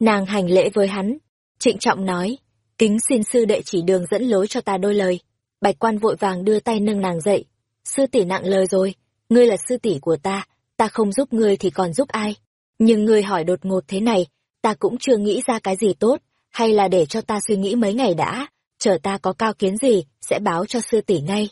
Nàng hành lễ với hắn, trịnh trọng nói, kính xin sư đệ chỉ đường dẫn lối cho ta đôi lời. Bạch quan vội vàng đưa tay nâng nàng dậy. Sư tỷ nặng lời rồi, ngươi là sư tỷ của ta, ta không giúp ngươi thì còn giúp ai. Nhưng ngươi hỏi đột ngột thế này, ta cũng chưa nghĩ ra cái gì tốt, hay là để cho ta suy nghĩ mấy ngày đã, chờ ta có cao kiến gì, sẽ báo cho sư tỷ ngay.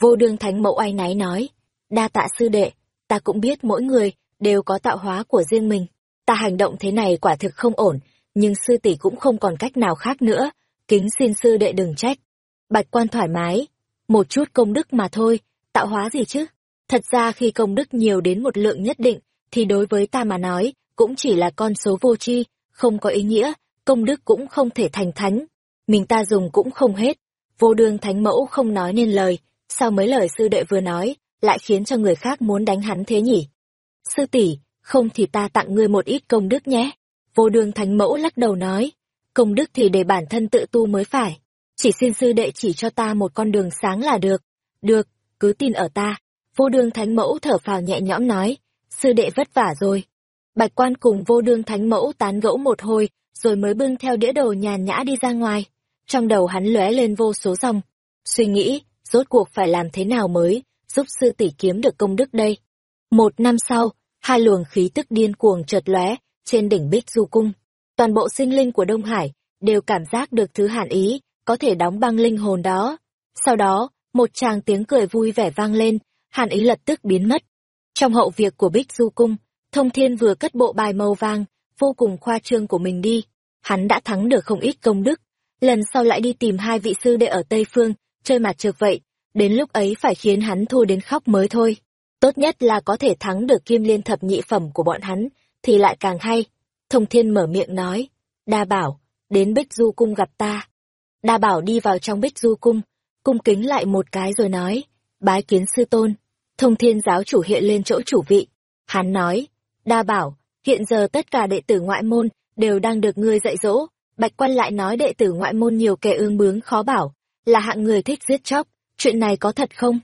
Vô đương thánh mẫu ai náy nói, đa tạ sư đệ, ta cũng biết mỗi người đều có tạo hóa của riêng mình. Ta hành động thế này quả thực không ổn, nhưng sư tỷ cũng không còn cách nào khác nữa, kính xin sư đệ đừng trách. Bạch quan thoải mái, một chút công đức mà thôi, tạo hóa gì chứ? Thật ra khi công đức nhiều đến một lượng nhất định, thì đối với ta mà nói, cũng chỉ là con số vô tri, không có ý nghĩa, công đức cũng không thể thành thánh. Mình ta dùng cũng không hết. Vô đương thánh mẫu không nói nên lời, sao mấy lời sư đệ vừa nói, lại khiến cho người khác muốn đánh hắn thế nhỉ? Sư tỷ, không thì ta tặng ngươi một ít công đức nhé. Vô đường thánh mẫu lắc đầu nói, công đức thì để bản thân tự tu mới phải. Chỉ xin sư đệ chỉ cho ta một con đường sáng là được. Được, cứ tin ở ta. Vô đường thánh mẫu thở phào nhẹ nhõm nói, sư đệ vất vả rồi. Bạch quan cùng vô đương thánh mẫu tán gẫu một hồi, rồi mới bưng theo đĩa đồ nhàn nhã đi ra ngoài. Trong đầu hắn lóe lên vô số dòng. Suy nghĩ, rốt cuộc phải làm thế nào mới, giúp sư tỷ kiếm được công đức đây. Một năm sau, hai luồng khí tức điên cuồng chợt lóe trên đỉnh Bích Du Cung. Toàn bộ sinh linh của Đông Hải đều cảm giác được thứ hàn ý, có thể đóng băng linh hồn đó. Sau đó, một tràng tiếng cười vui vẻ vang lên, hàn ý lập tức biến mất. Trong hậu việc của Bích Du Cung, Thông Thiên vừa cất bộ bài màu vàng, vô cùng khoa trương của mình đi. Hắn đã thắng được không ít công đức. Lần sau lại đi tìm hai vị sư đệ ở Tây Phương, chơi mặt trược vậy, đến lúc ấy phải khiến hắn thua đến khóc mới thôi. Tốt nhất là có thể thắng được kim liên thập nhị phẩm của bọn hắn, thì lại càng hay. Thông Thiên mở miệng nói, đa bảo, đến Bích Du Cung gặp ta. Đa bảo đi vào trong Bích Du Cung, cung kính lại một cái rồi nói, bái kiến sư tôn. Thông Thiên giáo chủ hiện lên chỗ chủ vị. Hắn nói, đa bảo, hiện giờ tất cả đệ tử ngoại môn đều đang được ngươi dạy dỗ. Bạch quan lại nói đệ tử ngoại môn nhiều kẻ ương bướng khó bảo, là hạng người thích giết chóc, chuyện này có thật không?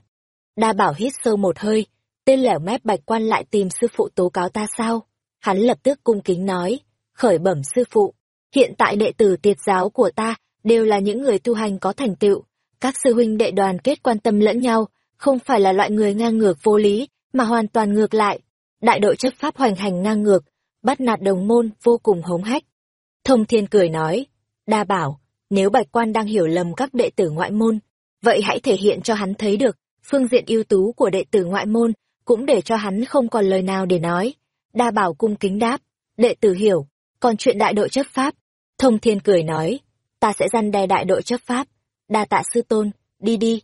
Đa bảo hít sâu một hơi, tên lẻo mép bạch quan lại tìm sư phụ tố cáo ta sao? Hắn lập tức cung kính nói, khởi bẩm sư phụ, hiện tại đệ tử tiệt giáo của ta đều là những người tu hành có thành tựu, các sư huynh đệ đoàn kết quan tâm lẫn nhau, không phải là loại người ngang ngược vô lý, mà hoàn toàn ngược lại. Đại đội chấp pháp hoành hành ngang ngược, bắt nạt đồng môn vô cùng hống hách. Thông Thiên cười nói, đa bảo, nếu bạch quan đang hiểu lầm các đệ tử ngoại môn, vậy hãy thể hiện cho hắn thấy được, phương diện ưu tú của đệ tử ngoại môn, cũng để cho hắn không còn lời nào để nói. Đa bảo cung kính đáp, đệ tử hiểu, còn chuyện đại đội chấp pháp. Thông thiên cười nói, ta sẽ răn đe đại đội chấp pháp. Đa tạ sư tôn, đi đi.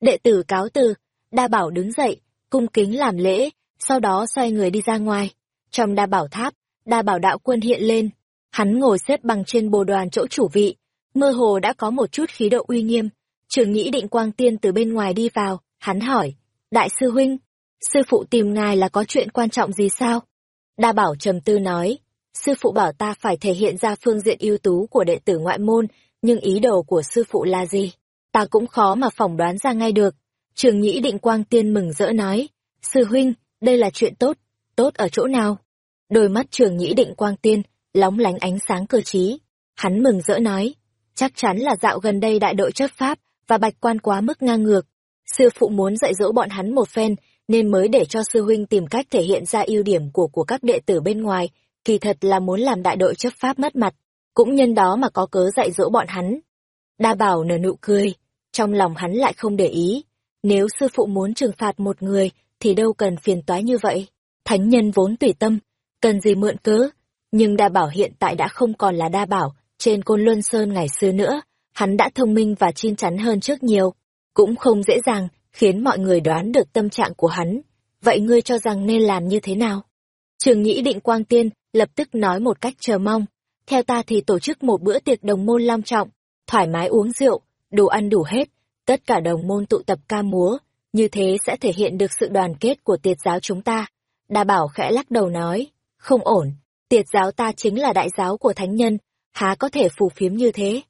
Đệ tử cáo từ, đa bảo đứng dậy, cung kính làm lễ, sau đó xoay người đi ra ngoài. Trong đa bảo tháp, đa bảo đạo quân hiện lên. Hắn ngồi xếp bằng trên bồ đoàn chỗ chủ vị, mơ hồ đã có một chút khí độ uy nghiêm. Trường nghĩ định quang tiên từ bên ngoài đi vào, hắn hỏi, đại sư huynh, sư phụ tìm ngài là có chuyện quan trọng gì sao? Đa bảo trầm tư nói, sư phụ bảo ta phải thể hiện ra phương diện ưu tú của đệ tử ngoại môn, nhưng ý đồ của sư phụ là gì? Ta cũng khó mà phỏng đoán ra ngay được. Trường nhĩ định quang tiên mừng rỡ nói, sư huynh, đây là chuyện tốt, tốt ở chỗ nào? Đôi mắt trường nhĩ định quang tiên, lóng lánh ánh sáng cơ trí. Hắn mừng rỡ nói, chắc chắn là dạo gần đây đại đội chấp pháp và bạch quan quá mức ngang ngược. Sư phụ muốn dạy dỗ bọn hắn một phen, nên mới để cho sư huynh tìm cách thể hiện ra ưu điểm của của các đệ tử bên ngoài, kỳ thật là muốn làm đại đội chấp pháp mất mặt, cũng nhân đó mà có cớ dạy dỗ bọn hắn. Đa bảo nở nụ cười, trong lòng hắn lại không để ý, nếu sư phụ muốn trừng phạt một người thì đâu cần phiền toái như vậy, thánh nhân vốn tùy tâm, cần gì mượn cớ, nhưng đa bảo hiện tại đã không còn là đa bảo, trên côn luân sơn ngày xưa nữa, hắn đã thông minh và chín chắn hơn trước nhiều, cũng không dễ dàng khiến mọi người đoán được tâm trạng của hắn. Vậy ngươi cho rằng nên làm như thế nào? Trường Nhĩ Định Quang Tiên lập tức nói một cách chờ mong. Theo ta thì tổ chức một bữa tiệc đồng môn long trọng, thoải mái uống rượu, đồ ăn đủ hết, tất cả đồng môn tụ tập ca múa, như thế sẽ thể hiện được sự đoàn kết của tiệt giáo chúng ta. Đa bảo khẽ lắc đầu nói, không ổn, tiệt giáo ta chính là đại giáo của thánh nhân, há có thể phù phiếm như thế.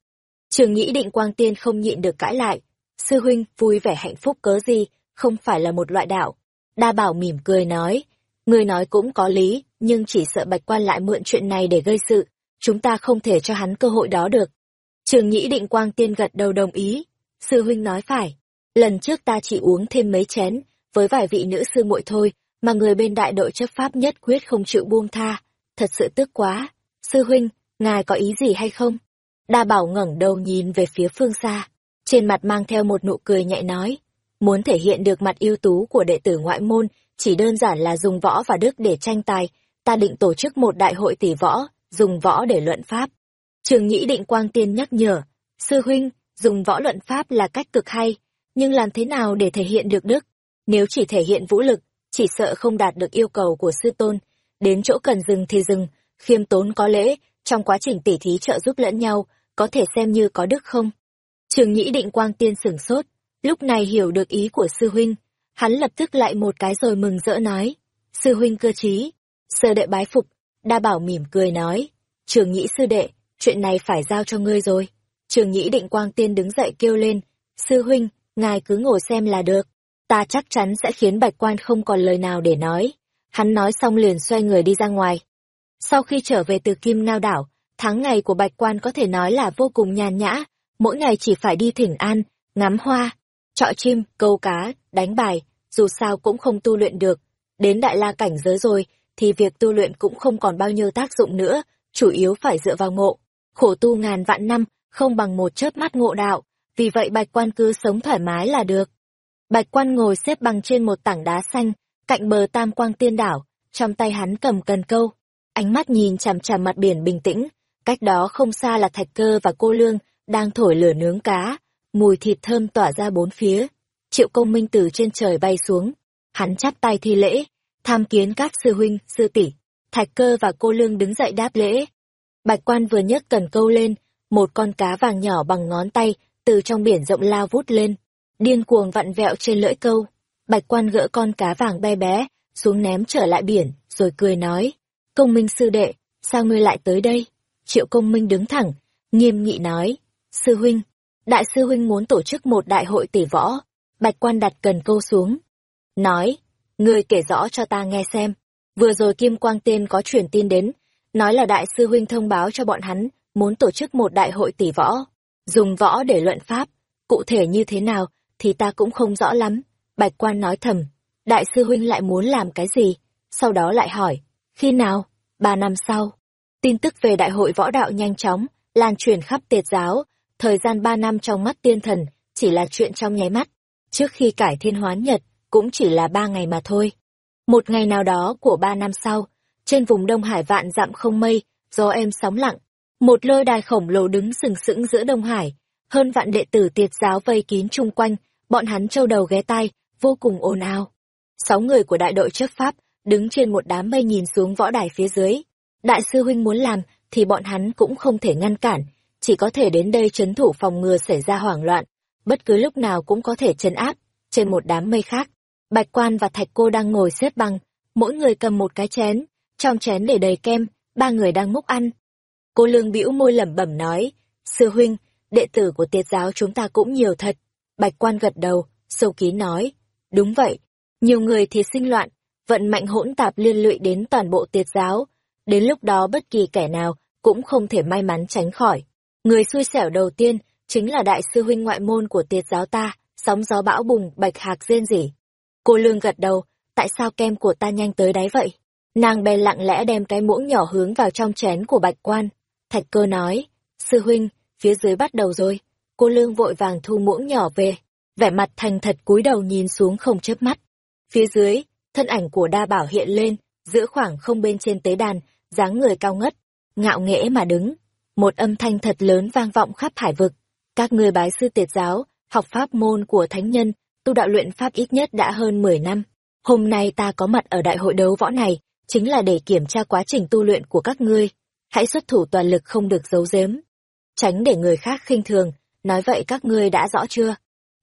Trường Nhĩ Định Quang Tiên không nhịn được cãi lại, sư huynh vui vẻ hạnh phúc cớ gì, không phải là một loại đạo. Đa bảo mỉm cười nói, người nói cũng có lý, nhưng chỉ sợ bạch quan lại mượn chuyện này để gây sự, chúng ta không thể cho hắn cơ hội đó được. Trường nhĩ định quang tiên gật đầu đồng ý. Sư huynh nói phải. Lần trước ta chỉ uống thêm mấy chén, với vài vị nữ sư muội thôi, mà người bên đại đội chấp pháp nhất quyết không chịu buông tha. Thật sự tức quá. Sư huynh, ngài có ý gì hay không? Đa bảo ngẩng đầu nhìn về phía phương xa. Trên mặt mang theo một nụ cười nhẹ nói. Muốn thể hiện được mặt ưu tú của đệ tử ngoại môn, chỉ đơn giản là dùng võ và đức để tranh tài. Ta định tổ chức một đại hội tỷ võ, dùng võ để luận pháp. Trường Nhĩ Định Quang Tiên nhắc nhở, sư huynh, dùng võ luận pháp là cách cực hay, nhưng làm thế nào để thể hiện được đức? Nếu chỉ thể hiện vũ lực, chỉ sợ không đạt được yêu cầu của sư tôn, đến chỗ cần dừng thì dừng, khiêm tốn có lễ, trong quá trình tỉ thí trợ giúp lẫn nhau, có thể xem như có đức không? Trường Nhĩ Định Quang Tiên sửng sốt, lúc này hiểu được ý của sư huynh, hắn lập tức lại một cái rồi mừng rỡ nói, sư huynh cơ trí, sơ đệ bái phục, đa bảo mỉm cười nói, trường nhĩ sư đệ, chuyện này phải giao cho ngươi rồi. Trường nhĩ định quang tiên đứng dậy kêu lên, sư huynh, ngài cứ ngồi xem là được, ta chắc chắn sẽ khiến bạch quan không còn lời nào để nói. Hắn nói xong liền xoay người đi ra ngoài. Sau khi trở về từ Kim nao Đảo, tháng ngày của bạch quan có thể nói là vô cùng nhàn nhã, mỗi ngày chỉ phải đi thỉnh an, ngắm hoa, trọi chim, câu cá, đánh bài, dù sao cũng không tu luyện được. Đến đại la cảnh giới rồi, thì việc tu luyện cũng không còn bao nhiêu tác dụng nữa, chủ yếu phải dựa vào ngộ. Khổ tu ngàn vạn năm, không bằng một chớp mắt ngộ đạo, vì vậy bạch quan cứ sống thoải mái là được. Bạch quan ngồi xếp bằng trên một tảng đá xanh, cạnh bờ tam quang tiên đảo, trong tay hắn cầm cần câu. Ánh mắt nhìn chằm chằm mặt biển bình tĩnh, cách đó không xa là thạch cơ và cô lương, đang thổi lửa nướng cá, mùi thịt thơm tỏa ra bốn phía. Triệu công minh từ trên trời bay xuống, hắn chắp tay thi lễ, tham kiến các sư huynh, sư tỷ. Thạch cơ và cô lương đứng dậy đáp lễ. Bạch quan vừa nhấc cần câu lên, một con cá vàng nhỏ bằng ngón tay, từ trong biển rộng lao vút lên, điên cuồng vặn vẹo trên lưỡi câu. Bạch quan gỡ con cá vàng bé bé, xuống ném trở lại biển, rồi cười nói. Công minh sư đệ, sao ngươi lại tới đây? Triệu công minh đứng thẳng, nghiêm nghị nói. Sư huynh, đại sư huynh muốn tổ chức một đại hội tỷ võ. Bạch quan đặt cần câu xuống. Nói, ngươi kể rõ cho ta nghe xem. Vừa rồi Kim Quang Tiên có truyền tin đến, nói là đại sư huynh thông báo cho bọn hắn, muốn tổ chức một đại hội tỷ võ, dùng võ để luận pháp, cụ thể như thế nào thì ta cũng không rõ lắm. Bạch quan nói thầm, đại sư huynh lại muốn làm cái gì, sau đó lại hỏi, khi nào, ba năm sau. Tin tức về đại hội võ đạo nhanh chóng, lan truyền khắp tiệt giáo, thời gian ba năm trong mắt tiên thần, chỉ là chuyện trong nháy mắt. Trước khi cải thiên hoán nhật, cũng chỉ là ba ngày mà thôi. Một ngày nào đó của ba năm sau, trên vùng Đông Hải vạn dặm không mây, gió em sóng lặng, một lôi đài khổng lồ đứng sừng sững giữa Đông Hải, hơn vạn đệ tử tiệt giáo vây kín chung quanh, bọn hắn trâu đầu ghé tai, vô cùng ồn ào. Sáu người của đại đội chấp pháp đứng trên một đám mây nhìn xuống võ đài phía dưới. Đại sư huynh muốn làm thì bọn hắn cũng không thể ngăn cản, chỉ có thể đến đây chấn thủ phòng ngừa xảy ra hoảng loạn, bất cứ lúc nào cũng có thể chấn áp trên một đám mây khác. Bạch quan và thạch cô đang ngồi xếp bằng, mỗi người cầm một cái chén, trong chén để đầy kem, ba người đang múc ăn. Cô lương bĩu môi lẩm bẩm nói, sư huynh, đệ tử của tiệt giáo chúng ta cũng nhiều thật. Bạch quan gật đầu, sâu ký nói, đúng vậy, nhiều người thì sinh loạn, vận mạnh hỗn tạp liên lụy đến toàn bộ tiệt giáo, đến lúc đó bất kỳ kẻ nào cũng không thể may mắn tránh khỏi. Người xui xẻo đầu tiên chính là đại sư huynh ngoại môn của tiệt giáo ta, sóng gió bão bùng, bạch hạc rên rỉ. Cô Lương gật đầu, tại sao kem của ta nhanh tới đáy vậy? Nàng bèn lặng lẽ đem cái muỗng nhỏ hướng vào trong chén của bạch quan. Thạch cơ nói, sư huynh, phía dưới bắt đầu rồi. Cô Lương vội vàng thu muỗng nhỏ về, vẻ mặt thành thật cúi đầu nhìn xuống không chớp mắt. Phía dưới, thân ảnh của đa bảo hiện lên, giữa khoảng không bên trên tế đàn, dáng người cao ngất, ngạo nghễ mà đứng. Một âm thanh thật lớn vang vọng khắp hải vực. Các người bái sư tiệt giáo, học pháp môn của thánh nhân, tu đạo luyện pháp ít nhất đã hơn 10 năm. Hôm nay ta có mặt ở đại hội đấu võ này, chính là để kiểm tra quá trình tu luyện của các ngươi. Hãy xuất thủ toàn lực không được giấu giếm. Tránh để người khác khinh thường, nói vậy các ngươi đã rõ chưa?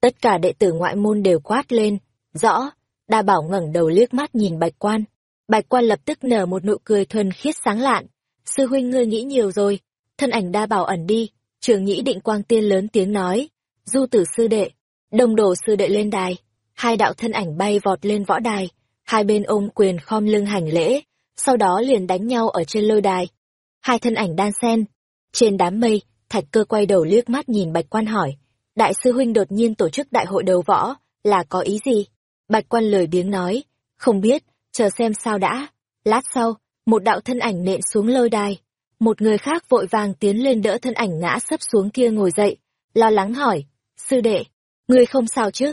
Tất cả đệ tử ngoại môn đều quát lên. Rõ, đa bảo ngẩng đầu liếc mắt nhìn bạch quan. Bạch quan lập tức nở một nụ cười thuần khiết sáng lạn. Sư huynh ngươi nghĩ nhiều rồi. Thân ảnh đa bảo ẩn đi, trường nhĩ định quang tiên lớn tiếng nói. Du tử sư đệ, Đồng đồ sư đệ lên đài, hai đạo thân ảnh bay vọt lên võ đài, hai bên ôm quyền khom lưng hành lễ, sau đó liền đánh nhau ở trên lôi đài. hai thân ảnh đan sen. Trên đám mây, thạch cơ quay đầu liếc mắt nhìn bạch quan hỏi, đại sư huynh đột nhiên tổ chức đại hội đấu võ, là có ý gì? Bạch quan lời biếng nói, không biết, chờ xem sao đã. Lát sau, một đạo thân ảnh nện xuống lôi đài. Một người khác vội vàng tiến lên đỡ thân ảnh ngã sấp xuống kia ngồi dậy, lo lắng hỏi, sư đệ, ngươi không sao chứ?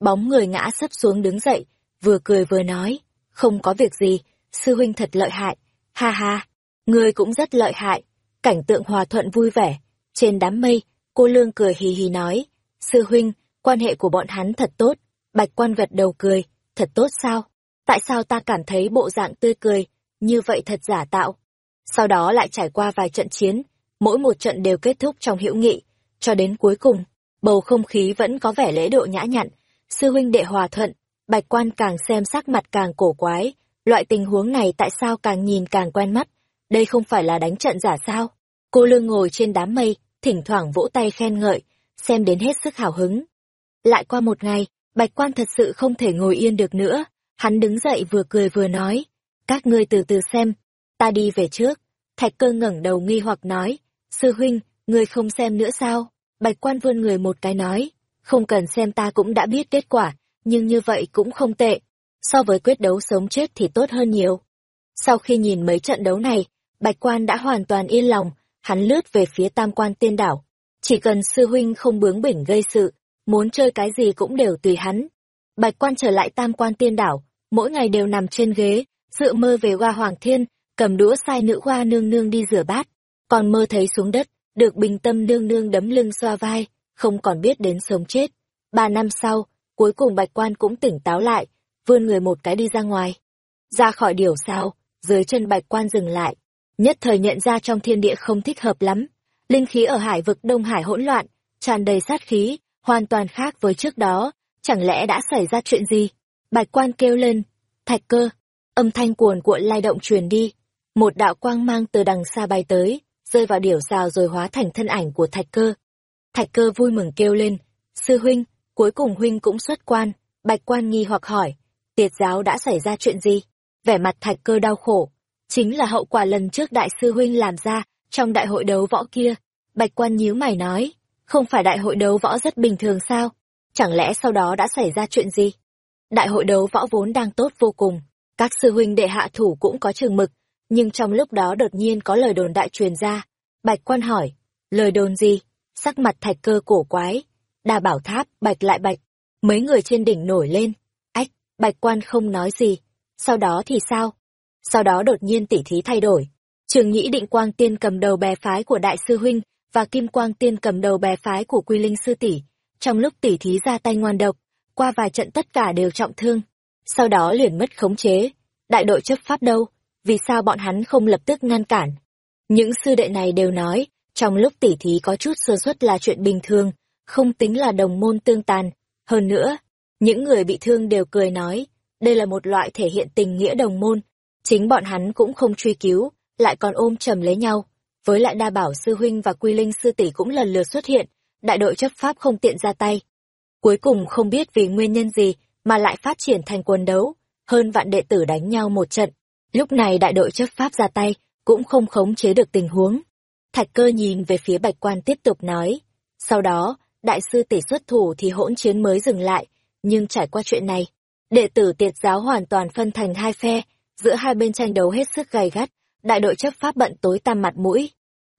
Bóng người ngã sấp xuống đứng dậy, vừa cười vừa nói, không có việc gì, sư huynh thật lợi hại, ha ha, ngươi cũng rất lợi hại. Cảnh tượng hòa thuận vui vẻ, trên đám mây, cô Lương cười hì hì nói, sư huynh, quan hệ của bọn hắn thật tốt, bạch quan gật đầu cười, thật tốt sao? Tại sao ta cảm thấy bộ dạng tươi cười, như vậy thật giả tạo? Sau đó lại trải qua vài trận chiến, mỗi một trận đều kết thúc trong hữu nghị, cho đến cuối cùng, bầu không khí vẫn có vẻ lễ độ nhã nhặn, sư huynh đệ hòa thuận, bạch quan càng xem sắc mặt càng cổ quái, loại tình huống này tại sao càng nhìn càng quen mắt, đây không phải là đánh trận giả sao? Cô lương ngồi trên đám mây, thỉnh thoảng vỗ tay khen ngợi, xem đến hết sức hào hứng. Lại qua một ngày, bạch quan thật sự không thể ngồi yên được nữa, hắn đứng dậy vừa cười vừa nói, các ngươi từ từ xem, ta đi về trước. Thạch cơ ngẩng đầu nghi hoặc nói, sư huynh, ngươi không xem nữa sao? Bạch quan vươn người một cái nói, không cần xem ta cũng đã biết kết quả, nhưng như vậy cũng không tệ. So với quyết đấu sống chết thì tốt hơn nhiều. Sau khi nhìn mấy trận đấu này, Bạch quan đã hoàn toàn yên lòng, hắn lướt về phía tam quan tiên đảo. Chỉ cần sư huynh không bướng bỉnh gây sự, muốn chơi cái gì cũng đều tùy hắn. Bạch quan trở lại tam quan tiên đảo, mỗi ngày đều nằm trên ghế, dự mơ về hoa hoàng thiên, cầm đũa sai nữ hoa nương nương đi rửa bát, còn mơ thấy xuống đất, được bình tâm nương nương đấm lưng xoa vai, không còn biết đến sống chết. Ba năm sau, cuối cùng bạch quan cũng tỉnh táo lại, vươn người một cái đi ra ngoài. Ra khỏi điều sao, dưới chân bạch quan dừng lại, nhất thời nhận ra trong thiên địa không thích hợp lắm. Linh khí ở hải vực Đông Hải hỗn loạn, tràn đầy sát khí, hoàn toàn khác với trước đó, chẳng lẽ đã xảy ra chuyện gì? Bạch quan kêu lên, thạch cơ, âm thanh cuồn cuộn lai động truyền đi, một đạo quang mang từ đằng xa bay tới, rơi vào điểu xào rồi hóa thành thân ảnh của thạch cơ. Thạch cơ vui mừng kêu lên, sư huynh, cuối cùng huynh cũng xuất quan, bạch quan nghi hoặc hỏi, tiệt giáo đã xảy ra chuyện gì? Vẻ mặt thạch cơ đau khổ, chính là hậu quả lần trước đại sư huynh làm ra, trong đại hội đấu võ kia. Bạch quan nhíu mày nói, không phải đại hội đấu võ rất bình thường sao? Chẳng lẽ sau đó đã xảy ra chuyện gì? Đại hội đấu võ vốn đang tốt vô cùng, các sư huynh đệ hạ thủ cũng có chừng mực, nhưng trong lúc đó đột nhiên có lời đồn đại truyền ra. Bạch quan hỏi, lời đồn gì? Sắc mặt thạch cơ cổ quái. Đa bảo tháp, bạch lại bạch. Mấy người trên đỉnh nổi lên. Ách, bạch quan không nói gì. Sau đó thì sao? Sau đó đột nhiên tỉ thí thay đổi. Trường nhĩ định quang tiên cầm đầu bè phái của đại sư huynh và kim quang tiên cầm đầu bè phái của quy linh sư tỷ. Trong lúc tỉ thí ra tay ngoan độc, qua vài trận tất cả đều trọng thương. Sau đó liền mất khống chế. Đại đội chấp pháp đâu? Vì sao bọn hắn không lập tức ngăn cản. Những sư đệ này đều nói, trong lúc tỉ thí có chút sơ suất là chuyện bình thường, không tính là đồng môn tương tàn. Hơn nữa, những người bị thương đều cười nói, đây là một loại thể hiện tình nghĩa đồng môn. Chính bọn hắn cũng không truy cứu, lại còn ôm chầm lấy nhau. Với lại đa bảo sư huynh và quy linh sư tỷ cũng lần lượt xuất hiện, đại đội chấp pháp không tiện ra tay. Cuối cùng không biết vì nguyên nhân gì mà lại phát triển thành quần đấu, hơn vạn đệ tử đánh nhau một trận. Lúc này đại đội chấp pháp ra tay, cũng không khống chế được tình huống. Thạch cơ nhìn về phía bạch quan tiếp tục nói. Sau đó, đại sư tỷ xuất thủ thì hỗn chiến mới dừng lại, nhưng trải qua chuyện này, đệ tử tiệt giáo hoàn toàn phân thành hai phe, giữa hai bên tranh đấu hết sức gay gắt, đại đội chấp pháp bận tối tăm mặt mũi.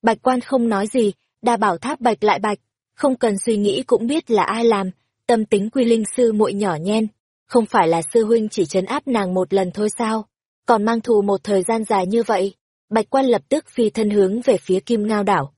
Bạch quan không nói gì, đa bảo tháp bạch lại bạch, không cần suy nghĩ cũng biết là ai làm, tâm tính quy linh sư muội nhỏ nhen, không phải là sư huynh chỉ trấn áp nàng một lần thôi sao? Còn mang thù một thời gian dài như vậy, Bạch Quan lập tức phi thân hướng về phía Kim Ngao đảo.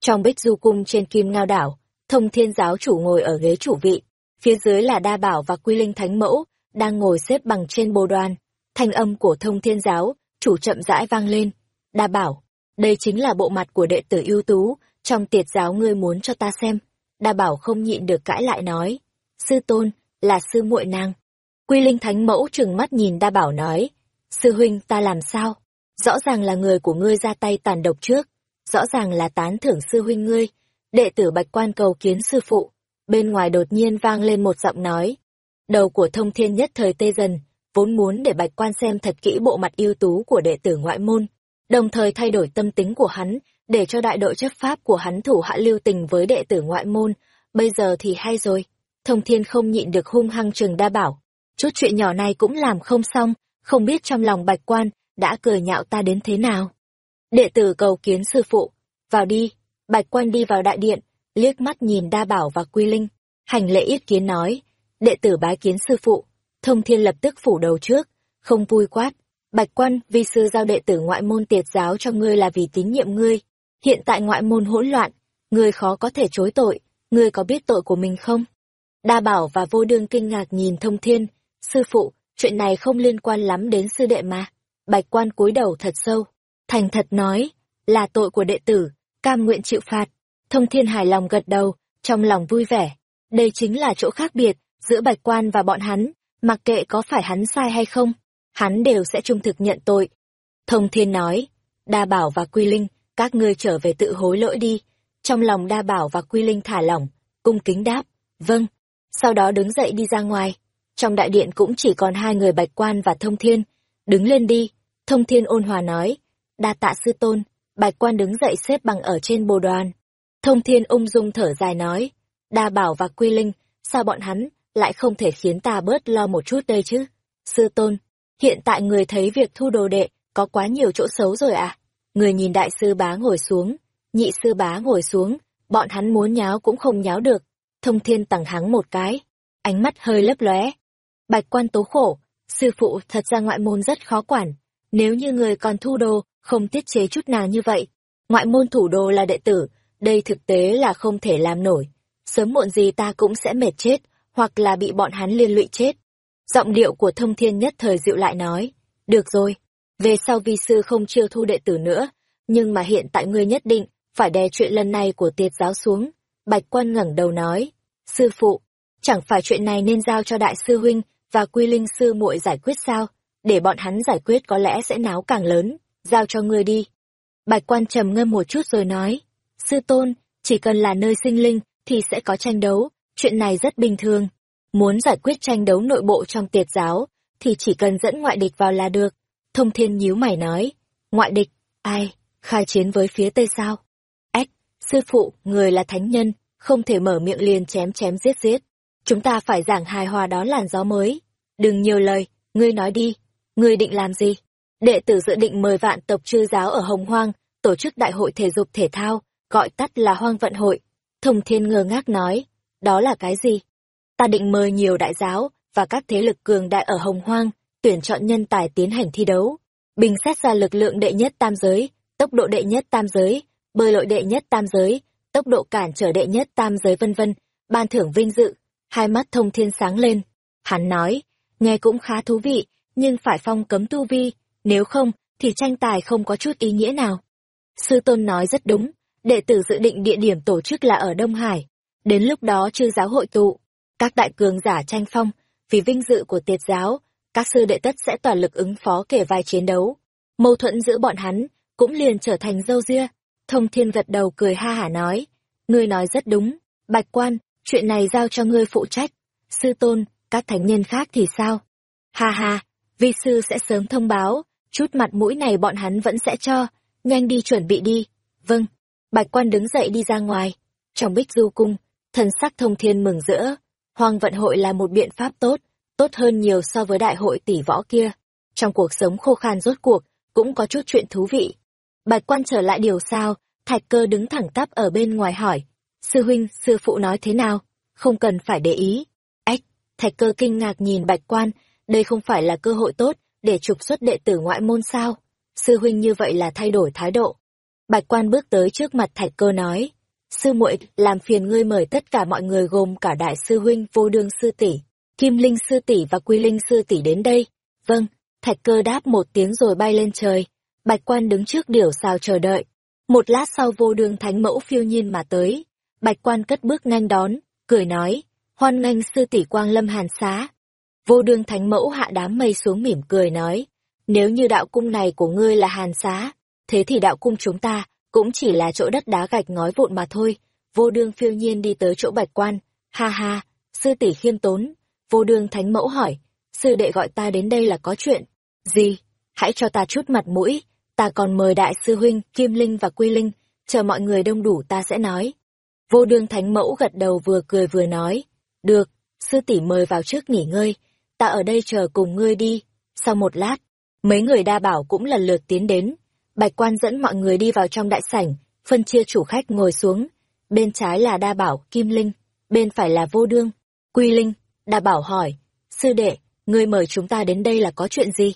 Trong Bích Du cung trên Kim Ngao đảo, Thông Thiên giáo chủ ngồi ở ghế chủ vị, phía dưới là Đa Bảo và Quy Linh Thánh Mẫu, đang ngồi xếp bằng trên bồ đoàn. Thanh âm của Thông Thiên giáo, chủ chậm rãi vang lên. Đa Bảo, đây chính là bộ mặt của đệ tử ưu tú, trong tiệt giáo ngươi muốn cho ta xem. Đa Bảo không nhịn được cãi lại nói, sư tôn, là sư muội nàng. Quy Linh Thánh Mẫu trừng mắt nhìn Đa Bảo nói, Sư huynh ta làm sao? Rõ ràng là người của ngươi ra tay tàn độc trước. Rõ ràng là tán thưởng sư huynh ngươi. Đệ tử bạch quan cầu kiến sư phụ. Bên ngoài đột nhiên vang lên một giọng nói. Đầu của thông thiên nhất thời tê dần, vốn muốn để bạch quan xem thật kỹ bộ mặt ưu tú của đệ tử ngoại môn. đồng thời thay đổi tâm tính của hắn, để cho đại đội chấp pháp của hắn thủ hạ lưu tình với đệ tử ngoại môn. Bây giờ thì hay rồi. Thông thiên không nhịn được hung hăng trường đa bảo. Chút chuyện nhỏ này cũng làm không xong, không biết trong lòng bạch quan, đã cười nhạo ta đến thế nào. Đệ tử cầu kiến sư phụ, vào đi, bạch quan đi vào đại điện, liếc mắt nhìn đa bảo và quy linh, hành lễ yết kiến nói, đệ tử bái kiến sư phụ, thông thiên lập tức phủ đầu trước, không vui quát, bạch quan, vi sư giao đệ tử ngoại môn tiệt giáo cho ngươi là vì tín nhiệm ngươi, hiện tại ngoại môn hỗn loạn, ngươi khó có thể chối tội, ngươi có biết tội của mình không? Đa bảo và vô đương kinh ngạc nhìn thông thiên, sư phụ, chuyện này không liên quan lắm đến sư đệ mà. Bạch quan cúi đầu thật sâu, thành thật nói, là tội của đệ tử, cam nguyện chịu phạt. Thông thiên hài lòng gật đầu, trong lòng vui vẻ. Đây chính là chỗ khác biệt, giữa bạch quan và bọn hắn, mặc kệ có phải hắn sai hay không, hắn đều sẽ trung thực nhận tội. Thông thiên nói, đa bảo và quy linh, các ngươi trở về tự hối lỗi đi. Trong lòng đa bảo và quy linh thả lỏng, cung kính đáp, vâng. Sau đó đứng dậy đi ra ngoài. Trong đại điện cũng chỉ còn hai người bạch quan và thông thiên. Đứng lên đi, thông thiên ôn hòa nói, đa tạ sư tôn, bạch quan đứng dậy xếp bằng ở trên bồ đoàn. Thông thiên ung dung thở dài nói, đa bảo và quy linh, sao bọn hắn lại không thể khiến ta bớt lo một chút đây chứ? Sư tôn, hiện tại người thấy việc thu đồ đệ có quá nhiều chỗ xấu rồi à? Người nhìn đại sư bá ngồi xuống, nhị sư bá ngồi xuống, bọn hắn muốn nháo cũng không nháo được. Thông thiên tằng hắng một cái, ánh mắt hơi lấp lóe. Bạch quan tố khổ, sư phụ thật ra ngoại môn rất khó quản. Nếu như người còn thu đồ, không tiết chế chút nào như vậy. Ngoại môn thủ đồ là đệ tử, đây thực tế là không thể làm nổi. Sớm muộn gì ta cũng sẽ mệt chết, hoặc là bị bọn hắn liên lụy chết. Giọng điệu của thông thiên nhất thời dịu lại nói, được rồi, về sau vi sư không chiêu thu đệ tử nữa, nhưng mà hiện tại ngươi nhất định phải đè chuyện lần này của tiệt giáo xuống. Bạch quan ngẩng đầu nói, sư phụ, chẳng phải chuyện này nên giao cho đại sư huynh và quy linh sư muội giải quyết sao? Để bọn hắn giải quyết có lẽ sẽ náo càng lớn, giao cho ngươi đi. Bạch quan trầm ngâm một chút rồi nói, sư tôn, chỉ cần là nơi sinh linh thì sẽ có tranh đấu, chuyện này rất bình thường. Muốn giải quyết tranh đấu nội bộ trong tiệt giáo, thì chỉ cần dẫn ngoại địch vào là được. Thông thiên nhíu mày nói, ngoại địch, ai, khai chiến với phía tây sao? Ếch, sư phụ, người là thánh nhân, không thể mở miệng liền chém chém giết giết. Chúng ta phải giảng hài hòa đón làn gió mới. Đừng nhiều lời, ngươi nói đi, ngươi định làm gì? Đệ tử dự định mời vạn tộc chư giáo ở Hồng Hoang, tổ chức đại hội thể dục thể thao, gọi tắt là Hoang Vận Hội. Thông Thiên ngơ ngác nói, đó là cái gì? Ta định mời nhiều đại giáo và các thế lực cường đại ở Hồng Hoang, tuyển chọn nhân tài tiến hành thi đấu, bình xét ra lực lượng đệ nhất tam giới, tốc độ đệ nhất tam giới, bơi lội đệ nhất tam giới, tốc độ cản trở đệ nhất tam giới vân vân, ban thưởng vinh dự. Hai mắt thông thiên sáng lên. Hắn nói, nghe cũng khá thú vị, nhưng phải phong cấm tu vi, nếu không, thì tranh tài không có chút ý nghĩa nào. Sư Tôn nói rất đúng, đệ tử dự định địa điểm tổ chức là ở Đông Hải. Đến lúc đó chư giáo hội tụ, các đại cường giả tranh phong, vì vinh dự của tiệt giáo, các sư đệ tất sẽ toàn lực ứng phó kể vai chiến đấu. Mâu thuẫn giữa bọn hắn cũng liền trở thành dâu ria. Thông thiên gật đầu cười ha hả nói, ngươi nói rất đúng, bạch quan, chuyện này giao cho ngươi phụ trách. Sư tôn, các thánh nhân khác thì sao? Ha ha, vi sư sẽ sớm thông báo, chút mặt mũi này bọn hắn vẫn sẽ cho, nhanh đi chuẩn bị đi. Vâng, bạch quan đứng dậy đi ra ngoài. Trong bích du cung, thần sắc thông thiên mừng rỡ. Hoàng vận hội là một biện pháp tốt, tốt hơn nhiều so với đại hội tỷ võ kia. Trong cuộc sống khô khan rốt cuộc, cũng có chút chuyện thú vị. Bạch quan trở lại điều sao, thạch cơ đứng thẳng tắp ở bên ngoài hỏi. Sư huynh, sư phụ nói thế nào? Không cần phải để ý. Ách, thạch cơ kinh ngạc nhìn bạch quan, đây không phải là cơ hội tốt để trục xuất đệ tử ngoại môn sao? Sư huynh như vậy là thay đổi thái độ. Bạch quan bước tới trước mặt thạch cơ nói. Sư muội làm phiền ngươi mời tất cả mọi người gồm cả đại sư huynh vô đương sư tỷ Kim Linh sư tỷ và Quy Linh sư tỷ đến đây. Vâng, thạch cơ đáp một tiếng rồi bay lên trời. Bạch quan đứng trước điểu sao chờ đợi. Một lát sau vô đường thánh mẫu phiêu nhiên mà tới. Bạch quan cất bước nhanh đón, cười nói, hoan nghênh sư tỷ quang lâm hàn xá. Vô đường thánh mẫu hạ đám mây xuống mỉm cười nói, nếu như đạo cung này của ngươi là hàn xá, thế thì đạo cung chúng ta cũng chỉ là chỗ đất đá gạch ngói vụn mà thôi. Vô đương phiêu nhiên đi tới chỗ bạch quan, ha ha, sư tỷ khiêm tốn, Vô đương thánh mẫu hỏi, sư đệ gọi ta đến đây là có chuyện. Gì? Hãy cho ta chút mặt mũi, ta còn mời đại sư huynh, Kim Linh và Quy Linh, chờ mọi người đông đủ ta sẽ nói. Vô đương thánh mẫu gật đầu vừa cười vừa nói, được, sư tỷ mời vào trước nghỉ ngơi, ta ở đây chờ cùng ngươi đi. Sau một lát, mấy người đa bảo cũng lần lượt tiến đến, bạch quan dẫn mọi người đi vào trong đại sảnh, phân chia chủ khách ngồi xuống, bên trái là đa bảo, Kim Linh, bên phải là vô đương, Quy Linh, đa bảo hỏi, sư đệ, ngươi mời chúng ta đến đây là có chuyện gì?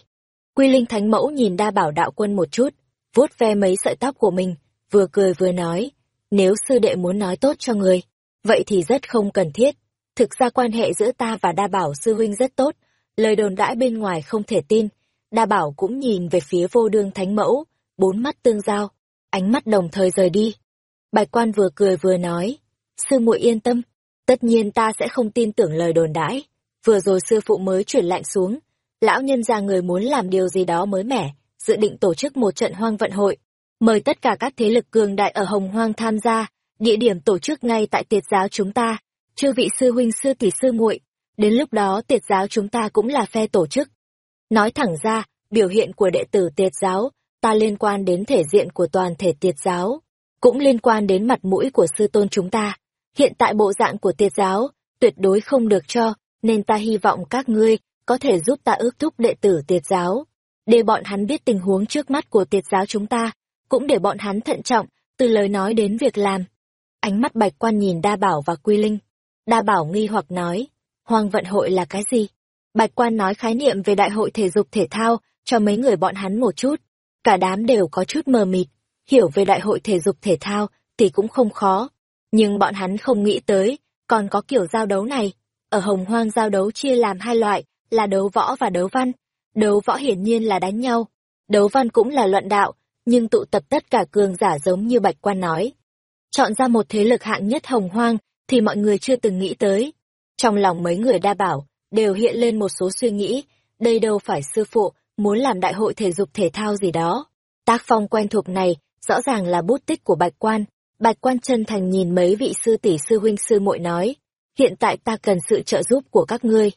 Quy Linh Thánh Mẫu nhìn đa bảo đạo quân một chút, vuốt ve mấy sợi tóc của mình, vừa cười vừa nói, nếu sư đệ muốn nói tốt cho người, vậy thì rất không cần thiết. Thực ra quan hệ giữa ta và đa bảo sư huynh rất tốt, lời đồn đãi bên ngoài không thể tin. Đa bảo cũng nhìn về phía vô đương thánh mẫu, bốn mắt tương giao, ánh mắt đồng thời rời đi. Bạch quan vừa cười vừa nói, sư muội yên tâm, tất nhiên ta sẽ không tin tưởng lời đồn đãi. Vừa rồi sư phụ mới chuyển lạnh xuống, lão nhân ra người muốn làm điều gì đó mới mẻ, dự định tổ chức một trận hoang vận hội, mời tất cả các thế lực cường đại ở Hồng Hoang tham gia, địa điểm tổ chức ngay tại tiệt giáo chúng ta, chư vị sư huynh sư tỷ sư muội, đến lúc đó tiệt giáo chúng ta cũng là phe tổ chức. Nói thẳng ra, biểu hiện của đệ tử tiệt giáo, ta liên quan đến thể diện của toàn thể tiệt giáo, cũng liên quan đến mặt mũi của sư tôn chúng ta. Hiện tại bộ dạng của tiệt giáo, tuyệt đối không được cho, nên ta hy vọng các ngươi có thể giúp ta ước thúc đệ tử tiệt giáo, để bọn hắn biết tình huống trước mắt của tiệt giáo chúng ta, cũng để bọn hắn thận trọng, từ lời nói đến việc làm. Ánh mắt bạch quan nhìn đa bảo và quy linh. Đa bảo nghi hoặc nói, hoang vận hội là cái gì? Bạch quan nói khái niệm về đại hội thể dục thể thao cho mấy người bọn hắn một chút. Cả đám đều có chút mờ mịt, hiểu về đại hội thể dục thể thao thì cũng không khó. Nhưng bọn hắn không nghĩ tới, còn có kiểu giao đấu này. Ở hồng hoang giao đấu chia làm hai loại, là đấu võ và đấu văn. Đấu võ hiển nhiên là đánh nhau. Đấu văn cũng là luận đạo, nhưng tụ tập tất cả cường giả giống như Bạch Quan nói. Chọn ra một thế lực hạng nhất hồng hoang, thì mọi người chưa từng nghĩ tới. Trong lòng mấy người đa bảo, đều hiện lên một số suy nghĩ, đây đâu phải sư phụ, muốn làm đại hội thể dục thể thao gì đó. Tác phong quen thuộc này, rõ ràng là bút tích của Bạch Quan. Bạch Quan chân thành nhìn mấy vị sư tỷ sư huynh sư muội nói, hiện tại ta cần sự trợ giúp của các ngươi.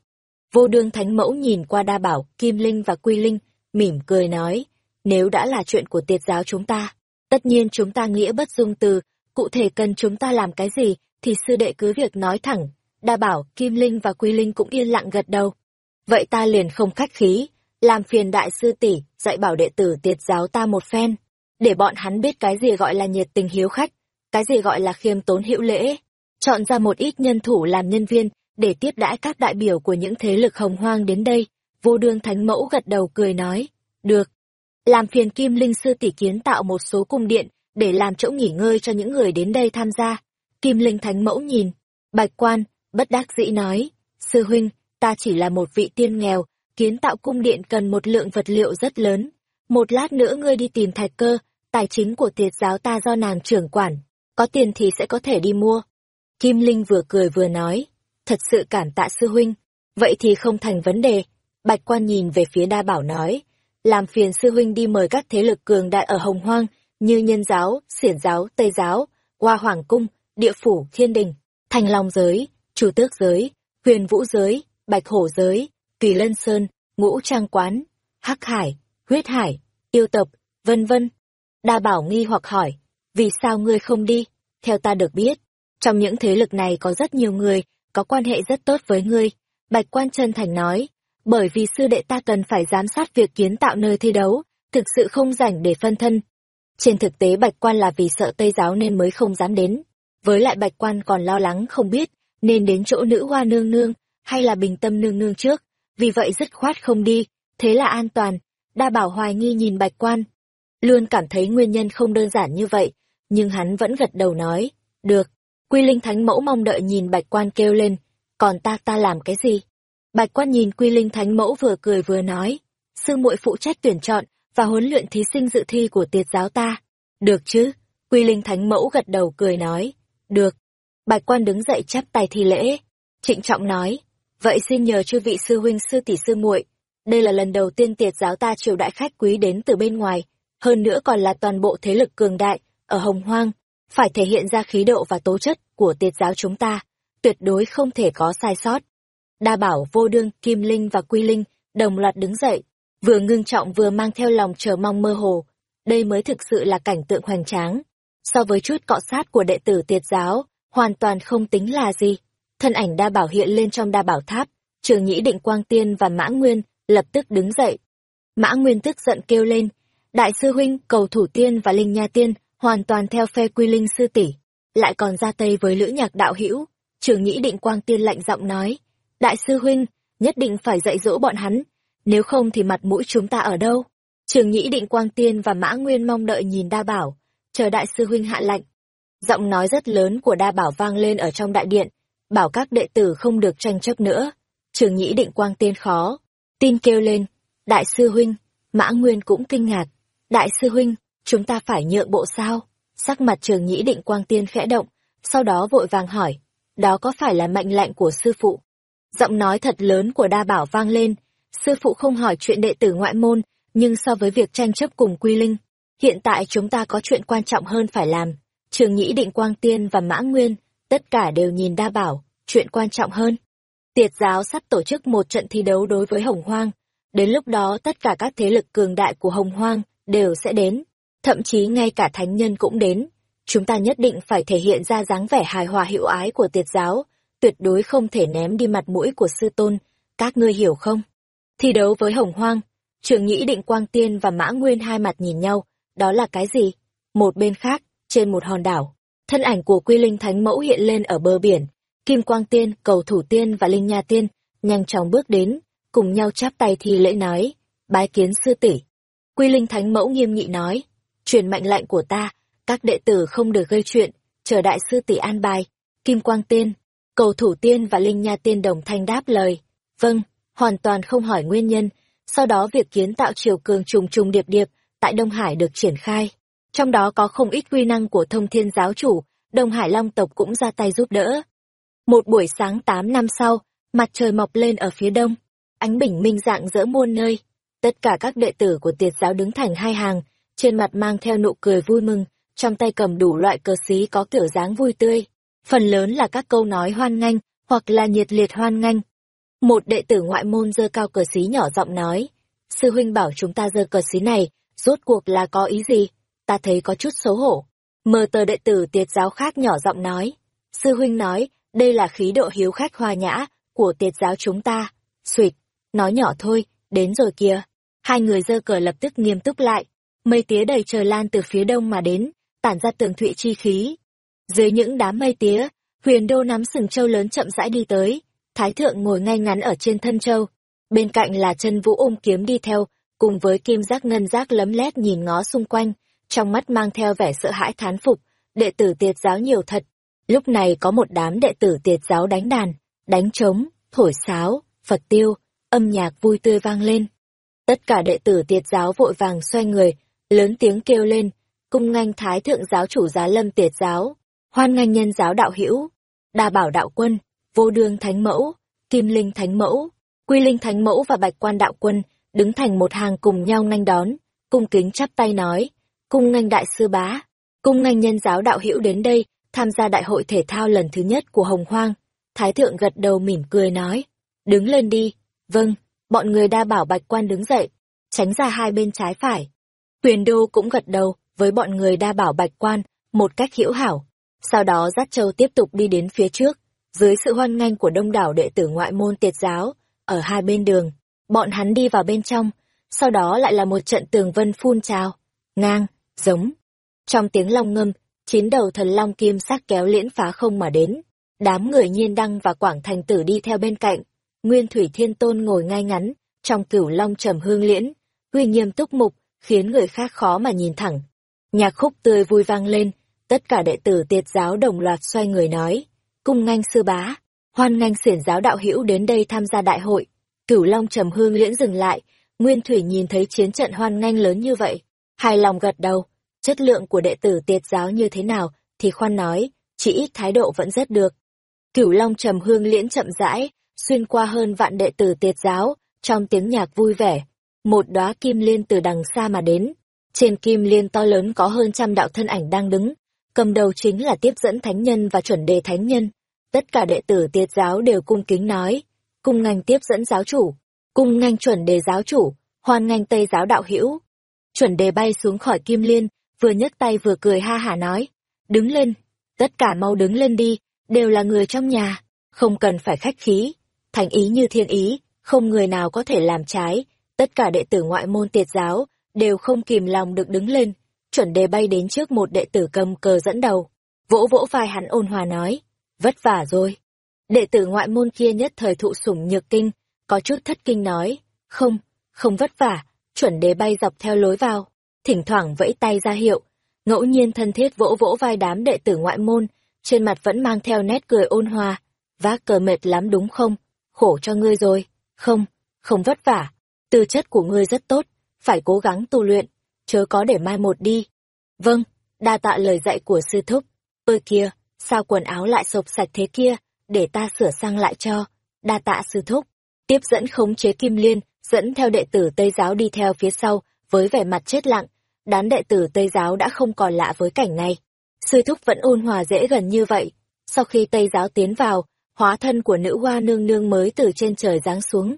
Vô đương thánh mẫu nhìn qua đa bảo, Kim Linh và Quy Linh, mỉm cười nói, nếu đã là chuyện của tiệt giáo chúng ta, tất nhiên chúng ta nghĩa bất dung từ, cụ thể cần chúng ta làm cái gì, thì sư đệ cứ việc nói thẳng. Đa bảo, Kim Linh và Quy Linh cũng yên lặng gật đầu. Vậy ta liền không khách khí, làm phiền đại sư tỷ dạy bảo đệ tử tiệt giáo ta một phen, để bọn hắn biết cái gì gọi là nhiệt tình hiếu khách, cái gì gọi là khiêm tốn hữu lễ. Chọn ra một ít nhân thủ làm nhân viên, để tiếp đãi các đại biểu của những thế lực hồng hoang đến đây. Vô đương thánh mẫu gật đầu cười nói, được, làm phiền Kim Linh sư tỷ kiến tạo một số cung điện để làm chỗ nghỉ ngơi cho những người đến đây tham gia. Kim Linh Thánh Mẫu nhìn, bạch quan, bất đắc dĩ nói, sư huynh, ta chỉ là một vị tiên nghèo, kiến tạo cung điện cần một lượng vật liệu rất lớn. Một lát nữa ngươi đi tìm thạch cơ, tài chính của tiệt giáo ta do nàng trưởng quản, có tiền thì sẽ có thể đi mua. Kim Linh vừa cười vừa nói, thật sự cảm tạ sư huynh, vậy thì không thành vấn đề. Bạch quan nhìn về phía đa bảo nói, làm phiền sư huynh đi mời các thế lực cường đại ở Hồng Hoang, như Nhân giáo, Xiển giáo, Tây giáo, Hoa Hoàng cung, Địa phủ, Thiên đình, Thành Long giới, Chủ Tước giới, Huyền Vũ giới, Bạch Hổ giới, kỳ Lân Sơn, Ngũ Trang quán, Hắc Hải, Huyết Hải, Yêu tập, vân vân. Đa Bảo nghi hoặc hỏi, vì sao ngươi không đi? Theo ta được biết, trong những thế lực này có rất nhiều người có quan hệ rất tốt với ngươi. Bạch Quan chân thành nói, bởi vì sư đệ ta cần phải giám sát việc kiến tạo nơi thi đấu, thực sự không rảnh để phân thân. Trên thực tế Bạch Quan là vì sợ Tây giáo nên mới không dám đến. Với lại Bạch Quan còn lo lắng không biết nên đến chỗ nữ hoa nương nương hay là bình tâm nương nương trước, vì vậy dứt khoát không đi, thế là an toàn. Đa bảo hoài nghi nhìn Bạch Quan, luôn cảm thấy nguyên nhân không đơn giản như vậy, nhưng hắn vẫn gật đầu nói, được. Quy Linh Thánh Mẫu mong đợi nhìn Bạch Quan kêu lên, còn ta ta làm cái gì? Bạch quan nhìn Quy Linh Thánh Mẫu vừa cười vừa nói, sư muội phụ trách tuyển chọn và huấn luyện thí sinh dự thi của tiệt giáo ta. Được chứ? Quy Linh Thánh Mẫu gật đầu cười nói, được. Bạch quan đứng dậy chắp tay thi lễ, trịnh trọng nói, vậy xin nhờ chư vị sư huynh sư tỷ sư muội, đây là lần đầu tiên tiệt giáo ta triều đại khách quý đến từ bên ngoài, hơn nữa còn là toàn bộ thế lực cường đại ở Hồng Hoang, phải thể hiện ra khí độ và tố chất của tiệt giáo chúng ta, tuyệt đối không thể có sai sót. Đa bảo vô đương, Kim Linh và Quy Linh đồng loạt đứng dậy, vừa ngưng trọng vừa mang theo lòng chờ mong mơ hồ. đây mới thực sự là cảnh tượng hoành tráng. So với chút cọ sát của đệ tử tiệt giáo, hoàn toàn không tính là gì. Thân ảnh đa bảo hiện lên trong đa bảo tháp, trường nhĩ định quang tiên và mã nguyên lập tức đứng dậy. Mã nguyên tức giận kêu lên, đại sư huynh, cầu thủ tiên và linh nha tiên hoàn toàn theo phe quy linh sư tỷ lại còn ra tay với lữ nhạc đạo hữu trường nhĩ định quang tiên lạnh giọng nói đại sư huynh nhất định phải dạy dỗ bọn hắn nếu không thì mặt mũi chúng ta ở đâu trường nhĩ định quang tiên và mã nguyên mong đợi nhìn đa bảo chờ đại sư huynh hạ lạnh giọng nói rất lớn của đa bảo vang lên ở trong đại điện bảo các đệ tử không được tranh chấp nữa trường nhĩ định quang tiên khó tin kêu lên đại sư huynh mã nguyên cũng kinh ngạc đại sư huynh chúng ta phải nhượng bộ sao? Sắc mặt trường nhĩ định quang tiên khẽ động, sau đó vội vàng hỏi, đó có phải là mệnh lệnh của sư phụ? Giọng nói thật lớn của đa bảo vang lên, sư phụ không hỏi chuyện đệ tử ngoại môn, nhưng so với việc tranh chấp cùng quy linh, hiện tại chúng ta có chuyện quan trọng hơn phải làm. Trường nhĩ định quang tiên và mã nguyên, tất cả đều nhìn đa bảo, chuyện quan trọng hơn. Tiệt giáo sắp tổ chức một trận thi đấu đối với Hồng Hoang. Đến lúc đó tất cả các thế lực cường đại của Hồng Hoang đều sẽ đến thậm chí ngay cả thánh nhân cũng đến. Chúng ta nhất định phải thể hiện ra dáng vẻ hài hòa hiệu ái của tiệt giáo, tuyệt đối không thể ném đi mặt mũi của sư tôn, các ngươi hiểu không? Thi đấu với hồng hoang, trường nhĩ định quang tiên và mã nguyên hai mặt nhìn nhau, đó là cái gì? Một bên khác, trên một hòn đảo, thân ảnh của quy linh thánh mẫu hiện lên ở bờ biển, kim quang tiên, cầu thủ tiên và linh nha tiên, nhanh chóng bước đến, cùng nhau chắp tay thi lễ nói, bái kiến sư tỷ. Quy linh thánh mẫu nghiêm nghị nói, truyền mệnh lệnh của ta, các đệ tử không được gây chuyện, chờ đại sư tỷ an bài. Kim Quang Tiên, cầu thủ tiên và Linh Nha Tiên đồng thanh đáp lời. Vâng, hoàn toàn không hỏi nguyên nhân. Sau đó việc kiến tạo chiều cường trùng trùng điệp điệp tại Đông Hải được triển khai. Trong đó có không ít quy năng của thông thiên giáo chủ, Đông Hải Long tộc cũng ra tay giúp đỡ. Một buổi sáng 8 năm sau, mặt trời mọc lên ở phía đông. Ánh bình minh dạng dỡ muôn nơi. Tất cả các đệ tử của tiệt giáo đứng thành hai hàng, trên mặt mang theo nụ cười vui mừng, trong tay cầm đủ loại cờ xí có kiểu dáng vui tươi. Phần lớn là các câu nói hoan nghênh, hoặc là nhiệt liệt hoan nghênh. Một đệ tử ngoại môn giơ cao cờ xí nhỏ giọng nói, sư huynh bảo chúng ta giơ cờ xí này, rốt cuộc là có ý gì? Ta thấy có chút xấu hổ. Mờ tờ đệ tử tiệt giáo khác nhỏ giọng nói, sư huynh nói, đây là khí độ hiếu khách hoa nhã của tiệt giáo chúng ta. Xuyệt, nói nhỏ thôi, đến rồi kìa. Hai người giơ cờ lập tức nghiêm túc lại, mây tía đầy trời lan từ phía đông mà đến, tản ra tường thụy chi khí. Dưới những đám mây tía, huyền đô nắm sừng châu lớn chậm rãi đi tới, thái thượng ngồi ngay ngắn ở trên thân châu. Bên cạnh là chân vũ ôm kiếm đi theo, cùng với kim giác ngân giác lấm lét nhìn ngó xung quanh, trong mắt mang theo vẻ sợ hãi thán phục, đệ tử tiệt giáo nhiều thật. Lúc này có một đám đệ tử tiệt giáo đánh đàn, đánh trống, thổi sáo, Phật tiêu, âm nhạc vui tươi vang lên. Tất cả đệ tử tiệt giáo vội vàng xoay người, lớn tiếng kêu lên, cung nganh thái thượng giáo chủ giá lâm tiệt giáo, hoan nghênh nhân giáo đạo hữu, đa bảo đạo quân, vô đương thánh mẫu, kim linh thánh mẫu, quy linh thánh mẫu và bạch quan đạo quân, đứng thành một hàng cùng nhau nghênh đón, cung kính chắp tay nói, cung nghênh đại sư bá, cung nghênh nhân giáo đạo hữu đến đây, tham gia đại hội thể thao lần thứ nhất của Hồng Hoang. Thái thượng gật đầu mỉm cười nói, đứng lên đi, vâng, bọn người đa bảo bạch quan đứng dậy, tránh ra hai bên trái phải, Huyền Đô cũng gật đầu với bọn người đa bảo bạch quan, một cách hiểu hảo. Sau đó Giác châu tiếp tục đi đến phía trước, dưới sự hoan nghênh của đông đảo đệ tử ngoại môn tiệt giáo, ở hai bên đường, bọn hắn đi vào bên trong, sau đó lại là một trận tường vân phun trào, ngang, giống. Trong tiếng long ngâm, chín đầu thần long kim sắc kéo liễn phá không mà đến, đám người nhiên đăng và quảng thành tử đi theo bên cạnh, nguyên thủy thiên tôn ngồi ngay ngắn, trong cửu long trầm hương liễn, uy nghiêm túc mục, khiến người khác khó mà nhìn thẳng. Nhạc khúc tươi vui vang lên, tất cả đệ tử tiệt giáo đồng loạt xoay người nói, cung nganh sư bá, hoan nganh xiển giáo đạo hữu đến đây tham gia đại hội. Cửu Long trầm hương liễn dừng lại, Nguyên Thủy nhìn thấy chiến trận hoan nghênh lớn như vậy, hài lòng gật đầu, chất lượng của đệ tử tiệt giáo như thế nào thì khoan nói, chỉ ít thái độ vẫn rất được. Cửu Long trầm hương liễn chậm rãi, xuyên qua hơn vạn đệ tử tiệt giáo, trong tiếng nhạc vui vẻ, một đóa kim liên từ đằng xa mà đến. Trên kim liên to lớn có hơn trăm đạo thân ảnh đang đứng, cầm đầu chính là tiếp dẫn thánh nhân và chuẩn đề thánh nhân. Tất cả đệ tử tiệt giáo đều cung kính nói, cung ngành tiếp dẫn giáo chủ, cung ngành chuẩn đề giáo chủ, hoan ngành tây giáo đạo hữu. Chuẩn đề bay xuống khỏi kim liên, vừa nhấc tay vừa cười ha hả nói. Đứng lên, tất cả mau đứng lên đi, đều là người trong nhà, không cần phải khách khí. Thành ý như thiên ý, không người nào có thể làm trái, tất cả đệ tử ngoại môn tiệt giáo, đều không kìm lòng được đứng lên. Chuẩn đề bay đến trước một đệ tử cầm cờ dẫn đầu, vỗ vỗ vai hắn ôn hòa nói, vất vả rồi. Đệ tử ngoại môn kia nhất thời thụ sủng nhược kinh, có chút thất kinh nói, không, không vất vả, chuẩn đề bay dọc theo lối vào, thỉnh thoảng vẫy tay ra hiệu, ngẫu nhiên thân thiết vỗ vỗ vai đám đệ tử ngoại môn, trên mặt vẫn mang theo nét cười ôn hòa, vác cờ mệt lắm đúng không, khổ cho ngươi rồi, không, không vất vả, tư chất của ngươi rất tốt, phải cố gắng tu luyện, chớ có để mai một đi. Vâng, đa tạ lời dạy của sư thúc, ơi kia, sao quần áo lại sộp sạch thế kia, để ta sửa sang lại cho, đa tạ sư thúc. Tiếp dẫn khống chế kim liên, dẫn theo đệ tử Tây giáo đi theo phía sau, với vẻ mặt chết lặng, đám đệ tử Tây giáo đã không còn lạ với cảnh này. Sư thúc vẫn ôn hòa dễ gần như vậy. Sau khi Tây giáo tiến vào, hóa thân của nữ hoa nương nương mới từ trên trời giáng xuống.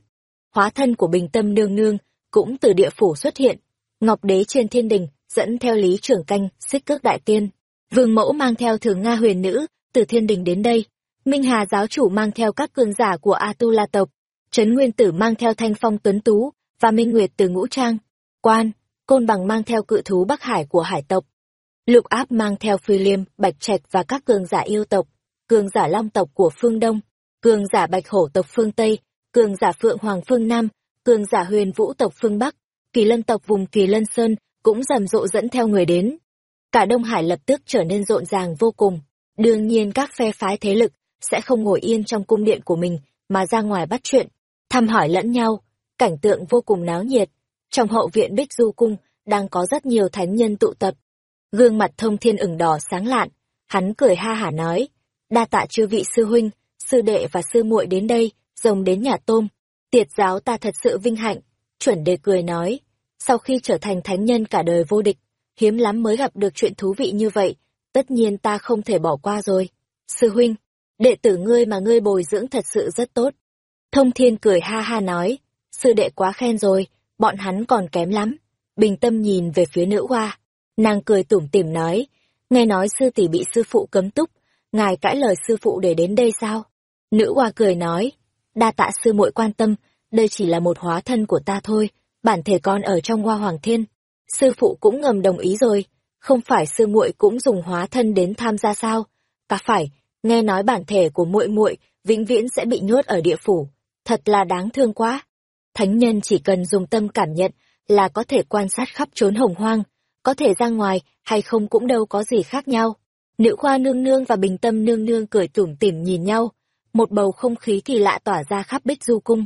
Hóa thân của bình tâm nương nương cũng từ địa phủ xuất hiện. Ngọc đế trên thiên đình dẫn theo lý trưởng canh, xích cước đại tiên. Vương mẫu mang theo thường Nga huyền nữ, từ thiên đình đến đây. Minh Hà giáo chủ mang theo các cường giả của Atula tộc. Trấn Nguyên Tử mang theo thanh phong tuấn tú, và Minh Nguyệt từ ngũ trang. Quan, Côn Bằng mang theo cự thú Bắc Hải của hải tộc. Lục áp mang theo phi liêm, bạch trạch và các cường giả yêu tộc, cường giả long tộc của phương Đông, cường giả bạch hổ tộc phương Tây, cường giả phượng hoàng phương Nam, cường giả huyền vũ tộc phương Bắc, kỳ lân tộc vùng kỳ lân sơn cũng rầm rộ dẫn theo người đến. Cả Đông Hải lập tức trở nên rộn ràng vô cùng. Đương nhiên các phe phái thế lực sẽ không ngồi yên trong cung điện của mình mà ra ngoài bắt chuyện, thăm hỏi lẫn nhau, cảnh tượng vô cùng náo nhiệt. Trong hậu viện Bích Du Cung đang có rất nhiều thánh nhân tụ tập. Gương mặt thông thiên ửng đỏ sáng lạn, hắn cười ha hả nói, đa tạ chư vị sư huynh, sư đệ và sư muội đến đây, rồng đến nhà tôm. Tiệt giáo ta thật sự vinh hạnh, chuẩn đề cười nói, sau khi trở thành thánh nhân cả đời vô địch, hiếm lắm mới gặp được chuyện thú vị như vậy, tất nhiên ta không thể bỏ qua rồi. Sư huynh, đệ tử ngươi mà ngươi bồi dưỡng thật sự rất tốt. Thông thiên cười ha ha nói, sư đệ quá khen rồi, bọn hắn còn kém lắm. Bình tâm nhìn về phía nữ hoa, nàng cười tủm tỉm nói, nghe nói sư tỷ bị sư phụ cấm túc, ngài cãi lời sư phụ để đến đây sao? Nữ hoa cười nói, đa tạ sư muội quan tâm, đây chỉ là một hóa thân của ta thôi, bản thể con ở trong hoa hoàng thiên. Sư phụ cũng ngầm đồng ý rồi, không phải sư muội cũng dùng hóa thân đến tham gia sao? Cả phải, nghe nói bản thể của muội muội vĩnh viễn sẽ bị nhốt ở địa phủ, thật là đáng thương quá. Thánh nhân chỉ cần dùng tâm cảm nhận là có thể quan sát khắp trốn hồng hoang, có thể ra ngoài hay không cũng đâu có gì khác nhau. Nữ khoa nương nương và bình tâm nương nương cười tủm tỉm nhìn nhau, một bầu không khí kỳ lạ tỏa ra khắp bích du cung.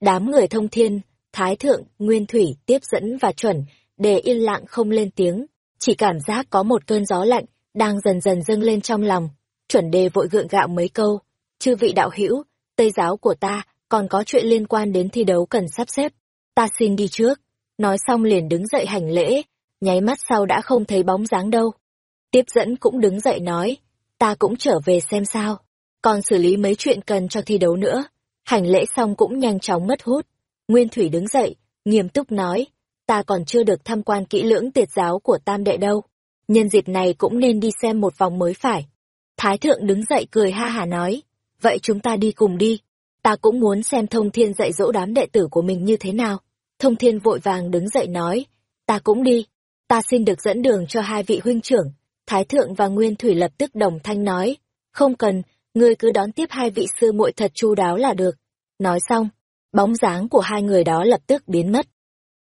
Đám người thông thiên, thái thượng, nguyên thủy, tiếp dẫn và chuẩn, để yên lặng không lên tiếng, chỉ cảm giác có một cơn gió lạnh, đang dần dần dâng lên trong lòng. Chuẩn đề vội gượng gạo mấy câu, chư vị đạo hữu tây giáo của ta, còn có chuyện liên quan đến thi đấu cần sắp xếp. Ta xin đi trước. Nói xong liền đứng dậy hành lễ, nháy mắt sau đã không thấy bóng dáng đâu. Tiếp dẫn cũng đứng dậy nói, ta cũng trở về xem sao, còn xử lý mấy chuyện cần cho thi đấu nữa. Hành lễ xong cũng nhanh chóng mất hút. Nguyên Thủy đứng dậy, nghiêm túc nói, ta còn chưa được tham quan kỹ lưỡng tiệt giáo của tam đệ đâu. Nhân dịp này cũng nên đi xem một vòng mới phải. Thái thượng đứng dậy cười ha hà nói, vậy chúng ta đi cùng đi. Ta cũng muốn xem thông thiên dạy dỗ đám đệ tử của mình như thế nào. Thông thiên vội vàng đứng dậy nói, ta cũng đi. Ta xin được dẫn đường cho hai vị huynh trưởng. Thái thượng và Nguyên Thủy lập tức đồng thanh nói, không cần, ngươi cứ đón tiếp hai vị sư muội thật chu đáo là được. Nói xong, bóng dáng của hai người đó lập tức biến mất.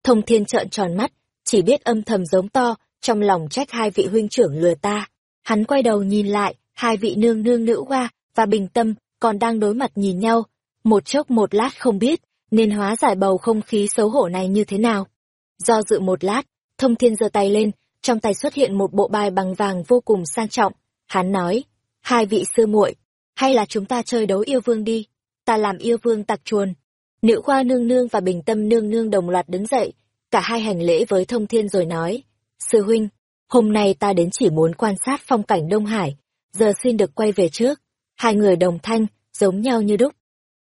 Thông thiên trợn tròn mắt, chỉ biết âm thầm giống to, trong lòng trách hai vị huynh trưởng lừa ta. Hắn quay đầu nhìn lại, hai vị nương nương nữ hoa và bình tâm còn đang đối mặt nhìn nhau, một chốc một lát không biết nên hóa giải bầu không khí xấu hổ này như thế nào. Do dự một lát, thông thiên giơ tay lên, trong tay xuất hiện một bộ bài bằng vàng vô cùng sang trọng. Hắn nói, hai vị sư muội, hay là chúng ta chơi đấu yêu vương đi, ta làm yêu vương tặc chuồn. Nữ khoa nương nương và bình tâm nương nương đồng loạt đứng dậy, cả hai hành lễ với thông thiên rồi nói, sư huynh, hôm nay ta đến chỉ muốn quan sát phong cảnh Đông Hải, giờ xin được quay về trước. Hai người đồng thanh, giống nhau như đúc.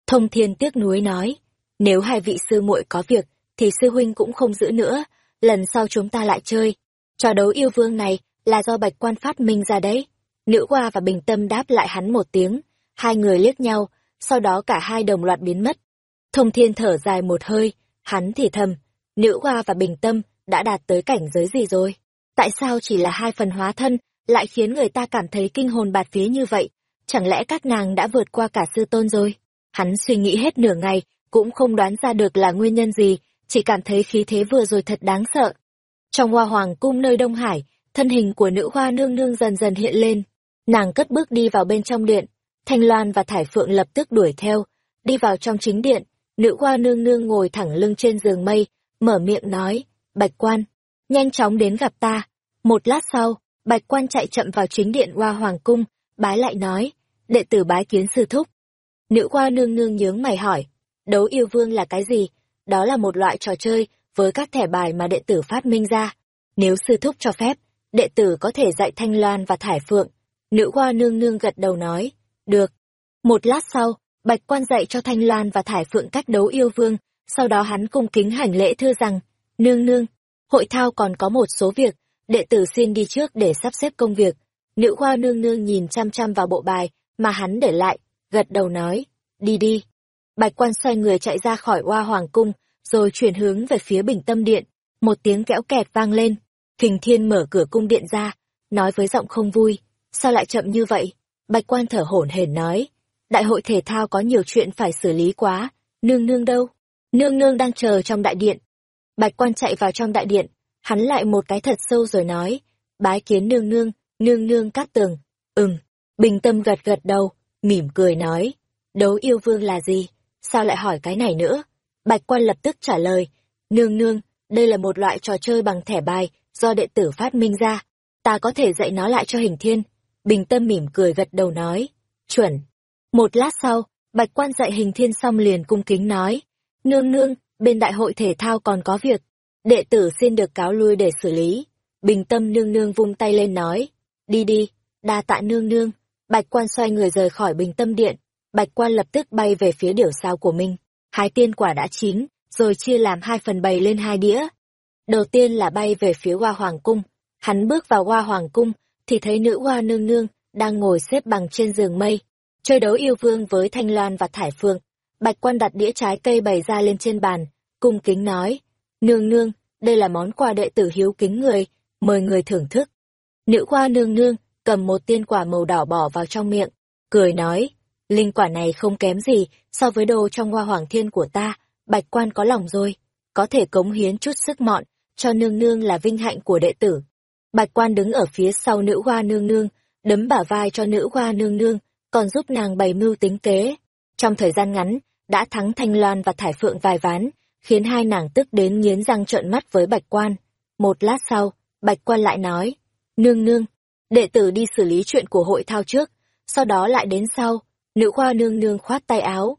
Thông thiên tiếc nuối nói, nếu hai vị sư muội có việc, thì sư huynh cũng không giữ nữa, lần sau chúng ta lại chơi. Trò đấu yêu vương này là do bạch quan phát minh ra đấy. Nữ hoa và bình tâm đáp lại hắn một tiếng, hai người liếc nhau, sau đó cả hai đồng loạt biến mất. Thông thiên thở dài một hơi, hắn thì thầm, nữ hoa và bình tâm đã đạt tới cảnh giới gì rồi? Tại sao chỉ là hai phần hóa thân, lại khiến người ta cảm thấy kinh hồn bạt vía như vậy? Chẳng lẽ các nàng đã vượt qua cả sư tôn rồi? Hắn suy nghĩ hết nửa ngày, cũng không đoán ra được là nguyên nhân gì, chỉ cảm thấy khí thế vừa rồi thật đáng sợ. Trong hoa hoàng cung nơi Đông Hải, thân hình của nữ hoa nương nương dần dần hiện lên. Nàng cất bước đi vào bên trong điện, Thanh Loan và Thải Phượng lập tức đuổi theo, đi vào trong chính điện, nữ hoa nương nương ngồi thẳng lưng trên giường mây, mở miệng nói, Bạch Quan, nhanh chóng đến gặp ta. Một lát sau, Bạch Quan chạy chậm vào chính điện hoa hoàng cung, bái lại nói, đệ tử bái kiến sư thúc. Nữ hoa nương nương nhướng mày hỏi, đấu yêu vương là cái gì? Đó là một loại trò chơi với các thẻ bài mà đệ tử phát minh ra. Nếu sư thúc cho phép, đệ tử có thể dạy Thanh Loan và Thải Phượng. Nữ hoa nương nương gật đầu nói, được. Một lát sau, Bạch quan dạy cho Thanh Loan và Thải Phượng cách đấu yêu vương, sau đó hắn cung kính hành lễ thưa rằng, nương nương, hội thao còn có một số việc, đệ tử xin đi trước để sắp xếp công việc. Nữ hoa nương nương nhìn chăm chăm vào bộ bài mà hắn để lại, gật đầu nói, đi đi. Bạch quan xoay người chạy ra khỏi hoa hoàng cung, rồi chuyển hướng về phía bình tâm điện. Một tiếng kẽo kẹt vang lên, Kình Thiên mở cửa cung điện ra, nói với giọng không vui, sao lại chậm như vậy? Bạch quan thở hổn hển nói, đại hội thể thao có nhiều chuyện phải xử lý quá, nương nương đâu? Nương nương đang chờ trong đại điện. Bạch quan chạy vào trong đại điện, hắn lại một cái thật sâu rồi nói, bái kiến nương nương, nương nương cát tường. Ừm, bình tâm gật gật đầu, mỉm cười nói, đấu yêu vương là gì? Sao lại hỏi cái này nữa? Bạch quan lập tức trả lời, nương nương, đây là một loại trò chơi bằng thẻ bài do đệ tử phát minh ra. Ta có thể dạy nó lại cho hình thiên. Bình tâm mỉm cười gật đầu nói, chuẩn. Một lát sau, bạch quan dạy hình thiên xong liền cung kính nói, nương nương, bên đại hội thể thao còn có việc. Đệ tử xin được cáo lui để xử lý. Bình tâm nương nương vung tay lên nói, đi đi, đa tạ nương nương. Bạch quan xoay người rời khỏi bình tâm điện, bạch quan lập tức bay về phía điểu sao của mình. Hai tiên quả đã chín, rồi chia làm hai phần bày lên hai đĩa. Đầu tiên là bay về phía hoa hoàng cung. Hắn bước vào hoa hoàng cung, thì thấy nữ hoa nương nương đang ngồi xếp bằng trên giường mây, chơi đấu yêu vương với Thanh Loan và Thải Phương. Bạch quan đặt đĩa trái cây bày ra lên trên bàn, cung kính nói, nương nương, đây là món quà đệ tử hiếu kính người, mời người thưởng thức. Nữ hoa nương nương cầm một tiên quả màu đỏ bỏ vào trong miệng, cười nói, linh quả này không kém gì so với đồ trong hoa hoàng thiên của ta, bạch quan có lòng rồi, có thể cống hiến chút sức mọn, cho nương nương là vinh hạnh của đệ tử. Bạch quan đứng ở phía sau nữ hoa nương nương, đấm bả vai cho nữ hoa nương nương, còn giúp nàng bày mưu tính kế. Trong thời gian ngắn, đã thắng Thanh Loan và Thải Phượng vài ván, khiến hai nàng tức đến nghiến răng trợn mắt với Bạch Quan. Một lát sau, Bạch Quan lại nói, Nương nương, đệ tử đi xử lý chuyện của hội thao trước, sau đó lại đến sau, nữ khoa nương nương khoát tay áo.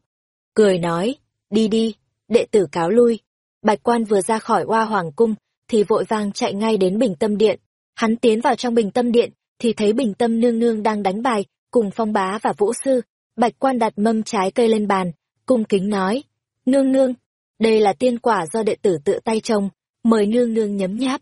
Cười nói, đi đi, đệ tử cáo lui. Bạch Quan vừa ra khỏi hoa hoàng cung, thì vội vàng chạy ngay đến bình tâm điện. Hắn tiến vào trong bình tâm điện, thì thấy bình tâm nương nương đang đánh bài, cùng phong bá và vũ sư. Bạch quan đặt mâm trái cây lên bàn, cung kính nói, nương nương, đây là tiên quả do đệ tử tự tay trồng, mời nương nương nhấm nháp.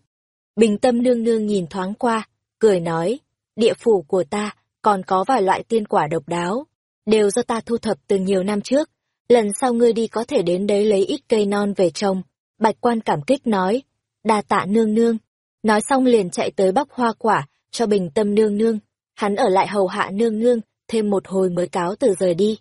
Bình tâm nương nương nhìn thoáng qua, cười nói, địa phủ của ta còn có vài loại tiên quả độc đáo, đều do ta thu thập từ nhiều năm trước, lần sau ngươi đi có thể đến đấy lấy ít cây non về trồng. Bạch quan cảm kích nói, đa tạ nương nương. Nói xong liền chạy tới bóc hoa quả, cho bình tâm nương nương. Hắn ở lại hầu hạ nương nương, thêm một hồi mới cáo từ rời đi.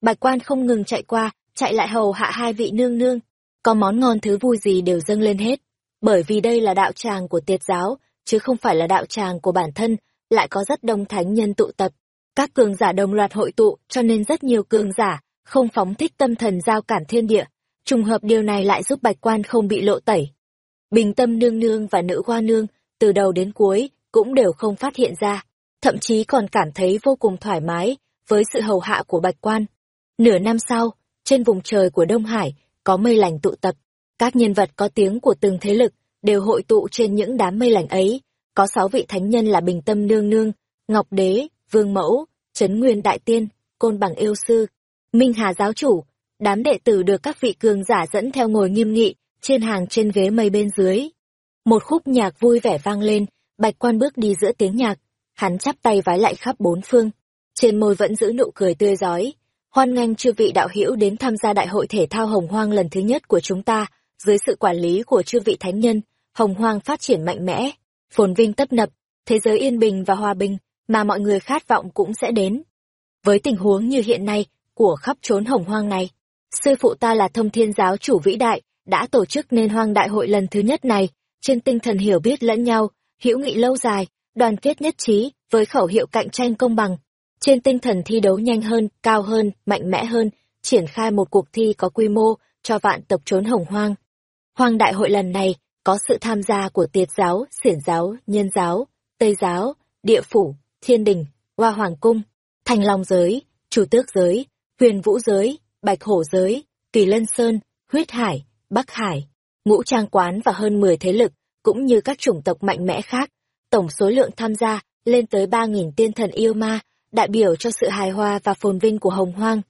Bạch quan không ngừng chạy qua, chạy lại hầu hạ hai vị nương nương. Có món ngon thứ vui gì đều dâng lên hết. Bởi vì đây là đạo tràng của tiệt giáo, chứ không phải là đạo tràng của bản thân, lại có rất đông thánh nhân tụ tập. Các cường giả đồng loạt hội tụ, cho nên rất nhiều cường giả, không phóng thích tâm thần giao cản thiên địa. Trùng hợp điều này lại giúp bạch quan không bị lộ tẩy. Bình tâm nương nương và nữ hoa nương, từ đầu đến cuối, cũng đều không phát hiện ra, thậm chí còn cảm thấy vô cùng thoải mái với sự hầu hạ của bạch quan. Nửa năm sau, trên vùng trời của Đông Hải, có mây lành tụ tập, các nhân vật có tiếng của từng thế lực đều hội tụ trên những đám mây lành ấy, có sáu vị thánh nhân là Bình Tâm Nương Nương, Ngọc Đế, Vương Mẫu, Trấn Nguyên Đại Tiên, Côn Bằng Yêu Sư, Minh Hà Giáo Chủ, đám đệ tử được các vị cường giả dẫn theo ngồi nghiêm nghị, trên hàng trên ghế mây bên dưới. Một khúc nhạc vui vẻ vang lên, bạch quan bước đi giữa tiếng nhạc, hắn chắp tay vái lại khắp bốn phương, trên môi vẫn giữ nụ cười tươi rói. Hoan nghênh chư vị đạo hữu đến tham gia đại hội thể thao hồng hoang lần thứ nhất của chúng ta, dưới sự quản lý của chư vị thánh nhân, hồng hoang phát triển mạnh mẽ, phồn vinh tấp nập, thế giới yên bình và hòa bình mà mọi người khát vọng cũng sẽ đến. Với tình huống như hiện nay của khắp trốn hồng hoang này, sư phụ ta là thông thiên giáo chủ vĩ đại, đã tổ chức nên hoang đại hội lần thứ nhất này, trên tinh thần hiểu biết lẫn nhau, hữu nghị lâu dài, đoàn kết nhất trí, với khẩu hiệu cạnh tranh công bằng. Trên tinh thần thi đấu nhanh hơn, cao hơn, mạnh mẽ hơn, triển khai một cuộc thi có quy mô cho vạn tộc trốn hồng hoang. Hoang đại hội lần này có sự tham gia của tiệt giáo, xiển giáo, nhân giáo, tây giáo, địa phủ, thiên đình, hoa hoàng cung, thành long giới, chủ tước giới, huyền vũ giới, bạch hổ giới, kỳ lân sơn, huyết hải, bắc hải, ngũ trang quán và hơn 10 thế lực, cũng như các chủng tộc mạnh mẽ khác. Tổng số lượng tham gia lên tới ba nghìn tiên thần yêu ma, đại biểu cho sự hài hòa và phồn vinh của hồng hoang.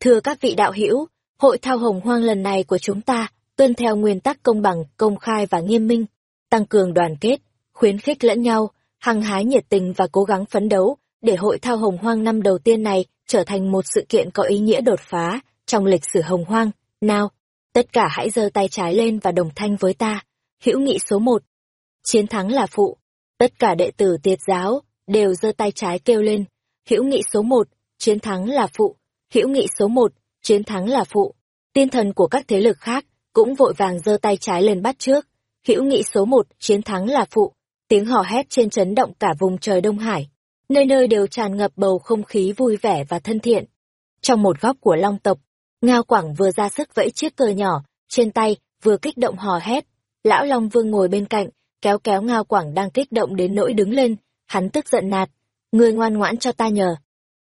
Thưa các vị đạo hữu, hội thao hồng hoang lần này của chúng ta tuân theo nguyên tắc công bằng, công khai và nghiêm minh, tăng cường đoàn kết, khuyến khích lẫn nhau, hăng hái nhiệt tình và cố gắng phấn đấu để hội thao hồng hoang năm đầu tiên này trở thành một sự kiện có ý nghĩa đột phá trong lịch sử hồng hoang. Nào, tất cả hãy giơ tay trái lên và đồng thanh với ta. Hữu nghị số một, chiến thắng là phụ. Tất cả đệ tử tiệt giáo đều giơ tay trái kêu lên. Hữu nghị số một, chiến thắng là phụ. Hữu nghị số một, chiến thắng là phụ. Tiên thần của các thế lực khác cũng vội vàng giơ tay trái lên bắt trước. Hữu nghị số một, chiến thắng là phụ. Tiếng hò hét trên chấn động cả vùng trời Đông Hải. Nơi nơi đều tràn ngập bầu không khí vui vẻ và thân thiện. Trong một góc của Long tộc, Ngao Quảng vừa ra sức vẫy chiếc cờ nhỏ, trên tay, vừa kích động hò hét. Lão Long Vương ngồi bên cạnh, kéo kéo Ngao Quảng đang kích động đến nỗi đứng lên, hắn tức giận nạt. Ngươi ngoan ngoãn cho ta nhờ.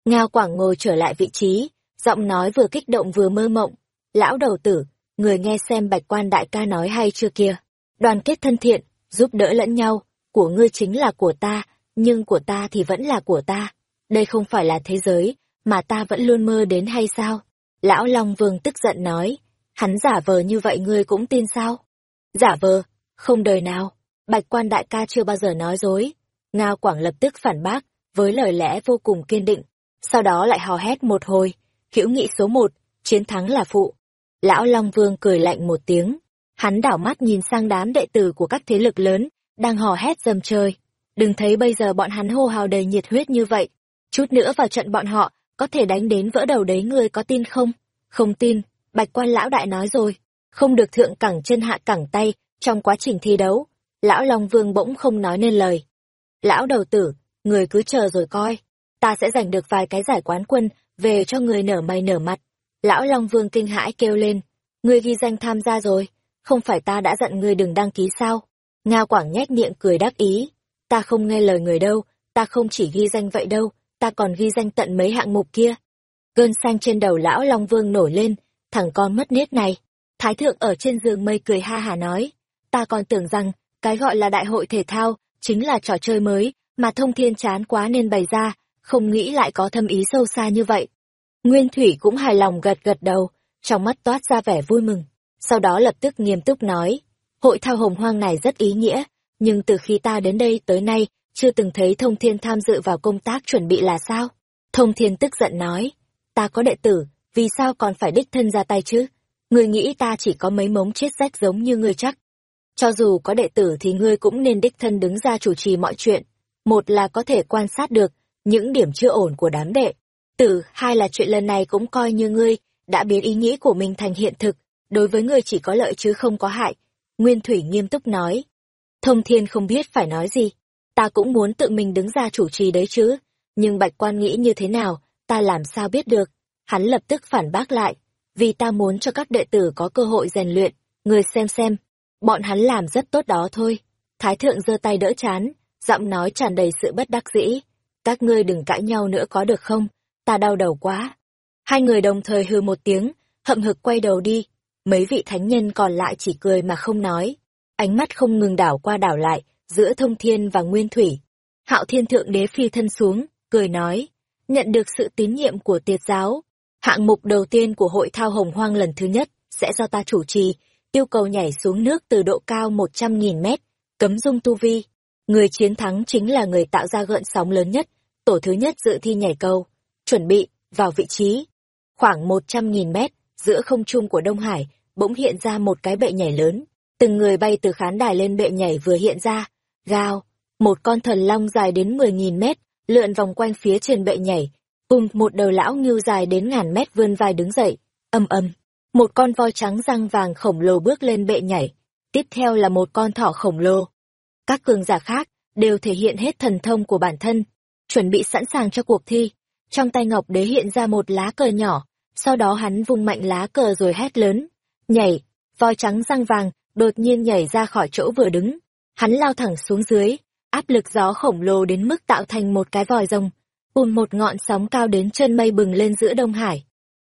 Ngao Quảng ngồi trở lại vị trí, giọng nói vừa kích động vừa mơ mộng. Lão đầu tử, người nghe xem bạch quan đại ca nói hay chưa kia. Đoàn kết thân thiện, giúp đỡ lẫn nhau, của ngươi chính là của ta, nhưng của ta thì vẫn là của ta. Đây không phải là thế giới, mà ta vẫn luôn mơ đến hay sao? Lão Long Vương tức giận nói, hắn giả vờ như vậy ngươi cũng tin sao? Giả vờ, không đời nào, bạch quan đại ca chưa bao giờ nói dối. Ngao Quảng lập tức phản bác, với lời lẽ vô cùng kiên định, sau đó lại hò hét một hồi, hữu nghị số một, chiến thắng là phụ. Lão Long Vương cười lạnh một tiếng, hắn đảo mắt nhìn sang đám đệ tử của các thế lực lớn, đang hò hét dầm trời. Đừng thấy bây giờ bọn hắn hô hào đầy nhiệt huyết như vậy. Chút nữa vào trận bọn họ, có thể đánh đến vỡ đầu đấy ngươi có tin không? Không tin, bạch quan lão đại nói rồi. Không được thượng cẳng chân hạ cẳng tay trong quá trình thi đấu. Lão Long Vương bỗng không nói nên lời. Lão đầu tử, người cứ chờ rồi coi. Ta sẽ giành được vài cái giải quán quân về cho người nở mày nở mặt. Lão Long Vương kinh hãi kêu lên. Ngươi ghi danh tham gia rồi. Không phải ta đã dặn ngươi đừng đăng ký sao? Ngao Quảng nhếch miệng cười đáp ý. Ta không nghe lời người đâu, ta không chỉ ghi danh vậy đâu, ta còn ghi danh tận mấy hạng mục kia. cơn xanh trên đầu lão Long Vương nổi lên, thằng con mất nết này. Thái thượng ở trên giường mây cười ha hà nói, ta còn tưởng rằng, cái gọi là đại hội thể thao, chính là trò chơi mới, mà thông thiên chán quá nên bày ra, không nghĩ lại có thâm ý sâu xa như vậy. Nguyên Thủy cũng hài lòng gật gật đầu, trong mắt toát ra vẻ vui mừng. Sau đó lập tức nghiêm túc nói, hội thao hồng hoang này rất ý nghĩa, nhưng từ khi ta đến đây tới nay, chưa từng thấy thông thiên tham dự vào công tác chuẩn bị là sao? Thông thiên tức giận nói, ta có đệ tử, vì sao còn phải đích thân ra tay chứ? Người nghĩ ta chỉ có mấy mống chết rách giống như ngươi chắc. Cho dù có đệ tử thì ngươi cũng nên đích thân đứng ra chủ trì mọi chuyện. Một là có thể quan sát được những điểm chưa ổn của đám đệ. Tử, hai là chuyện lần này cũng coi như ngươi đã biến ý nghĩ của mình thành hiện thực. Đối với ngươi chỉ có lợi chứ không có hại. Nguyên Thủy nghiêm túc nói. Thông thiên không biết phải nói gì. Ta cũng muốn tự mình đứng ra chủ trì đấy chứ. Nhưng bạch quan nghĩ như thế nào, ta làm sao biết được. Hắn lập tức phản bác lại. Vì ta muốn cho các đệ tử có cơ hội rèn luyện. Người xem xem. Bọn hắn làm rất tốt đó thôi. Thái thượng giơ tay đỡ chán, giọng nói tràn đầy sự bất đắc dĩ. Các ngươi đừng cãi nhau nữa có được không? Ta đau đầu quá. Hai người đồng thời hư một tiếng, hậm hực quay đầu đi. Mấy vị thánh nhân còn lại chỉ cười mà không nói ánh mắt không ngừng đảo qua đảo lại, giữa thông thiên và nguyên thủy. Hạo thiên thượng đế phi thân xuống, cười nói, nhận được sự tín nhiệm của tiệt giáo. Hạng mục đầu tiên của hội thao hồng hoang lần thứ nhất sẽ do ta chủ trì, yêu cầu nhảy xuống nước từ độ cao 100.000 mét, cấm dung tu vi. Người chiến thắng chính là người tạo ra gợn sóng lớn nhất, tổ thứ nhất dự thi nhảy cầu. Chuẩn bị, vào vị trí. Khoảng một trăm nghìn mét, giữa không trung của Đông Hải, bỗng hiện ra một cái bệ nhảy lớn. Từng người bay từ khán đài lên bệ nhảy vừa hiện ra. Gào, một con thần long dài đến mười nghìn mét, lượn vòng quanh phía trên bệ nhảy. Cùng một đầu lão ngưu dài đến ngàn mét vươn vai đứng dậy. Âm âm, một con voi trắng răng vàng khổng lồ bước lên bệ nhảy. Tiếp theo là một con thỏ khổng lồ. Các cường giả khác đều thể hiện hết thần thông của bản thân, chuẩn bị sẵn sàng cho cuộc thi. Trong tay Ngọc Đế hiện ra một lá cờ nhỏ, sau đó hắn vung mạnh lá cờ rồi hét lớn. Nhảy, voi trắng răng vàng, đột nhiên nhảy ra khỏi chỗ vừa đứng. Hắn lao thẳng xuống dưới, áp lực gió khổng lồ đến mức tạo thành một cái vòi rồng, ùn một ngọn sóng cao đến chân mây bừng lên giữa Đông Hải.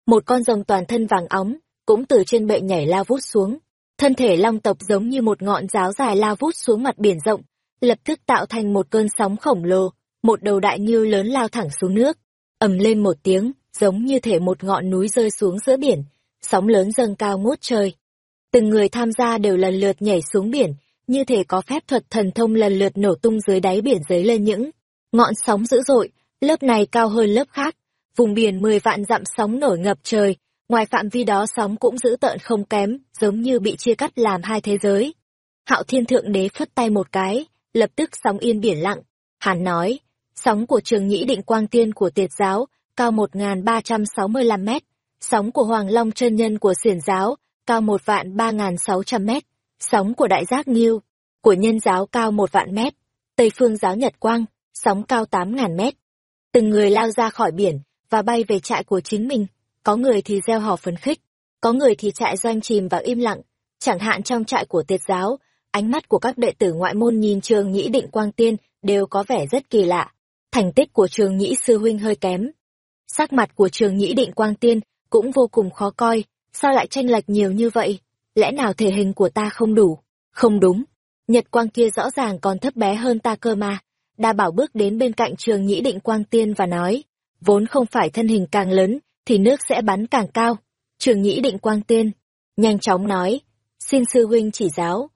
Một con rồng toàn thân vàng óng, cũng từ trên bệ nhảy lao vút xuống. Thân thể long tộc giống như một ngọn giáo dài lao vút xuống mặt biển rộng, lập tức tạo thành một cơn sóng khổng lồ, một đầu đại như lớn lao thẳng xuống nước, ầm lên một tiếng, giống như thể một ngọn núi rơi xuống giữa biển, sóng lớn dâng cao ngút trời. Từng người tham gia đều lần lượt nhảy xuống biển, như thể có phép thuật thần thông lần lượt nổ tung dưới đáy biển dấy lên những ngọn sóng dữ dội, lớp này cao hơn lớp khác, vùng biển mười vạn dặm sóng nổi ngập trời, ngoài phạm vi đó sóng cũng dữ tợn không kém, giống như bị chia cắt làm hai thế giới. Hạo Thiên Thượng Đế phất tay một cái, lập tức sóng yên biển lặng. Hắn nói, sóng của trường nhĩ định quang tiên của tiệt giáo, cao 1.365 mét, sóng của Hoàng Long chân nhân của xiển giáo, cao 1 vạn 3.600 mét, sóng của Đại Giác Nghiêu, của nhân giáo cao 1 vạn mét, Tây Phương giáo Nhật Quang, sóng cao 8.000 mét. Từng người lao ra khỏi biển, và bay về trại của chính mình, có người thì gieo hò phấn khích, có người thì trại doanh chìm vào im lặng, chẳng hạn trong trại của tiệt giáo, ánh mắt của các đệ tử ngoại môn nhìn trường nhĩ định quang tiên đều có vẻ rất kỳ lạ. Thành tích của trường nhĩ sư huynh hơi kém. Sắc mặt của trường nhĩ định quang tiên cũng vô cùng khó coi, sao lại tranh lệch nhiều như vậy? Lẽ nào thể hình của ta không đủ? Không đúng. Nhật quang kia rõ ràng còn thấp bé hơn ta cơ mà. Đa bảo bước đến bên cạnh trường nhĩ định quang tiên và nói, vốn không phải thân hình càng lớn, thì nước sẽ bắn càng cao. Trường nhĩ định quang tiên, nhanh chóng nói, xin sư huynh chỉ giáo.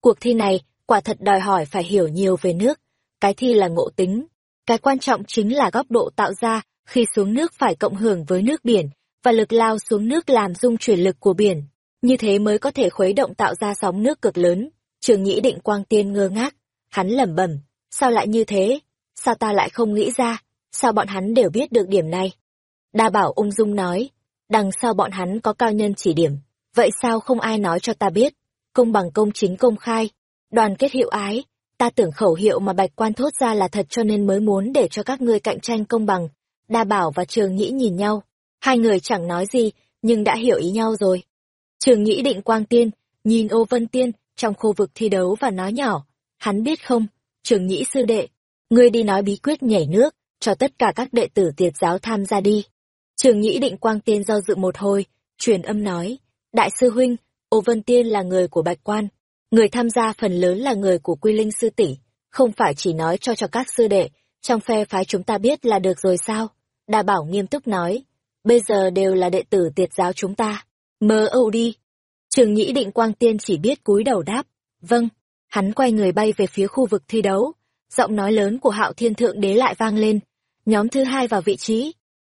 Cuộc thi này, quả thật đòi hỏi phải hiểu nhiều về nước. Cái thi là ngộ tính. Cái quan trọng chính là góc độ tạo ra khi xuống nước phải cộng hưởng với nước biển, và lực lao xuống nước làm dung chuyển lực của biển. Như thế mới có thể khuấy động tạo ra sóng nước cực lớn. Trường nhĩ định quang tiên ngơ ngác. Hắn lẩm bẩm, sao lại như thế? Sao ta lại không nghĩ ra? Sao bọn hắn đều biết được điểm này? Đa bảo ung dung nói, đằng sau bọn hắn có cao nhân chỉ điểm. Vậy sao không ai nói cho ta biết? Công bằng công chính công khai, đoàn kết hiệu ái. Ta tưởng khẩu hiệu mà bạch quan thốt ra là thật cho nên mới muốn để cho các ngươi cạnh tranh công bằng. Đa bảo và trường nhĩ nhìn nhau. Hai người chẳng nói gì, nhưng đã hiểu ý nhau rồi. Trường nhĩ định quang tiên, nhìn ô vân tiên, trong khu vực thi đấu và nói nhỏ. Hắn biết không, trường nhĩ sư đệ, ngươi đi nói bí quyết nhảy nước, cho tất cả các đệ tử tiệt giáo tham gia đi. Trường nhĩ định quang tiên do dự một hồi, truyền âm nói, Đại sư huynh, Ô Vân Tiên là người của Bạch Quan, người tham gia phần lớn là người của Quy Linh sư tỷ, không phải chỉ nói cho cho các sư đệ, trong phe phái chúng ta biết là được rồi sao? Đa Bảo nghiêm túc nói, bây giờ đều là đệ tử tiệt giáo chúng ta, mơ âu đi. Trường Nhĩ Định Quang Tiên chỉ biết cúi đầu đáp, vâng, hắn quay người bay về phía khu vực thi đấu, giọng nói lớn của Hạo Thiên Thượng Đế lại vang lên, nhóm thứ hai vào vị trí,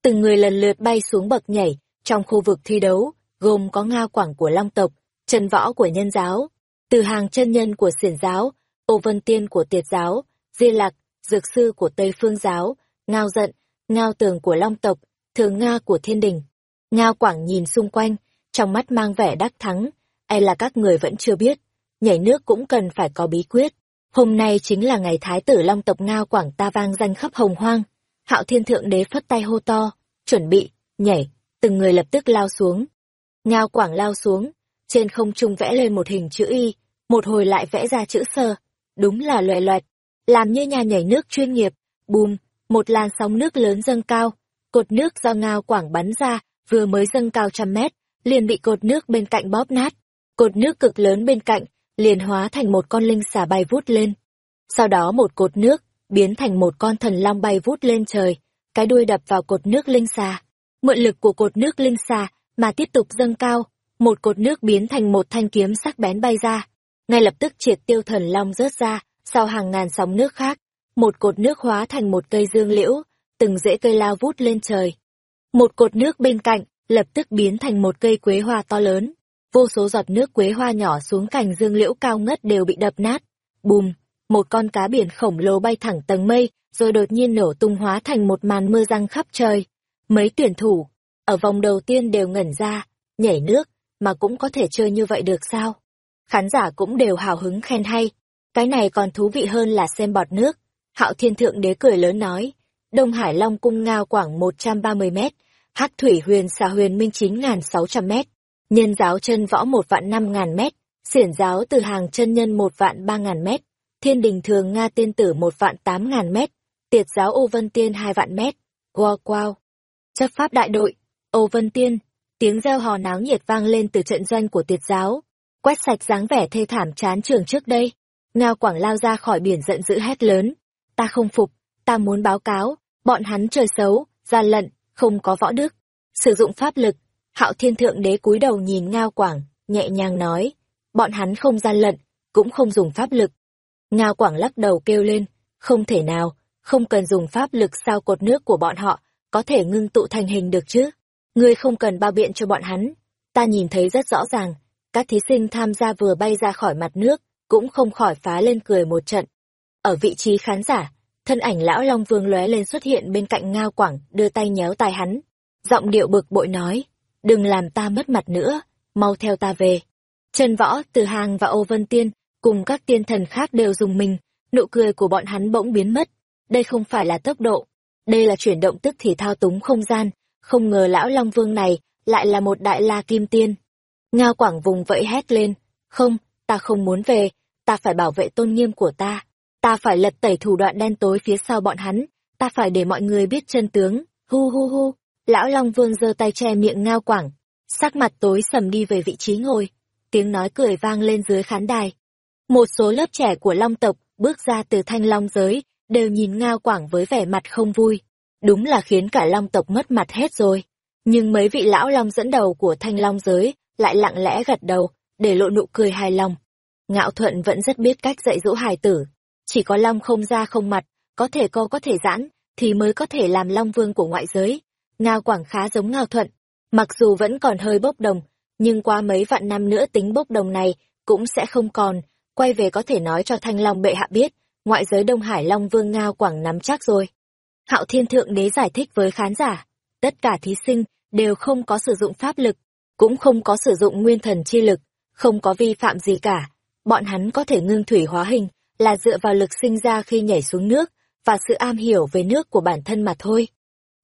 từng người lần lượt bay xuống bậc nhảy trong khu vực thi đấu, gồm có Ngao Quảng của Long tộc, Trần Võ của Nhân giáo, Từ Hàng chân nhân của Xiển giáo, Ô Vân Tiên của Tiệt giáo, Di Lạc, Dược sư của Tây Phương giáo, Ngao Giận, Ngao Tường của Long tộc, Thường Nga của Thiên Đình. Ngao Quảng nhìn xung quanh, trong mắt mang vẻ đắc thắng, e là các người vẫn chưa biết, nhảy nước cũng cần phải có bí quyết. Hôm nay chính là ngày Thái tử Long tộc Ngao Quảng ta vang danh khắp hồng hoang. Hạo Thiên Thượng Đế phất tay hô to, chuẩn bị, nhảy, từng người lập tức lao xuống. Ngao Quảng lao xuống, trên không trung vẽ lên một hình chữ Y, một hồi lại vẽ ra chữ sơ. Đúng là loẹ loẹt, làm như nhà nhảy nước chuyên nghiệp, bùm, một làn sóng nước lớn dâng cao, cột nước do Ngao Quảng bắn ra, vừa mới dâng cao trăm mét, liền bị cột nước bên cạnh bóp nát. Cột nước cực lớn bên cạnh, liền hóa thành một con linh xà bay vút lên. Sau đó một cột nước, biến thành một con thần long bay vút lên trời, cái đuôi đập vào cột nước linh xà. Mượn lực của cột nước linh xà mà tiếp tục dâng cao, một cột nước biến thành một thanh kiếm sắc bén bay ra. ngay lập tức triệt tiêu thần long rớt ra, sau hàng ngàn sóng nước khác, một cột nước hóa thành một cây dương liễu, từng rễ cây lao vút lên trời. Một cột nước bên cạnh, lập tức biến thành một cây quế hoa to lớn. Vô số giọt nước quế hoa nhỏ xuống cành dương liễu cao ngất đều bị đập nát. Bùm, một con cá biển khổng lồ bay thẳng tầng mây, rồi đột nhiên nổ tung hóa thành một màn mưa răng khắp trời. Mấy tuyển thủ, ở vòng đầu tiên đều ngẩn ra, nhảy nước, mà cũng có thể chơi như vậy được sao? Khán giả cũng đều hào hứng khen hay. Cái này còn thú vị hơn là xem bọt nước. Hạo Thiên Thượng Đế cười lớn nói, Đông Hải Long Cung ngao khoảng 130 mét, Hắc Thủy Huyền xà huyền minh 9.600 mét, Nhân giáo chân võ một vạn 5.000 mét, Xiển giáo từ hàng chân nhân một vạn 3.000 mét, Thiên đình thường Nga tiên tử một vạn tám ngàn mét, Tiệt giáo Ô Vân Tiên hai vạn mét. Wow wow. Chấp pháp đại đội, Ô Vân Tiên, tiếng reo hò náo nhiệt vang lên từ trận doanh của tiệt giáo, quét sạch dáng vẻ thê thảm chán trường trước đây. Ngao Quảng lao ra khỏi biển giận dữ hét lớn. Ta không phục, ta muốn báo cáo, bọn hắn trời xấu, gian lận, không có võ đức. Sử dụng pháp lực, hạo thiên thượng đế cúi đầu nhìn Ngao Quảng, nhẹ nhàng nói. Bọn hắn không gian lận, cũng không dùng pháp lực. Ngao Quảng lắc đầu kêu lên, không thể nào, không cần dùng pháp lực sao cột nước của bọn họ, có thể ngưng tụ thành hình được chứ. Ngươi không cần bao biện cho bọn hắn. Ta nhìn thấy rất rõ ràng, các thí sinh tham gia vừa bay ra khỏi mặt nước, cũng không khỏi phá lên cười một trận. Ở vị trí khán giả, thân ảnh lão Long Vương lóe lên xuất hiện bên cạnh Ngao Quảng, đưa tay nhéo tai hắn. Giọng điệu bực bội nói, đừng làm ta mất mặt nữa, mau theo ta về. Trần Võ, Từ Hàng và Âu Vân Tiên, cùng các tiên thần khác đều dùng mình, nụ cười của bọn hắn bỗng biến mất. Đây không phải là tốc độ, đây là chuyển động tức thì thao túng không gian, không ngờ lão Long Vương này lại là một đại la kim tiên. Ngao Quảng vùng vẫy hét lên, không, ta không muốn về, ta phải bảo vệ tôn nghiêm của ta, ta phải lật tẩy thủ đoạn đen tối phía sau bọn hắn, ta phải để mọi người biết chân tướng, hu hu hu. Lão Long Vương giơ tay che miệng Ngao Quảng, sắc mặt tối sầm đi về vị trí ngồi, tiếng nói cười vang lên dưới khán đài. Một số lớp trẻ của Long tộc bước ra từ thanh Long giới, đều nhìn Ngao Quảng với vẻ mặt không vui. Đúng là khiến cả Long tộc mất mặt hết rồi. Nhưng mấy vị lão Long dẫn đầu của thanh Long giới lại lặng lẽ gật đầu, để lộ nụ cười hài lòng. Ngạo Thuận vẫn rất biết cách dạy dỗ hài tử. Chỉ có Long không ra không mặt, có thể co có thể giãn, thì mới có thể làm Long Vương của ngoại giới. Ngao Quảng khá giống Ngao Thuận, mặc dù vẫn còn hơi bốc đồng, nhưng qua mấy vạn năm nữa tính bốc đồng này cũng sẽ không còn, quay về có thể nói cho Thanh Long bệ hạ biết, ngoại giới Đông Hải Long Vương Ngao Quảng nắm chắc rồi. Hạo Thiên Thượng Đế giải thích với khán giả, tất cả thí sinh đều không có sử dụng pháp lực, cũng không có sử dụng nguyên thần chi lực, không có vi phạm gì cả. Bọn hắn có thể ngưng thủy hóa hình, là dựa vào lực sinh ra khi nhảy xuống nước, và sự am hiểu về nước của bản thân mà thôi.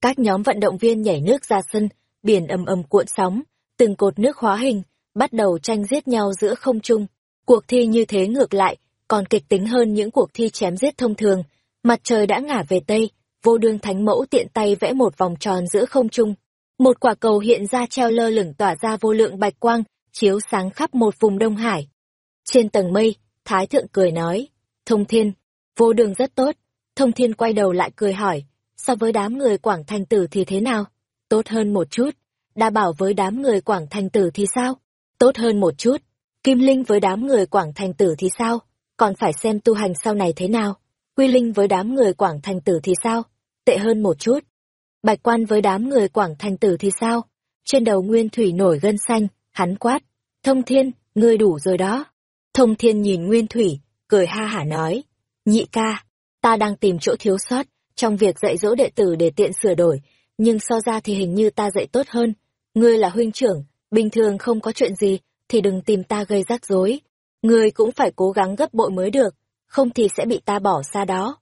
Các nhóm vận động viên nhảy nước ra sân, biển ầm ầm cuộn sóng, từng cột nước hóa hình, bắt đầu tranh giết nhau giữa không trung. Cuộc thi như thế ngược lại, còn kịch tính hơn những cuộc thi chém giết thông thường. Mặt trời đã ngả về Tây, vô đương thánh mẫu tiện tay vẽ một vòng tròn giữa không trung. Một quả cầu hiện ra treo lơ lửng tỏa ra vô lượng bạch quang, chiếu sáng khắp một vùng Đông Hải. Trên tầng mây, Thái Thượng cười nói, Thông Thiên, vô đường rất tốt. Thông Thiên quay đầu lại cười hỏi, so với đám người Quảng Thành Tử thì thế nào? Tốt hơn một chút. Đa bảo với đám người Quảng Thành Tử thì sao? Tốt hơn một chút. Kim Linh với đám người Quảng Thành Tử thì sao? Còn phải xem tu hành sau này thế nào? Quy Linh với đám người Quảng Thành Tử thì sao? Tệ hơn một chút. Bạch quan với đám người Quảng Thành Tử thì sao? Trên đầu Nguyên Thủy nổi gân xanh, hắn quát. Thông Thiên, ngươi đủ rồi đó. Thông Thiên nhìn Nguyên Thủy, cười ha hả nói. Nhị ca, ta đang tìm chỗ thiếu sót, trong việc dạy dỗ đệ tử để tiện sửa đổi, nhưng so ra thì hình như ta dạy tốt hơn. Ngươi là huynh trưởng, bình thường không có chuyện gì, thì đừng tìm ta gây rắc rối. Ngươi cũng phải cố gắng gấp bội mới được, không thì sẽ bị ta bỏ xa đó.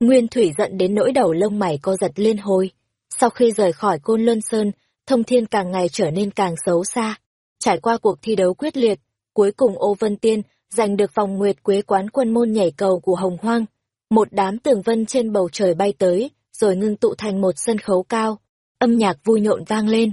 Nguyên Thủy giận đến nỗi đầu lông mày co giật liên hồi. Sau khi rời khỏi Côn Luân Sơn, thông thiên càng ngày trở nên càng xấu xa. Trải qua cuộc thi đấu quyết liệt, cuối cùng Ô Vân Tiên giành được vòng nguyệt quế quán quân môn nhảy cầu của Hồng Hoang. Một đám tường vân trên bầu trời bay tới, rồi ngưng tụ thành một sân khấu cao. Âm nhạc vui nhộn vang lên.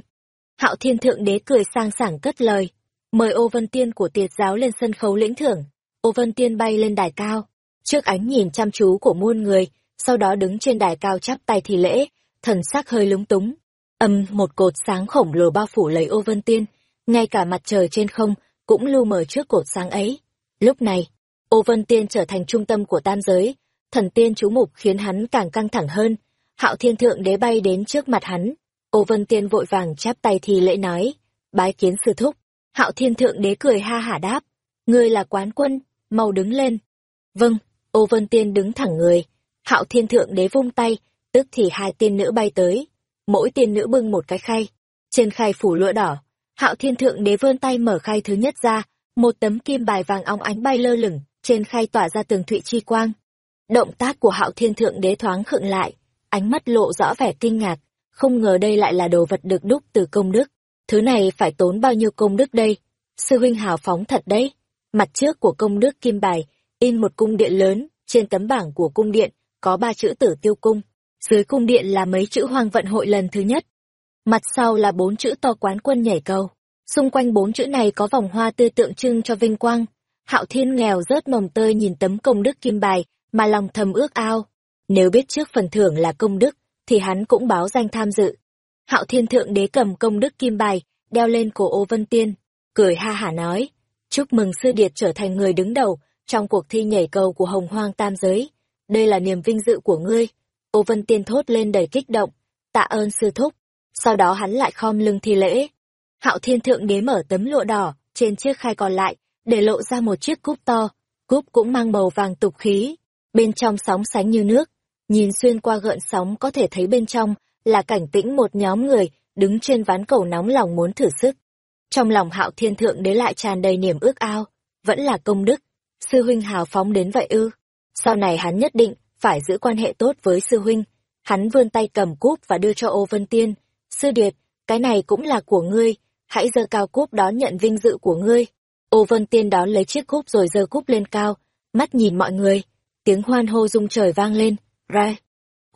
Hạo Thiên Thượng Đế cười sang sảng cất lời. Mời Ô Vân Tiên của tiệt giáo lên sân khấu lĩnh thưởng. Ô Vân Tiên bay lên đài cao. Trước ánh nhìn chăm chú của muôn người, sau đó đứng trên đài cao chắp tay thì lễ, thần sắc hơi lúng túng. Âm một cột sáng khổng lồ bao phủ lấy ô vân tiên, ngay cả mặt trời trên không cũng lưu mờ trước cột sáng ấy. Lúc này, Ô Vân Tiên trở thành trung tâm của tam giới, thần tiên chú mục khiến hắn càng căng thẳng hơn. Hạo Thiên Thượng Đế bay đến trước mặt hắn, Ô Vân Tiên vội vàng chắp tay thì lễ nói, bái kiến sư thúc. Hạo Thiên Thượng Đế cười ha hả đáp, ngươi là quán quân, mau đứng lên. Vâng, Ô Vân Tiên đứng thẳng người, Hạo Thiên Thượng Đế vung tay, tức thì hai tiên nữ bay tới, mỗi tiên nữ bưng một cái khay, trên khay phủ lụa đỏ. Hạo Thiên Thượng Đế vươn tay mở khay thứ nhất ra, một tấm kim bài vàng óng ánh bay lơ lửng, trên khay tỏa ra tường thụy chi quang. Động tác của Hạo Thiên Thượng Đế thoáng khựng lại, ánh mắt lộ rõ vẻ kinh ngạc, không ngờ đây lại là đồ vật được đúc từ công đức. Thứ này phải tốn bao nhiêu công đức đây? Sư huynh hào phóng thật đấy. Mặt trước của công đức kim bài, in một cung điện lớn, trên tấm bảng của cung điện, có ba chữ tử tiêu cung. Dưới cung điện là mấy chữ hoang vận hội lần thứ nhất. Mặt sau là bốn chữ to quán quân nhảy cầu. Xung quanh bốn chữ này có vòng hoa tươi tượng trưng cho vinh quang. Hạo thiên nghèo rớt mồng tơi nhìn tấm công đức kim bài, mà lòng thầm ước ao. Nếu biết trước phần thưởng là công đức, thì hắn cũng báo danh tham dự. Hạo thiên thượng đế cầm công đức kim bài, đeo lên cổ ô vân tiên, cười ha hả nói, chúc mừng sư điệt trở thành người đứng đầu trong cuộc thi nhảy cầu của hồng hoang tam giới. Đây là niềm vinh dự của ngươi. Ô vân tiên thốt lên đầy kích động, tạ ơn sư thúc. Sau đó hắn lại khom lưng thi lễ. Hạo thiên thượng đế mở tấm lụa đỏ, trên chiếc khai còn lại, để lộ ra một chiếc cúp to. Cúp cũng mang màu vàng tục khí, bên trong sóng sánh như nước, Nhìn xuyên qua gợn sóng có thể thấy bên trong là cảnh tĩnh một nhóm người đứng trên ván cầu nóng lòng muốn thử sức. Trong lòng hạo thiên thượng đế lại tràn đầy niềm ước ao, vẫn là công đức. Sư huynh hào phóng đến vậy ư. Sau này hắn nhất định phải giữ quan hệ tốt với sư huynh. Hắn vươn tay cầm cúp và đưa cho ô vân tiên. Sư điệt, cái này cũng là của ngươi, hãy giơ cao cúp đón nhận vinh dự của ngươi. Ô vân tiên đón lấy chiếc cúp rồi giơ cúp lên cao, mắt nhìn mọi người. Tiếng hoan hô rung trời vang lên ra.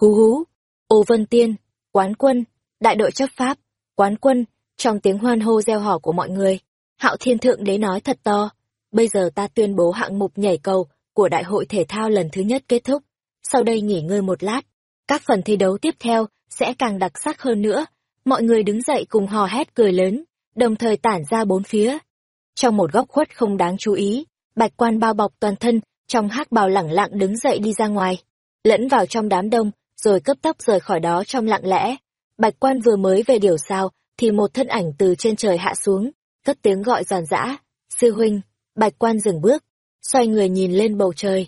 Hú hú, ô vân tiên, quán quân, đại đội chấp pháp, quán quân, trong tiếng hoan hô reo hò của mọi người. Hạo Thiên Thượng Đế nói thật to, bây giờ ta tuyên bố hạng mục nhảy cầu của đại hội thể thao lần thứ nhất kết thúc. Sau đây nghỉ ngơi một lát, các phần thi đấu tiếp theo sẽ càng đặc sắc hơn nữa. Mọi người đứng dậy cùng hò hét cười lớn, đồng thời tản ra bốn phía. Trong một góc khuất không đáng chú ý, bạch quan bao bọc toàn thân, trong hắc bào lẳng lặng đứng dậy đi ra ngoài lẫn vào trong đám đông, rồi cấp tốc rời khỏi đó trong lặng lẽ. Bạch quan vừa mới về điều sao, thì một thân ảnh từ trên trời hạ xuống, cất tiếng gọi giòn giã. Sư huynh, bạch quan dừng bước, xoay người nhìn lên bầu trời.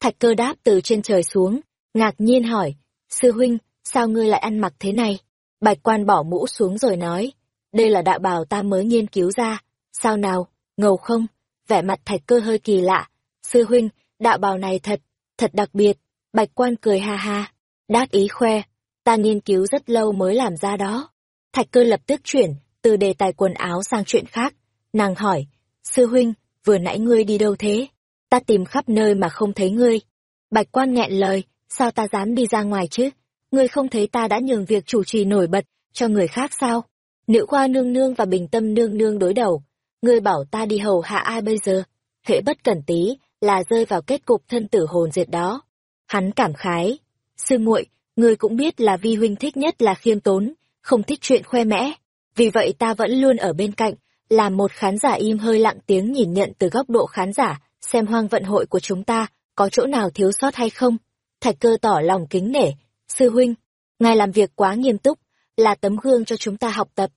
Thạch cơ đáp từ trên trời xuống, ngạc nhiên hỏi, sư huynh, sao ngươi lại ăn mặc thế này? Bạch quan bỏ mũ xuống rồi nói, đây là đạo bào ta mới nghiên cứu ra, sao nào, ngầu không? Vẻ mặt thạch cơ hơi kỳ lạ, sư huynh, đạo bào này thật, thật đặc biệt, Bạch quan cười ha ha, đắc ý khoe, ta nghiên cứu rất lâu mới làm ra đó. Thạch cơ lập tức chuyển, từ đề tài quần áo sang chuyện khác. Nàng hỏi, sư huynh, vừa nãy ngươi đi đâu thế? Ta tìm khắp nơi mà không thấy ngươi. Bạch quan nghẹn lời, sao ta dám đi ra ngoài chứ? Ngươi không thấy ta đã nhường việc chủ trì nổi bật cho người khác sao? Nữ khoa nương nương và bình tâm nương nương đối đầu. Ngươi bảo ta đi hầu hạ ai bây giờ? Hễ bất cẩn tí là rơi vào kết cục thân tử hồn diệt đó. Hắn cảm khái. Sư muội, ngươi cũng biết là vi huynh thích nhất là khiêm tốn, không thích chuyện khoe mẽ. Vì vậy ta vẫn luôn ở bên cạnh, làm một khán giả im hơi lặng tiếng nhìn nhận từ góc độ khán giả, xem hoang vận hội của chúng ta có chỗ nào thiếu sót hay không. Thạch cơ tỏ lòng kính nể. Sư huynh, ngài làm việc quá nghiêm túc, là tấm gương cho chúng ta học tập.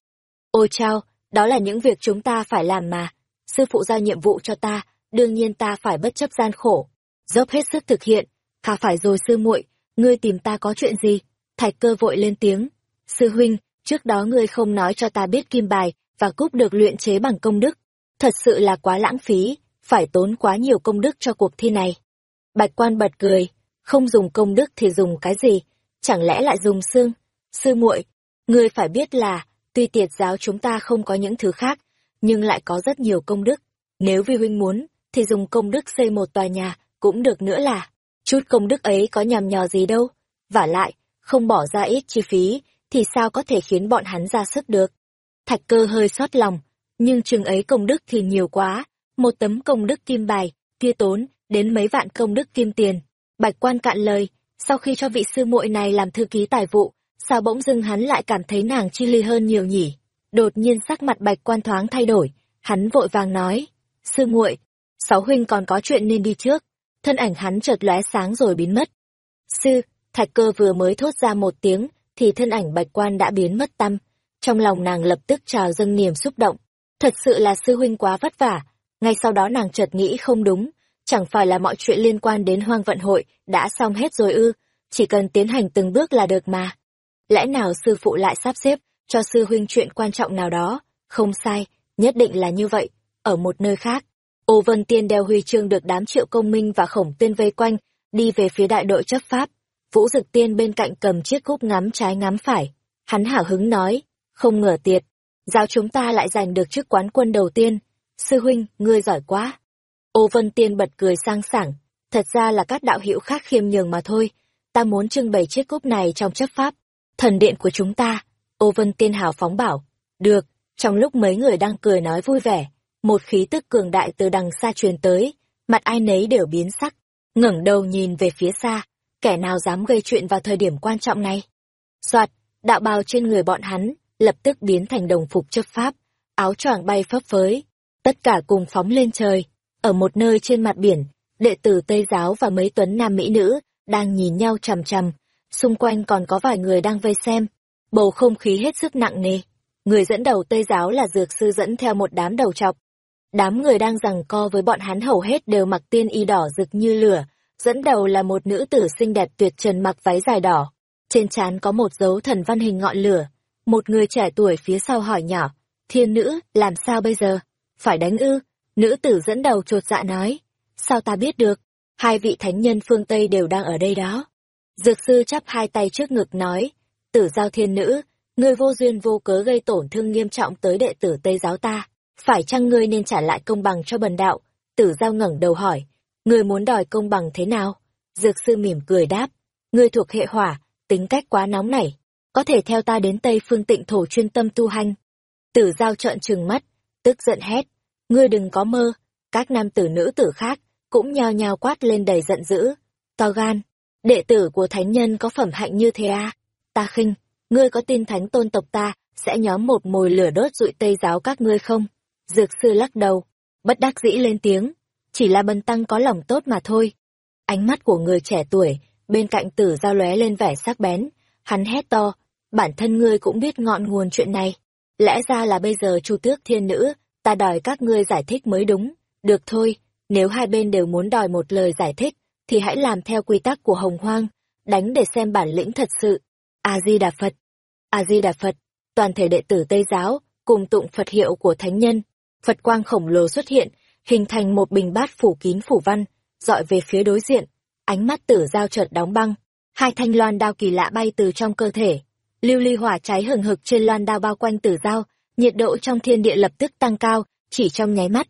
Ôi chao, đó là những việc chúng ta phải làm mà. Sư phụ giao nhiệm vụ cho ta, đương nhiên ta phải bất chấp gian khổ, dốc hết sức thực hiện, Thà phải rồi sư muội, ngươi tìm ta có chuyện gì? Thạch cơ vội lên tiếng. Sư huynh, trước đó ngươi không nói cho ta biết kim bài và cúp được luyện chế bằng công đức. Thật sự là quá lãng phí, phải tốn quá nhiều công đức cho cuộc thi này. Bạch quan bật cười, không dùng công đức thì dùng cái gì? Chẳng lẽ lại dùng xương? Sư muội, ngươi phải biết là, tuy tiệt giáo chúng ta không có những thứ khác, nhưng lại có rất nhiều công đức. Nếu vi huynh muốn, thì dùng công đức xây một tòa nhà, cũng được nữa là. Chút công đức ấy có nhằm nhò gì đâu. vả lại, không bỏ ra ít chi phí, thì sao có thể khiến bọn hắn ra sức được. Thạch cơ hơi xót lòng, nhưng chừng ấy công đức thì nhiều quá. Một tấm công đức kim bài, kia tốn, đến mấy vạn công đức kim tiền. Bạch quan cạn lời, sau khi cho vị sư muội này làm thư ký tài vụ, sao bỗng dưng hắn lại cảm thấy nàng chi ly hơn nhiều nhỉ? Đột nhiên sắc mặt bạch quan thoáng thay đổi, hắn vội vàng nói, sư muội, sáu huynh còn có chuyện nên đi trước. Thân ảnh hắn chợt lóe sáng rồi biến mất. Sư, thạch cơ vừa mới thốt ra một tiếng, thì thân ảnh bạch quan đã biến mất tâm. Trong lòng nàng lập tức trào dâng niềm xúc động. Thật sự là sư huynh quá vất vả. Ngay sau đó nàng chợt nghĩ không đúng, chẳng phải là mọi chuyện liên quan đến hoang vận hội đã xong hết rồi ư, chỉ cần tiến hành từng bước là được mà. Lẽ nào sư phụ lại sắp xếp cho sư huynh chuyện quan trọng nào đó? Không sai, nhất định là như vậy. Ở một nơi khác, Ô Vân Tiên đeo huy chương được đám triệu công minh và khổng tiên vây quanh, đi về phía đại đội chấp pháp. Vũ Dực Tiên bên cạnh cầm chiếc cúp ngắm trái ngắm phải. Hắn hào hứng nói, không ngờ tiệt, giao chúng ta lại giành được chức quán quân đầu tiên. Sư huynh, ngươi giỏi quá. Ô Vân Tiên bật cười sang sảng, thật ra là các đạo hữu khác khiêm nhường mà thôi. Ta muốn trưng bày chiếc cúp này trong chấp pháp. Thần điện của chúng ta. Ô Vân Tiên hào phóng bảo, được, trong lúc mấy người đang cười nói vui vẻ, một khí tức cường đại từ đằng xa truyền tới, mặt ai nấy đều biến sắc, ngẩng đầu nhìn về phía xa, kẻ nào dám gây chuyện vào thời điểm quan trọng này. Soạt, đạo bào trên người bọn hắn, lập tức biến thành đồng phục chấp pháp, áo choàng bay phấp phới, tất cả cùng phóng lên trời, ở một nơi trên mặt biển, đệ tử Tây giáo và mấy tuấn nam mỹ nữ đang nhìn nhau chằm chằm, xung quanh còn có vài người đang vây xem, bầu không khí hết sức nặng nề. Người dẫn đầu Tây giáo là dược sư dẫn theo một đám đầu trọc, Đám người đang giằng co với bọn hắn hầu hết đều mặc tiên y đỏ rực như lửa, dẫn đầu là một nữ tử xinh đẹp tuyệt trần mặc váy dài đỏ. Trên trán có một dấu thần văn hình ngọn lửa. Một người trẻ tuổi phía sau hỏi nhỏ, thiên nữ, làm sao bây giờ? Phải đánh ư? Nữ tử dẫn đầu chột dạ nói, sao ta biết được? Hai vị thánh nhân phương Tây đều đang ở đây đó. Dược sư chắp hai tay trước ngực nói, tử giao thiên nữ, người vô duyên vô cớ gây tổn thương nghiêm trọng tới đệ tử Tây giáo ta phải chăng ngươi nên trả lại công bằng cho bần đạo? Tử giao ngẩng đầu hỏi, ngươi muốn đòi công bằng thế nào? Dược sư mỉm cười đáp, ngươi thuộc hệ hỏa, tính cách quá nóng nảy, có thể theo ta đến Tây Phương Tịnh Thổ chuyên tâm tu hành. Tử giao trợn trừng mắt, tức giận hét, ngươi đừng có mơ, các nam tử nữ tử khác cũng nhao nhao quát lên đầy giận dữ, to gan, đệ tử của thánh nhân có phẩm hạnh như thế à? Ta khinh, ngươi có tin thánh tôn tộc ta sẽ nhóm một mồi lửa đốt rụi Tây giáo các ngươi không? Dược sư lắc đầu, bất đắc dĩ lên tiếng, chỉ là bần tăng có lòng tốt mà thôi. Ánh mắt của người trẻ tuổi, bên cạnh tử giao lóe lên vẻ sắc bén, hắn hét to, bản thân ngươi cũng biết ngọn nguồn chuyện này. Lẽ ra là bây giờ chu tước thiên nữ, ta đòi các ngươi giải thích mới đúng. Được thôi, nếu hai bên đều muốn đòi một lời giải thích, thì hãy làm theo quy tắc của hồng hoang, đánh để xem bản lĩnh thật sự. A-di-đà Phật A-di-đà Phật, toàn thể đệ tử Tây Giáo, cùng tụng Phật hiệu của Thánh Nhân, Phật quang khổng lồ xuất hiện, hình thành một bình bát phủ kín phủ văn, dọi về phía đối diện. Ánh mắt tử giao chợt đóng băng, hai thanh loan đao kỳ lạ bay từ trong cơ thể. Lưu ly hỏa cháy hừng hực trên loan đao bao quanh tử giao, nhiệt độ trong thiên địa lập tức tăng cao, chỉ trong nháy mắt.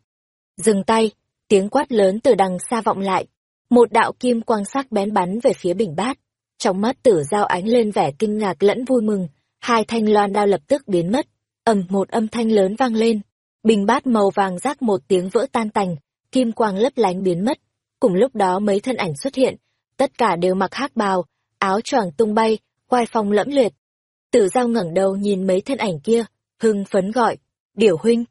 Dừng tay, tiếng quát lớn từ đằng xa vọng lại. Một đạo kim quang sắc bén bắn về phía bình bát. Trong mắt tử giao ánh lên vẻ kinh ngạc lẫn vui mừng, hai thanh loan đao lập tức biến mất. ầm một âm thanh lớn vang lên, Bình bát màu vàng rác một tiếng vỡ tan tành, kim quang lấp lánh biến mất. Cùng lúc đó mấy thân ảnh xuất hiện, tất cả đều mặc hắc bào, áo choàng tung bay, khoai phong lẫm liệt. Tử giao ngẩng đầu nhìn mấy thân ảnh kia, hưng phấn gọi, biểu huynh.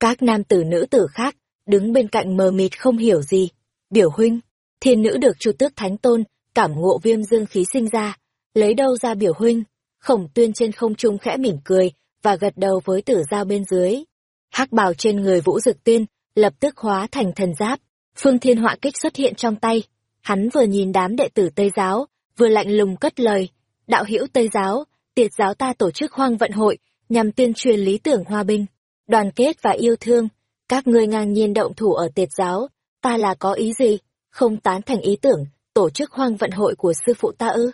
Các nam tử nữ tử khác, đứng bên cạnh mờ mịt không hiểu gì. Biểu huynh, thiên nữ được chu tước thánh tôn, cảm ngộ viêm dương khí sinh ra, lấy đâu ra biểu huynh. Khổng tuyên trên không trung khẽ mỉm cười, và gật đầu với tử giao bên dưới hắc bào trên người vũ dực tiên lập tức hóa thành thần giáp. Phương thiên họa kích xuất hiện trong tay. Hắn vừa nhìn đám đệ tử tây giáo, vừa lạnh lùng cất lời. Đạo hữu tây giáo, tiệt giáo ta tổ chức hoang vận hội nhằm tuyên truyền lý tưởng hòa bình đoàn kết và yêu thương. Các ngươi ngang nhiên động thủ ở tiệt giáo, ta là có ý gì? Không tán thành ý tưởng tổ chức hoang vận hội của sư phụ ta ư?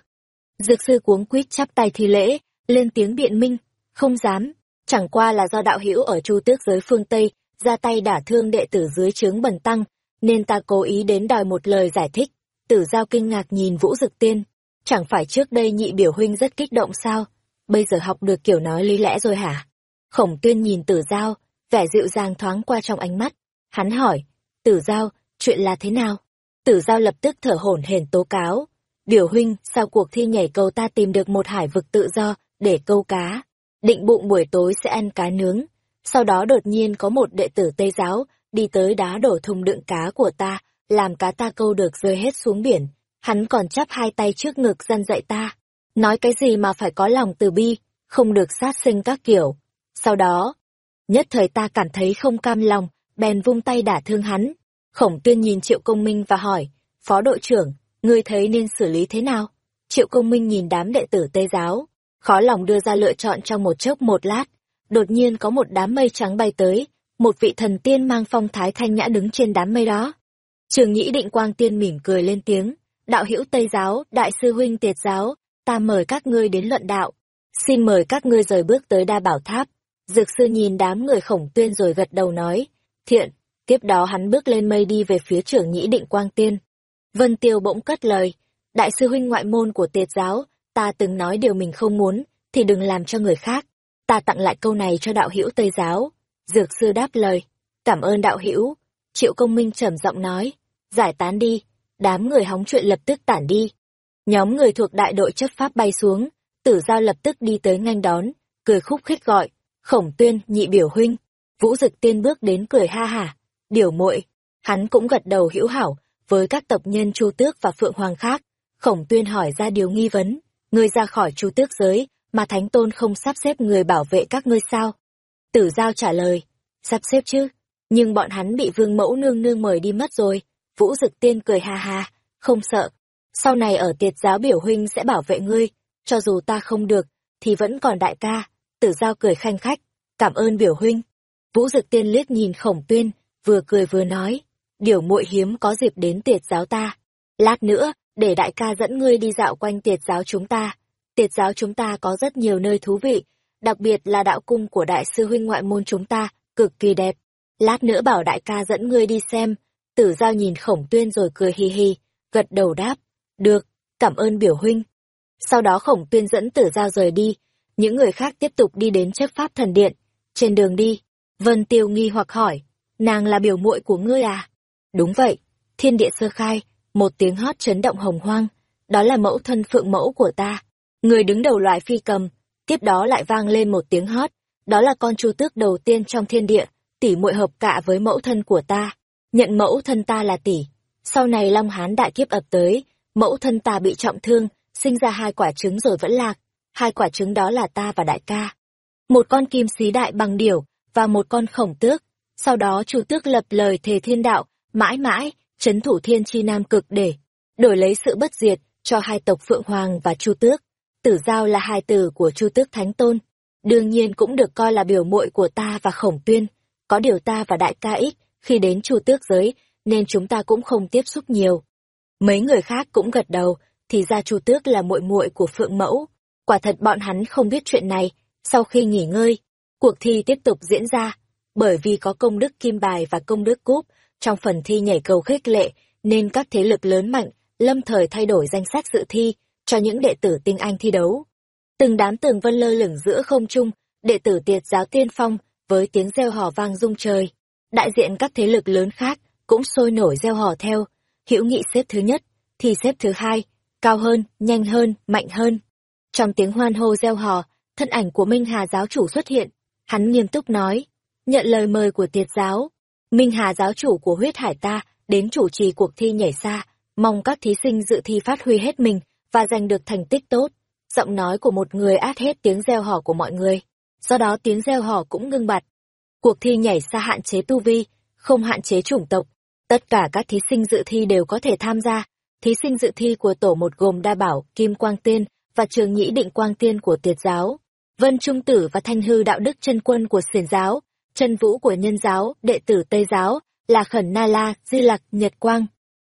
Dược sư cuống quýt chắp tay thi lễ, lên tiếng biện minh, không dám. Chẳng qua là do đạo hữu ở chu tước giới phương Tây, ra tay đả thương đệ tử dưới trướng bần tăng, nên ta cố ý đến đòi một lời giải thích. Tử giao kinh ngạc nhìn Vũ Dực Tiên. Chẳng phải trước đây nhị biểu huynh rất kích động sao? Bây giờ học được kiểu nói lý lẽ rồi hả? Khổng tuyên nhìn tử giao, vẻ dịu dàng thoáng qua trong ánh mắt. Hắn hỏi, tử giao, chuyện là thế nào? Tử giao lập tức thở hổn hển tố cáo. Biểu huynh, sau cuộc thi nhảy cầu ta tìm được một hải vực tự do, để câu cá định bụng buổi tối sẽ ăn cá nướng. Sau đó đột nhiên có một đệ tử Tây giáo đi tới đá đổ thùng đựng cá của ta, làm cá ta câu được rơi hết xuống biển. Hắn còn chắp hai tay trước ngực dân dạy ta. Nói cái gì mà phải có lòng từ bi, không được sát sinh các kiểu. Sau đó, nhất thời ta cảm thấy không cam lòng, bèn vung tay đả thương hắn. Khổng tuyên nhìn Triệu Công Minh và hỏi, Phó đội trưởng, ngươi thấy nên xử lý thế nào? Triệu Công Minh nhìn đám đệ tử Tây giáo, khó lòng đưa ra lựa chọn trong một chốc một lát. Đột nhiên có một đám mây trắng bay tới, một vị thần tiên mang phong thái thanh nhã đứng trên đám mây đó. Trường Nhĩ Định Quang Tiên mỉm cười lên tiếng, đạo hữu Tây giáo, đại sư huynh Tiệt giáo, ta mời các ngươi đến luận đạo. Xin mời các ngươi rời bước tới đa bảo tháp. Dược sư nhìn đám người khổng tuyên rồi gật đầu nói, thiện, tiếp đó hắn bước lên mây đi về phía trưởng nhĩ định quang tiên. Vân Tiêu bỗng cất lời, đại sư huynh ngoại môn của tiệt giáo, ta từng nói điều mình không muốn, thì đừng làm cho người khác. Ta tặng lại câu này cho đạo hữu Tây giáo. Dược sư đáp lời, cảm ơn đạo hữu. Triệu công minh trầm giọng nói, giải tán đi, đám người hóng chuyện lập tức tản đi. Nhóm người thuộc đại đội chấp pháp bay xuống, tử giao lập tức đi tới nhanh đón, cười khúc khích gọi, khổng tuyên, nhị biểu huynh. Vũ dực tiên bước đến cười ha hả, biểu muội hắn cũng gật đầu hữu hảo với các tộc nhân chu tước và phượng hoàng khác. Khổng tuyên hỏi ra điều nghi vấn, ngươi ra khỏi chu tước giới, mà thánh tôn không sắp xếp người bảo vệ các ngươi sao? Tử giao trả lời, sắp xếp chứ, nhưng bọn hắn bị vương mẫu nương nương mời đi mất rồi. Vũ dực tiên cười ha ha, không sợ, sau này ở tiệt giáo biểu huynh sẽ bảo vệ ngươi, cho dù ta không được, thì vẫn còn đại ca. Tử giao cười khanh khách, cảm ơn biểu huynh. Vũ Dực Tiên liếc nhìn Khổng Tuyên, vừa cười vừa nói, điều muội hiếm có dịp đến tiệt giáo ta. Lát nữa, để đại ca dẫn ngươi đi dạo quanh tiệt giáo chúng ta. Tiệt giáo chúng ta có rất nhiều nơi thú vị, đặc biệt là đạo cung của đại sư huynh ngoại môn chúng ta, cực kỳ đẹp. Lát nữa bảo đại ca dẫn ngươi đi xem. Tử giao nhìn Khổng Tuyên rồi cười hi hi, gật đầu đáp, được, cảm ơn biểu huynh. Sau đó Khổng Tuyên dẫn Tử giao rời đi, những người khác tiếp tục đi đến chấp pháp thần điện. Trên đường đi, Vân Tiêu nghi hoặc hỏi, nàng là biểu muội của ngươi à? Đúng vậy, thiên địa sơ khai, một tiếng hót chấn động hồng hoang, đó là mẫu thân phượng mẫu của ta. Người đứng đầu loại phi cầm, tiếp đó lại vang lên một tiếng hót, đó là con chu tước đầu tiên trong thiên địa, tỷ muội hợp cạ với mẫu thân của ta, nhận mẫu thân ta là tỷ. Sau này Long Hán đại kiếp ập tới, mẫu thân ta bị trọng thương, sinh ra hai quả trứng rồi vẫn lạc, hai quả trứng đó là ta và đại ca. Một con kim xí đại bằng điểu, và một con khổng tước. Sau đó chu tước lập lời thề thiên đạo, mãi mãi, chấn thủ thiên chi nam cực để đổi lấy sự bất diệt cho hai tộc Phượng Hoàng và Chu Tước. Tử Giao là hai từ của Chu Tước Thánh Tôn, đương nhiên cũng được coi là biểu muội của ta và Khổng Tuyên. Có điều ta và đại ca ít khi đến Chu Tước giới, nên chúng ta cũng không tiếp xúc nhiều. Mấy người khác cũng gật đầu, thì ra Chu Tước là muội muội của Phượng Mẫu. Quả thật bọn hắn không biết chuyện này. Sau khi nghỉ ngơi, Cuộc thi tiếp tục diễn ra, bởi vì có công đức kim bài và công đức cúp, trong phần thi nhảy cầu khích lệ, nên các thế lực lớn mạnh, lâm thời thay đổi danh sách dự thi, cho những đệ tử tinh anh thi đấu. Từng đám tường vân lơ lửng giữa không trung, đệ tử tiệt giáo tiên phong, với tiếng reo hò vang rung trời. Đại diện các thế lực lớn khác, cũng sôi nổi reo hò theo, hữu nghị xếp thứ nhất, thì xếp thứ hai, cao hơn, nhanh hơn, mạnh hơn. Trong tiếng hoan hô reo hò, thân ảnh của Minh Hà giáo chủ xuất hiện, Hắn nghiêm túc nói, nhận lời mời của tiệt giáo, Minh Hà giáo chủ của huyết hải ta đến chủ trì cuộc thi nhảy xa, mong các thí sinh dự thi phát huy hết mình và giành được thành tích tốt. Giọng nói của một người át hết tiếng reo hò của mọi người, do đó tiếng reo hò cũng ngưng bặt. Cuộc thi nhảy xa hạn chế tu vi, không hạn chế chủng tộc, tất cả các thí sinh dự thi đều có thể tham gia. Thí sinh dự thi của tổ một gồm Đa Bảo, Kim Quang Tiên và Trường Nhĩ Định Quang Tiên của Tiệt giáo. Vân Trung Tử và Thanh Hư đạo đức chân quân của xiển giáo, chân vũ của nhân giáo, đệ tử Tây giáo, là Khẩn Na La, Di Lặc, Nhật Quang,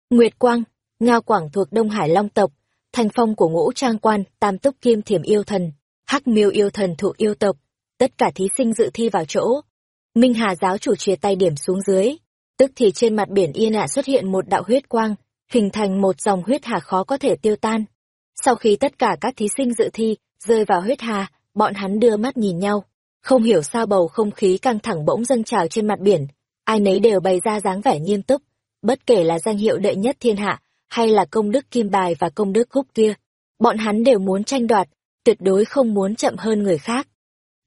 Nguyệt Quang, Ngao Quảng thuộc Đông Hải Long tộc, thành Phong của Ngũ Trang Quan, Tam Túc Kim Thiểm yêu thần, Hắc Miêu yêu thần thụ yêu tộc, tất cả thí sinh dự thi vào chỗ. Minh Hà giáo chủ chia tay điểm xuống dưới, tức thì trên mặt biển yên ả xuất hiện một đạo huyết quang, hình thành một dòng huyết hà khó có thể tiêu tan. Sau khi tất cả các thí sinh dự thi rơi vào huyết hà, Bọn hắn đưa mắt nhìn nhau, không hiểu sao bầu không khí căng thẳng bỗng dâng trào trên mặt biển, ai nấy đều bày ra dáng vẻ nghiêm túc, bất kể là danh hiệu đệ nhất thiên hạ, hay là công đức kim bài và công đức húc kia. Bọn hắn đều muốn tranh đoạt, tuyệt đối không muốn chậm hơn người khác.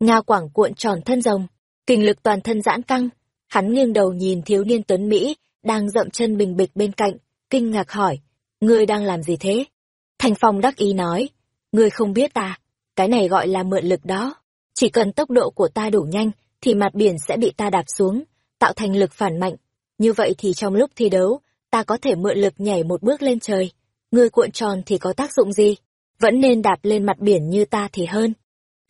Ngao quảng cuộn tròn thân rồng, kinh lực toàn thân giãn căng, Hắn nghiêng đầu nhìn thiếu niên tuấn Mỹ, đang dậm chân bình bịch bên cạnh, kinh ngạc hỏi, ngươi đang làm gì thế? Thành Phong đắc ý nói, ngươi không biết à, cái này gọi là mượn lực đó. Chỉ cần tốc độ của ta đủ nhanh, thì mặt biển sẽ bị ta đạp xuống, tạo thành lực phản mạnh. Như vậy thì trong lúc thi đấu, ta có thể mượn lực nhảy một bước lên trời. Ngươi cuộn tròn thì có tác dụng gì? Vẫn nên đạp lên mặt biển như ta thì hơn.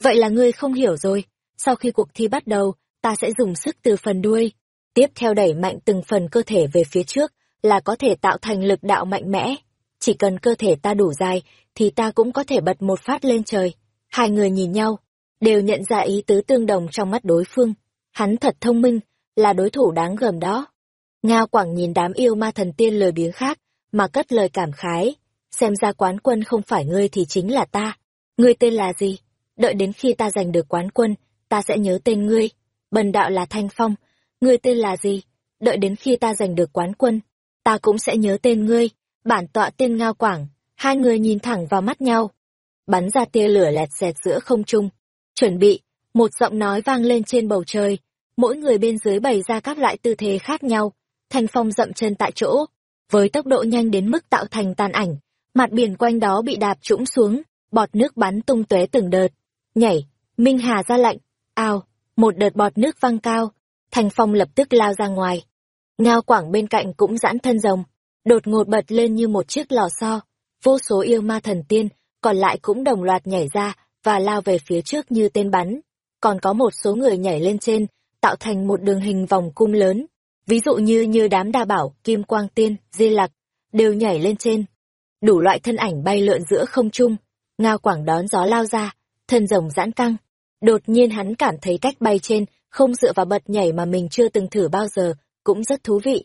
Vậy là ngươi không hiểu rồi. Sau khi cuộc thi bắt đầu, ta sẽ dùng sức từ phần đuôi, tiếp theo đẩy mạnh từng phần cơ thể về phía trước, là có thể tạo thành lực đạo mạnh mẽ. Chỉ cần cơ thể ta đủ dài, thì ta cũng có thể bật một phát lên trời. Hai người nhìn nhau, đều nhận ra ý tứ tương đồng trong mắt đối phương. Hắn thật thông minh, là đối thủ đáng gờm đó. Ngao Quảng nhìn đám yêu ma thần tiên lời biếng khác, mà cất lời cảm khái. Xem ra quán quân không phải ngươi thì chính là ta. Ngươi tên là gì? Đợi đến khi ta giành được quán quân, ta sẽ nhớ tên ngươi. Bần đạo là Thanh Phong. Ngươi tên là gì? Đợi đến khi ta giành được quán quân, ta cũng sẽ nhớ tên ngươi. Bản tọa tên Ngao Quảng. Hai người nhìn thẳng vào mắt nhau. Bắn ra tia lửa lẹt xẹt giữa không trung. Chuẩn bị, một giọng nói vang lên trên bầu trời. Mỗi người bên dưới bày ra các loại tư thế khác nhau. Thanh Phong dậm chân tại chỗ, với tốc độ nhanh đến mức tạo thành tàn ảnh, mặt biển quanh đó bị đạp trũng xuống, bọt nước bắn tung tóe từng đợt. Nhảy, Minh Hà ra lệnh, ao, một đợt bọt nước văng cao, Thanh Phong lập tức lao ra ngoài. Ngao Quảng bên cạnh cũng giãn thân rồng, đột ngột bật lên như một chiếc lò xo. Vô số yêu ma thần tiên, còn lại cũng đồng loạt nhảy ra và lao về phía trước như tên bắn. Còn có một số người nhảy lên trên, tạo thành một đường hình vòng cung lớn, ví dụ như như đám đa bảo, kim quang tiên, di lạc, đều nhảy lên trên. Đủ loại thân ảnh bay lượn giữa không trung, ngao quảng đón gió lao ra, thân rồng giãn căng. Đột nhiên hắn cảm thấy cách bay trên, không dựa vào bật nhảy mà mình chưa từng thử bao giờ, cũng rất thú vị.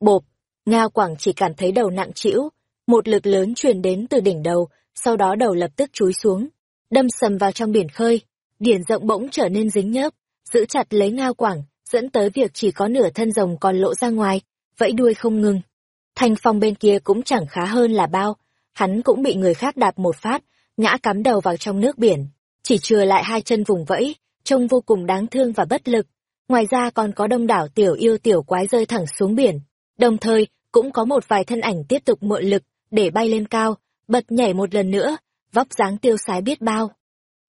Bộp, ngao quảng chỉ cảm thấy đầu nặng trĩu, một lực lớn truyền đến từ đỉnh đầu, sau đó đầu lập tức chúi xuống, đâm sầm vào trong biển khơi, điển rộng bỗng trở nên dính nhớp, giữ chặt lấy ngao quảng, dẫn tới việc chỉ có nửa thân rồng còn lộ ra ngoài, vẫy đuôi không ngừng. Thanh phong bên kia cũng chẳng khá hơn là bao, hắn cũng bị người khác đạp một phát, ngã cắm đầu vào trong nước biển, chỉ chừa lại hai chân vùng vẫy, trông vô cùng đáng thương và bất lực. Ngoài ra còn có đông đảo tiểu yêu tiểu quái rơi thẳng xuống biển, đồng thời cũng có một vài thân ảnh tiếp tục mượn lực để bay lên cao, bật nhảy một lần nữa, vóc dáng tiêu sái biết bao.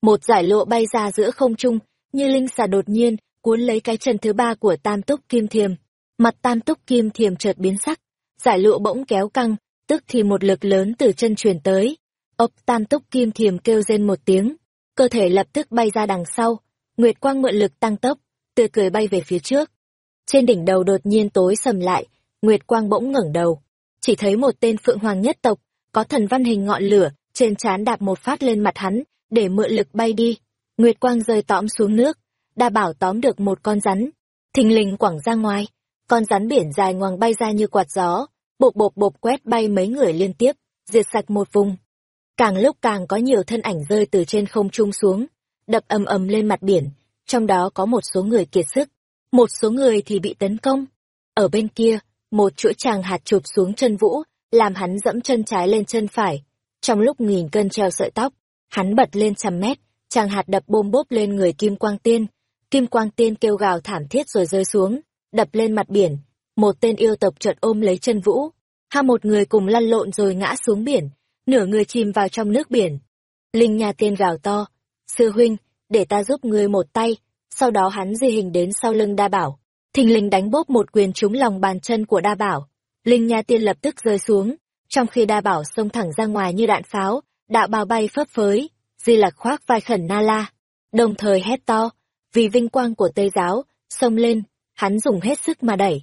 Một giải lộ bay ra giữa không trung, như linh xà đột nhiên cuốn lấy cái chân thứ ba của tam túc kim thiềm. Mặt tam túc kim thiềm chợt biến sắc, giải lụa bỗng kéo căng, tức thì một lực lớn từ chân truyền tới. Ốc tam túc kim thiềm kêu rên một tiếng, cơ thể lập tức bay ra đằng sau, nguyệt quang mượn lực tăng tốc, tươi cười bay về phía trước. Trên đỉnh đầu đột nhiên tối sầm lại, nguyệt quang bỗng ngẩng đầu, chỉ thấy một tên phượng hoàng nhất tộc, có thần văn hình ngọn lửa, trên trán đạp một phát lên mặt hắn, để mượn lực bay đi. Nguyệt quang rơi tõm xuống nước, đa bảo tóm được một con rắn, thình lình quẳng ra ngoài, con rắn biển dài ngoằng bay ra như quạt gió, bộp bộp bộp quét bay mấy người liên tiếp, diệt sạch một vùng. Càng lúc càng có nhiều thân ảnh rơi từ trên không trung xuống, đập ầm ầm lên mặt biển, trong đó có một số người kiệt sức, một số người thì bị tấn công. Ở bên kia, một chuỗi tràng hạt chụp xuống chân vũ, làm hắn dẫm chân trái lên chân phải. Trong lúc nghìn cân treo sợi tóc, hắn bật lên trăm mét, tràng hạt đập bôm bốp lên người kim quang tiên, Kim Quang Tiên kêu gào thảm thiết rồi rơi xuống, đập lên mặt biển. Một tên yêu tộc chợt ôm lấy chân vũ. Hai một người cùng lăn lộn rồi ngã xuống biển, nửa người chìm vào trong nước biển. Linh Nha Tiên gào to, sư huynh, để ta giúp ngươi một tay. Sau đó hắn di hình đến sau lưng đa bảo. Thình linh đánh bóp một quyền trúng lòng bàn chân của đa bảo. Linh Nha Tiên lập tức rơi xuống, trong khi đa bảo xông thẳng ra ngoài như đạn pháo, đạo bào bay phấp phới, di lạc khoác vai khẩn na la. Đồng thời hét to, vì vinh quang của Tây giáo, xông lên, hắn dùng hết sức mà đẩy.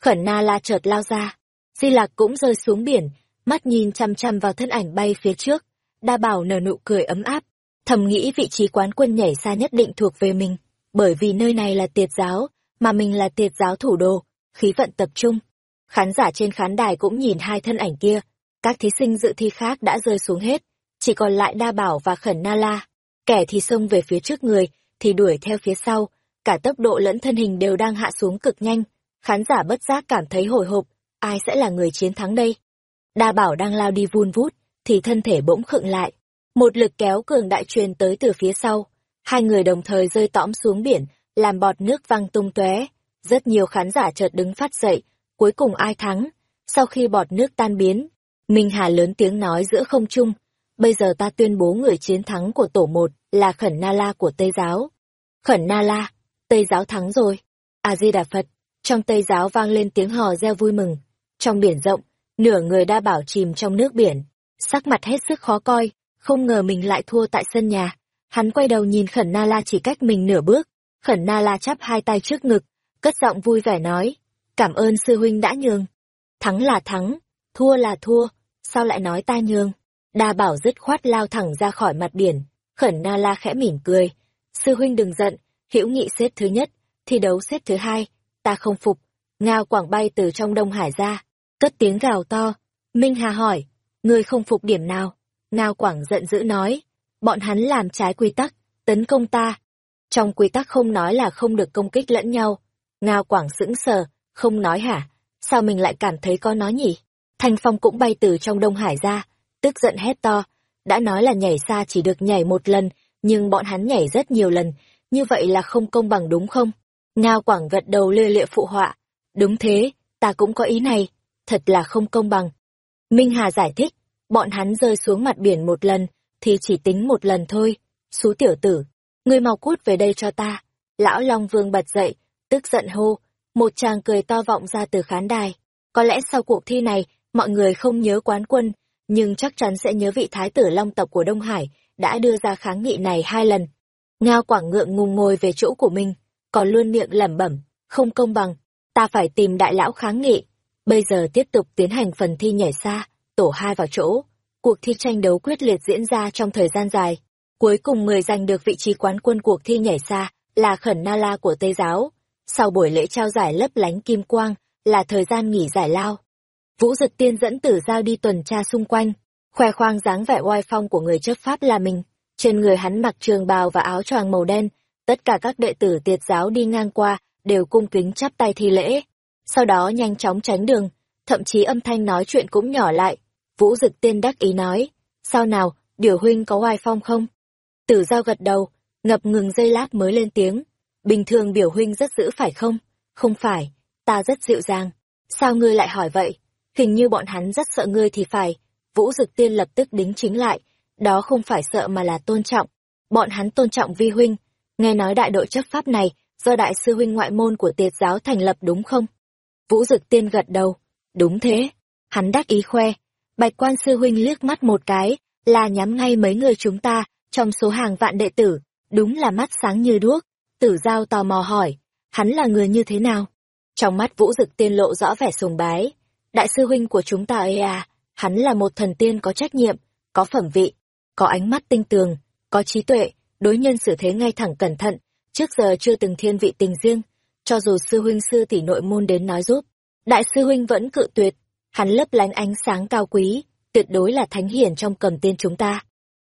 Khẩn na la chợt lao ra, Di Lạc cũng rơi xuống biển, mắt nhìn chăm chăm vào thân ảnh bay phía trước, đa bảo nở nụ cười ấm áp, thầm nghĩ vị trí quán quân nhảy xa nhất định thuộc về mình, bởi vì nơi này là tiệt giáo, mà mình là tiệt giáo thủ đô, khí vận tập trung. Khán giả trên khán đài cũng nhìn hai thân ảnh kia, các thí sinh dự thi khác đã rơi xuống hết, chỉ còn lại đa bảo và khẩn na la, kẻ thì xông về phía trước người, thì đuổi theo phía sau, cả tốc độ lẫn thân hình đều đang hạ xuống cực nhanh. Khán giả bất giác cảm thấy hồi hộp, ai sẽ là người chiến thắng đây? Đa bảo đang lao đi vun vút, thì thân thể bỗng khựng lại. Một lực kéo cường đại truyền tới từ phía sau. Hai người đồng thời rơi tõm xuống biển, làm bọt nước văng tung tóe. Rất nhiều khán giả chợt đứng phát dậy, cuối cùng ai thắng? Sau khi bọt nước tan biến, Minh Hà lớn tiếng nói giữa không trung, bây giờ ta tuyên bố người chiến thắng của tổ một là Khẩn Na La của Tây Giáo. Khẩn Na La, Tây Giáo thắng rồi. A-di-đà Phật, trong Tây Giáo vang lên tiếng hò reo vui mừng. Trong biển rộng, nửa người đa bảo chìm trong nước biển, sắc mặt hết sức khó coi, không ngờ mình lại thua tại sân nhà. Hắn quay đầu nhìn Khẩn Na La chỉ cách mình nửa bước, Khẩn Na La chắp hai tay trước ngực, cất giọng vui vẻ nói, cảm ơn sư huynh đã nhường. Thắng là thắng, thua là thua, sao lại nói ta nhường? Đa bảo dứt khoát lao thẳng ra khỏi mặt biển, khẩn na la khẽ mỉm cười. Sư huynh đừng giận, hữu nghị xếp thứ nhất, thi đấu xếp thứ hai, ta không phục. Ngao quảng bay từ trong Đông Hải ra, cất tiếng gào to. Minh Hà hỏi, ngươi không phục điểm nào? Ngao quảng giận dữ nói, bọn hắn làm trái quy tắc, tấn công ta. Trong quy tắc không nói là không được công kích lẫn nhau. Ngao quảng sững sờ, không nói hả? Sao mình lại cảm thấy có nói nhỉ? Thanh Phong cũng bay từ trong Đông Hải ra, tức giận hét to. Đã nói là nhảy xa chỉ được nhảy một lần, nhưng bọn hắn nhảy rất nhiều lần, như vậy là không công bằng đúng không? Ngao Quảng gật đầu lê lịa phụ họa. Đúng thế, ta cũng có ý này, thật là không công bằng. Minh Hà giải thích, bọn hắn rơi xuống mặt biển một lần, thì chỉ tính một lần thôi. Xú tiểu tử, ngươi mau cút về đây cho ta. Lão Long Vương bật dậy, tức giận hô, một chàng cười to vọng ra từ khán đài. Có lẽ sau cuộc thi này, mọi người không nhớ quán quân, nhưng chắc chắn sẽ nhớ vị thái tử long tộc của Đông Hải đã đưa ra kháng nghị này hai lần. Ngao Quảng ngượng ngùng ngồi về chỗ của mình, còn luôn miệng lẩm bẩm, không công bằng, ta phải tìm đại lão kháng nghị. Bây giờ tiếp tục tiến hành phần thi nhảy xa, tổ hai vào chỗ. Cuộc thi tranh đấu quyết liệt diễn ra trong thời gian dài. Cuối cùng người giành được vị trí quán quân cuộc thi nhảy xa là Khẩn Na La của Tây Giáo. Sau buổi lễ trao giải lấp lánh kim quang là thời gian nghỉ giải lao. Vũ Dực Tiên dẫn tử giao đi tuần tra xung quanh, khoe khoang dáng vẻ oai phong của người chấp pháp là mình. Trên người hắn mặc trường bào và áo choàng màu đen, tất cả các đệ tử tiệt giáo đi ngang qua đều cung kính chắp tay thi lễ. Sau đó nhanh chóng tránh đường, thậm chí âm thanh nói chuyện cũng nhỏ lại. Vũ Dực Tiên đắc ý nói, sao nào, điều huynh có oai phong không? Tử giao gật đầu, ngập ngừng dây lát mới lên tiếng. Bình thường biểu huynh rất dữ phải không? Không phải, ta rất dịu dàng. Sao ngươi lại hỏi vậy? Hình như bọn hắn rất sợ ngươi thì phải. Vũ Dực Tiên lập tức đính chính lại. Đó không phải sợ mà là tôn trọng. Bọn hắn tôn trọng vi huynh. Nghe nói đại đội chấp pháp này do đại sư huynh ngoại môn của tiệt giáo thành lập đúng không? Vũ Dực Tiên gật đầu. Đúng thế. Hắn đắc ý khoe. Bạch quan sư huynh liếc mắt một cái, là nhắm ngay mấy người chúng ta, trong số hàng vạn đệ tử. Đúng là mắt sáng như đuốc. Tử giao tò mò hỏi. Hắn là người như thế nào? Trong mắt Vũ Dực Tiên lộ rõ vẻ sùng bái. Đại sư huynh của chúng ta ấy à, hắn là một thần tiên có trách nhiệm, có phẩm vị, có ánh mắt tinh tường, có trí tuệ, đối nhân xử thế ngay thẳng cẩn thận, trước giờ chưa từng thiên vị tình riêng, cho dù sư huynh sư tỷ nội môn đến nói giúp. Đại sư huynh vẫn cự tuyệt, hắn lấp lánh ánh sáng cao quý, tuyệt đối là thánh hiển trong cầm tiên chúng ta.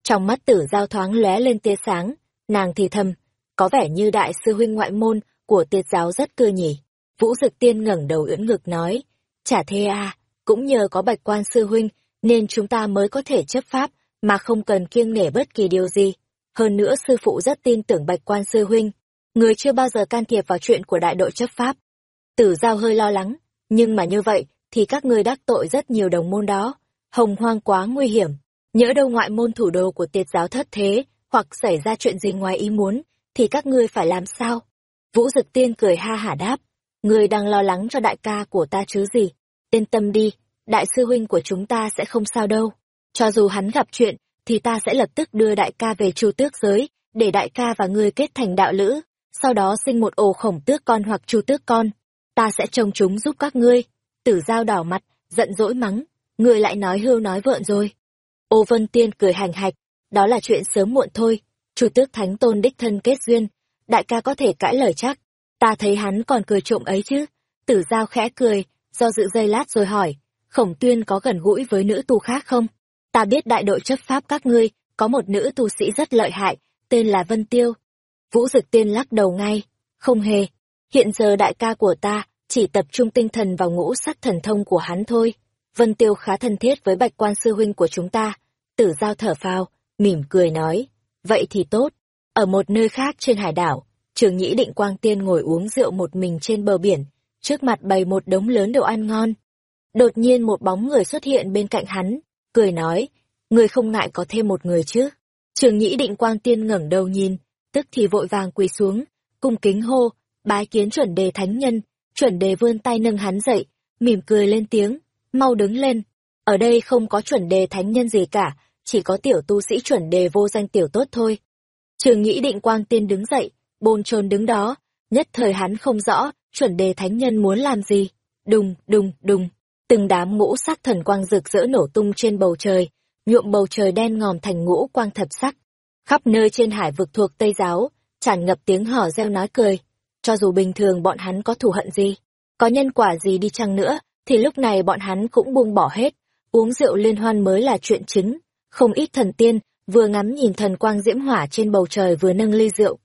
Trong mắt tử giao thoáng lóe lên tia sáng, nàng thì thầm, có vẻ như đại sư huynh ngoại môn của tiết giáo rất cưa nhỉ. Vũ Dực Tiên ngẩng đầu ưỡn ngực nói, chả thế à, cũng nhờ có bạch quan sư huynh, nên chúng ta mới có thể chấp pháp, mà không cần kiêng nể bất kỳ điều gì. Hơn nữa sư phụ rất tin tưởng bạch quan sư huynh, người chưa bao giờ can thiệp vào chuyện của đại đội chấp pháp. Tử giao hơi lo lắng, nhưng mà như vậy, thì các ngươi đắc tội rất nhiều đồng môn đó. Hồng hoang quá nguy hiểm, nhỡ đâu ngoại môn thủ đô của tiệt giáo thất thế, hoặc xảy ra chuyện gì ngoài ý muốn, thì các ngươi phải làm sao? Vũ Dực Tiên cười ha hả đáp, Ngươi đang lo lắng cho đại ca của ta chứ gì? Yên tâm đi, đại sư huynh của chúng ta sẽ không sao đâu. Cho dù hắn gặp chuyện, thì ta sẽ lập tức đưa đại ca về chu tước giới, để đại ca và ngươi kết thành đạo lữ, sau đó sinh một ổ khổng tước con hoặc chu tước con. Ta sẽ trông chúng giúp các ngươi. Tử giao đỏ mặt, giận dỗi mắng, ngươi lại nói hưu nói vợn rồi. Ô Vân Tiên cười hành hạch, đó là chuyện sớm muộn thôi chủ tước thánh tôn đích thân kết duyên, đại ca có thể cãi lời chắc. Ta thấy hắn còn cười trộm ấy chứ. Tử giao khẽ cười, do dự giây lát rồi hỏi, khổng tuyên có gần gũi với nữ tu khác không? Ta biết đại đội chấp pháp các ngươi, có một nữ tu sĩ rất lợi hại, tên là Vân Tiêu. Vũ Dực Tiên lắc đầu ngay, không hề. Hiện giờ đại ca của ta chỉ tập trung tinh thần vào ngũ sắc thần thông của hắn thôi. Vân Tiêu khá thân thiết với bạch quan sư huynh của chúng ta. Tử giao thở phào, mỉm cười nói, vậy thì tốt. Ở một nơi khác trên hải đảo, Trường nhĩ định quang tiên ngồi uống rượu một mình trên bờ biển, trước mặt bày một đống lớn đồ ăn ngon. Đột nhiên một bóng người xuất hiện bên cạnh hắn, cười nói, người không ngại có thêm một người chứ. Trường nhĩ định quang tiên ngẩng đầu nhìn, tức thì vội vàng quỳ xuống, cung kính hô, bái kiến chuẩn đề thánh nhân, chuẩn đề vươn tay nâng hắn dậy, mỉm cười lên tiếng, mau đứng lên. Ở đây không có chuẩn đề thánh nhân gì cả, chỉ có tiểu tu sĩ chuẩn đề vô danh tiểu tốt thôi. Trường nghĩ định quang tiên đứng dậy, bồn chồn đứng đó, nhất thời hắn không rõ, chuẩn đề thánh nhân muốn làm gì. Đùng, đùng, đùng, từng đám ngũ sắc thần quang rực rỡ nổ tung trên bầu trời, nhuộm bầu trời đen ngòm thành ngũ quang thập sắc. Khắp nơi trên hải vực thuộc Tây Giáo, tràn ngập tiếng hò reo nói cười. Cho dù bình thường bọn hắn có thù hận gì, có nhân quả gì đi chăng nữa, thì lúc này bọn hắn cũng buông bỏ hết, uống rượu liên hoan mới là chuyện chính. Không ít thần tiên, vừa ngắm nhìn thần quang diễm hỏa trên bầu trời vừa nâng ly rượu.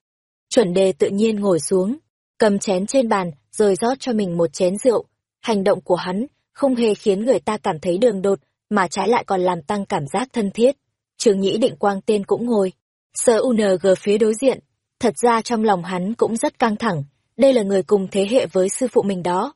Chuẩn đề tự nhiên ngồi xuống, cầm chén trên bàn, rồi rót cho mình một chén rượu. Hành động của hắn không hề khiến người ta cảm thấy đường đột, mà trái lại còn làm tăng cảm giác thân thiết. Trường nhĩ định quang tên cũng ngồi, sơ UNG phía đối diện. Thật ra trong lòng hắn cũng rất căng thẳng, đây là người cùng thế hệ với sư phụ mình đó.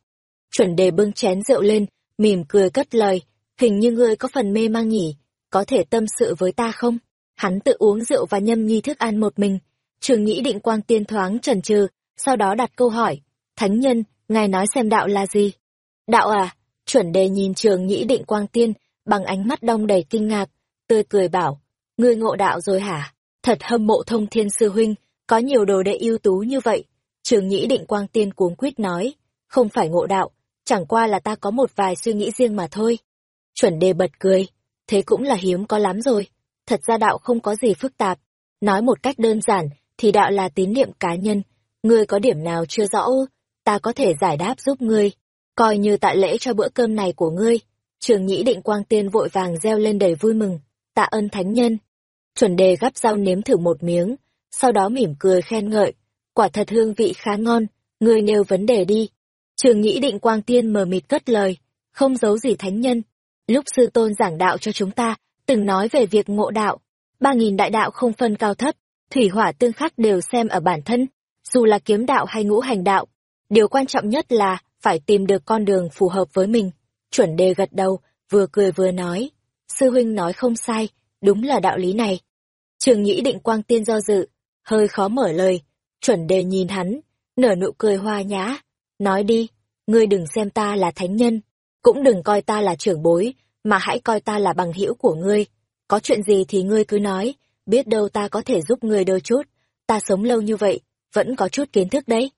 Chuẩn đề bưng chén rượu lên, mỉm cười cất lời, hình như ngươi có phần mê mang nhỉ, có thể tâm sự với ta không? Hắn tự uống rượu và nhâm nhi thức ăn một mình. Trường nhĩ định quang tiên thoáng trần trừ, sau đó đặt câu hỏi, Thánh nhân, ngài nói xem đạo là gì? Đạo à? Chuẩn đề nhìn trường nhĩ định quang tiên, bằng ánh mắt đông đầy kinh ngạc, tươi cười bảo, ngươi ngộ đạo rồi hả? Thật hâm mộ thông thiên sư huynh, có nhiều đồ đệ ưu tú như vậy. Trường nhĩ định quang tiên cuống quýt nói, không phải ngộ đạo, chẳng qua là ta có một vài suy nghĩ riêng mà thôi. Chuẩn đề bật cười, thế cũng là hiếm có lắm rồi. Thật ra đạo không có gì phức tạp. Nói một cách đơn giản, thì đạo là tín niệm cá nhân. Ngươi có điểm nào chưa rõ, ta có thể giải đáp giúp ngươi. Coi như tạ lễ cho bữa cơm này của ngươi. Trường nhĩ định quang tiên vội vàng reo lên đầy vui mừng. Tạ ơn thánh nhân. Chuẩn đề gắp rau nếm thử một miếng, sau đó mỉm cười khen ngợi. Quả thật hương vị khá ngon, ngươi nêu vấn đề đi. Trường nhĩ định quang tiên mờ mịt cất lời, không giấu gì thánh nhân. Lúc sư tôn giảng đạo cho chúng ta, từng nói về việc ngộ đạo. Ba nghìn đại đạo không phân cao thấp, thủy hỏa tương khắc đều xem ở bản thân, dù là kiếm đạo hay ngũ hành đạo. Điều quan trọng nhất là phải tìm được con đường phù hợp với mình. Chuẩn đề gật đầu, vừa cười vừa nói. Sư huynh nói không sai, đúng là đạo lý này. Trường nhĩ định quang tiên do dự, hơi khó mở lời. Chuẩn đề nhìn hắn, nở nụ cười hoa nhã. Nói đi, ngươi đừng xem ta là thánh nhân, cũng đừng coi ta là trưởng bối, mà hãy coi ta là bằng hữu của ngươi. Có chuyện gì thì ngươi cứ nói, biết đâu ta có thể giúp ngươi đôi chút. Ta sống lâu như vậy, vẫn có chút kiến thức đấy.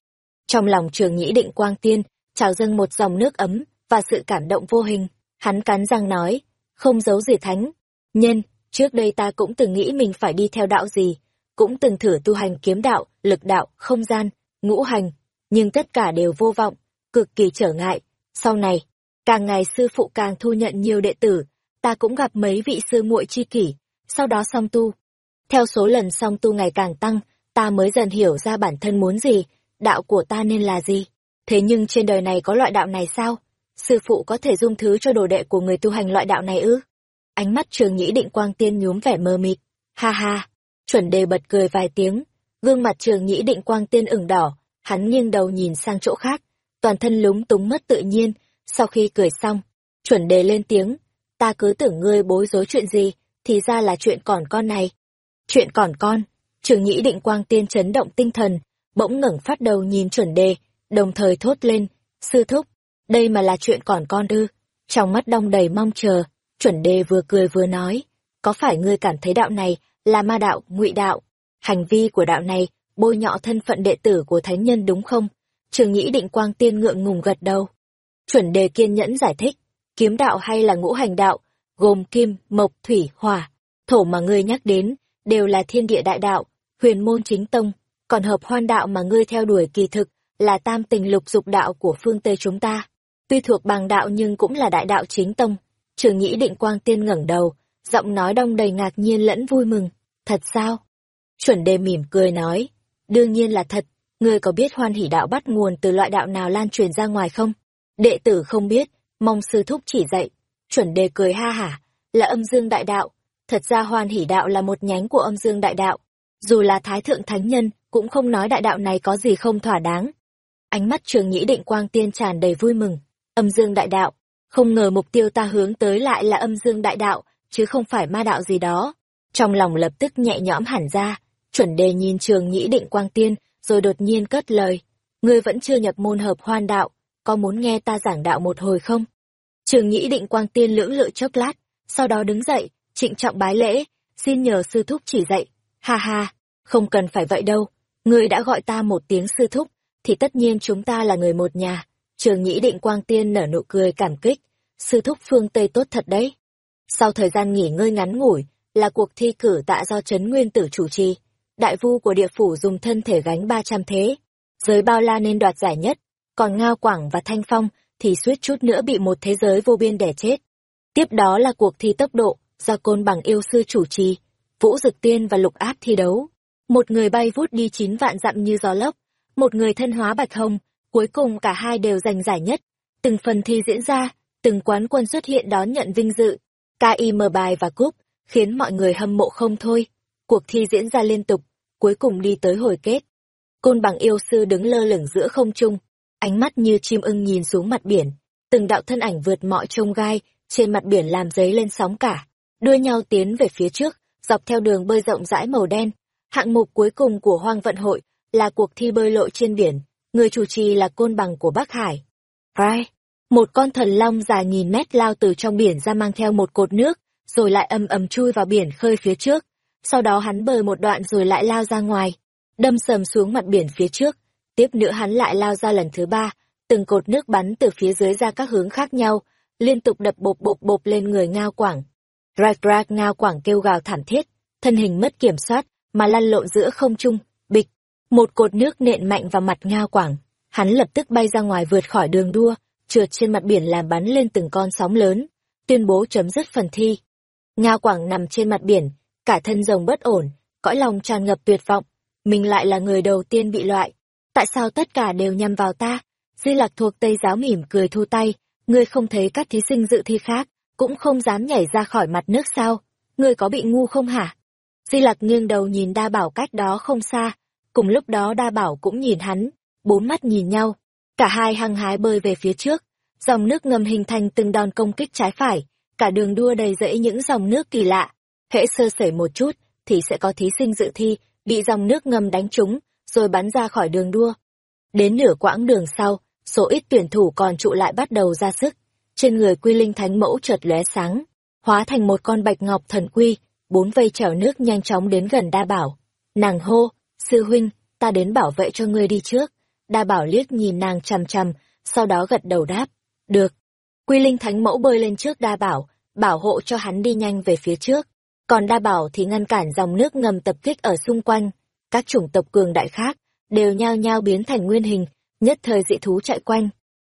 Trong lòng trường nhĩ định quang tiên, trào dâng một dòng nước ấm, và sự cảm động vô hình. Hắn cắn răng nói, không giấu gì thánh. Nhân, trước đây ta cũng từng nghĩ mình phải đi theo đạo gì, cũng từng thử tu hành kiếm đạo, lực đạo, không gian, ngũ hành, nhưng tất cả đều vô vọng, cực kỳ trở ngại. Sau này, càng ngày sư phụ càng thu nhận nhiều đệ tử, ta cũng gặp mấy vị sư muội chi kỷ, sau đó song tu. Theo số lần song tu ngày càng tăng, ta mới dần hiểu ra bản thân muốn gì, đạo của ta nên là gì. Thế nhưng trên đời này có loại đạo này sao? Sư phụ có thể dung thứ cho đồ đệ của người tu hành loại đạo này ư? Ánh mắt trường nhĩ định quang tiên nhúm vẻ mờ mịt. Ha ha! Chuẩn đề bật cười vài tiếng, gương mặt trường nhĩ định quang tiên ửng đỏ, hắn nghiêng đầu nhìn sang chỗ khác, toàn thân lúng túng mất tự nhiên, sau khi cười xong, chuẩn đề lên tiếng, ta cứ tưởng ngươi bối rối chuyện gì, thì ra là chuyện còn con này. Chuyện còn con, trường nhĩ định quang tiên chấn động tinh thần, bỗng ngẩng phát đầu nhìn chuẩn đề, đồng thời thốt lên, sư thúc, đây mà là chuyện còn con ư. Trong mắt đông đầy mong chờ, chuẩn đề vừa cười vừa nói, có phải ngươi cảm thấy đạo này là ma đạo, ngụy đạo? Hành vi của đạo này bôi nhọ thân phận đệ tử của thánh nhân đúng không? Trường nhĩ định quang tiên ngượng ngùng gật đầu. Chuẩn đề kiên nhẫn giải thích, kiếm đạo hay là ngũ hành đạo, gồm kim, mộc, thủy, hỏa, thổ mà ngươi nhắc đến, đều là thiên địa đại đạo, huyền môn chính tông, còn hợp hoan đạo mà ngươi theo đuổi kỳ thực, là tam tình lục dục đạo của phương Tây chúng ta. Tuy thuộc bằng đạo nhưng cũng là đại đạo chính tông. Trường nhĩ định quang tiên ngẩng đầu, giọng nói đông đầy ngạc nhiên lẫn vui mừng. Thật sao? Chuẩn đề mỉm cười nói. Đương nhiên là thật, ngươi có biết hoan hỷ đạo bắt nguồn từ loại đạo nào lan truyền ra ngoài không? Đệ tử không biết, mong sư thúc chỉ dạy. Chuẩn đề cười ha hả, là âm dương đại đạo. Thật ra hoan hỷ đạo là một nhánh của âm dương đại đạo. Dù là thái thượng thánh nhân, cũng không nói đại đạo này có gì không thỏa đáng. Ánh mắt trường nhĩ định quang tiên tràn đầy vui mừng. Âm dương đại đạo, không ngờ mục tiêu ta hướng tới lại là âm dương đại đạo, chứ không phải ma đạo gì đó. Trong lòng lập tức nhẹ nhõm hẳn ra, chuẩn đề nhìn trường nhĩ định quang tiên, rồi đột nhiên cất lời. Ngươi vẫn chưa nhập môn hợp hoan đạo, có muốn nghe ta giảng đạo một hồi không? Trường nhĩ định quang tiên lưỡng lự chốc lát, sau đó đứng dậy, trịnh trọng bái lễ, xin nhờ sư thúc chỉ dạy. Ha ha, không cần phải vậy đâu, ngươi đã gọi ta một tiếng sư thúc, thì tất nhiên chúng ta là người một nhà. Trường nhĩ định quang tiên nở nụ cười cảm kích, sư thúc phương Tây tốt thật đấy. Sau thời gian nghỉ ngơi ngắn ngủi, là cuộc thi cử tạ do Trấn Nguyên Tử chủ trì. Đại vu của địa phủ dùng thân thể gánh 300 thế. Giới bao la nên đoạt giải nhất, còn Ngao Quảng và Thanh Phong thì suýt chút nữa bị một thế giới vô biên đẻ chết. Tiếp đó là cuộc thi tốc độ, do Côn Bằng yêu sư chủ trì, Vũ Dực Tiên và Lục Áp thi đấu. Một người bay vút đi chín vạn dặm như gió lốc, một người thân hóa bạch hồng, cuối cùng cả hai đều giành giải nhất. Từng phần thi diễn ra, từng quán quân xuất hiện đón nhận vinh dự, KIM bài và cúp, khiến mọi người hâm mộ không thôi. Cuộc thi diễn ra liên tục, cuối cùng đi tới hồi kết. Côn bằng yêu sư đứng lơ lửng giữa không trung, ánh mắt như chim ưng nhìn xuống mặt biển, từng đạo thân ảnh vượt mọi trông gai, trên mặt biển làm giấy lên sóng cả, đua nhau tiến về phía trước, dọc theo đường bơi rộng rãi màu đen. Hạng mục cuối cùng của Hoang Vận Hội là cuộc thi bơi lội trên biển, người chủ trì là côn bằng của Bắc Hải. Rai, một con thần long dài nghìn mét lao từ trong biển ra mang theo một cột nước, rồi lại ầm ầm chui vào biển khơi phía trước. Sau đó hắn bơi một đoạn rồi lại lao ra ngoài, đâm sầm xuống mặt biển phía trước. Tiếp nữa hắn lại lao ra lần thứ ba, từng cột nước bắn từ phía dưới ra các hướng khác nhau, liên tục đập bộp bộp bộp lên người Ngao Quảng. Rạc rạc Ngao Quảng kêu gào thảm thiết, thân hình mất kiểm soát, mà lăn lộn giữa không trung, bịch. Một cột nước nện mạnh vào mặt Ngao Quảng, hắn lập tức bay ra ngoài vượt khỏi đường đua, trượt trên mặt biển làm bắn lên từng con sóng lớn, tuyên bố chấm dứt phần thi. Ngao Quảng nằm trên mặt biển, cả thân rồng bất ổn, cõi lòng tràn ngập tuyệt vọng, mình lại là người đầu tiên bị loại. Tại sao tất cả đều nhằm vào ta? Di Lạc thuộc Tây giáo mỉm cười thu tay, ngươi không thấy các thí sinh dự thi khác, cũng không dám nhảy ra khỏi mặt nước sao? Ngươi có bị ngu không hả? Di Lạc nghiêng đầu nhìn đa bảo cách đó không xa, cùng lúc đó đa bảo cũng nhìn hắn, bốn mắt nhìn nhau. Cả hai hăng hái bơi về phía trước, dòng nước ngầm hình thành từng đòn công kích trái phải, cả đường đua đầy rẫy những dòng nước kỳ lạ. Hễ sơ sẩy một chút, thì sẽ có thí sinh dự thi, bị dòng nước ngầm đánh trúng, rồi bắn ra khỏi đường đua. Đến nửa quãng đường sau, số ít tuyển thủ còn trụ lại bắt đầu ra sức. Trên người quy linh thánh mẫu chợt lóe sáng, hóa thành một con bạch ngọc thần quy, bốn vây chèo nước nhanh chóng đến gần đa bảo. Nàng hô, sư huynh, ta đến bảo vệ cho ngươi đi trước. Đa bảo liếc nhìn nàng chằm chằm, sau đó gật đầu đáp. Được. Quy linh thánh mẫu bơi lên trước đa bảo, bảo hộ cho hắn đi nhanh về phía trước. Còn đa bảo thì ngăn cản dòng nước ngầm tập kích ở xung quanh. Các chủng tộc cường đại khác, đều nhao nhao biến thành nguyên hình, nhất thời dị thú chạy quanh.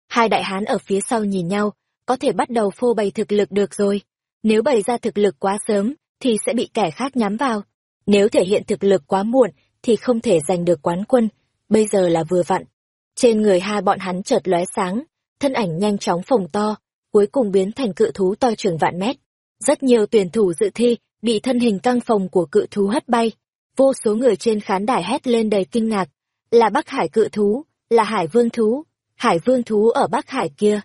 Hai đại hán ở phía sau nhìn nhau, có thể bắt đầu phô bày thực lực được rồi. Nếu bày ra thực lực quá sớm, thì sẽ bị kẻ khác nhắm vào. Nếu thể hiện thực lực quá muộn, thì không thể giành được quán quân. Bây giờ là vừa vặn. Trên người hai bọn hắn chợt lóe sáng, thân ảnh nhanh chóng phồng to, cuối cùng biến thành cự thú to trường vạn mét. Rất nhiều tuyển thủ dự thi bị thân hình căng phồng của cự thú hất bay. Vô số người trên khán đài hét lên đầy kinh ngạc. Là Bắc Hải cự thú, là Hải vương thú, Hải vương thú ở Bắc Hải kia.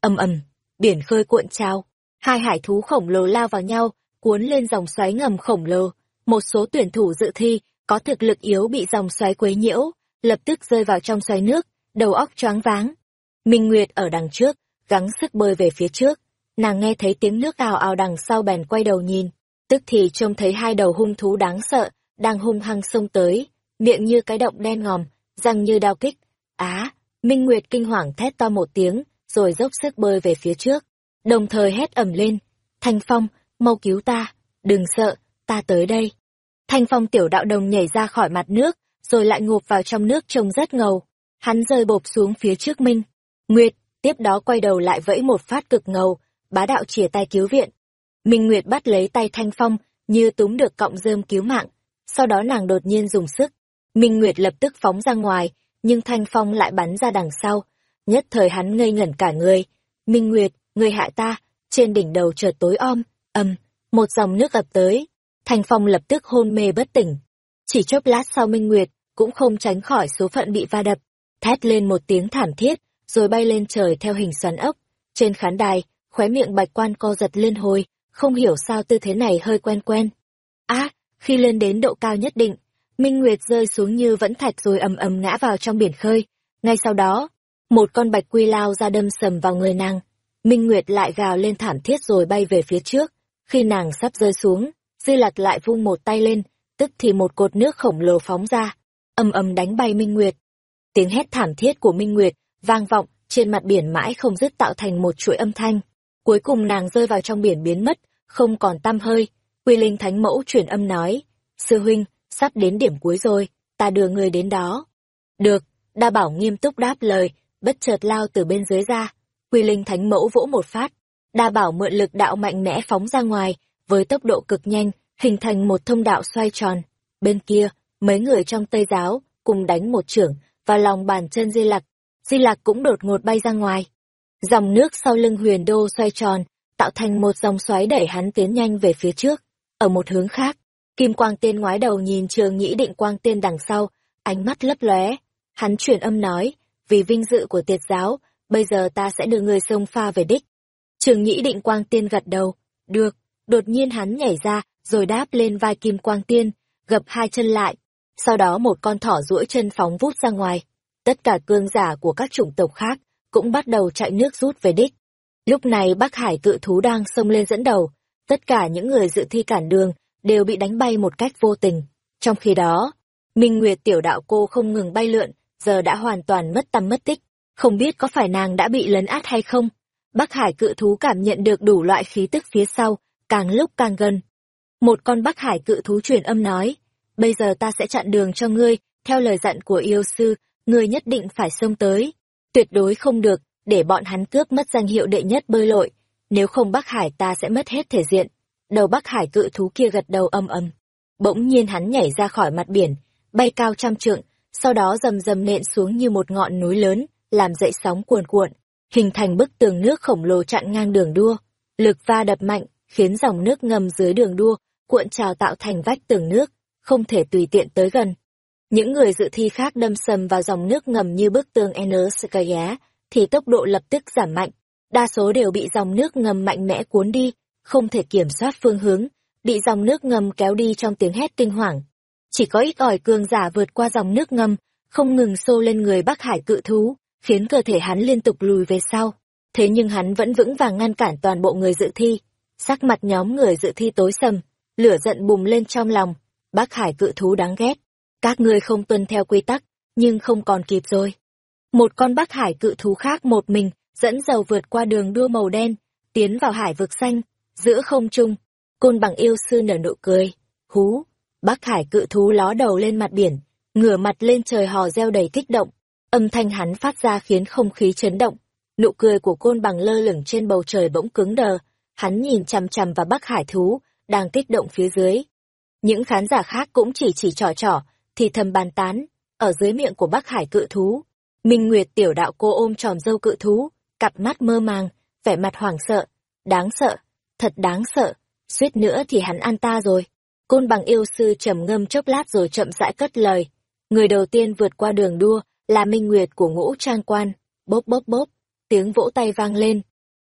ầm ầm, biển khơi cuộn trao, hai hải thú khổng lồ lao vào nhau, cuốn lên dòng xoáy ngầm khổng lồ. Một số tuyển thủ dự thi có thực lực yếu bị dòng xoáy quấy nhiễu, lập tức rơi vào trong xoáy nước, đầu óc choáng váng. Minh Nguyệt ở đằng trước, gắng sức bơi về phía trước. Nàng nghe thấy tiếng nước ào ào đằng sau bèn quay đầu nhìn, tức thì trông thấy hai đầu hung thú đáng sợ, đang hung hăng xông tới, miệng như cái động đen ngòm, răng như đao kích. Á, Minh Nguyệt kinh hoàng thét to một tiếng, rồi dốc sức bơi về phía trước, đồng thời hét ầm lên, Thanh Phong, mau cứu ta, đừng sợ, ta tới đây. Thanh Phong tiểu đạo đồng nhảy ra khỏi mặt nước, rồi lại ngụp vào trong nước trông rất ngầu. Hắn rơi bộp xuống phía trước Minh. Nguyệt, tiếp đó quay đầu lại vẫy một phát cực ngầu, bá đạo chìa tay cứu viện. Minh Nguyệt bắt lấy tay Thanh Phong, như túm được cọng rơm cứu mạng. Sau đó nàng đột nhiên dùng sức. Minh Nguyệt lập tức phóng ra ngoài, nhưng Thanh Phong lại bắn ra đằng sau. Nhất thời hắn ngây ngẩn cả người. Minh Nguyệt, người hại ta, trên đỉnh đầu chợt tối om, ầm một dòng nước ập tới. Thanh Phong lập tức hôn mê bất tỉnh. Chỉ chốc lát sau Minh Nguyệt, cũng không tránh khỏi số phận bị va đập, thét lên một tiếng thảm thiết, rồi bay lên trời theo hình xoắn ốc. Trên khán đài, khóe miệng bạch quan co giật lên hồi, không hiểu sao tư thế này hơi quen quen. Á, khi lên đến độ cao nhất định, Minh Nguyệt rơi xuống như vẫn thạch rồi ầm ầm ngã vào trong biển khơi. Ngay sau đó, một con bạch quy lao ra đâm sầm vào người nàng. Minh Nguyệt lại gào lên thảm thiết rồi bay về phía trước. Khi nàng sắp rơi xuống, Dư Lạc lại vung một tay lên, tức thì một cột nước khổng lồ phóng ra, ầm ầm đánh bay Minh Nguyệt. Tiếng hét thảm thiết của Minh Nguyệt vang vọng trên mặt biển mãi không dứt tạo thành một chuỗi âm thanh. Cuối cùng nàng rơi vào trong biển biến mất, không còn tăm hơi. Quy Linh Thánh Mẫu chuyển âm nói, Sư huynh, sắp đến điểm cuối rồi, ta đưa người đến đó. Được, đa bảo nghiêm túc đáp lời, bất chợt lao từ bên dưới ra. Quy Linh Thánh Mẫu vỗ một phát, đa bảo mượn lực đạo mạnh mẽ phóng ra ngoài, với tốc độ cực nhanh, hình thành một thông đạo xoay tròn. Bên kia, mấy người trong Tây giáo cùng đánh một trưởng vào lòng bàn chân Di Lặc. Di Lặc cũng đột ngột bay ra ngoài. Dòng nước sau lưng huyền đô xoay tròn, tạo thành một dòng xoáy đẩy hắn tiến nhanh về phía trước. Ở một hướng khác, Kim Quang Tiên ngoái đầu nhìn Trường Nhĩ Định Quang Tiên đằng sau, ánh mắt lấp lóe. Hắn truyền âm nói, vì vinh dự của tiệt giáo, bây giờ ta sẽ đưa người sông pha về đích. Trường Nhĩ Định Quang Tiên gật đầu, được, đột nhiên hắn nhảy ra, rồi đáp lên vai Kim Quang Tiên, gập hai chân lại. Sau đó một con thỏ duỗi chân phóng vút ra ngoài. Tất cả cương giả của các chủng tộc khác cũng bắt đầu chạy nước rút về đích. Lúc này Bắc Hải cự thú đang xông lên dẫn đầu, tất cả những người dự thi cản đường đều bị đánh bay một cách vô tình. Trong khi đó, Minh Nguyệt tiểu đạo cô không ngừng bay lượn, giờ đã hoàn toàn mất tâm mất tích, không biết có phải nàng đã bị lấn át hay không. Bắc Hải cự thú cảm nhận được đủ loại khí tức phía sau, càng lúc càng gần. Một con Bắc Hải cự thú truyền âm nói, bây giờ ta sẽ chặn đường cho ngươi, theo lời dặn của yêu sư, ngươi nhất định phải xông tới. Tuyệt đối không được, để bọn hắn cướp mất danh hiệu đệ nhất bơi lội, nếu không Bắc Hải ta sẽ mất hết thể diện. Đầu Bắc Hải cự thú kia gật đầu âm âm. Bỗng nhiên hắn nhảy ra khỏi mặt biển, bay cao trăm trượng, sau đó rầm rầm nện xuống như một ngọn núi lớn, làm dậy sóng cuồn cuộn, hình thành bức tường nước khổng lồ chặn ngang đường đua. Lực va đập mạnh, khiến dòng nước ngầm dưới đường đua, cuộn trào tạo thành vách tường nước, không thể tùy tiện tới gần. Những người dự thi khác đâm sầm vào dòng nước ngầm như bức tường Enskaya, thì tốc độ lập tức giảm mạnh. Đa số đều bị dòng nước ngầm mạnh mẽ cuốn đi, không thể kiểm soát phương hướng, bị dòng nước ngầm kéo đi trong tiếng hét kinh hoàng. Chỉ có ít ỏi cường giả vượt qua dòng nước ngầm, không ngừng xô lên người Bắc Hải cự thú, khiến cơ thể hắn liên tục lùi về sau. Thế nhưng hắn vẫn vững vàng ngăn cản toàn bộ người dự thi. Sắc mặt nhóm người dự thi tối sầm, lửa giận bùng lên trong lòng. Bắc Hải cự thú đáng ghét. Các ngươi không tuân theo quy tắc, nhưng không còn kịp rồi. Một con Bắc Hải cự thú khác một mình, dẫn dầu vượt qua đường đua màu đen, tiến vào hải vực xanh, giữa không trung. Côn bằng yêu sư nở nụ cười. Hú, Bắc Hải cự thú ló đầu lên mặt biển, ngửa mặt lên trời hò reo đầy kích động. Âm thanh hắn phát ra khiến không khí chấn động. Nụ cười của côn bằng lơ lửng trên bầu trời bỗng cứng đờ. Hắn nhìn chằm chằm vào Bắc Hải thú, đang kích động phía dưới. Những khán giả khác cũng chỉ chỉ trò trò, thì thầm bàn tán, ở dưới miệng của Bắc Hải cự thú. Minh Nguyệt tiểu đạo cô ôm tròm dâu cự thú, cặp mắt mơ màng, vẻ mặt hoảng sợ, đáng sợ, thật đáng sợ, suýt nữa thì hắn ăn ta rồi. Côn bằng yêu sư trầm ngâm chốc lát rồi chậm rãi cất lời. Người đầu tiên vượt qua đường đua là Minh Nguyệt của ngũ trang quan. Bốp bốp bốp, tiếng vỗ tay vang lên.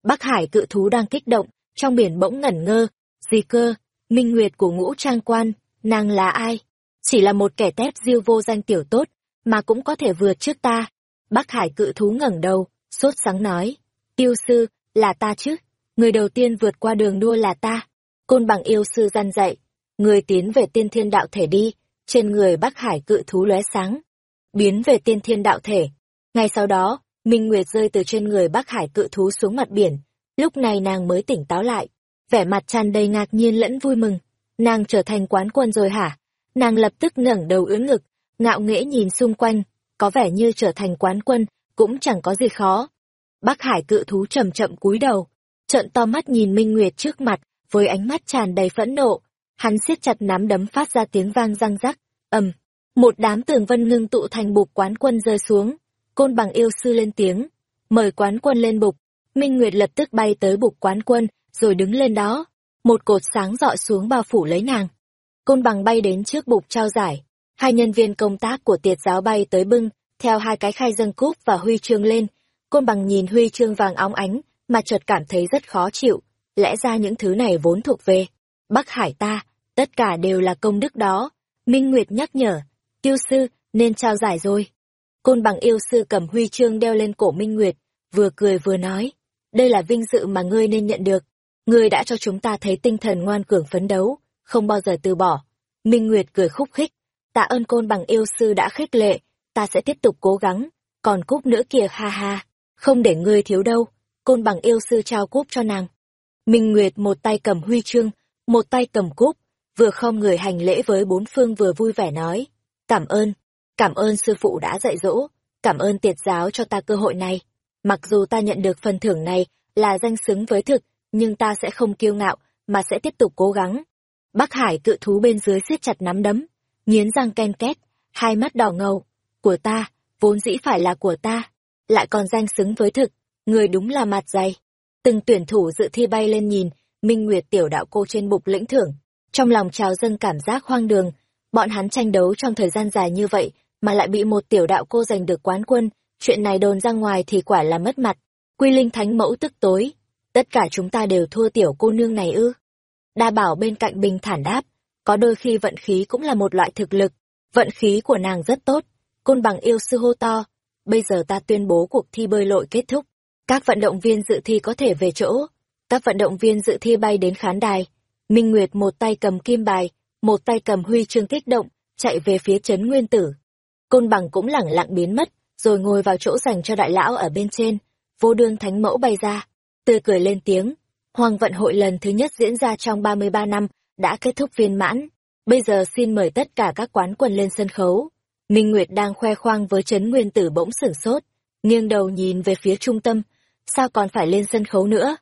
Bắc Hải cự thú đang kích động, trong biển bỗng ngẩn ngơ. Gì cơ, Minh Nguyệt của ngũ trang quan, nàng là ai? Chỉ là một kẻ tép diêu vô danh tiểu tốt, mà cũng có thể vượt trước ta. Bắc Hải cự thú ngẩng đầu, sốt sáng nói. tiêu sư, là ta chứ? Người đầu tiên vượt qua đường đua là ta. Côn bằng yêu sư gian dạy. Người tiến về tiên thiên đạo thể đi, trên người Bắc Hải cự thú lóe sáng. Biến về tiên thiên đạo thể. Ngay sau đó, Minh Nguyệt rơi từ trên người Bắc Hải cự thú xuống mặt biển. Lúc này nàng mới tỉnh táo lại. Vẻ mặt tràn đầy ngạc nhiên lẫn vui mừng. Nàng trở thành quán quân rồi hả? Nàng lập tức ngẩng đầu ưỡn ngực, ngạo nghễ nhìn xung quanh, có vẻ như trở thành quán quân, cũng chẳng có gì khó. Bắc Hải cự thú chậm chậm cúi đầu, trợn to mắt nhìn Minh Nguyệt trước mặt, với ánh mắt tràn đầy phẫn nộ. Hắn siết chặt nắm đấm phát ra tiếng vang răng rắc, ầm. Một đám tường vân ngưng tụ thành bục quán quân rơi xuống. Côn bằng yêu sư lên tiếng, mời quán quân lên bục. Minh Nguyệt lập tức bay tới bục quán quân, rồi đứng lên đó. Một cột sáng dọi xuống bao phủ lấy nàng. Côn bằng bay đến trước bục trao giải. Hai nhân viên công tác của tiệt giáo bay tới bưng, theo hai cái khai dâng cúp và huy chương lên. Côn bằng nhìn huy chương vàng óng ánh, mà chợt cảm thấy rất khó chịu. Lẽ ra những thứ này vốn thuộc về. Bắc Hải ta, tất cả đều là công đức đó. Minh Nguyệt nhắc nhở, tiêu sư, nên trao giải rồi. Côn bằng yêu sư cầm huy chương đeo lên cổ Minh Nguyệt, vừa cười vừa nói, đây là vinh dự mà ngươi nên nhận được. Ngươi đã cho chúng ta thấy tinh thần ngoan cường phấn đấu, không bao giờ từ bỏ. Minh Nguyệt cười khúc khích, tạ ơn côn bằng yêu sư đã khích lệ, ta sẽ tiếp tục cố gắng, còn cúp nữa kìa ha ha, không để ngươi thiếu đâu, côn bằng yêu sư trao cúp cho nàng. Minh Nguyệt một tay cầm huy chương, một tay cầm cúp, vừa không người hành lễ với bốn phương vừa vui vẻ nói, cảm ơn, cảm ơn sư phụ đã dạy dỗ, cảm ơn tiệt giáo cho ta cơ hội này. Mặc dù ta nhận được phần thưởng này là danh xứng với thực, nhưng ta sẽ không kiêu ngạo, mà sẽ tiếp tục cố gắng. Bắc Hải cự thú bên dưới siết chặt nắm đấm, nghiến răng ken két, hai mắt đỏ ngầu. Của ta, vốn dĩ phải là của ta, lại còn danh xứng với thực, người đúng là mặt dày. Từng tuyển thủ dự thi bay lên nhìn, Minh Nguyệt tiểu đạo cô trên bục lĩnh thưởng. Trong lòng trào dâng cảm giác hoang đường, bọn hắn tranh đấu trong thời gian dài như vậy, mà lại bị một tiểu đạo cô giành được quán quân, chuyện này đồn ra ngoài thì quả là mất mặt. Quy Linh Thánh Mẫu tức tối, tất cả chúng ta đều thua tiểu cô nương này ư. Đa bảo bên cạnh bình thản đáp, có đôi khi vận khí cũng là một loại thực lực, vận khí của nàng rất tốt, côn bằng yêu sư hô to, bây giờ ta tuyên bố cuộc thi bơi lội kết thúc, các vận động viên dự thi có thể về chỗ, các vận động viên dự thi bay đến khán đài, Minh Nguyệt một tay cầm kim bài, một tay cầm huy chương kích động, chạy về phía trấn nguyên tử. Côn bằng cũng lẳng lặng biến mất, rồi ngồi vào chỗ dành cho đại lão ở bên trên, vô đương thánh mẫu bay ra, tươi cười lên tiếng. Hoàng vận hội lần thứ nhất diễn ra trong 33 năm, đã kết thúc viên mãn. Bây giờ xin mời tất cả các quán quân lên sân khấu. Minh Nguyệt đang khoe khoang với Trấn Nguyên Tử bỗng sửng sốt, nghiêng đầu nhìn về phía trung tâm. Sao còn phải lên sân khấu nữa?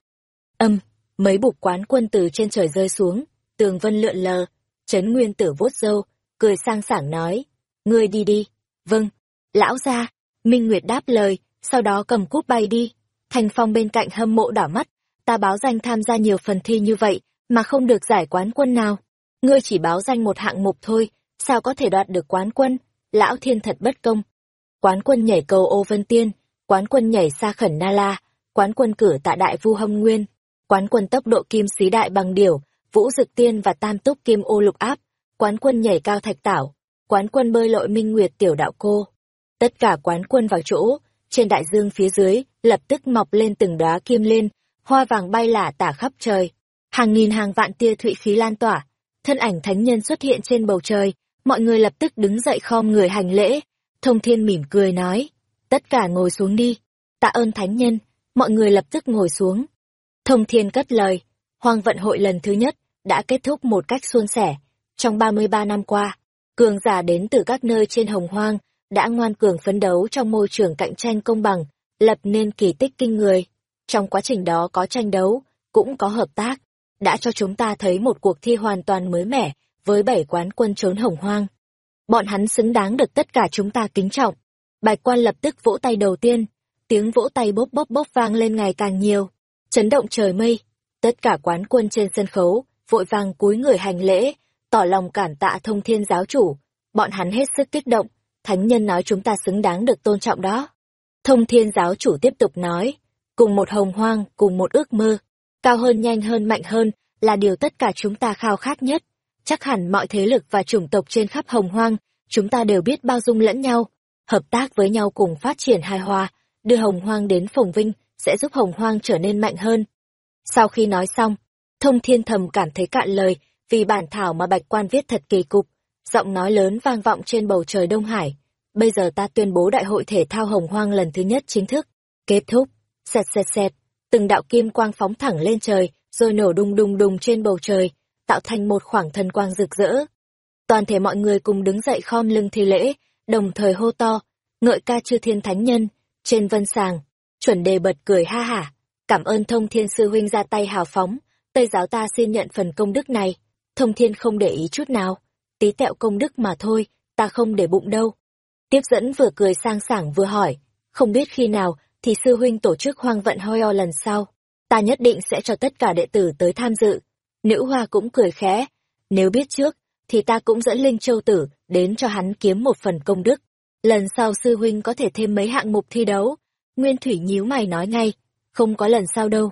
Âm, mấy bục quán quân từ trên trời rơi xuống, tường vân lượn lờ. Trấn Nguyên Tử vuốt râu, cười sang sảng nói. Ngươi đi đi. Vâng. Lão ra. Minh Nguyệt đáp lời, sau đó cầm cúp bay đi. Thành Phong bên cạnh hâm mộ đỏ mắt, ta báo danh tham gia nhiều phần thi như vậy, mà không được giải quán quân nào. Ngươi chỉ báo danh một hạng mục thôi, sao có thể đoạt được quán quân? Lão thiên thật bất công. Quán quân nhảy cầu ô vân tiên, quán quân nhảy xa khẩn na la, quán quân cử tạ đại vu hâm nguyên, quán quân tốc độ kim xí đại bằng điểu, vũ dực tiên và tam túc kim ô lục áp, quán quân nhảy cao thạch tảo, quán quân bơi lội minh nguyệt tiểu đạo cô. Tất cả quán quân vào chỗ, trên đại dương phía dưới, lập tức mọc lên từng đóa kim liên, hoa vàng bay lả tả khắp trời. Hàng nghìn hàng vạn tia thụy khí lan tỏa, thân ảnh thánh nhân xuất hiện trên bầu trời, mọi người lập tức đứng dậy khom người hành lễ. Thông thiên mỉm cười nói, tất cả ngồi xuống đi, tạ ơn thánh nhân, mọi người lập tức ngồi xuống. Thông thiên cất lời, hoang vận hội lần thứ nhất, đã kết thúc một cách suôn sẻ. Trong 33 năm qua, cường giả đến từ các nơi trên hồng hoang, đã ngoan cường phấn đấu trong môi trường cạnh tranh công bằng, lập nên kỳ tích kinh người. Trong quá trình đó có tranh đấu, cũng có hợp tác, đã cho chúng ta thấy một cuộc thi hoàn toàn mới mẻ, với bảy quán quân trốn hồng hoang. Bọn hắn xứng đáng được tất cả chúng ta kính trọng. Bạch quan lập tức vỗ tay đầu tiên, tiếng vỗ tay bốc bốc bốc vang lên ngày càng nhiều, chấn động trời mây. Tất cả quán quân trên sân khấu, vội vàng cúi người hành lễ, tỏ lòng cảm tạ thông thiên giáo chủ. Bọn hắn hết sức kích động, thánh nhân nói chúng ta xứng đáng được tôn trọng đó. Thông thiên giáo chủ tiếp tục nói, cùng một hồng hoang, cùng một ước mơ, cao hơn nhanh hơn mạnh hơn, là điều tất cả chúng ta khao khát nhất. Chắc hẳn mọi thế lực và chủng tộc trên khắp hồng hoang, chúng ta đều biết bao dung lẫn nhau, hợp tác với nhau cùng phát triển hài hòa, đưa hồng hoang đến phồng vinh, sẽ giúp hồng hoang trở nên mạnh hơn. Sau khi nói xong, thông thiên thầm cảm thấy cạn lời, vì bản thảo mà bạch quan viết thật kỳ cục, giọng nói lớn vang vọng trên bầu trời Đông Hải. Bây giờ ta tuyên bố đại hội thể thao hồng hoang lần thứ nhất chính thức. Kết thúc. Xẹt xẹt xẹt. Từng đạo kim quang phóng thẳng lên trời, rồi nổ đùng đùng đùng trên bầu trời, tạo thành một khoảng thần quang rực rỡ. Toàn thể mọi người cùng đứng dậy khom lưng thi lễ, đồng thời hô to, ngợi ca chư thiên thánh nhân, trên vân sàng. Chuẩn đề bật cười ha hả, cảm ơn thông thiên sư huynh ra tay hào phóng, Tây giáo ta xin nhận phần công đức này. Thông thiên không để ý chút nào tí tẹo công đức mà thôi, ta không để bụng đâu. Tiếp dẫn vừa cười sang sảng vừa hỏi, không biết khi nào thì sư huynh tổ chức hoang vận hoi lần sau, ta nhất định sẽ cho tất cả đệ tử tới tham dự. Nữ hoa cũng cười khẽ, nếu biết trước, thì ta cũng dẫn Linh Châu Tử đến cho hắn kiếm một phần công đức. Lần sau sư huynh có thể thêm mấy hạng mục thi đấu. Nguyên Thủy nhíu mày nói ngay, không có lần sau đâu.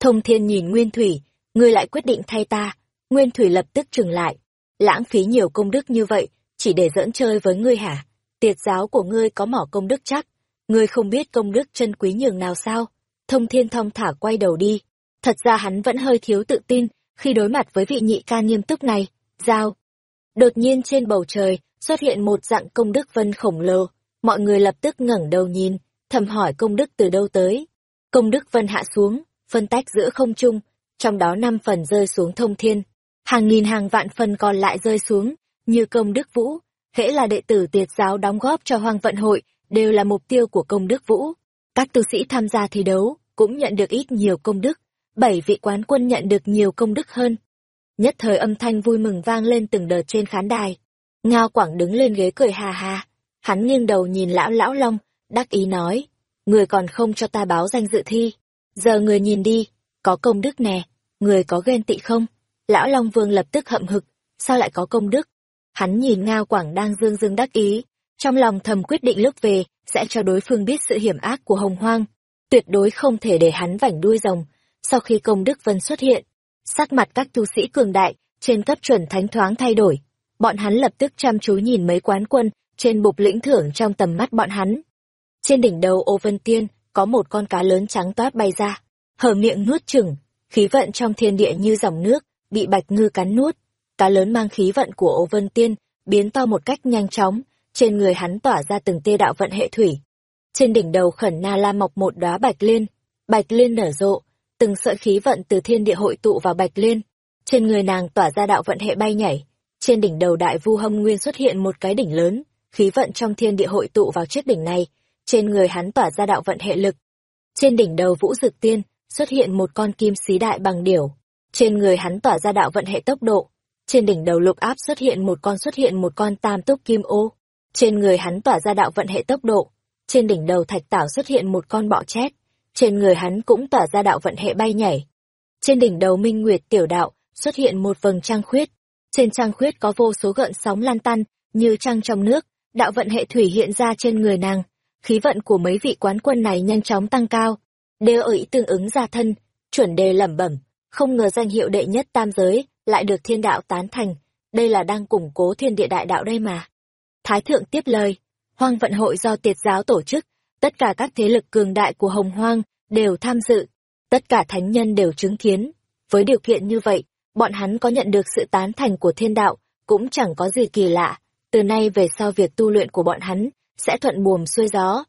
Thông thiên nhìn Nguyên Thủy, ngươi lại quyết định thay ta. Nguyên Thủy lập tức trừng lại. Lãng phí nhiều công đức như vậy, chỉ để dẫn chơi với ngươi hả? Tiệt giáo của ngươi có mỏ công đức chắc. Ngươi không biết công đức chân quý nhường nào sao? Thông thiên thong thả quay đầu đi. Thật ra hắn vẫn hơi thiếu tự tin khi đối mặt với vị nhị ca nghiêm túc này. Giao. Đột nhiên trên bầu trời xuất hiện một dạng công đức vân khổng lồ. Mọi người lập tức ngẩng đầu nhìn, thầm hỏi công đức từ đâu tới. Công đức vân hạ xuống, phân tách giữa không trung, trong đó năm phần rơi xuống thông thiên. Hàng nghìn hàng vạn phần còn lại rơi xuống, như công đức vũ. Hễ là đệ tử tiệt giáo đóng góp cho hoang vận hội, đều là mục tiêu của công đức vũ. Các tu sĩ tham gia thi đấu, cũng nhận được ít nhiều công đức. Bảy vị quán quân nhận được nhiều công đức hơn. Nhất thời âm thanh vui mừng vang lên từng đợt trên khán đài. Ngao Quảng đứng lên ghế cười hà hà. Hắn nghiêng đầu nhìn lão lão long, đắc ý nói. Người còn không cho ta báo danh dự thi. Giờ người nhìn đi, có công đức nè, người có ghen tị không? Lão Long Vương lập tức hậm hực, sao lại có công đức? Hắn nhìn Ngao Quảng đang dương dương đắc ý, trong lòng thầm quyết định lúc về, sẽ cho đối phương biết sự hiểm ác của hồng hoang. Tuyệt đối không thể để hắn vảnh đuôi rồng. Sau khi công đức vân xuất hiện, sắc mặt các tu sĩ cường đại, trên cấp chuẩn thánh thoáng thay đổi. Bọn hắn lập tức chăm chú nhìn mấy quán quân, trên bục lĩnh thưởng trong tầm mắt bọn hắn. Trên đỉnh đầu ô vân tiên, có một con cá lớn trắng toát bay ra, hở miệng nuốt chừng, khí vận trong thiên địa như dòng nước, bị bạch ngư cắn nuốt. Cá lớn mang khí vận của ô vân tiên, biến to một cách nhanh chóng, trên người hắn tỏa ra từng tia đạo vận hệ thủy. Trên đỉnh đầu khẩn na la mọc một đóa bạch liên, bạch liên nở rộ, từng sợi khí vận từ thiên địa hội tụ vào bạch liên. Trên người nàng tỏa ra đạo vận hệ bay nhảy, trên đỉnh đầu đại vu hâm nguyên xuất hiện một cái đỉnh lớn, khí vận trong thiên địa hội tụ vào chiếc đỉnh này, trên người hắn tỏa ra đạo vận hệ lực. Trên đỉnh đầu Vũ Dực Tiên xuất hiện một con kim xí đại bằng điểu, trên người hắn tỏa ra đạo vận hệ tốc độ. Trên đỉnh đầu Lục Áp xuất hiện một con xuất hiện một con tam túc kim ô, trên người hắn tỏa ra đạo vận hệ tốc độ. Trên đỉnh đầu Thạch Tảo xuất hiện một con bọ chét, trên người hắn cũng tỏa ra đạo vận hệ bay nhảy. Trên đỉnh đầu Minh Nguyệt tiểu đạo xuất hiện một vầng trăng khuyết, trên trăng khuyết có vô số gợn sóng lan tăn, như trăng trong nước, đạo vận hệ thủy hiện ra trên người nàng. Khí vận của mấy vị quán quân này nhanh chóng tăng cao, đều ở ý tương ứng ra thân, chuẩn đề lẩm bẩm, không ngờ danh hiệu đệ nhất tam giới lại được thiên đạo tán thành, đây là đang củng cố thiên địa đại đạo đây mà. Thái thượng tiếp lời, hoang vận hội do tiệt giáo tổ chức, tất cả các thế lực cường đại của hồng hoang đều tham dự, tất cả thánh nhân đều chứng kiến. Với điều kiện như vậy, bọn hắn có nhận được sự tán thành của thiên đạo, cũng chẳng có gì kỳ lạ. Từ nay về sau việc tu luyện của bọn hắn sẽ thuận buồm xuôi gió.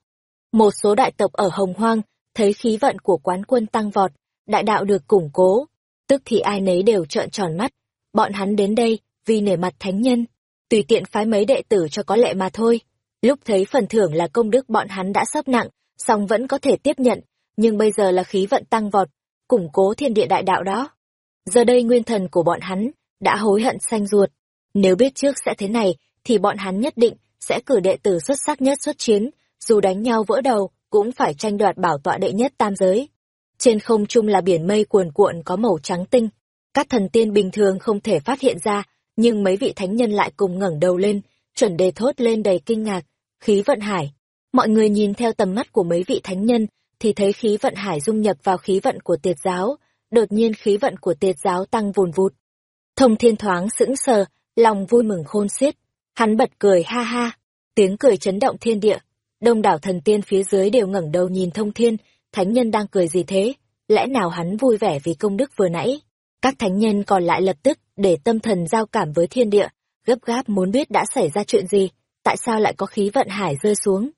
Một số đại tộc ở Hồng Hoang thấy khí vận của quán quân tăng vọt, đại đạo được củng cố, tức thì ai nấy đều trợn tròn mắt, bọn hắn đến đây vì nể mặt thánh nhân, tùy tiện phái mấy đệ tử cho có lệ mà thôi. Lúc thấy phần thưởng là công đức bọn hắn đã sắp nặng, song vẫn có thể tiếp nhận, nhưng bây giờ là khí vận tăng vọt, củng cố thiên địa đại đạo đó. Giờ đây nguyên thần của bọn hắn đã hối hận xanh ruột. Nếu biết trước sẽ thế này, thì bọn hắn nhất định sẽ cử đệ tử xuất sắc nhất xuất chiến, dù đánh nhau vỡ đầu, cũng phải tranh đoạt bảo tọa đệ nhất tam giới. Trên không trung là biển mây cuồn cuộn có màu trắng tinh. Các thần tiên bình thường không thể phát hiện ra, nhưng mấy vị thánh nhân lại cùng ngẩng đầu lên, chuẩn đề thốt lên đầy kinh ngạc, khí vận hải. Mọi người nhìn theo tầm mắt của mấy vị thánh nhân, thì thấy khí vận hải dung nhập vào khí vận của tiệt giáo, đột nhiên khí vận của tiệt giáo tăng vùn vụt. Thông thiên thoáng sững sờ, lòng vui mừng khôn xiết, Hắn bật cười ha ha, tiếng cười chấn động thiên địa. Đông đảo thần tiên phía dưới đều ngẩng đầu nhìn thông thiên, thánh nhân đang cười gì thế? Lẽ nào hắn vui vẻ vì công đức vừa nãy? Các thánh nhân còn lại lập tức để tâm thần giao cảm với thiên địa, gấp gáp muốn biết đã xảy ra chuyện gì, tại sao lại có khí vận hải rơi xuống.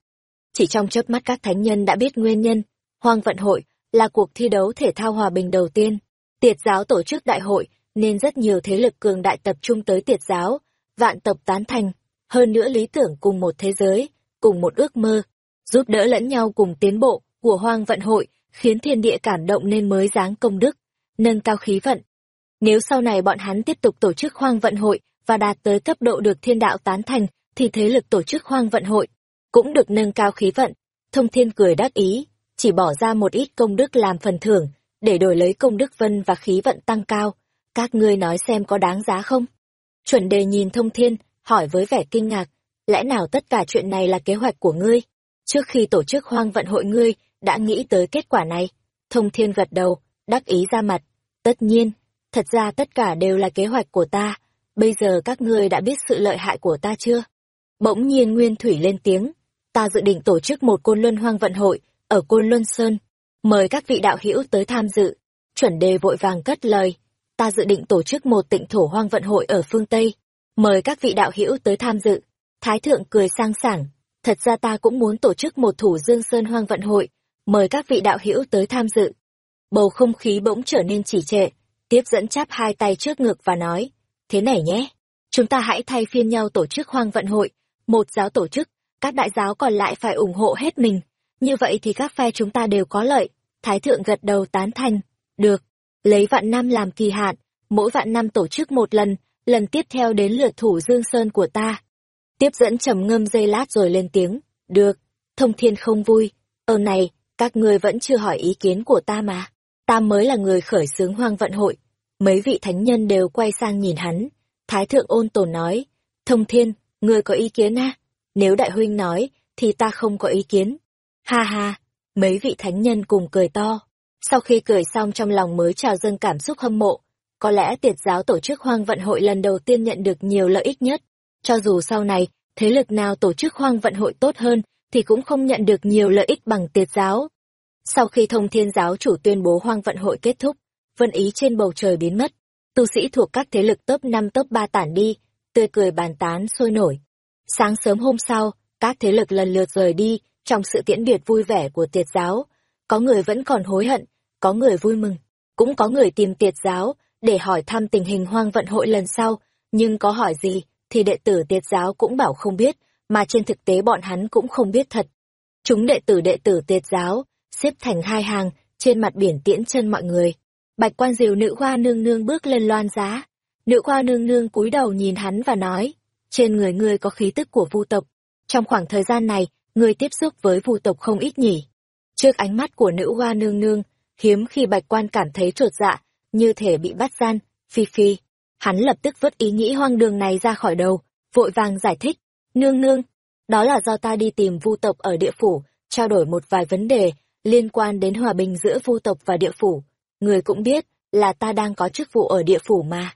Chỉ trong chớp mắt các thánh nhân đã biết nguyên nhân, Hoang vận hội là cuộc thi đấu thể thao hòa bình đầu tiên. Tiệt giáo tổ chức đại hội nên rất nhiều thế lực cường đại tập trung tới tiệt giáo, vạn tộc tán thành, hơn nữa lý tưởng cùng một thế giới, cùng một ước mơ, giúp đỡ lẫn nhau cùng tiến bộ của hoang vận hội, khiến thiên địa cảm động nên mới dáng công đức, nâng cao khí vận. Nếu sau này bọn hắn tiếp tục tổ chức hoang vận hội và đạt tới cấp độ được thiên đạo tán thành, thì thế lực tổ chức hoang vận hội cũng được nâng cao khí vận. Thông thiên cười đắc ý, chỉ bỏ ra một ít công đức làm phần thưởng, để đổi lấy công đức vân và khí vận tăng cao. Các ngươi nói xem có đáng giá không? Chuẩn đề nhìn thông thiên, hỏi với vẻ kinh ngạc, lẽ nào tất cả chuyện này là kế hoạch của ngươi? Trước khi tổ chức hoang vận hội ngươi, đã nghĩ tới kết quả này. Thông thiên gật đầu, đắc ý ra mặt. Tất nhiên, thật ra tất cả đều là kế hoạch của ta. Bây giờ các ngươi đã biết sự lợi hại của ta chưa? Bỗng nhiên Nguyên Thủy lên tiếng. Ta dự định tổ chức một côn luân hoang vận hội, ở côn luân sơn. Mời các vị đạo hữu tới tham dự. Chuẩn đề vội vàng cất lời. Ta dự định tổ chức một tịnh thổ hoang vận hội ở phương Tây. Mời các vị đạo hữu tới tham dự. Thái thượng cười sang sảng. Thật ra ta cũng muốn tổ chức một thủ dương sơn hoang vận hội. Mời các vị đạo hữu tới tham dự. Bầu không khí bỗng trở nên chỉ trệ. Tiếp dẫn chắp hai tay trước ngực và nói. Thế này nhé. Chúng ta hãy thay phiên nhau tổ chức hoang vận hội. Một giáo tổ chức, các đại giáo còn lại phải ủng hộ hết mình. Như vậy thì các phe chúng ta đều có lợi. Thái thượng gật đầu tán thành. Được. Lấy vạn năm làm kỳ hạn, mỗi vạn năm tổ chức một lần, lần tiếp theo đến lượt thủ Dương Sơn của ta. Tiếp dẫn trầm ngâm dây lát rồi lên tiếng. Được. Thông thiên không vui. Ơ này, các ngươi vẫn chưa hỏi ý kiến của ta mà. Ta mới là người khởi xướng hoang vận hội. Mấy vị thánh nhân đều quay sang nhìn hắn. Thái thượng ôn tồn nói. Thông thiên, ngươi có ý kiến à? Nếu đại huynh nói, thì ta không có ý kiến. Ha ha, mấy vị thánh nhân cùng cười to. Sau khi cười xong trong lòng mới trào dâng cảm xúc hâm mộ. Có lẽ tiệt giáo tổ chức hoang vận hội lần đầu tiên nhận được nhiều lợi ích nhất. Cho dù sau này, thế lực nào tổ chức hoang vận hội tốt hơn, thì cũng không nhận được nhiều lợi ích bằng tiệt giáo. Sau khi thông thiên giáo chủ tuyên bố hoang vận hội kết thúc, vân ý trên bầu trời biến mất. Tu sĩ thuộc các thế lực top 5 top 3 tản đi, tươi cười bàn tán sôi nổi. Sáng sớm hôm sau, các thế lực lần lượt rời đi, trong sự tiễn biệt vui vẻ của tiệt giáo. Có người vẫn còn hối hận, có người vui mừng, cũng có người tìm tiệt giáo để hỏi thăm tình hình hoang vận hội lần sau, nhưng có hỏi gì thì đệ tử tiệt giáo cũng bảo không biết, mà trên thực tế bọn hắn cũng không biết thật. Chúng đệ tử đệ tử tiệt giáo, xếp thành hai hàng, trên mặt biển tiễn chân mọi người. Bạch quan diều nữ hoa nương nương bước lên loan giá. Nữ hoa nương nương cúi đầu nhìn hắn và nói, trên người ngươi có khí tức của vu tộc. Trong khoảng thời gian này, ngươi tiếp xúc với vu tộc không ít nhỉ. Trước ánh mắt của nữ hoa nương nương, hiếm khi bạch quan cảm thấy trột dạ, như thể bị bắt gian, phi phi. Hắn lập tức vứt ý nghĩ hoang đường này ra khỏi đầu, vội vàng giải thích. Nương nương, đó là do ta đi tìm vu tộc ở địa phủ, trao đổi một vài vấn đề liên quan đến hòa bình giữa vu tộc và địa phủ. Người cũng biết là ta đang có chức vụ ở địa phủ mà.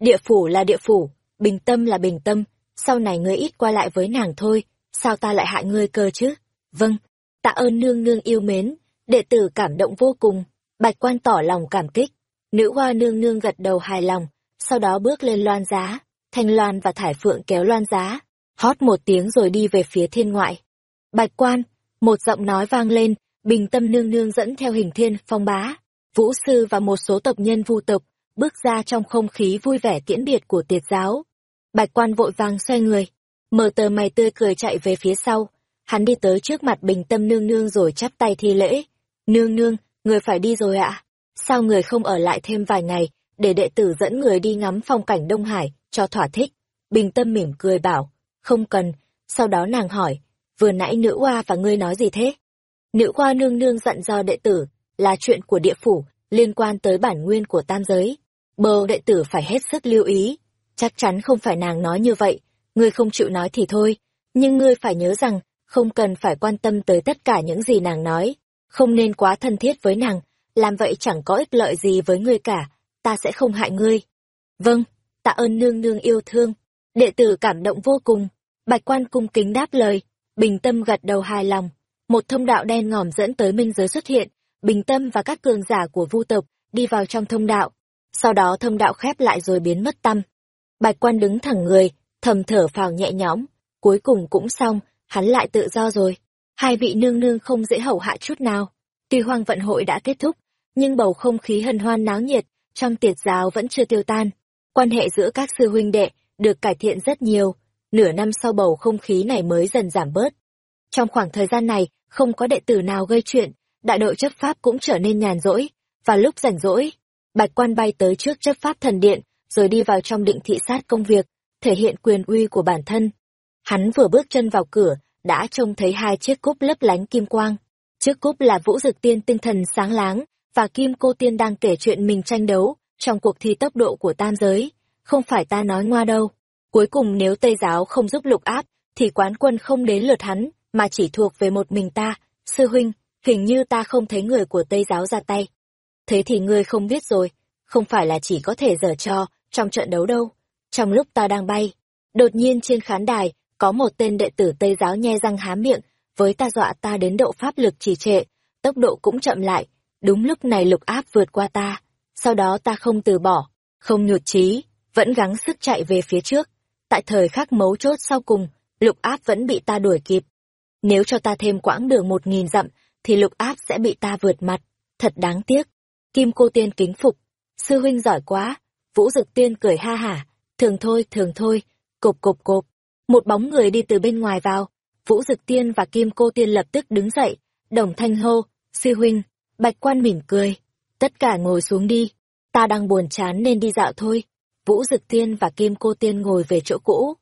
Địa phủ là địa phủ, bình tâm là bình tâm, sau này ngươi ít qua lại với nàng thôi, sao ta lại hại ngươi cơ chứ? Vâng, tạ ơn nương nương yêu mến, đệ tử cảm động vô cùng, bạch quan tỏ lòng cảm kích. Nữ hoa nương nương gật đầu hài lòng, sau đó bước lên loan giá, thanh loan và thải phượng kéo loan giá, hót một tiếng rồi đi về phía thiên ngoại. Bạch quan, một giọng nói vang lên, bình tâm nương nương dẫn theo hình thiên phong bá, vũ sư và một số tộc nhân vu tộc, bước ra trong không khí vui vẻ tiễn biệt của tiệt giáo. Bạch quan vội vàng xoay người, mở tờ mày tươi cười chạy về phía sau. Hắn đi tới trước mặt bình tâm nương nương rồi chắp tay thi lễ. Nương nương, người phải đi rồi ạ. Sao người không ở lại thêm vài ngày, để đệ tử dẫn người đi ngắm phong cảnh Đông Hải, cho thỏa thích. Bình tâm mỉm cười bảo, không cần. Sau đó nàng hỏi, vừa nãy nữ hoa và ngươi nói gì thế? Nữ hoa nương nương dặn do đệ tử, là chuyện của địa phủ, liên quan tới bản nguyên của tam giới. Bờ đệ tử phải hết sức lưu ý, Chắc chắn không phải nàng nói như vậy, ngươi không chịu nói thì thôi, nhưng ngươi phải nhớ rằng, không cần phải quan tâm tới tất cả những gì nàng nói, không nên quá thân thiết với nàng, làm vậy chẳng có ích lợi gì với ngươi cả, ta sẽ không hại ngươi. Vâng, tạ ơn nương nương yêu thương, đệ tử cảm động vô cùng, bạch quan cung kính đáp lời, bình tâm gật đầu hài lòng, một thông đạo đen ngòm dẫn tới minh giới xuất hiện, bình tâm và các cường giả của vu tộc đi vào trong thông đạo, sau đó thông đạo khép lại rồi biến mất tâm. Bạch quan đứng thẳng người, thầm thở phào nhẹ nhõm, cuối cùng cũng xong, hắn lại tự do rồi. Hai vị nương nương không dễ hầu hạ chút nào. Tuy hoang vận hội đã kết thúc, nhưng bầu không khí hân hoan náo nhiệt, trong tiệt giáo vẫn chưa tiêu tan. Quan hệ giữa các sư huynh đệ được cải thiện rất nhiều, nửa năm sau bầu không khí này mới dần giảm bớt. Trong khoảng thời gian này, không có đệ tử nào gây chuyện, đại đội chấp pháp cũng trở nên nhàn rỗi, và lúc rảnh rỗi, Bạch Quan bay tới trước chấp pháp thần điện, rồi đi vào trong định thị sát công việc, thể hiện quyền uy của bản thân. Hắn vừa bước chân vào cửa, đã trông thấy hai chiếc cúp lấp lánh kim quang. Chiếc cúp là Vũ Dực Tiên tinh thần sáng láng, và Kim Cô Tiên đang kể chuyện mình tranh đấu trong cuộc thi tốc độ của tam giới. Không phải ta nói ngoa đâu. Cuối cùng nếu Tây giáo không giúp lục áp, thì quán quân không đến lượt hắn, mà chỉ thuộc về một mình ta. Sư huynh, hình như ta không thấy người của Tây giáo ra tay. Thế thì ngươi không biết rồi, không phải là chỉ có thể dở cho trong trận đấu đâu. Trong lúc ta đang bay, đột nhiên trên khán đài, có một tên đệ tử Tây giáo nhe răng há miệng, với ta dọa ta đến độ pháp lực trì trệ, tốc độ cũng chậm lại. Đúng lúc này lục áp vượt qua ta, sau đó ta không từ bỏ, không nhụt chí, vẫn gắng sức chạy về phía trước. Tại thời khắc mấu chốt sau cùng, lục áp vẫn bị ta đuổi kịp. Nếu cho ta thêm quãng đường một nghìn dặm, thì lục áp sẽ bị ta vượt mặt. Thật đáng tiếc. Kim cô tiên kính phục. Sư huynh giỏi quá. Vũ dực tiên cười ha hả. Thường thôi, thường thôi. Cộp cộp cộp. Một bóng người đi từ bên ngoài vào. Vũ dực tiên và kim cô tiên lập tức đứng dậy. Đồng thanh hô. Sư huynh. Bạch quan mỉm cười. Tất cả ngồi xuống đi. Ta đang buồn chán nên đi dạo thôi. Vũ Dực Tiên và Kim Cô Tiên ngồi về chỗ cũ.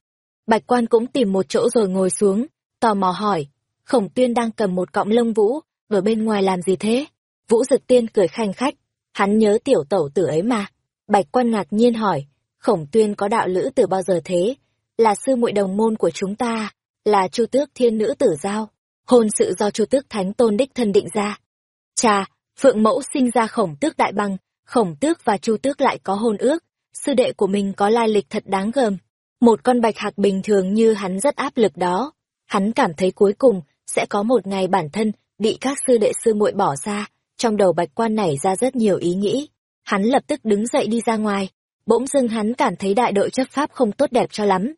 Bạch Quan cũng tìm một chỗ rồi ngồi xuống, tò mò hỏi, Khổng Tuyên đang cầm một cọng lông vũ, ở bên ngoài làm gì thế? Vũ Dực Tiên cười khanh khách, hắn nhớ tiểu tẩu tử ấy mà. Bạch Quan ngạc nhiên hỏi, Khổng Tuyên có đạo lữ từ bao giờ thế? Là sư muội đồng môn của chúng ta, là Chu Tước Thiên nữ tử giao, hôn sự do Chu Tước Thánh Tôn đích thân định ra. Cha, Phượng Mẫu sinh ra Khổng Tước đại bằng, Khổng Tước và Chu Tước lại có hôn ước, sư đệ của mình có lai lịch thật đáng gờm. Một con bạch hạc bình thường như hắn rất áp lực đó. Hắn cảm thấy cuối cùng sẽ có một ngày bản thân bị các sư đệ sư muội bỏ ra, trong đầu bạch quan nảy ra rất nhiều ý nghĩ. Hắn lập tức đứng dậy đi ra ngoài, bỗng dưng hắn cảm thấy đại đội chấp pháp không tốt đẹp cho lắm.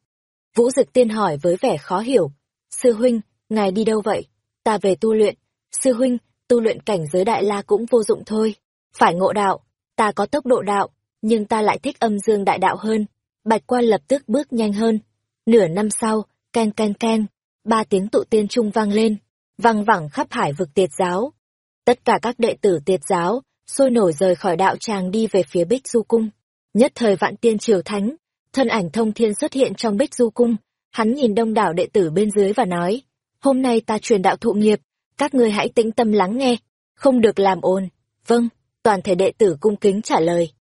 Vũ Dực Tiên hỏi với vẻ khó hiểu, Sư huynh, ngài đi đâu vậy? Ta về tu luyện. Sư huynh, tu luyện cảnh giới đại la cũng vô dụng thôi. Phải ngộ đạo, ta có tốc độ đạo, nhưng ta lại thích âm dương đại đạo hơn. Bạch quan lập tức bước nhanh hơn. Nửa năm sau, keng keng keng, ba tiếng tụ tiên trung vang lên, vang vẳng khắp hải vực tiệt giáo. Tất cả các đệ tử tiệt giáo, sôi nổi rời khỏi đạo tràng đi về phía Bích Du Cung. Nhất thời vạn tiên triều thánh, thân ảnh thông thiên xuất hiện trong Bích Du Cung, hắn nhìn đông đảo đệ tử bên dưới và nói, hôm nay ta truyền đạo thụ nghiệp, các ngươi hãy tĩnh tâm lắng nghe, không được làm ồn. Vâng, toàn thể đệ tử cung kính trả lời.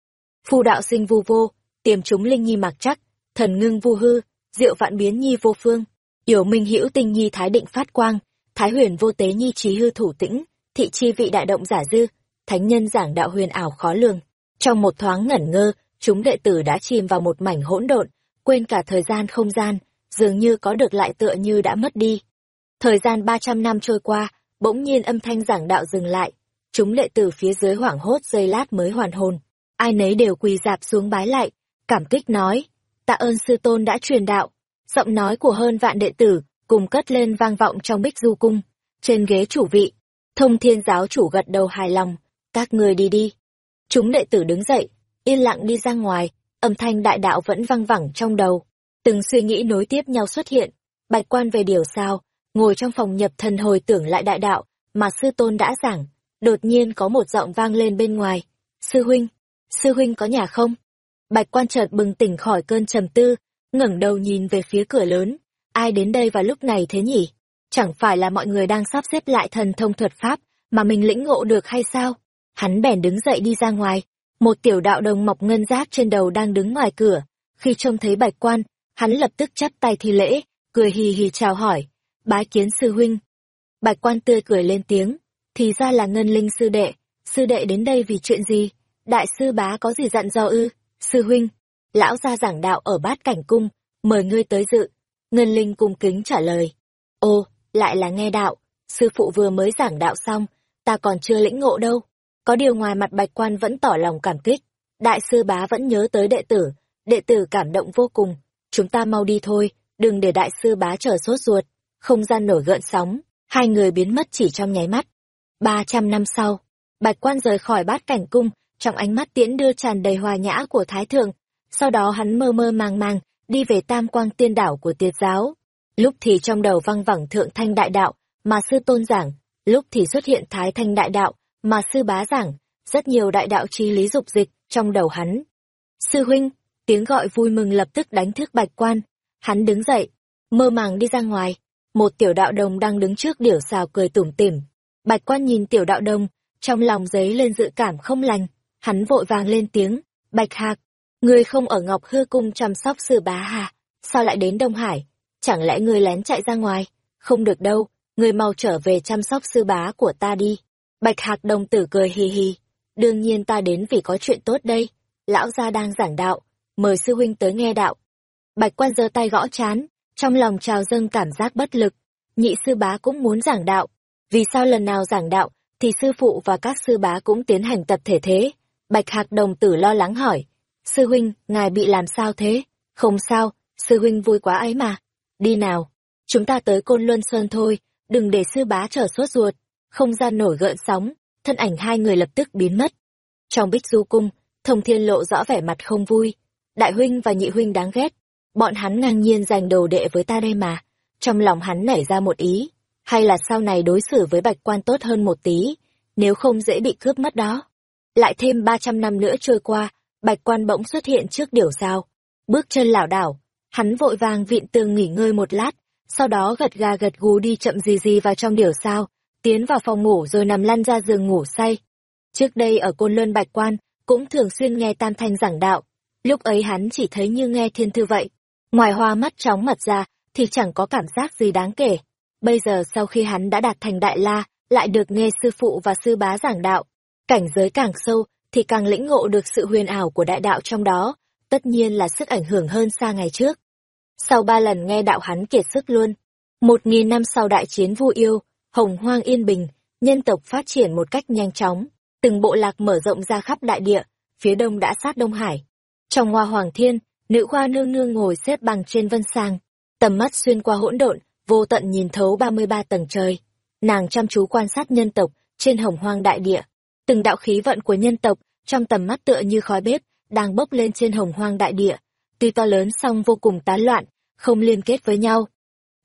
Phù đạo sinh vu vô, tiềm chúng linh nhi mặc chắc, thần ngưng vu hư, diệu vạn biến nhi vô phương, yểu minh hữu tinh nhi thái định phát quang, thái huyền vô tế nhi trí hư thủ tĩnh, thị chi vị đại động giả dư, thánh nhân giảng đạo huyền ảo khó lường. Trong một thoáng ngẩn ngơ, chúng đệ tử đã chìm vào một mảnh hỗn độn, quên cả thời gian không gian, dường như có được lại tựa như đã mất đi. Thời gian 300 năm trôi qua, bỗng nhiên âm thanh giảng đạo dừng lại, chúng đệ tử phía dưới hoảng hốt giây lát mới hoàn hồn ai nấy đều quỳ dạp xuống bái lại, cảm kích nói, tạ ơn sư tôn đã truyền đạo. Giọng nói của hơn vạn đệ tử, cùng cất lên vang vọng trong bích du cung. Trên ghế chủ vị, thông thiên giáo chủ gật đầu hài lòng, các người đi đi. Chúng đệ tử đứng dậy, yên lặng đi ra ngoài, âm thanh đại đạo vẫn vang vẳng trong đầu. Từng suy nghĩ nối tiếp nhau xuất hiện, bạch quan về điều sao, ngồi trong phòng nhập thần hồi tưởng lại đại đạo, mà sư tôn đã giảng, đột nhiên có một giọng vang lên bên ngoài. Sư huynh, sư huynh có nhà không? Bạch quan chợt bừng tỉnh khỏi cơn trầm tư, ngẩng đầu nhìn về phía cửa lớn. Ai đến đây vào lúc này thế nhỉ? Chẳng phải là mọi người đang sắp xếp lại thần thông thuật pháp mà mình lĩnh ngộ được hay sao? Hắn bèn đứng dậy đi ra ngoài. Một tiểu đạo đồng mọc ngân giác trên đầu đang đứng ngoài cửa. Khi trông thấy bạch quan, hắn lập tức chắp tay thi lễ, cười hì hì chào hỏi. Bái kiến sư huynh. Bạch quan tươi cười lên tiếng. Thì ra là ngân linh sư đệ. Sư đệ đến đây vì chuyện gì? Đại sư bá có gì dặn do ư? Sư huynh, lão gia giảng đạo ở bát cảnh cung, mời ngươi tới dự. Ngân Linh cung kính trả lời. Ô, lại là nghe đạo, sư phụ vừa mới giảng đạo xong, ta còn chưa lĩnh ngộ đâu. Có điều ngoài mặt bạch quan vẫn tỏ lòng cảm kích. Đại sư bá vẫn nhớ tới đệ tử, đệ tử cảm động vô cùng. Chúng ta mau đi thôi, đừng để đại sư bá chờ sốt ruột. Không gian nổi gợn sóng, hai người biến mất chỉ trong nháy mắt. Ba trăm năm sau, bạch quan rời khỏi bát cảnh cung, trong ánh mắt tiễn đưa tràn đầy hòa nhã của thái thượng sau đó hắn mơ mơ màng màng đi về tam quang tiên đảo của tiệt giáo lúc thì trong đầu văng vẳng thượng thanh đại đạo mà sư tôn giảng. Lúc thì xuất hiện thái thanh đại đạo mà sư bá giảng. Rất nhiều đại đạo chi lý dục dịch trong đầu hắn. Sư huynh tiếng gọi vui mừng lập tức đánh thức bạch quan. Hắn đứng dậy mơ màng đi ra ngoài. Một tiểu đạo đồng đang đứng trước điểu xào cười tủm tỉm. Bạch quan nhìn tiểu đạo đồng trong lòng giấy lên dự cảm không lành. Hắn vội vàng lên tiếng, Bạch Hạc, người không ở Ngọc Hư Cung chăm sóc sư bá hà. sao lại đến Đông Hải? Chẳng lẽ ngươi lén chạy ra ngoài? Không được đâu, ngươi mau trở về chăm sóc sư bá của ta đi. Bạch Hạc đồng tử cười hì hì. Đương nhiên ta đến vì có chuyện tốt đây. Lão gia đang giảng đạo, mời sư huynh tới nghe đạo. Bạch quan giơ tay gõ chán, trong lòng trào dâng cảm giác bất lực. Nhị sư bá cũng muốn giảng đạo. Vì sao lần nào giảng đạo, thì sư phụ và các sư bá cũng tiến hành tập thể thế? Bạch Hạc đồng tử lo lắng hỏi. Sư huynh, ngài bị làm sao thế? Không sao, sư huynh vui quá ấy mà. Đi nào, chúng ta tới Côn Luân Sơn thôi, đừng để sư bá trở sốt ruột. Không gian nổi gợn sóng, thân ảnh hai người lập tức biến mất. Trong bích du cung, thông thiên lộ rõ vẻ mặt không vui. Đại huynh và nhị huynh đáng ghét. Bọn hắn ngang nhiên giành đồ đệ với ta đây mà. Trong lòng hắn nảy ra một ý. Hay là sau này đối xử với bạch quan tốt hơn một tí, nếu không dễ bị cướp mất đó. Lại thêm 300 năm nữa trôi qua, bạch quan bỗng xuất hiện trước điểu sao. Bước chân lảo đảo, hắn vội vàng vịn tường nghỉ ngơi một lát, sau đó gật gà gật gù đi chậm gì gì vào trong điểu sao, tiến vào phòng ngủ rồi nằm lăn ra giường ngủ say. Trước đây ở Côn Luân Bạch Quan, cũng thường xuyên nghe Tam Thanh giảng đạo, lúc ấy hắn chỉ thấy như nghe thiên thư vậy. Ngoài hoa mắt chóng mặt ra, thì chẳng có cảm giác gì đáng kể. Bây giờ sau khi hắn đã đạt thành đại la, lại được nghe sư phụ và sư bá giảng đạo, cảnh giới càng sâu, thì càng lĩnh ngộ được sự huyền ảo của đại đạo trong đó, tất nhiên là sức ảnh hưởng hơn xa ngày trước. Sau ba lần nghe đạo hắn kiệt sức luôn. Một nghìn năm sau đại chiến vu yêu, hồng hoang yên bình, nhân tộc phát triển một cách nhanh chóng, từng bộ lạc mở rộng ra khắp đại địa, phía đông đã sát Đông Hải. Trong hoa hoàng thiên, nữ hoa nương nương ngồi xếp bằng trên vân sàng, tầm mắt xuyên qua hỗn độn, vô tận nhìn thấu 33 tầng trời. Nàng chăm chú quan sát nhân tộc trên hồng hoang đại địa. Từng đạo khí vận của nhân tộc trong tầm mắt tựa như khói bếp đang bốc lên trên hồng hoang đại địa, tuy to lớn song vô cùng tán loạn, không liên kết với nhau.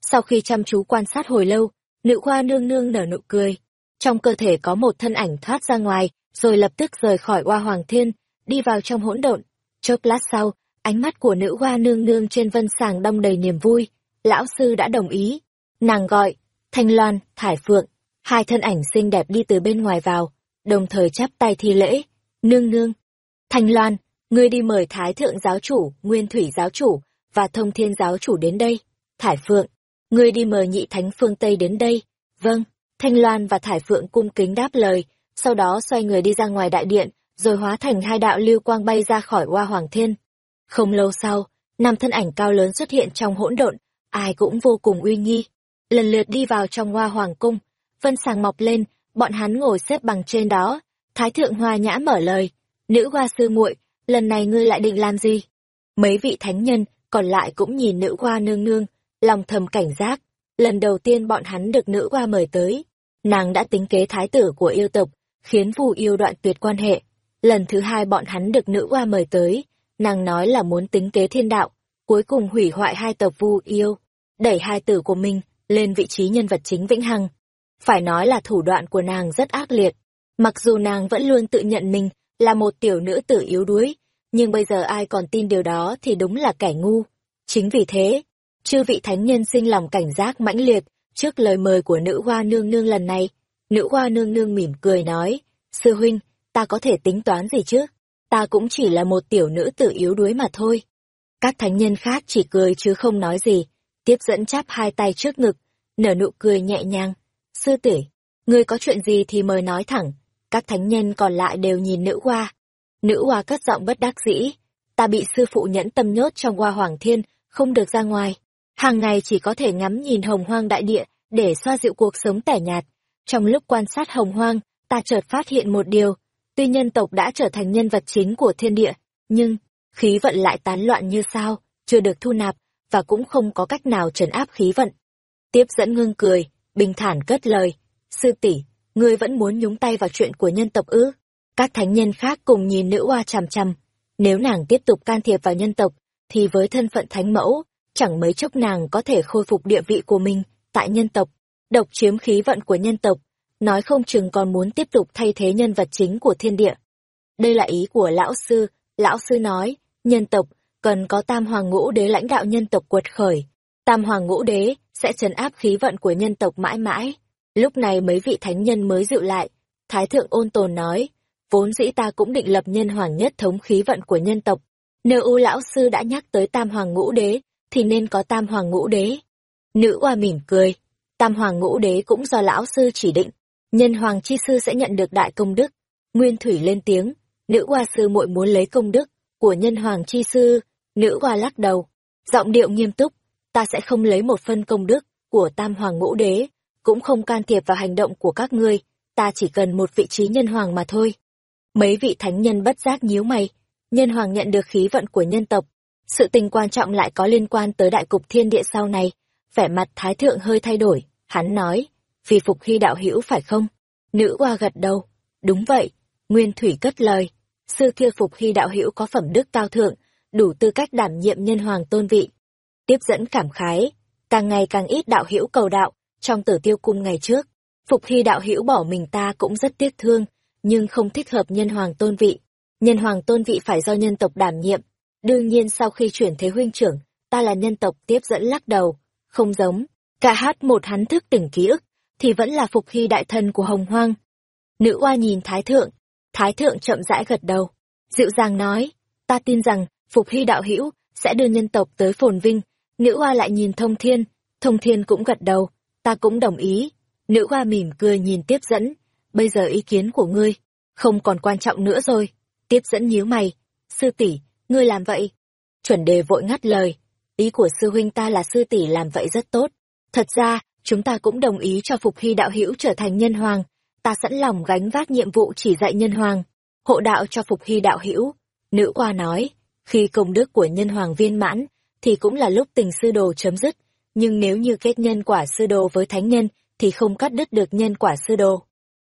Sau khi chăm chú quan sát hồi lâu, nữ hoa nương nương nở nụ cười. Trong cơ thể có một thân ảnh thoát ra ngoài, rồi lập tức rời khỏi hoa hoàng thiên, đi vào trong hỗn độn. Chốc lát sau, ánh mắt của nữ hoa nương nương trên vân sàng đong đầy niềm vui. Lão sư đã đồng ý. Nàng gọi, Thanh Loan, Thải Phượng, hai thân ảnh xinh đẹp đi từ bên ngoài vào, đồng thời chắp tay thi lễ. Nương nương. Thanh Loan, ngươi đi mời Thái Thượng Giáo Chủ, Nguyên Thủy Giáo Chủ, và Thông Thiên Giáo Chủ đến đây. Thải Phượng, ngươi đi mời nhị thánh phương Tây đến đây. Vâng, Thanh Loan và Thải Phượng cung kính đáp lời, sau đó xoay người đi ra ngoài đại điện, rồi hóa thành hai đạo lưu quang bay ra khỏi Hoa Hoàng Thiên. Không lâu sau, năm thân ảnh cao lớn xuất hiện trong hỗn độn, ai cũng vô cùng uy nghi. Lần lượt đi vào trong Hoa Hoàng cung, vân sàng mọc lên, bọn hắn ngồi xếp bằng trên đó. Thái thượng Hoa Nhã mở lời, "Nữ Hoa sư muội, lần này ngươi lại định làm gì?" Mấy vị thánh nhân còn lại cũng nhìn nữ Hoa nương nương, lòng thầm cảnh giác. Lần đầu tiên bọn hắn được nữ Hoa mời tới, nàng đã tính kế thái tử của yêu tộc, khiến phù yêu đoạn tuyệt quan hệ. Lần thứ hai bọn hắn được nữ Hoa mời tới, nàng nói là muốn tính kế thiên đạo, cuối cùng hủy hoại hai tộc Vu yêu, đẩy hai tử của mình lên vị trí nhân vật chính vĩnh hằng. Phải nói là thủ đoạn của nàng rất ác liệt. Mặc dù nàng vẫn luôn tự nhận mình là một tiểu nữ tử yếu đuối, nhưng bây giờ ai còn tin điều đó thì đúng là kẻ ngu. Chính vì thế, chư vị thánh nhân sinh lòng cảnh giác mãnh liệt trước lời mời của nữ hoa nương nương lần này. Nữ hoa nương nương mỉm cười nói, sư huynh, ta có thể tính toán gì chứ? Ta cũng chỉ là một tiểu nữ tử yếu đuối mà thôi. Các thánh nhân khác chỉ cười chứ không nói gì, tiếp dẫn chắp hai tay trước ngực, nở nụ cười nhẹ nhàng. Sư tỷ, ngươi có chuyện gì thì mời nói thẳng. Các thánh nhân còn lại đều nhìn nữ hoa. Nữ hoa cất giọng bất đắc dĩ. Ta bị sư phụ nhẫn tâm nhốt trong hoa hoàng thiên, không được ra ngoài. Hàng ngày chỉ có thể ngắm nhìn hồng hoang đại địa, để xoa dịu cuộc sống tẻ nhạt. Trong lúc quan sát hồng hoang, ta chợt phát hiện một điều. Tuy nhân tộc đã trở thành nhân vật chính của thiên địa, nhưng, khí vận lại tán loạn như sao, chưa được thu nạp, và cũng không có cách nào trấn áp khí vận. Tiếp dẫn ngưng cười, bình thản cất lời, sư tỷ, ngươi vẫn muốn nhúng tay vào chuyện của nhân tộc ư? Các thánh nhân khác cùng nhìn nữ oa chằm chằm, nếu nàng tiếp tục can thiệp vào nhân tộc, thì với thân phận thánh mẫu, chẳng mấy chốc nàng có thể khôi phục địa vị của mình tại nhân tộc, độc chiếm khí vận của nhân tộc, nói không chừng còn muốn tiếp tục thay thế nhân vật chính của thiên địa. Đây là ý của lão sư, lão sư nói, nhân tộc cần có tam hoàng ngũ đế lãnh đạo nhân tộc quật khởi. Tam hoàng ngũ đế sẽ trấn áp khí vận của nhân tộc mãi mãi. Lúc này mấy vị thánh nhân mới dịu lại. Thái thượng ôn tồn nói, vốn dĩ ta cũng định lập nhân hoàng nhất thống khí vận của nhân tộc. Nếu U lão sư đã nhắc tới tam hoàng ngũ đế, thì nên có tam hoàng ngũ đế. Nữ oa mỉm cười, tam hoàng ngũ đế cũng do lão sư chỉ định, nhân hoàng chi sư sẽ nhận được đại công đức. Nguyên Thủy lên tiếng, nữ oa sư muội muốn lấy công đức của nhân hoàng chi sư, nữ oa lắc đầu, giọng điệu nghiêm túc, ta sẽ không lấy một phân công đức của tam hoàng ngũ đế, cũng không can thiệp vào hành động của các ngươi, ta chỉ cần một vị trí nhân hoàng mà thôi. Mấy vị thánh nhân bất giác nhíu mày, nhân hoàng nhận được khí vận của nhân tộc, sự tình quan trọng lại có liên quan tới đại cục thiên địa sau này, vẻ mặt thái thượng hơi thay đổi, hắn nói, vì phục hy đạo hữu phải không? Nữ oa gật đầu, đúng vậy, nguyên thủy cất lời, sư kia phục hy đạo hữu có phẩm đức cao thượng, đủ tư cách đảm nhiệm nhân hoàng tôn vị. Tiếp dẫn cảm khái, càng ngày càng ít đạo hữu cầu đạo, trong tử tiêu cung ngày trước, phục hy đạo hữu bỏ mình ta cũng rất tiếc thương, nhưng không thích hợp nhân hoàng tôn vị. Nhân hoàng tôn vị phải do nhân tộc đảm nhiệm. Đương nhiên sau khi chuyển thế huynh trưởng, ta là nhân tộc tiếp dẫn lắc đầu. Không giống, cả hát một hắn thức tỉnh ký ức, thì vẫn là phục hy đại thần của hồng hoang. Nữ oa nhìn thái thượng, thái thượng chậm rãi gật đầu. Dịu dàng nói, ta tin rằng, phục hy đạo hữu sẽ đưa nhân tộc tới phồn vinh. Nữ oa lại nhìn thông thiên, thông thiên cũng gật đầu, ta cũng đồng ý. Nữ hoa mỉm cười nhìn tiếp dẫn, bây giờ ý kiến của ngươi, không còn quan trọng nữa rồi. Tiếp dẫn nhíu mày, sư tỷ, ngươi làm vậy. Chuẩn đề vội ngắt lời, ý của sư huynh ta là sư tỷ làm vậy rất tốt. Thật ra, chúng ta cũng đồng ý cho Phục Hy đạo hữu trở thành nhân hoàng, ta sẵn lòng gánh vác nhiệm vụ chỉ dạy nhân hoàng, hộ đạo cho Phục Hy đạo hữu. Nữ hoa nói, khi công đức của nhân hoàng viên mãn, thì cũng là lúc tình sư đồ chấm dứt, nhưng nếu như kết nhân quả sư đồ với thánh nhân, thì không cắt đứt được nhân quả sư đồ.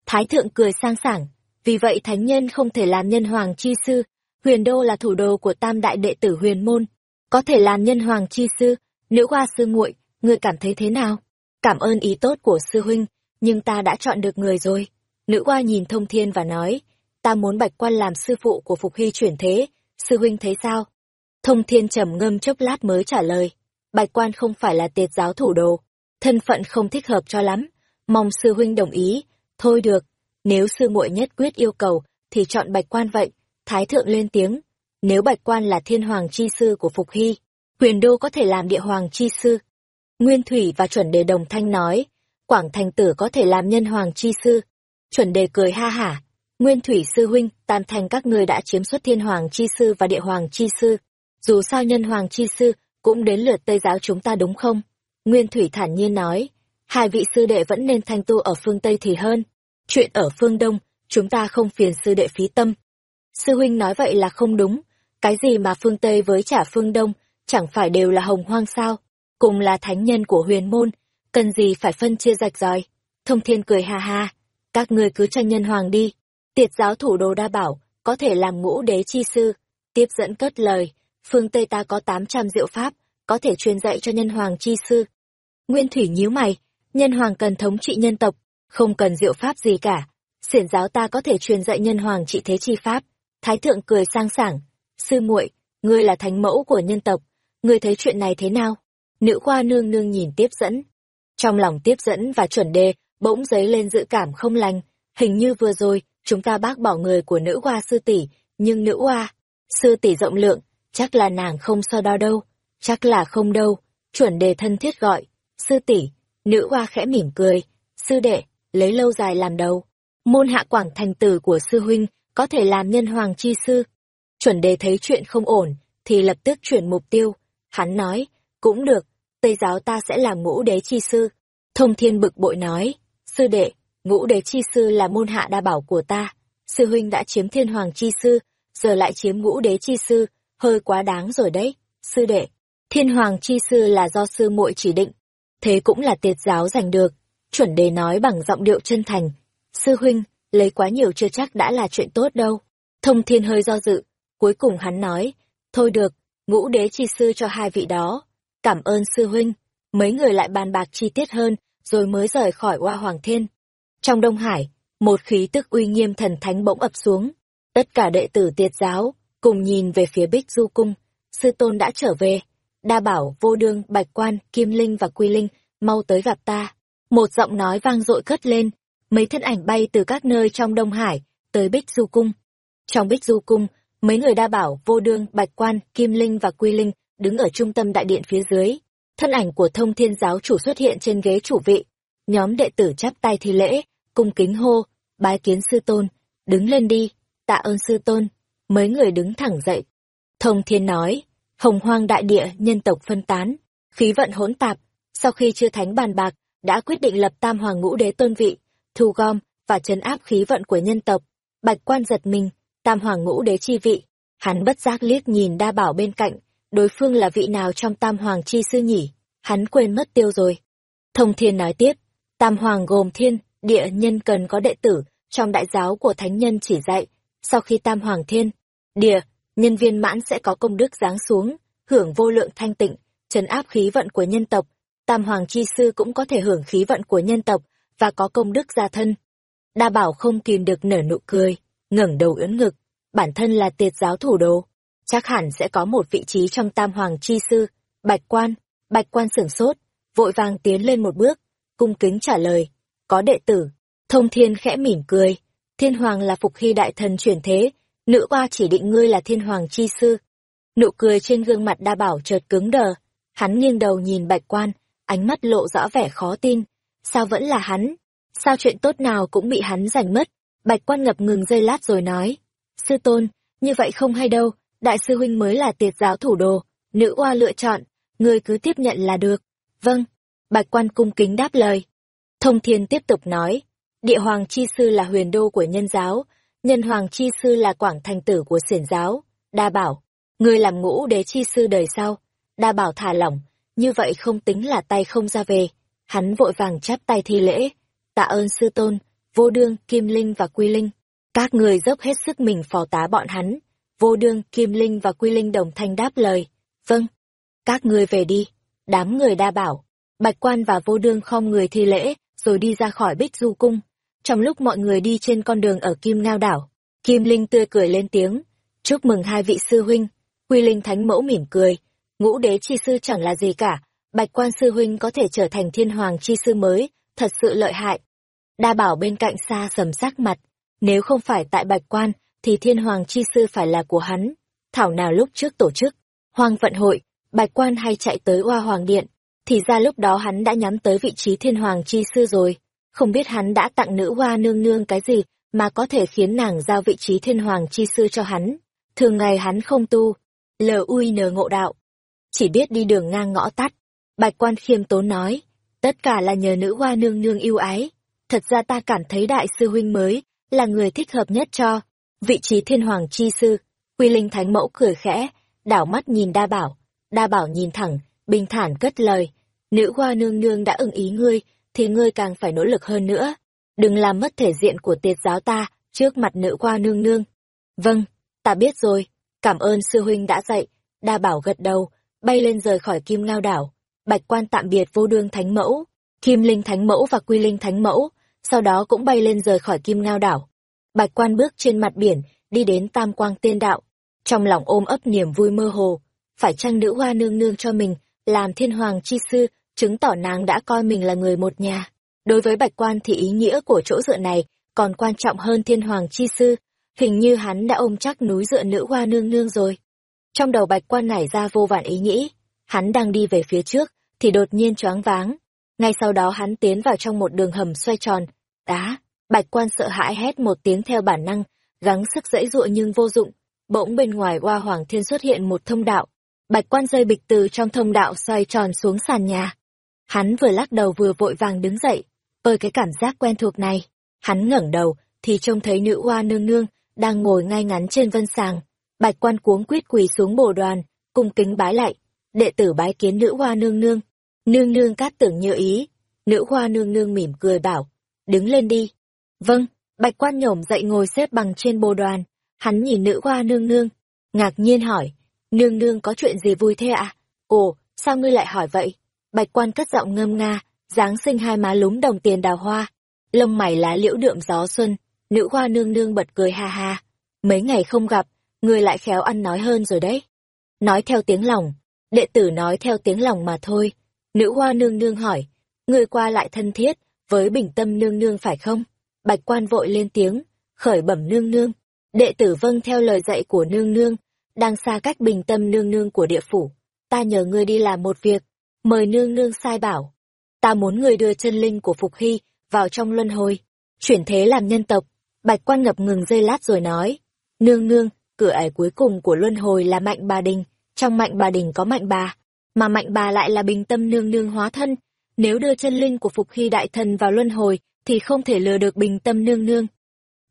Thái thượng cười sang sảng, vì vậy thánh nhân không thể làm nhân hoàng chi sư, huyền đô là thủ đô của tam đại đệ tử huyền môn, có thể làm nhân hoàng chi sư, nữ hoa sư muội, ngươi cảm thấy thế nào? Cảm ơn ý tốt của sư huynh, nhưng ta đã chọn được người rồi. Nữ hoa nhìn thông thiên và nói, ta muốn bạch quan làm sư phụ của Phục Hy chuyển thế, sư huynh thấy sao? Thông thiên trầm ngâm chốc lát mới trả lời, bạch quan không phải là tiệt giáo thủ đồ, thân phận không thích hợp cho lắm, mong sư huynh đồng ý, thôi được, nếu sư muội nhất quyết yêu cầu, thì chọn bạch quan vậy, thái thượng lên tiếng, nếu bạch quan là thiên hoàng chi sư của Phục Hy, huyền đô có thể làm địa hoàng chi sư. Nguyên Thủy và chuẩn đề đồng thanh nói, Quảng Thành Tử có thể làm nhân hoàng chi sư. Chuẩn đề cười ha hả, Nguyên Thủy sư huynh, tam thành các ngươi đã chiếm xuất thiên hoàng chi sư và địa hoàng chi sư. Dù sao nhân hoàng chi sư, cũng đến lượt Tây giáo chúng ta đúng không? Nguyên Thủy thản nhiên nói, hai vị sư đệ vẫn nên thanh tu ở phương Tây thì hơn. Chuyện ở phương Đông, chúng ta không phiền sư đệ phí tâm. Sư huynh nói vậy là không đúng, cái gì mà phương Tây với trả phương Đông, chẳng phải đều là hồng hoang sao, cùng là thánh nhân của huyền môn, cần gì phải phân chia rạch ròi. Thông thiên cười ha ha, các ngươi cứ tranh nhân hoàng đi, tiệt giáo thủ đồ đa bảo, có thể làm ngũ đế chi sư. Tiếp dẫn cất lời, phương Tây ta có 800 diệu pháp, có thể truyền dạy cho nhân hoàng chi sư. Nguyên Thủy nhíu mày, nhân hoàng cần thống trị nhân tộc, không cần diệu pháp gì cả. Xiển giáo ta có thể truyền dạy nhân hoàng trị thế chi pháp. Thái thượng cười sang sảng, sư muội, ngươi là thánh mẫu của nhân tộc, ngươi thấy chuyện này thế nào? Nữ khoa nương nương nhìn tiếp dẫn. Trong lòng tiếp dẫn và chuẩn đề, bỗng dấy lên dự cảm không lành, hình như vừa rồi, chúng ta bác bỏ người của nữ hoa sư tỷ, nhưng nữ hoa, sư tỷ rộng lượng, chắc là nàng không so đo đâu, chắc là không đâu, chuẩn đề thân thiết gọi, sư tỷ, nữ hoa khẽ mỉm cười, sư đệ, lấy lâu dài làm đầu, môn hạ quảng thành tử của sư huynh, có thể làm nhân hoàng chi sư. Chuẩn đề thấy chuyện không ổn, thì lập tức chuyển mục tiêu, hắn nói, cũng được, Tây giáo ta sẽ làm ngũ đế chi sư. Thông thiên bực bội nói, sư đệ, ngũ đế chi sư là môn hạ đa bảo của ta, sư huynh đã chiếm thiên hoàng chi sư, giờ lại chiếm ngũ đế chi sư, hơi quá đáng rồi đấy, sư đệ. Thiên hoàng chi sư là do sư muội chỉ định, thế cũng là tiệt giáo giành được. Chuẩn đề nói bằng giọng điệu chân thành, sư huynh, lấy quá nhiều chưa chắc đã là chuyện tốt đâu. Thông thiên hơi do dự, cuối cùng hắn nói, thôi được, ngũ đế chi sư cho hai vị đó. Cảm ơn sư huynh, mấy người lại bàn bạc chi tiết hơn, rồi mới rời khỏi oa hoàng thiên. Trong Đông Hải, một khí tức uy nghiêm thần thánh bỗng ập xuống. Tất cả đệ tử tiệt giáo, cùng nhìn về phía Bích Du Cung. Sư tôn đã trở về. Đa bảo, vô đương, bạch quan, kim linh và quy linh, mau tới gặp ta. Một giọng nói vang dội cất lên. Mấy thân ảnh bay từ các nơi trong Đông Hải, tới Bích Du Cung. Trong Bích Du Cung, mấy người đa bảo, vô đương, bạch quan, kim linh và quy linh đứng ở trung tâm đại điện phía dưới. Thân ảnh của thông thiên giáo chủ xuất hiện trên ghế chủ vị. Nhóm đệ tử chắp tay thi lễ, cung kính hô, bái kiến sư tôn, đứng lên đi, tạ ơn sư tôn. Mấy người đứng thẳng dậy. Thông thiên nói, hồng hoang đại địa nhân tộc phân tán, khí vận hỗn tạp, sau khi chưa thánh bàn bạc, đã quyết định lập tam hoàng ngũ đế tôn vị, thu gom và trấn áp khí vận của nhân tộc. Bạch quan giật mình, tam hoàng ngũ đế chi vị. Hắn bất giác liếc nhìn đa bảo bên cạnh, đối phương là vị nào trong tam hoàng chi sư nhỉ? Hắn quên mất tiêu rồi. Thông thiên nói tiếp, tam hoàng gồm thiên, địa nhân cần có đệ tử, trong đại giáo của thánh nhân chỉ dạy, sau khi tam hoàng thiên, địa, nhân viên mãn sẽ có công đức giáng xuống, hưởng vô lượng thanh tịnh, trấn áp khí vận của nhân tộc, tam hoàng chi sư cũng có thể hưởng khí vận của nhân tộc và có công đức gia thân. Đa bảo không kìm được nở nụ cười, ngẩng đầu ưỡn ngực, bản thân là tiệt giáo thủ đồ, chắc hẳn sẽ có một vị trí trong tam hoàng chi sư, bạch quan, bạch quan sửng sốt, vội vàng tiến lên một bước, cung kính trả lời, có đệ tử, thông thiên khẽ mỉm cười, thiên hoàng là phục hy đại thần chuyển thế, nữ oa chỉ định ngươi là thiên hoàng chi sư. Nụ cười trên gương mặt đa bảo chợt cứng đờ, hắn nghiêng đầu nhìn bạch quan, ánh mắt lộ rõ vẻ khó tin. Sao vẫn là hắn? Sao chuyện tốt nào cũng bị hắn giành mất? Bạch quan ngập ngừng giây lát rồi nói. Sư tôn, như vậy không hay đâu, đại sư huynh mới là tiệt giáo thủ đồ, nữ oa lựa chọn, ngươi cứ tiếp nhận là được. Vâng, bạch quan cung kính đáp lời. Thông thiên tiếp tục nói, địa hoàng chi sư là huyền đô của nhân giáo, nhân hoàng chi sư là quảng thành tử của xiển giáo. Đa bảo, người làm ngũ đế chi sư đời sau. Đa bảo thả lỏng, như vậy không tính là tay không ra về. Hắn vội vàng chắp tay thi lễ, tạ ơn sư tôn, vô đương, kim linh và quy linh. Các người dốc hết sức mình phò tá bọn hắn. Vô đương, kim linh và quy linh đồng thanh đáp lời. Vâng, các người về đi. Đám người đa bảo, bạch quan và vô đương không người thi lễ, rồi đi ra khỏi bích du cung. Trong lúc mọi người đi trên con đường ở Kim Ngao Đảo, Kim Linh tươi cười lên tiếng, chúc mừng hai vị sư huynh. Quy Linh Thánh Mẫu mỉm cười, ngũ đế chi sư chẳng là gì cả, bạch quan sư huynh có thể trở thành thiên hoàng chi sư mới, thật sự lợi hại. Đa bảo bên cạnh xa sầm sắc mặt, nếu không phải tại bạch quan, thì thiên hoàng chi sư phải là của hắn. Thảo nào lúc trước tổ chức, hoàng vận hội, bạch quan hay chạy tới oa hoàng điện, thì ra lúc đó hắn đã nhắm tới vị trí thiên hoàng chi sư rồi. Không biết hắn đã tặng nữ hoa nương nương cái gì mà có thể khiến nàng giao vị trí thiên hoàng chi sư cho hắn. Thường ngày hắn không tu, L.U.I.N ngộ đạo, chỉ biết đi đường ngang ngõ tắt. Bạch quan khiêm tốn nói, tất cả là nhờ nữ hoa nương nương yêu ái. Thật ra ta cảm thấy đại sư huynh mới là người thích hợp nhất cho vị trí thiên hoàng chi sư. Quy linh thánh mẫu cười khẽ, đảo mắt nhìn đa bảo. Đa bảo nhìn thẳng, bình thản cất lời. Nữ hoa nương nương đã ưng ý ngươi, thì ngươi càng phải nỗ lực hơn nữa. Đừng làm mất thể diện của tiệt giáo ta trước mặt nữ hoa nương nương. Vâng, ta biết rồi. Cảm ơn sư huynh đã dạy. Đa bảo gật đầu, bay lên rời khỏi kim ngao đảo. Bạch quan tạm biệt vô đương thánh mẫu, kim linh thánh mẫu và quy linh thánh mẫu, sau đó cũng bay lên rời khỏi kim ngao đảo. Bạch quan bước trên mặt biển, đi đến tam quang tiên đạo. Trong lòng ôm ấp niềm vui mơ hồ, phải chăng nữ hoa nương nương cho mình, làm thiên hoàng chi sư, chứng tỏ nàng đã coi mình là người một nhà. Đối với bạch quan thì ý nghĩa của chỗ dựa này còn quan trọng hơn thiên hoàng chi sư, hình như hắn đã ôm chắc núi dựa nữ hoa nương nương rồi. Trong đầu bạch quan nảy ra vô vàn ý nghĩ, hắn đang đi về phía trước, thì đột nhiên choáng váng. Ngay sau đó hắn tiến vào trong một đường hầm xoay tròn, đá, bạch quan sợ hãi hét một tiếng theo bản năng, gắng sức dãy dụa nhưng vô dụng. Bỗng bên ngoài hoa hoàng thiên xuất hiện một thông đạo, bạch quan rơi bịch từ trong thông đạo xoay tròn xuống sàn nhà. Hắn vừa lắc đầu vừa vội vàng đứng dậy, bởi cái cảm giác quen thuộc này. Hắn ngẩng đầu, thì trông thấy nữ hoa nương nương, đang ngồi ngay ngắn trên vân sàng, Bạch quan cuống quýt quỳ xuống bồ đoàn, cung kính bái lại. Đệ tử bái kiến nữ hoa nương nương. Nương nương cát tưởng như ý. Nữ hoa nương nương mỉm cười bảo. Đứng lên đi. Vâng, bạch quan nhổm dậy ngồi xếp bằng trên bồ đoàn. Hắn nhìn nữ hoa nương nương. Ngạc nhiên hỏi. Nương nương có chuyện gì vui thế ạ? À? Ồ, sao ngươi lại hỏi vậy? Bạch quan cất giọng ngâm nga, dáng sinh hai má lúm đồng tiền đào hoa. Lông mày lá liễu đượm gió xuân. Nữ hoa nương nương bật cười ha ha. Mấy ngày không gặp, người lại khéo ăn nói hơn rồi đấy. Nói theo tiếng lòng, đệ tử nói theo tiếng lòng mà thôi. Nữ hoa nương nương hỏi, người qua lại thân thiết, với bình tâm nương nương phải không? Bạch quan vội lên tiếng, khởi bẩm nương nương. Đệ tử vâng theo lời dạy của nương nương, đang xa cách bình tâm nương nương của địa phủ. ta nhờ ngươi đi làm một việc, mời nương nương sai bảo. Ta muốn người đưa chân linh của Phục Hy vào trong luân hồi, chuyển thế làm nhân tộc. Bạch quan ngập ngừng dây lát rồi nói, nương nương, cửa ải cuối cùng của luân hồi là mạnh bà đình, trong mạnh bà đình có mạnh bà, mà mạnh bà lại là bình tâm nương nương hóa thân. Nếu đưa chân linh của Phục Hy đại thần vào luân hồi, thì không thể lừa được bình tâm nương nương.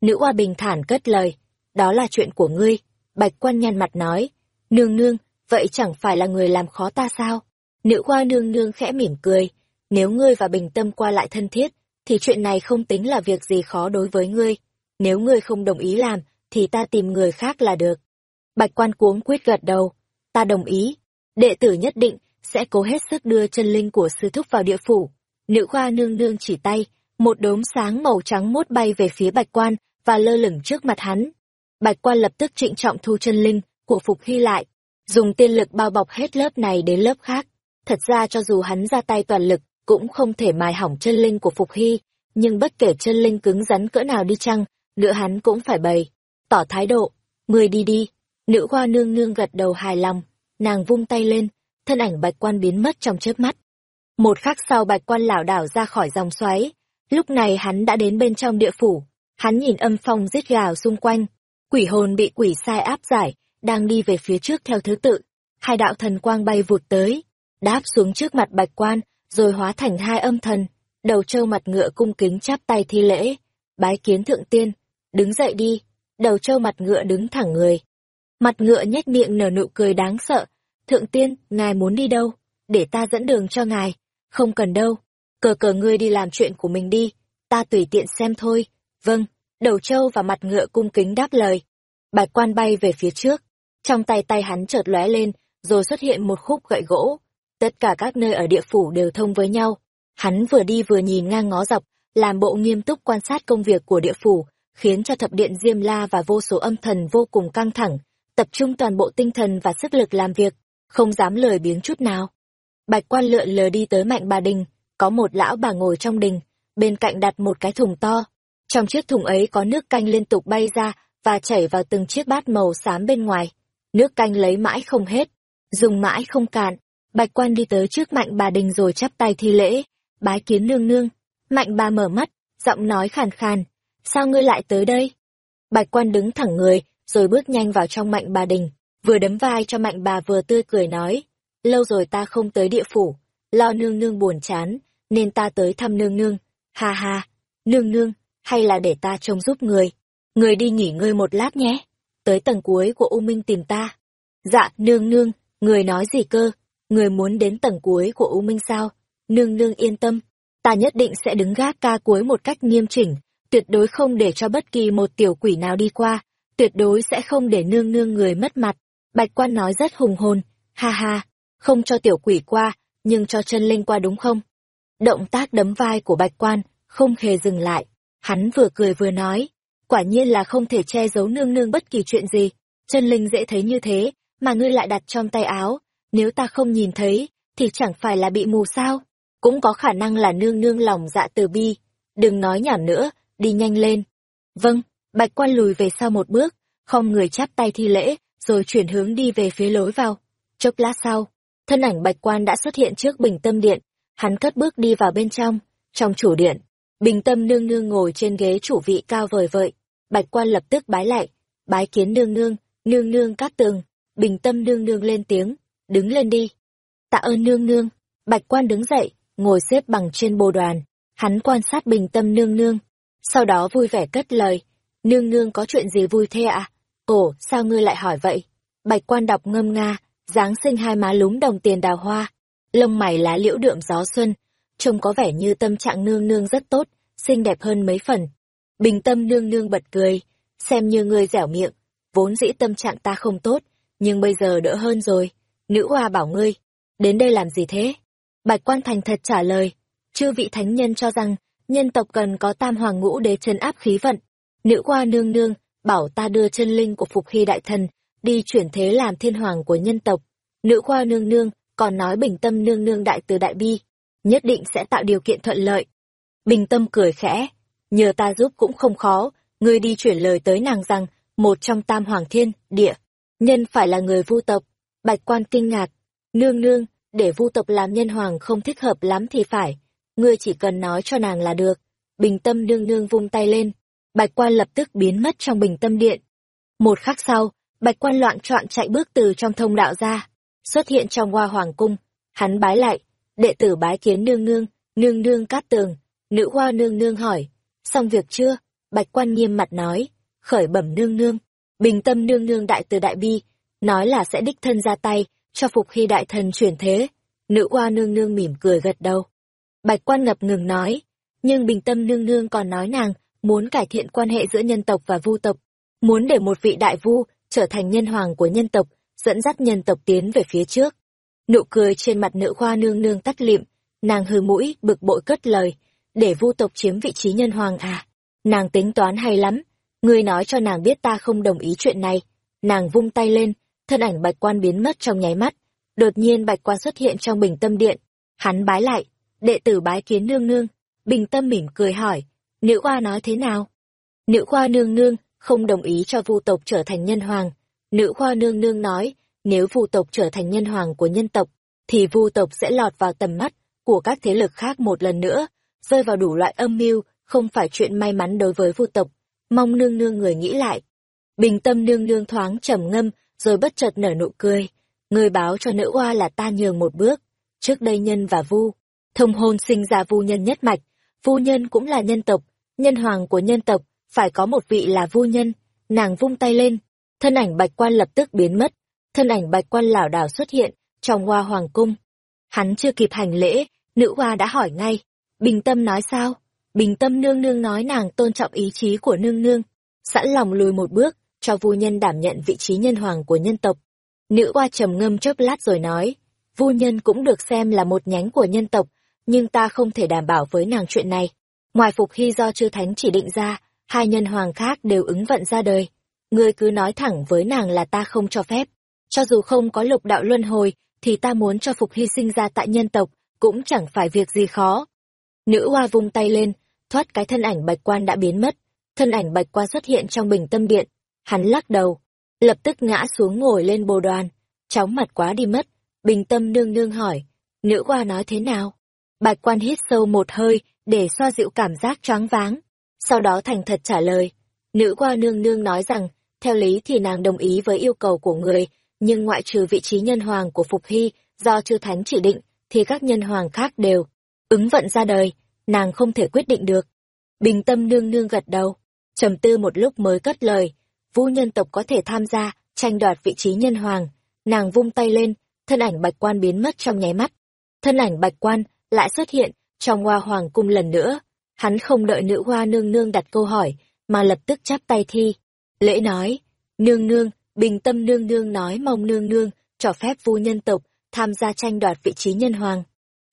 Nữ hoa bình thản cất lời, đó là chuyện của ngươi. Bạch quan nhăn mặt nói, nương nương, vậy chẳng phải là người làm khó ta sao? Nữ hoa nương nương khẽ mỉm cười, nếu ngươi và bình tâm qua lại thân thiết, thì chuyện này không tính là việc gì khó đối với ngươi. Nếu ngươi không đồng ý làm, thì ta tìm người khác là được. Bạch quan cuống quyết gật đầu, ta đồng ý. Đệ tử nhất định sẽ cố hết sức đưa chân linh của sư thúc vào địa phủ. Nữ khoa nương nương chỉ tay, một đốm sáng màu trắng mốt bay về phía bạch quan và lơ lửng trước mặt hắn. Bạch quan lập tức trịnh trọng thu chân linh của Phục Hy lại, dùng tiên lực bao bọc hết lớp này đến lớp khác. Thật ra cho dù hắn ra tay toàn lực, cũng không thể mài hỏng chân linh của Phục Hy, nhưng bất kể chân linh cứng rắn cỡ nào đi chăng, nữa hắn cũng phải bày, tỏ thái độ, người đi đi. Nữ hoa nương nương gật đầu hài lòng, nàng vung tay lên, thân ảnh bạch quan biến mất trong chớp mắt. Một khắc sau bạch quan lảo đảo ra khỏi dòng xoáy, lúc này hắn đã đến bên trong địa phủ, hắn nhìn âm phong rít gào xung quanh, quỷ hồn bị quỷ sai áp giải, đang đi về phía trước theo thứ tự, hai đạo thần quang bay vụt tới, đáp xuống trước mặt bạch quan, rồi hóa thành hai âm thần, đầu trâu mặt ngựa cung kính chắp tay thi lễ, bái kiến thượng tiên, đứng dậy đi, đầu trâu mặt ngựa đứng thẳng người. Mặt ngựa nhếch miệng nở nụ cười đáng sợ, thượng tiên, ngài muốn đi đâu, để ta dẫn đường cho ngài, không cần đâu, cờ cờ ngươi đi làm chuyện của mình đi, ta tùy tiện xem thôi, vâng, đầu trâu và mặt ngựa cung kính đáp lời. Bạch quan bay về phía trước, trong tay tay hắn chợt lóe lên, rồi xuất hiện một khúc gậy gỗ, tất cả các nơi ở địa phủ đều thông với nhau. Hắn vừa đi vừa nhìn ngang ngó dọc, làm bộ nghiêm túc quan sát công việc của địa phủ, khiến cho thập điện Diêm La và vô số âm thần vô cùng căng thẳng, tập trung toàn bộ tinh thần và sức lực làm việc, không dám lười biếng chút nào. Bạch quan lượn lờ đi tới mạnh bà đình, có một lão bà ngồi trong đình, bên cạnh đặt một cái thùng to. Trong chiếc thùng ấy có nước canh liên tục bay ra và chảy vào từng chiếc bát màu xám bên ngoài. Nước canh lấy mãi không hết, dùng mãi không cạn. Bạch quan đi tới trước mạnh bà đình rồi chắp tay thi lễ, bái kiến nương nương. Mạnh bà mở mắt, giọng nói khàn khàn, sao ngươi lại tới đây? Bạch quan đứng thẳng người, rồi bước nhanh vào trong mạnh bà đình, vừa đấm vai cho mạnh bà vừa tươi cười nói, lâu rồi ta không tới địa phủ, lo nương nương buồn chán, nên ta tới thăm nương nương, ha ha, nương nương, hay là để ta trông giúp người, người đi nghỉ ngơi một lát nhé, tới tầng cuối của U Minh tìm ta. Dạ, nương nương, người nói gì cơ, người muốn đến tầng cuối của U Minh sao, nương nương yên tâm, ta nhất định sẽ đứng gác ca cuối một cách nghiêm chỉnh, tuyệt đối không để cho bất kỳ một tiểu quỷ nào đi qua, tuyệt đối sẽ không để nương nương người mất mặt. Bạch quan nói rất hùng hồn, ha ha, không cho tiểu quỷ qua, nhưng cho chân linh qua đúng không? Động tác đấm vai của bạch quan, không hề dừng lại. Hắn vừa cười vừa nói, quả nhiên là không thể che giấu nương nương bất kỳ chuyện gì. Chân linh dễ thấy như thế, mà ngươi lại đặt trong tay áo. Nếu ta không nhìn thấy, thì chẳng phải là bị mù sao? Cũng có khả năng là nương nương lòng dạ từ bi. Đừng nói nhảm nữa, đi nhanh lên. Vâng, bạch quan lùi về sau một bước, không người chắp tay thi lễ, rồi chuyển hướng đi về phía lối vào. Chốc lát sau, thân ảnh bạch quan đã xuất hiện trước bình tâm điện, hắn cất bước đi vào bên trong, trong chủ điện. Bình tâm nương nương ngồi trên ghế chủ vị cao vời vợi, bạch quan lập tức bái lại, bái kiến nương nương, nương nương cát tường, bình tâm nương nương lên tiếng, đứng lên đi. Tạ ơn nương nương, bạch quan đứng dậy, ngồi xếp bằng trên bồ đoàn, hắn quan sát bình tâm nương nương, sau đó vui vẻ cất lời, nương nương có chuyện gì vui thế ạ? À? Ồ, sao ngươi lại hỏi vậy? Bạch quan đọc ngâm nga, dáng sinh hai má lúm đồng tiền đào hoa, lông mày lá liễu đượm gió xuân, trông có vẻ như tâm trạng nương nương rất tốt, xinh đẹp hơn mấy phần. Bình tâm nương nương bật cười, xem như ngươi dẻo miệng, vốn dĩ tâm trạng ta không tốt, nhưng bây giờ đỡ hơn rồi. Nữ hoa bảo ngươi, đến đây làm gì thế? Bạch quan thành thật trả lời, chư vị thánh nhân cho rằng, nhân tộc cần có tam hoàng ngũ đế chân áp khí vận. Nữ hoa nương nương, bảo ta đưa chân linh của Phục Hy Đại Thần, đi chuyển thế làm thiên hoàng của nhân tộc. Nữ hoa nương nương, còn nói bình tâm nương nương đại từ đại bi, nhất định sẽ tạo điều kiện thuận lợi. Bình tâm cười khẽ, nhờ ta giúp cũng không khó, ngươi đi chuyển lời tới nàng rằng, một trong tam hoàng thiên, địa, nhân phải là người vu tộc. Bạch quan kinh ngạc, Nương nương, để vu tộc làm nhân hoàng không thích hợp lắm thì phải. Ngươi chỉ cần nói cho nàng là được. Bình tâm nương nương vung tay lên. Bạch quan lập tức biến mất trong bình tâm điện. Một khắc sau, bạch quan loạn trọn chạy bước từ trong thông đạo ra. Xuất hiện trong hoa hoàng cung. Hắn bái lại. Đệ tử bái kiến nương nương, nương nương cát tường. Nữ hoa nương nương hỏi. Xong việc chưa? Bạch quan nghiêm mặt nói. Khởi bẩm nương nương. Bình tâm nương nương đại từ đại bi. Nói là sẽ đích thân ra tay cho Phục Hy đại thần chuyển thế. Nữ oa nương nương mỉm cười gật đầu. Bạch quan ngập ngừng nói, nhưng bình tâm nương nương còn nói nàng muốn cải thiện quan hệ giữa nhân tộc và vu tộc, muốn để một vị đại vu trở thành nhân hoàng của nhân tộc, dẫn dắt nhân tộc tiến về phía trước. Nụ cười trên mặt nữ khoa nương nương tắt lịm, nàng hừ mũi, bực bội cất lời, để vu tộc chiếm vị trí nhân hoàng à. Nàng tính toán hay lắm, ngươi nói cho nàng biết ta không đồng ý chuyện này. Nàng vung tay lên, thân ảnh bạch quan biến mất trong nháy mắt. Đột nhiên bạch quan xuất hiện trong bình tâm điện. Hắn bái lại, đệ tử bái kiến nương nương. Bình tâm mỉm cười hỏi, nữ khoa nói thế nào? Nữ khoa nương nương không đồng ý cho vu tộc trở thành nhân hoàng. Nữ khoa nương nương nói, nếu vu tộc trở thành nhân hoàng của nhân tộc, thì vu tộc sẽ lọt vào tầm mắt của các thế lực khác một lần nữa, rơi vào đủ loại âm mưu, không phải chuyện may mắn đối với vu tộc. Mong nương nương người nghĩ lại. Bình tâm nương nương thoáng trầm ngâm, rồi bất chợt nở nụ cười. Người báo cho nữ oa là ta nhường một bước. Trước đây nhân và vu, thông hôn sinh ra vu nhân nhất mạch. Vu nhân cũng là nhân tộc, nhân hoàng của nhân tộc, phải có một vị là vu nhân. Nàng vung tay lên, thân ảnh bạch quan lập tức biến mất. Thân ảnh bạch quan lảo đảo xuất hiện trong hoa hoàng cung. Hắn chưa kịp hành lễ, nữ hoa đã hỏi ngay. Bình tâm nói sao? Bình tâm nương nương nói nàng tôn trọng ý chí của nương nương, sẵn lòng lùi một bước, cho vu nhân đảm nhận vị trí nhân hoàng của nhân tộc. Nữ oa trầm ngâm chốc lát rồi nói, vu nhân cũng được xem là một nhánh của nhân tộc, nhưng ta không thể đảm bảo với nàng chuyện này. Ngoài phục hy do chư thánh chỉ định ra, hai nhân hoàng khác đều ứng vận ra đời. Ngươi cứ nói thẳng với nàng là ta không cho phép. Cho dù không có lục đạo luân hồi, thì ta muốn cho phục hy sinh ra tại nhân tộc, cũng chẳng phải việc gì khó. Nữ hoa vung tay lên, thoát cái thân ảnh bạch quan đã biến mất. Thân ảnh bạch quan xuất hiện trong bình tâm điện, Hắn lắc đầu, lập tức ngã xuống ngồi lên bồ đoàn, chóng mặt quá đi mất. Bình tâm nương nương hỏi, nữ hoa nói thế nào? Bạch quan hít sâu một hơi để xoa dịu cảm giác choáng váng. Sau đó thành thật trả lời, nữ hoa nương nương nói rằng, theo lý thì nàng đồng ý với yêu cầu của người, nhưng ngoại trừ vị trí nhân hoàng của Phục Hy do chư thánh chỉ định, thì các nhân hoàng khác đều ứng vận ra đời, nàng không thể quyết định được. Bình tâm nương nương gật đầu, trầm tư một lúc mới cất lời, vũ nhân tộc có thể tham gia, tranh đoạt vị trí nhân hoàng. Nàng vung tay lên, thân ảnh bạch quan biến mất trong nháy mắt. Thân ảnh bạch quan lại xuất hiện trong hoa hoàng cung lần nữa. Hắn không đợi nữ hoa nương nương đặt câu hỏi, mà lập tức chắp tay thi. Lễ nói, nương nương, bình tâm nương nương nói mong nương nương, cho phép vu nhân tộc tham gia tranh đoạt vị trí nhân hoàng.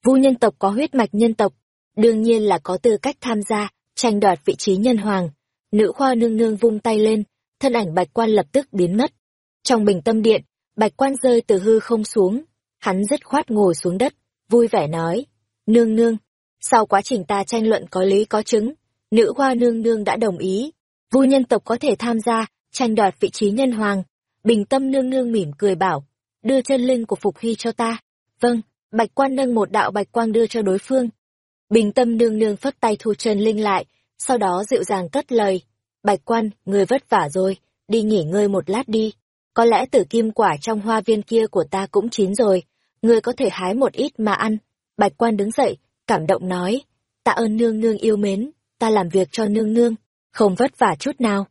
Vu nhân tộc có huyết mạch nhân tộc, đương nhiên là có tư cách tham gia, tranh đoạt vị trí nhân hoàng. Nữ khoa nương nương vung tay lên, thân ảnh bạch quan lập tức biến mất. Trong bình tâm điện, bạch quan rơi từ hư không xuống, hắn dứt khoát ngồi xuống đất, vui vẻ nói, nương nương, sau quá trình ta tranh luận có lý có chứng, nữ hoa nương nương đã đồng ý, vu nhân tộc có thể tham gia, tranh đoạt vị trí nhân hoàng. Bình tâm nương nương mỉm cười bảo, đưa chân linh của Phục Hy cho ta. Vâng, bạch quan nâng một đạo bạch quang đưa cho đối phương. Bình tâm nương nương phất tay thu chân linh lại, sau đó dịu dàng cất lời, Bạch quan, người vất vả rồi, đi nghỉ ngơi một lát đi. Có lẽ tử kim quả trong hoa viên kia của ta cũng chín rồi, người có thể hái một ít mà ăn. Bạch quan đứng dậy, cảm động nói, tạ ơn nương nương yêu mến, ta làm việc cho nương nương, không vất vả chút nào.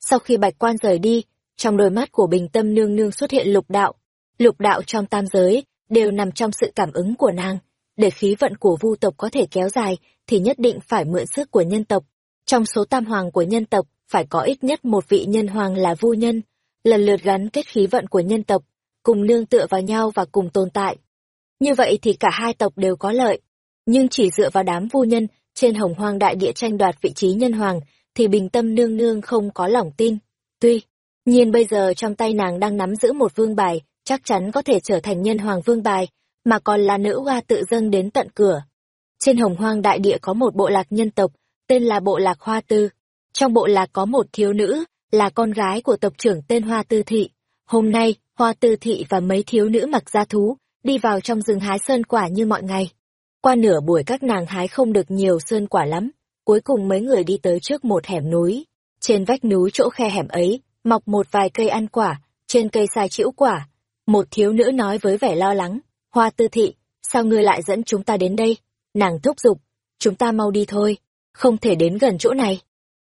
Sau khi bạch quan rời đi, trong đôi mắt của bình tâm nương nương xuất hiện lục đạo. Lục đạo trong tam giới, đều nằm trong sự cảm ứng của nàng. Để khí vận của vu tộc có thể kéo dài, thì nhất định phải mượn sức của nhân tộc. Trong số tam hoàng của nhân tộc, phải có ít nhất một vị nhân hoàng là vô nhân, lần lượt gắn kết khí vận của nhân tộc, cùng nương tựa vào nhau và cùng tồn tại. Như vậy thì cả hai tộc đều có lợi, nhưng chỉ dựa vào đám vô nhân trên hồng hoang đại địa tranh đoạt vị trí nhân hoàng thì bình tâm nương nương không có lòng tin. Tuy nhiên bây giờ trong tay nàng đang nắm giữ một vương bài, chắc chắn có thể trở thành nhân hoàng vương bài, mà còn là nữ hoa tự dâng đến tận cửa. Trên hồng hoang đại địa có một bộ lạc nhân tộc, tên là bộ lạc hoa tư. Trong bộ lạc có một thiếu nữ, là con gái của tộc trưởng tên Hoa Tư Thị. Hôm nay, Hoa Tư Thị và mấy thiếu nữ mặc gia thú đi vào trong rừng hái sơn quả như mọi ngày. Qua nửa buổi các nàng hái không được nhiều sơn quả lắm, cuối cùng mấy người đi tới trước một hẻm núi. Trên vách núi chỗ khe hẻm ấy, mọc một vài cây ăn quả, trên cây sai chĩu quả. Một thiếu nữ nói với vẻ lo lắng, Hoa tư thị, sao ngươi lại dẫn chúng ta đến đây? Nàng thúc giục, chúng ta mau đi thôi, không thể đến gần chỗ này.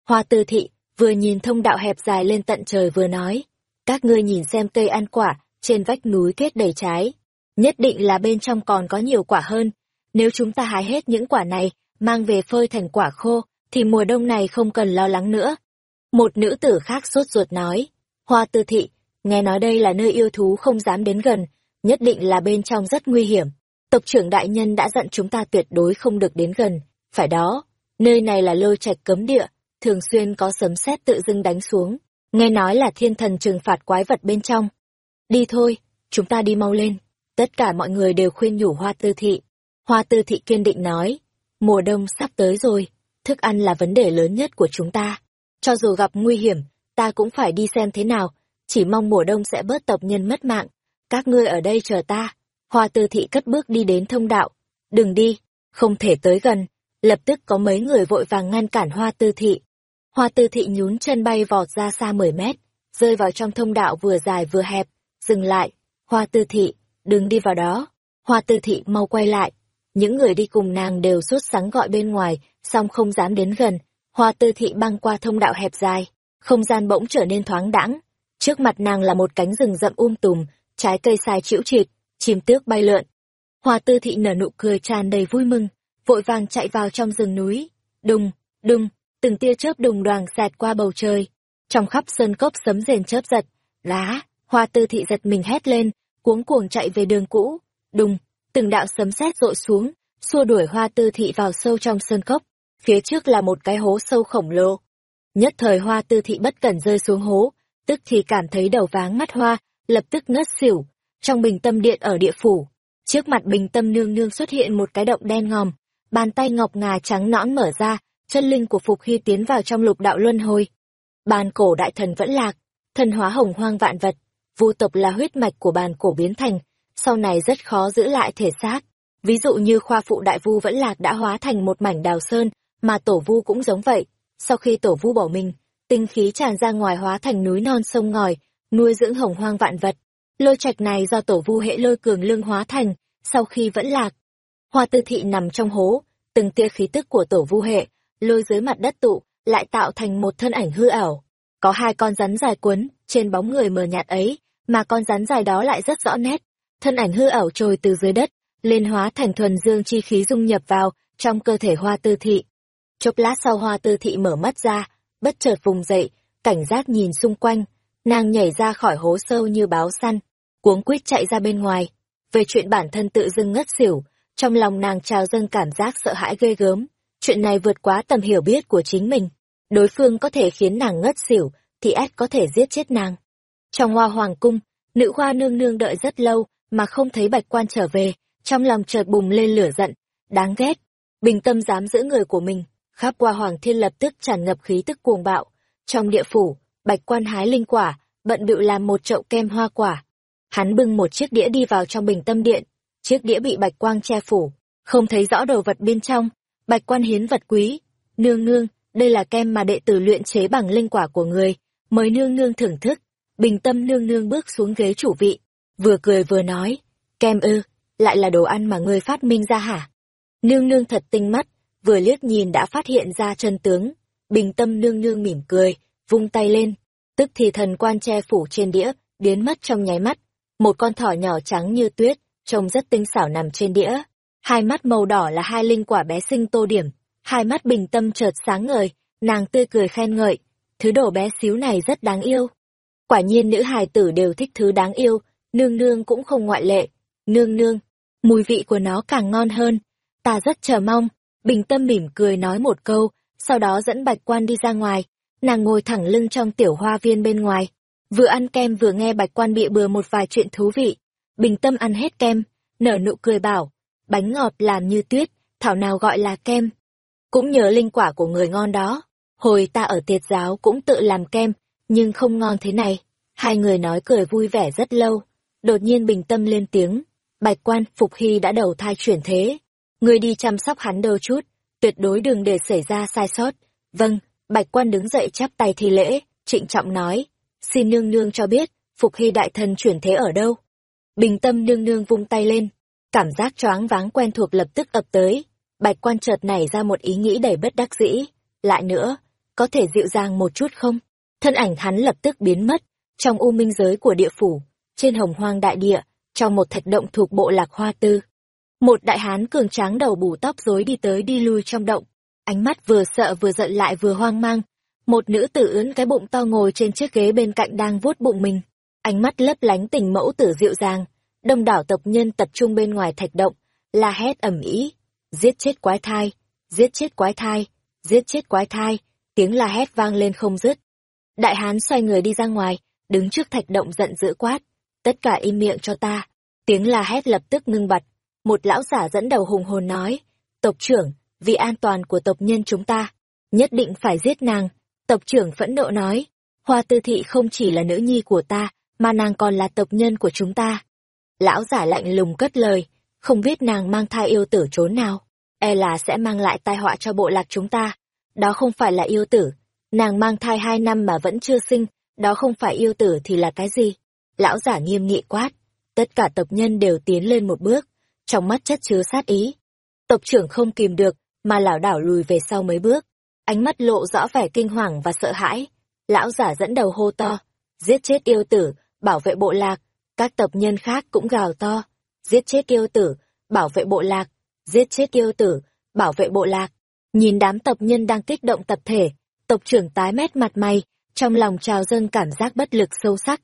Hoa tư thị, vừa nhìn thông đạo hẹp dài lên tận trời vừa nói, các ngươi nhìn xem cây ăn quả, trên vách núi kết đầy trái. Nhất định là bên trong còn có nhiều quả hơn. Nếu chúng ta hái hết những quả này, mang về phơi thành quả khô, thì mùa đông này không cần lo lắng nữa. Một nữ tử khác sốt ruột nói, Hoa tư thị, nghe nói đây là nơi yêu thú không dám đến gần, nhất định là bên trong rất nguy hiểm. Tộc trưởng đại nhân đã dặn chúng ta tuyệt đối không được đến gần, phải đó, nơi này là lôi trạch cấm địa, thường xuyên có sấm sét tự dưng đánh xuống, nghe nói là thiên thần trừng phạt quái vật bên trong. Đi thôi, chúng ta đi mau lên. Tất cả mọi người đều khuyên nhủ Hoa Tư Thị. Hoa Tư Thị kiên định nói, mùa đông sắp tới rồi, thức ăn là vấn đề lớn nhất của chúng ta. Cho dù gặp nguy hiểm, ta cũng phải đi xem thế nào, chỉ mong mùa đông sẽ bớt tộc nhân mất mạng. Các ngươi ở đây chờ ta. Hoa Tư Thị cất bước đi đến thông đạo. Đừng đi, không thể tới gần. Lập tức có mấy người vội vàng ngăn cản Hoa Tư Thị. Hoa Tư Thị nhún chân bay vọt ra xa 10 mét, rơi vào trong thông đạo vừa dài vừa hẹp, dừng lại. Hoa Tư Thị, đừng đi vào đó. Hoa Tư Thị mau quay lại. Những người đi cùng nàng đều sốt sắng gọi bên ngoài, song không dám đến gần. Hoa Tư Thị băng qua thông đạo hẹp dài, không gian bỗng trở nên thoáng đãng. Trước mặt nàng là một cánh rừng rậm um tùm, trái cây sai chĩu chịt, chim tước bay lượn. Hoa tư thị nở nụ cười tràn đầy vui mừng, vội vàng chạy vào trong rừng núi. Đùng, đùng, từng tia chớp đùng đoàn xẹt qua bầu trời. Trong khắp sơn cốc sấm rền chớp giật, lá, hoa tư thị giật mình hét lên, cuống cuồng chạy về đường cũ. Đùng, từng đạo sấm sét rội xuống, xua đuổi hoa tư thị vào sâu trong sơn cốc. Phía trước là một cái hố sâu khổng lồ. Nhất thời hoa tư thị bất cẩn rơi xuống hố, tức thì cảm thấy đầu váng mắt hoa, lập tức ngất xỉu. Trong bình tâm điện ở địa phủ, trước mặt bình tâm nương nương xuất hiện một cái động đen ngòm, bàn tay ngọc ngà trắng nõn mở ra, chân linh của Phục Hy tiến vào trong lục đạo luân hồi. Bàn cổ đại thần vẫn lạc, thần hóa hồng hoang vạn vật, vu tộc là huyết mạch của bàn cổ biến thành, sau này rất khó giữ lại thể xác. Ví dụ như khoa phụ đại vu vẫn lạc đã hóa thành một mảnh đào sơn, mà tổ vu cũng giống vậy. Sau khi tổ vu bỏ mình, tinh khí tràn ra ngoài hóa thành núi non sông ngòi, nuôi dưỡng hồng hoang vạn vật. Lôi trạch này do tổ vu hệ lôi cường lương hóa thành, sau khi vẫn lạc. Hoa tư thị nằm trong hố, từng tia khí tức của tổ vu hệ, lôi dưới mặt đất tụ, lại tạo thành một thân ảnh hư ảo. Có hai con rắn dài quấn, trên bóng người mờ nhạt ấy, mà con rắn dài đó lại rất rõ nét. Thân ảnh hư ảo trồi từ dưới đất, lên hóa thành thuần dương chi khí dung nhập vào trong cơ thể hoa tư thị. Chốc lát sau hoa tư thị mở mắt ra, bất chợt vùng dậy, cảnh giác nhìn xung quanh, nàng nhảy ra khỏi hố sâu như báo săn, cuống quýt chạy ra bên ngoài. Về chuyện bản thân tự dưng ngất xỉu, trong lòng nàng trào dâng cảm giác sợ hãi ghê gớm. Chuyện này vượt quá tầm hiểu biết của chính mình. Đối phương có thể khiến nàng ngất xỉu, thì ép có thể giết chết nàng. Trong hoa hoàng cung, nữ hoa nương nương đợi rất lâu, mà không thấy bạch quan trở về, trong lòng chợt bùng lên lửa giận. Đáng ghét, bình tâm dám giữ người của mình, khắp qua hoàng thiên lập tức tràn ngập khí tức cuồng bạo. Trong địa phủ, bạch quan hái linh quả, bận bịu làm một chậu kem hoa quả. Hắn bưng một chiếc đĩa đi vào trong bình tâm điện, chiếc đĩa bị bạch quang che phủ, không thấy rõ đồ vật bên trong. Bạch quan hiến vật quý, nương nương, đây là kem mà đệ tử luyện chế bằng linh quả của người, mời nương nương thưởng thức. Bình tâm nương nương bước xuống ghế chủ vị, vừa cười vừa nói, kem ư, lại là đồ ăn mà ngươi phát minh ra hả? Nương nương thật tinh mắt, vừa liếc nhìn đã phát hiện ra chân tướng. Bình tâm nương nương mỉm cười, vung tay lên, tức thì thần quan che phủ trên đĩa, biến mất trong nháy mắt. Một con thỏ nhỏ trắng như tuyết, trông rất tinh xảo nằm trên đĩa. Hai mắt màu đỏ là hai linh quả bé sinh tô điểm. Hai mắt bình tâm chợt sáng ngời, nàng tươi cười khen ngợi. Thứ đồ bé xíu này rất đáng yêu. Quả nhiên nữ hài tử đều thích thứ đáng yêu, nương nương cũng không ngoại lệ. Nương nương, mùi vị của nó càng ngon hơn. Ta rất chờ mong. Bình tâm mỉm cười nói một câu, sau đó dẫn bạch quan đi ra ngoài, Nàng ngồi thẳng lưng trong tiểu hoa viên bên ngoài, vừa ăn kem vừa nghe bạch quan bịa bừa một vài chuyện thú vị. Bình tâm ăn hết kem, nở nụ cười bảo, bánh ngọt làm như tuyết, thảo nào gọi là kem. Cũng nhớ linh quả của người ngon đó. Hồi ta ở tiệt giáo cũng tự làm kem, nhưng không ngon thế này. Hai người nói cười vui vẻ rất lâu. Đột nhiên bình tâm lên tiếng. Bạch quan, Phục Hy đã đầu thai chuyển thế. Người đi chăm sóc hắn đâu chút, tuyệt đối đừng để xảy ra sai sót. Vâng, Bạch quan đứng dậy chắp tay thi lễ, trịnh trọng nói. Xin nương nương cho biết, Phục Hy đại thần chuyển thế ở đâu? Bình tâm nương nương vung tay lên. Cảm giác choáng váng quen thuộc lập tức ập tới. Bạch quan chợt nảy ra một ý nghĩ đầy bất đắc dĩ. Lại nữa, có thể dịu dàng một chút không? Thân ảnh hắn lập tức biến mất, trong u minh giới của địa phủ, trên hồng hoang đại địa, trong một thạch động thuộc bộ lạc hoa tư. Một đại hán cường tráng đầu bù tóc rối đi tới đi lui trong động, ánh mắt vừa sợ vừa giận lại vừa hoang mang. Một nữ tử ướn cái bụng to ngồi trên chiếc ghế bên cạnh đang vuốt bụng mình, ánh mắt lấp lánh tình mẫu tử dịu dàng. Đông đảo tộc nhân tập trung bên ngoài thạch động, la hét ầm ĩ, giết chết quái thai, giết chết quái thai, giết chết quái thai, tiếng la hét vang lên không dứt. Đại hán xoay người đi ra ngoài, đứng trước thạch động giận dữ quát, tất cả im miệng cho ta. Tiếng la hét lập tức ngưng bặt, một lão giả dẫn đầu hùng hồn nói, tộc trưởng, vì an toàn của tộc nhân chúng ta, nhất định phải giết nàng. Tộc trưởng phẫn nộ nói, hoa tư thị không chỉ là nữ nhi của ta, mà nàng còn là tộc nhân của chúng ta. Lão giả lạnh lùng cất lời, không biết nàng mang thai yêu tử trốn nào, e là sẽ mang lại tai họa cho bộ lạc chúng ta. Đó không phải là yêu tử, nàng mang thai hai năm mà vẫn chưa sinh, đó không phải yêu tử thì là cái gì? Lão giả nghiêm nghị quát, tất cả tộc nhân đều tiến lên một bước, trong mắt chất chứa sát ý. Tộc trưởng không kìm được, mà lảo đảo lùi về sau mấy bước, ánh mắt lộ rõ vẻ kinh hoàng và sợ hãi. Lão giả dẫn đầu hô to, giết chết yêu tử, bảo vệ bộ lạc, các tập nhân khác cũng gào to, giết chết yêu tử, bảo vệ bộ lạc, giết chết yêu tử, bảo vệ bộ lạc. Nhìn đám tập nhân đang kích động tập thể, tộc trưởng tái mét mặt mày, trong lòng trào dâng cảm giác bất lực sâu sắc.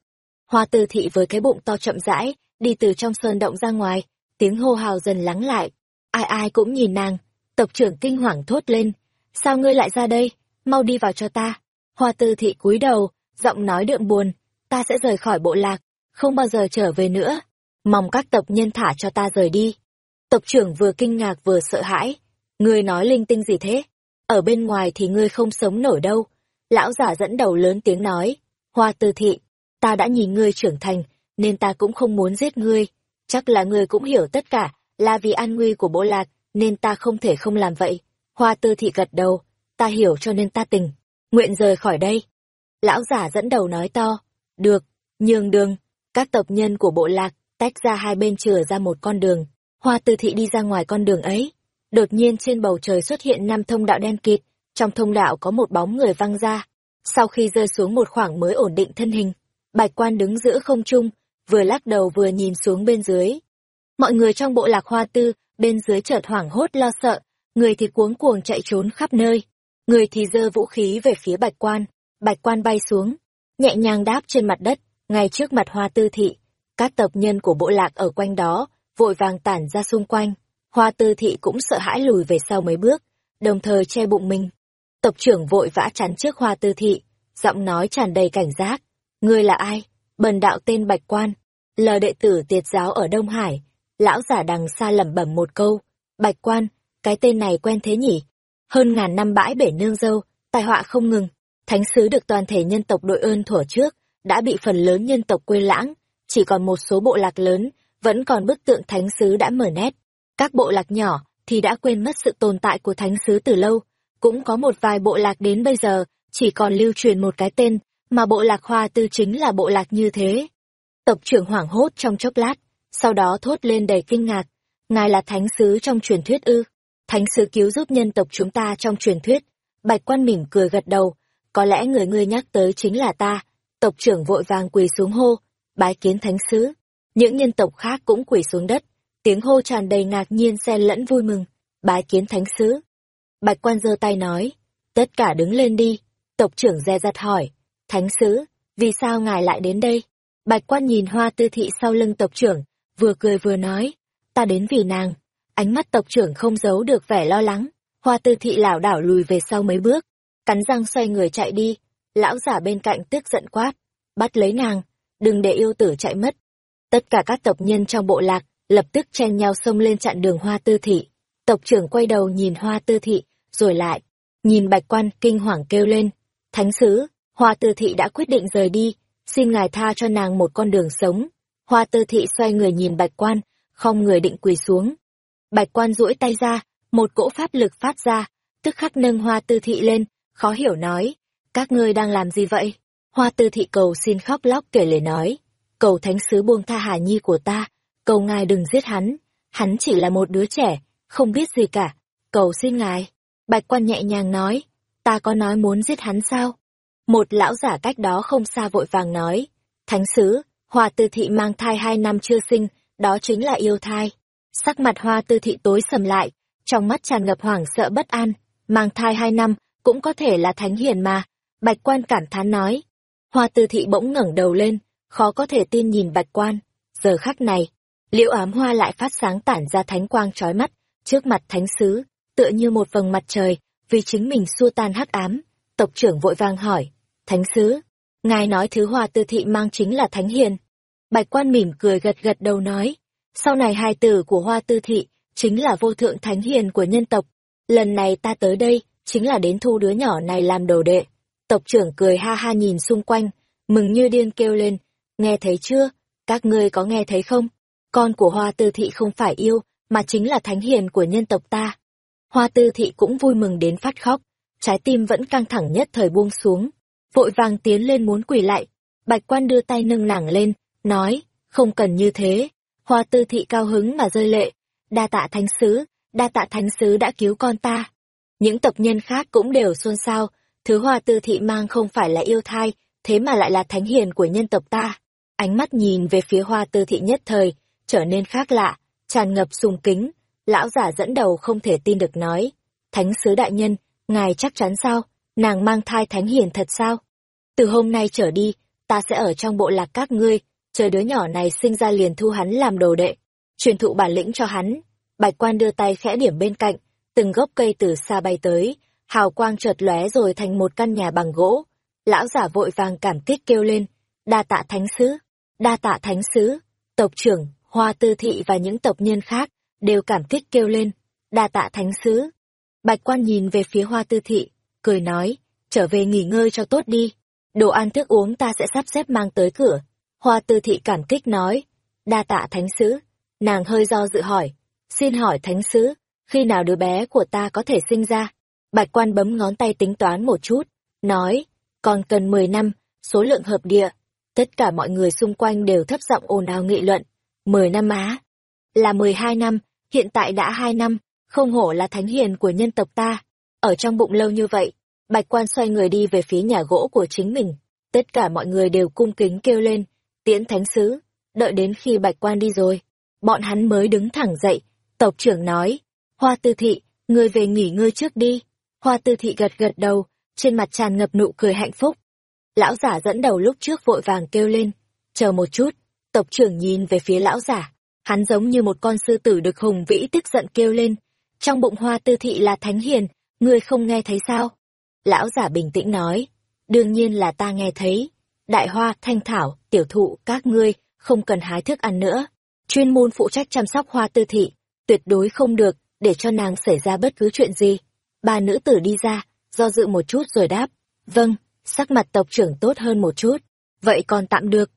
Hoa tư thị với cái bụng to chậm rãi, đi từ trong sơn động ra ngoài, tiếng hô hào dần lắng lại. Ai ai cũng nhìn nàng, tộc trưởng kinh hoàng thốt lên. Sao ngươi lại ra đây? Mau đi vào cho ta. Hoa tư thị cúi đầu, giọng nói đượm buồn. Ta sẽ rời khỏi bộ lạc, không bao giờ trở về nữa. Mong các tộc nhân thả cho ta rời đi. Tộc trưởng vừa kinh ngạc vừa sợ hãi. Ngươi nói linh tinh gì thế? Ở bên ngoài thì ngươi không sống nổi đâu. Lão giả dẫn đầu lớn tiếng nói. Hoa tư thị, ta đã nhìn ngươi trưởng thành, nên ta cũng không muốn giết ngươi. Chắc là ngươi cũng hiểu tất cả, là vì an nguy của bộ lạc, nên ta không thể không làm vậy. Hoa tư thị gật đầu, ta hiểu cho nên ta tình, nguyện rời khỏi đây. Lão giả dẫn đầu nói to, được, nhường đường, các tộc nhân của bộ lạc tách ra hai bên chừa ra một con đường. Hoa tư thị đi ra ngoài con đường ấy. Đột nhiên trên bầu trời xuất hiện năm thông đạo đen kịt, trong thông đạo có một bóng người văng ra. Sau khi rơi xuống một khoảng mới ổn định thân hình, bạch quan đứng giữa không trung, vừa lắc đầu vừa nhìn xuống bên dưới. Mọi người trong bộ lạc hoa tư, bên dưới chợt hoảng hốt lo sợ, người thì cuống cuồng chạy trốn khắp nơi, người thì giơ vũ khí về phía bạch quan, bạch quan bay xuống, nhẹ nhàng đáp trên mặt đất, ngay trước mặt hoa tư thị. Các tộc nhân của bộ lạc ở quanh đó, vội vàng tản ra xung quanh, hoa tư thị cũng sợ hãi lùi về sau mấy bước, đồng thời che bụng mình. Tộc trưởng vội vã chắn trước hoa tư thị, giọng nói tràn đầy cảnh giác. Ngươi là ai? Bần đạo tên Bạch Quan, lờ đệ tử tiệt giáo ở Đông Hải. Lão giả đằng xa lẩm bẩm một câu. Bạch Quan, cái tên này quen thế nhỉ? Hơn ngàn năm bãi bể nương dâu, tai họa không ngừng. Thánh sứ được toàn thể nhân tộc đội ơn thủa trước, đã bị phần lớn nhân tộc quên lãng. Chỉ còn một số bộ lạc lớn, vẫn còn bức tượng thánh sứ đã mở nét. Các bộ lạc nhỏ thì đã quên mất sự tồn tại của thánh sứ từ lâu. Cũng có một vài bộ lạc đến bây giờ, chỉ còn lưu truyền một cái tên, mà bộ lạc hoa tư chính là bộ lạc như thế. Tộc trưởng hoảng hốt trong chốc lát, sau đó thốt lên đầy kinh ngạc. Ngài là thánh sứ trong truyền thuyết ư. Thánh sứ cứu giúp nhân tộc chúng ta trong truyền thuyết. Bạch quan mỉm cười gật đầu. Có lẽ người ngươi nhắc tới chính là ta. Tộc trưởng vội vàng quỳ xuống hô, bái kiến thánh sứ. Những nhân tộc khác cũng quỳ xuống đất. Tiếng hô tràn đầy ngạc nhiên xen lẫn vui mừng. Bái kiến thánh sứ. Bạch quan giơ tay nói, tất cả đứng lên đi. Tộc trưởng dè dặt hỏi, thánh sứ, vì sao ngài lại đến đây? Bạch quan nhìn hoa tư thị sau lưng tộc trưởng, vừa cười vừa nói, ta đến vì nàng. Ánh mắt tộc trưởng không giấu được vẻ lo lắng, hoa tư thị lảo đảo lùi về sau mấy bước, cắn răng xoay người chạy đi, lão giả bên cạnh tức giận quát, bắt lấy nàng, đừng để yêu tử chạy mất. Tất cả các tộc nhân trong bộ lạc lập tức chen nhau xông lên chặn đường hoa tư thị. Tộc trưởng quay đầu nhìn hoa tư thị, rồi lại, nhìn bạch quan kinh hoàng kêu lên, thánh sứ, hoa tư thị đã quyết định rời đi, xin ngài tha cho nàng một con đường sống. Hoa tư thị xoay người nhìn bạch quan, không người định quỳ xuống. Bạch quan duỗi tay ra, một cỗ pháp lực phát ra, tức khắc nâng hoa tư thị lên, khó hiểu nói, các ngươi đang làm gì vậy? Hoa tư thị cầu xin khóc lóc kể lể nói, cầu thánh sứ buông tha Hà Nhi của ta, cầu ngài đừng giết hắn, hắn chỉ là một đứa trẻ, không biết gì cả, cầu xin ngài. Bạch quan nhẹ nhàng nói, ta có nói muốn giết hắn sao? Một lão giả cách đó không xa vội vàng nói, thánh sứ, hoa tư thị mang thai hai năm chưa sinh, đó chính là yêu thai. Sắc mặt hoa tư thị tối sầm lại, trong mắt tràn ngập hoảng sợ bất an, mang thai hai năm, cũng có thể là thánh hiền mà. Bạch quan cảm thán nói. Hoa tư thị bỗng ngẩng đầu lên, khó có thể tin nhìn bạch quan. Giờ khắc này, liễu ám hoa lại phát sáng tản ra thánh quang trói mắt, trước mặt thánh sứ, tựa như một vầng mặt trời, vì chính mình xua tan hắc ám. Tộc trưởng vội vang hỏi, thánh sứ, ngài nói thứ hoa tư thị mang chính là thánh hiền. Bạch quan mỉm cười gật gật đầu nói, sau này hai từ của hoa tư thị, chính là vô thượng thánh hiền của nhân tộc. Lần này ta tới đây, chính là đến thu đứa nhỏ này làm đồ đệ. Tộc trưởng cười ha ha nhìn xung quanh, mừng như điên kêu lên, nghe thấy chưa, các ngươi có nghe thấy không? Con của hoa tư thị không phải yêu, mà chính là thánh hiền của nhân tộc ta. Hoa tư thị cũng vui mừng đến phát khóc, trái tim vẫn căng thẳng nhất thời buông xuống, vội vàng tiến lên muốn quỳ lại. Bạch quan đưa tay nâng nàng lên, nói, không cần như thế. Hoa tư thị cao hứng mà rơi lệ, đa tạ thánh sứ, đa tạ thánh sứ đã cứu con ta. Những tộc nhân khác cũng đều xôn xao, thứ hoa tư thị mang không phải là yêu thai, thế mà lại là thánh hiền của nhân tộc ta. Ánh mắt nhìn về phía hoa tư thị nhất thời, trở nên khác lạ, tràn ngập sùng kính, lão giả dẫn đầu không thể tin được nói. Thánh sứ đại nhân, ngài chắc chắn sao, nàng mang thai thánh hiền thật sao? Từ hôm nay trở đi, ta sẽ ở trong bộ lạc các ngươi, chờ đứa nhỏ này sinh ra liền thu hắn làm đồ đệ, truyền thụ bản lĩnh cho hắn. Bạch quan đưa tay khẽ điểm bên cạnh, từng gốc cây từ xa bay tới, hào quang chợt lóe rồi thành một căn nhà bằng gỗ. Lão giả vội vàng cảm kích kêu lên, đa tạ thánh sứ, đa tạ thánh sứ, tộc trưởng, hoa tư thị và những tộc nhân khác, đều cảm kích kêu lên, đa tạ thánh sứ. Bạch quan nhìn về phía hoa tư thị, cười nói, trở về nghỉ ngơi cho tốt đi, đồ ăn thức uống ta sẽ sắp xếp mang tới cửa. Hoa tư thị cảm kích nói, đa tạ thánh sứ, nàng hơi do dự hỏi, xin hỏi thánh sứ, khi nào đứa bé của ta có thể sinh ra? Bạch quan bấm ngón tay tính toán một chút, nói, còn cần 10 năm, số lượng hợp địa. Tất cả mọi người xung quanh đều thấp giọng ồn ào nghị luận. 10 năm á? Là 12 năm, hiện tại đã 2 năm, không hổ là thánh hiền của nhân tộc ta. Ở trong bụng lâu như vậy, bạch quan xoay người đi về phía nhà gỗ của chính mình. Tất cả mọi người đều cung kính kêu lên, tiễn thánh sứ, đợi đến khi bạch quan đi rồi. Bọn hắn mới đứng thẳng dậy, tộc trưởng nói, hoa tư thị, người về nghỉ ngơi trước đi. Hoa tư thị gật gật đầu, trên mặt tràn ngập nụ cười hạnh phúc. Lão giả dẫn đầu lúc trước vội vàng kêu lên, chờ một chút, tộc trưởng nhìn về phía lão giả, hắn giống như một con sư tử được hùng vĩ tức giận kêu lên, trong bụng hoa tư thị là thánh hiền, ngươi không nghe thấy sao? Lão giả bình tĩnh nói, đương nhiên là ta nghe thấy, đại hoa, thanh thảo, tiểu thụ, các ngươi, không cần hái thức ăn nữa, chuyên môn phụ trách chăm sóc hoa tư thị, tuyệt đối không được, để cho nàng xảy ra bất cứ chuyện gì bà nữ tử đi ra, do dự một chút rồi đáp, vâng, sắc mặt tộc trưởng tốt hơn một chút, vậy còn tạm được.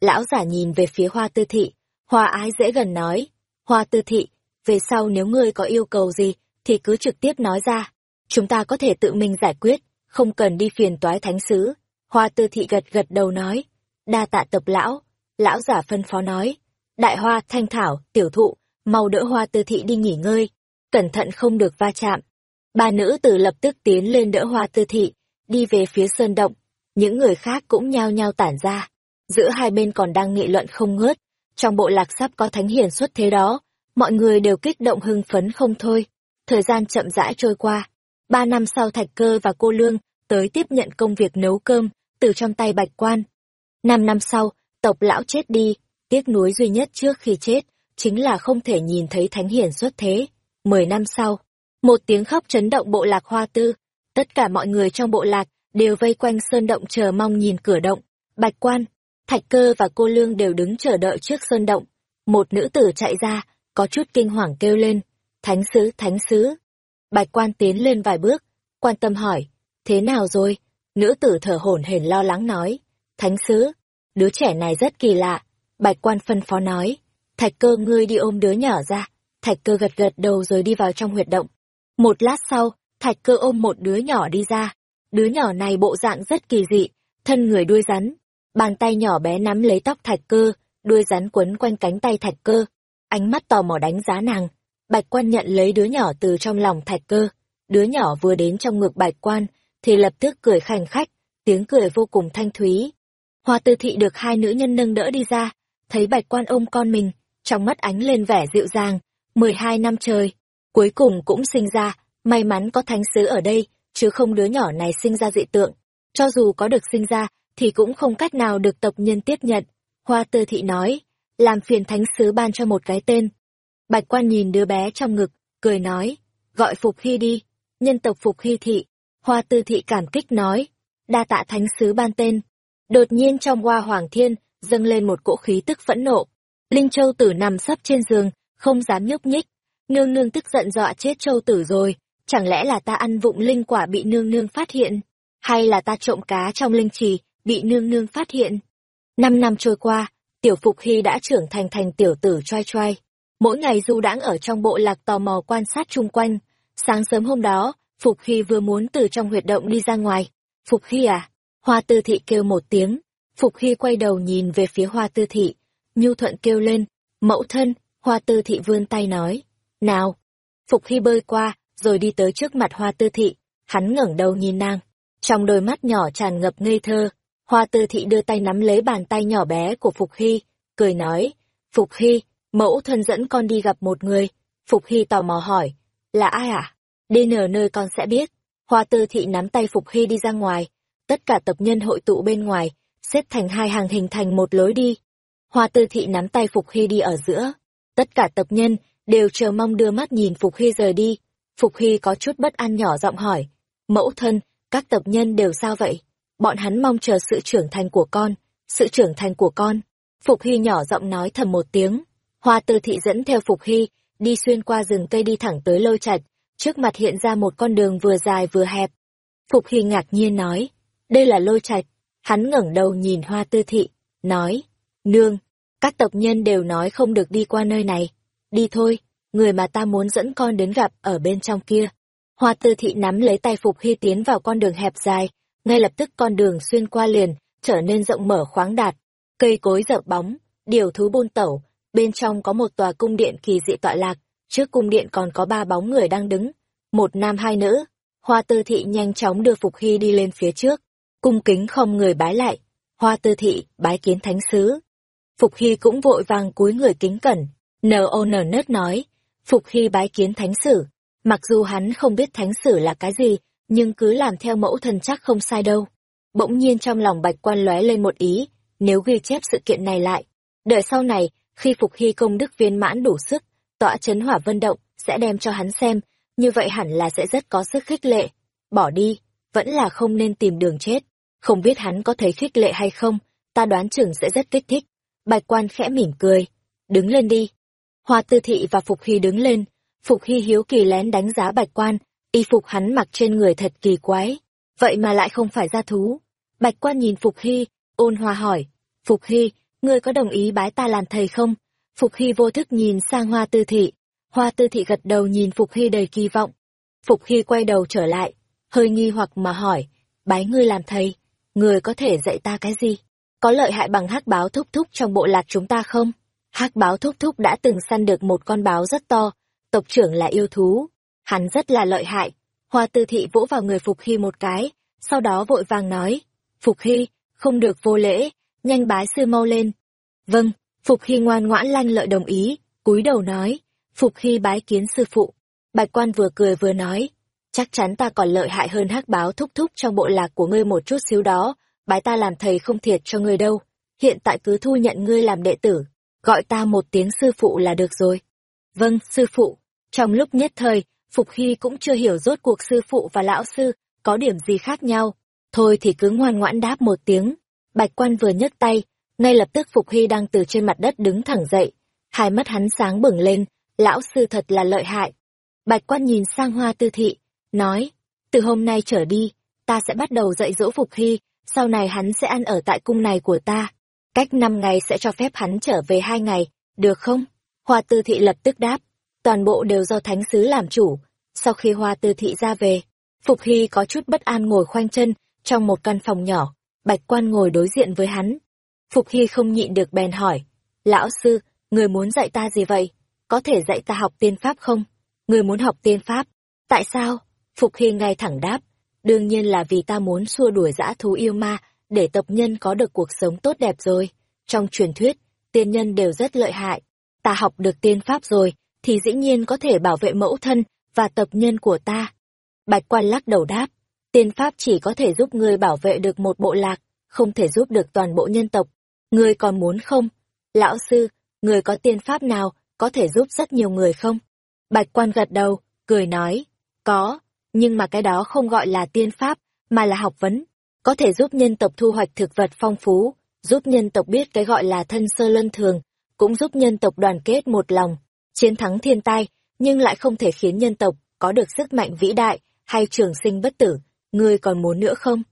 Lão giả nhìn về phía hoa tư thị, hoa ái dễ gần nói, hoa tư thị, về sau nếu ngươi có yêu cầu gì, thì cứ trực tiếp nói ra, chúng ta có thể tự mình giải quyết, không cần đi phiền toái thánh sứ. Hoa tư thị gật gật đầu nói, đa tạ tập lão, lão giả phân phó nói, đại hoa, thanh thảo, tiểu thụ, mau đỡ hoa tư thị đi nghỉ ngơi, cẩn thận không được va chạm. Ba nữ tử lập tức tiến lên đỡ hoa tư thị, đi về phía sơn động, những người khác cũng nhao nhao tản ra. Giữa hai bên còn đang nghị luận không ngớt, trong bộ lạc sắp có thánh hiền xuất thế đó, mọi người đều kích động hưng phấn không thôi. Thời gian chậm rãi trôi qua, ba năm sau thạch cơ và cô lương tới tiếp nhận công việc nấu cơm từ trong tay bạch quan. Năm năm sau, tộc lão chết đi, tiếc nuối duy nhất trước khi chết, chính là không thể nhìn thấy thánh hiển xuất thế. Mười năm sau, một tiếng khóc chấn động bộ lạc hoa tư, tất cả mọi người trong bộ lạc đều vây quanh sơn động chờ mong nhìn cửa động. Bạch quan, thạch cơ và cô lương đều đứng chờ đợi trước sơn động. Một nữ tử chạy ra, có chút kinh hoàng kêu lên, thánh sứ, thánh sứ. Bạch quan tiến lên vài bước, quan tâm hỏi, thế nào rồi? Nữ tử thở hổn hển lo lắng nói, thánh sứ, đứa trẻ này rất kỳ lạ. Bạch quan phân phó nói, Thạch cơ ngươi đi ôm đứa nhỏ ra. Thạch cơ gật gật đầu rồi đi vào trong huyệt động. Một lát sau, thạch cơ ôm một đứa nhỏ đi ra. Đứa nhỏ này bộ dạng rất kỳ dị, thân người đuôi rắn. Bàn tay nhỏ bé nắm lấy tóc thạch cơ, đuôi rắn quấn quanh cánh tay thạch cơ. Ánh mắt tò mò đánh giá nàng. Bạch quan nhận lấy đứa nhỏ từ trong lòng thạch cơ. Đứa nhỏ vừa đến trong ngực bạch quan, thì lập tức cười khành khách, tiếng cười vô cùng thanh thúy. Hoa tư thị được hai nữ nhân nâng đỡ đi ra, thấy bạch quan ôm con mình, trong mắt ánh lên vẻ dịu dàng, mười hai năm trời, cuối cùng cũng sinh ra, may mắn có thánh sứ ở đây, chứ không đứa nhỏ này sinh ra dị tượng. Cho dù có được sinh ra, thì cũng không cách nào được tộc nhân tiếp nhận. Hoa tư thị nói, làm phiền thánh sứ ban cho một cái tên. Bạch quan nhìn đứa bé trong ngực, cười nói, gọi Phục Hy đi, nhân tộc Phục Hy thị. Hoa tư thị cảm kích nói, đa tạ thánh sứ ban tên. Đột nhiên trong hoa hoàng thiên, dâng lên một cỗ khí tức phẫn nộ. Linh Châu Tử nằm sấp trên giường, không dám nhúc nhích. Nương nương tức giận dọa chết Châu Tử rồi, chẳng lẽ là ta ăn vụng linh quả bị nương nương phát hiện? Hay là ta trộm cá trong linh trì, bị nương nương phát hiện? Năm năm trôi qua, tiểu Phục Hy đã trưởng thành thành tiểu tử choai choai. Mỗi ngày du đãng ở trong bộ lạc tò mò quan sát chung quanh. Sáng sớm hôm đó, Phục Hy vừa muốn từ trong huyệt động đi ra ngoài. Phục Hy à? Hoa tư thị kêu một tiếng. Phục Hy quay đầu nhìn về phía hoa tư thị. Nhu thuận kêu lên. Mẫu thân, hoa tư thị vươn tay nói. Nào! Phục Hy bơi qua, rồi đi tới trước mặt hoa tư thị. Hắn ngẩng đầu nhìn nàng. Trong đôi mắt nhỏ tràn ngập ngây thơ. Hoa tư thị đưa tay nắm lấy bàn tay nhỏ bé của Phục Hy, cười nói. Phục Hy, mẫu thân dẫn con đi gặp một người. Phục Hy tò mò hỏi. Là ai à? Đi nở nơi con sẽ biết. Hoa tư thị nắm tay Phục Hy đi ra ngoài. Tất cả tập nhân hội tụ bên ngoài, xếp thành hai hàng hình thành một lối đi. Hoa tư thị nắm tay Phục Hy đi ở giữa. Tất cả tập nhân đều chờ mong đưa mắt nhìn Phục Hy rời đi. Phục Hy có chút bất an nhỏ giọng hỏi. Mẫu thân, các tập nhân đều sao vậy? Bọn hắn mong chờ sự trưởng thành của con. Sự trưởng thành của con. Phục Hy nhỏ giọng nói thầm một tiếng. Hoa tư thị dẫn theo Phục Hy, đi xuyên qua rừng cây đi thẳng tới lôi chặt trước mặt hiện ra một con đường vừa dài vừa hẹp. Phục Hy ngạc nhiên nói, đây là lôi trạch. Hắn ngẩng đầu nhìn hoa tư thị, nói, nương, các tộc nhân đều nói không được đi qua nơi này. Đi thôi, người mà ta muốn dẫn con đến gặp ở bên trong kia. Hoa tư thị nắm lấy tay Phục Hy tiến vào con đường hẹp dài, ngay lập tức con đường xuyên qua liền, trở nên rộng mở khoáng đạt. Cây cối dợp bóng, điều thú bôn tẩu, bên trong có một tòa cung điện kỳ dị tọa lạc, trước cung điện còn có ba bóng người đang đứng, một nam hai nữ. Hoa tư thị nhanh chóng đưa Phục Hy đi lên phía trước, cung kính không người bái lại. Hoa tư thị, bái kiến thánh sứ. Phục Hy cũng vội vàng cúi người kính cẩn. N.O.N. nớt nói, Phục Hy bái kiến thánh sử. Mặc dù hắn không biết thánh sử là cái gì, nhưng cứ làm theo mẫu thần chắc không sai đâu. Bỗng nhiên trong lòng bạch quan lóe lên một ý, nếu ghi chép sự kiện này lại, đợi sau này, khi Phục Hy công đức viên mãn đủ sức, tọa chấn hỏa vân động, sẽ đem cho hắn xem, như vậy hẳn là sẽ rất có sức khích lệ. Bỏ đi, vẫn là không nên tìm đường chết. Không biết hắn có thấy khích lệ hay không, ta đoán chừng sẽ rất kích thích. Bạch quan khẽ mỉm cười. Đứng lên đi. Hoa tư thị và Phục Hy đứng lên. Phục Hy hiếu kỳ lén đánh giá bạch quan, y phục hắn mặc trên người thật kỳ quái. Vậy mà lại không phải ra thú. Bạch quan nhìn Phục Hy, ôn hòa hỏi. Phục Hy, ngươi có đồng ý bái ta làm thầy không? Phục Hy vô thức nhìn sang hoa tư thị. Hoa tư thị gật đầu nhìn Phục Hy đầy kỳ vọng. Phục Hy quay đầu trở lại, hơi nghi hoặc mà hỏi, bái ngươi làm thầy, ngươi có thể dạy ta cái gì? Có lợi hại bằng hắc báo thúc thúc trong bộ lạc chúng ta không? Hắc báo thúc thúc đã từng săn được một con báo rất to, tộc trưởng là yêu thú. Hắn rất là lợi hại. Hoa tư thị vỗ vào người Phục Hy một cái, sau đó vội vàng nói, Phục Hy, không được vô lễ, nhanh bái sư mau lên. Vâng, Phục Hy ngoan ngoãn lanh lợi đồng ý, cúi đầu nói, Phục Hy bái kiến sư phụ. Bạch quan vừa cười vừa nói, chắc chắn ta còn lợi hại hơn hắc báo thúc thúc trong bộ lạc của ngươi một chút xíu đó, bái ta làm thầy không thiệt cho ngươi đâu. Hiện tại cứ thu nhận ngươi làm đệ tử, gọi ta một tiếng sư phụ là được rồi. Vâng, sư phụ. Trong lúc nhất thời, Phục Hy cũng chưa hiểu rốt cuộc sư phụ và lão sư có điểm gì khác nhau. Thôi thì cứ ngoan ngoãn đáp một tiếng. Bạch quan vừa nhấc tay, ngay lập tức Phục Hy đang từ trên mặt đất đứng thẳng dậy. Hai mắt hắn sáng bừng lên, lão sư thật là lợi hại. Bạch quan nhìn sang hoa tư thị, nói, từ hôm nay trở đi, ta sẽ bắt đầu dạy dỗ Phục Hy, sau này hắn sẽ ăn ở tại cung này của ta. Cách năm ngày sẽ cho phép hắn trở về hai ngày, được không? Hoa tư thị lập tức đáp, toàn bộ đều do thánh sứ làm chủ. Sau khi hoa tư thị ra về, Phục Hy có chút bất an ngồi khoanh chân trong một căn phòng nhỏ, bạch quan ngồi đối diện với hắn. Phục Hy không nhịn được bèn hỏi, lão sư, người muốn dạy ta gì vậy? Có thể dạy ta học tiên pháp không? Người muốn học tiên pháp? Tại sao? Phục Hy ngay thẳng đáp, đương nhiên là vì ta muốn xua đuổi dã thú yêu ma, để tộc nhân có được cuộc sống tốt đẹp rồi. Trong truyền thuyết, tiên nhân đều rất lợi hại. Ta học được tiên pháp rồi, thì dĩ nhiên có thể bảo vệ mẫu thân và tộc nhân của ta. Bạch quan lắc đầu đáp, tiên pháp chỉ có thể giúp ngươi bảo vệ được một bộ lạc, không thể giúp được toàn bộ nhân tộc. Ngươi còn muốn không? Lão sư, người có tiên pháp nào có thể giúp rất nhiều người không? Bạch quan gật đầu, cười nói, có, nhưng mà cái đó không gọi là tiên pháp, mà là học vấn, có thể giúp nhân tộc thu hoạch thực vật phong phú, giúp nhân tộc biết cái gọi là thân sơ lân thường, cũng giúp nhân tộc đoàn kết một lòng, chiến thắng thiên tai, nhưng lại không thể khiến nhân tộc có được sức mạnh vĩ đại hay trường sinh bất tử, ngươi còn muốn nữa không?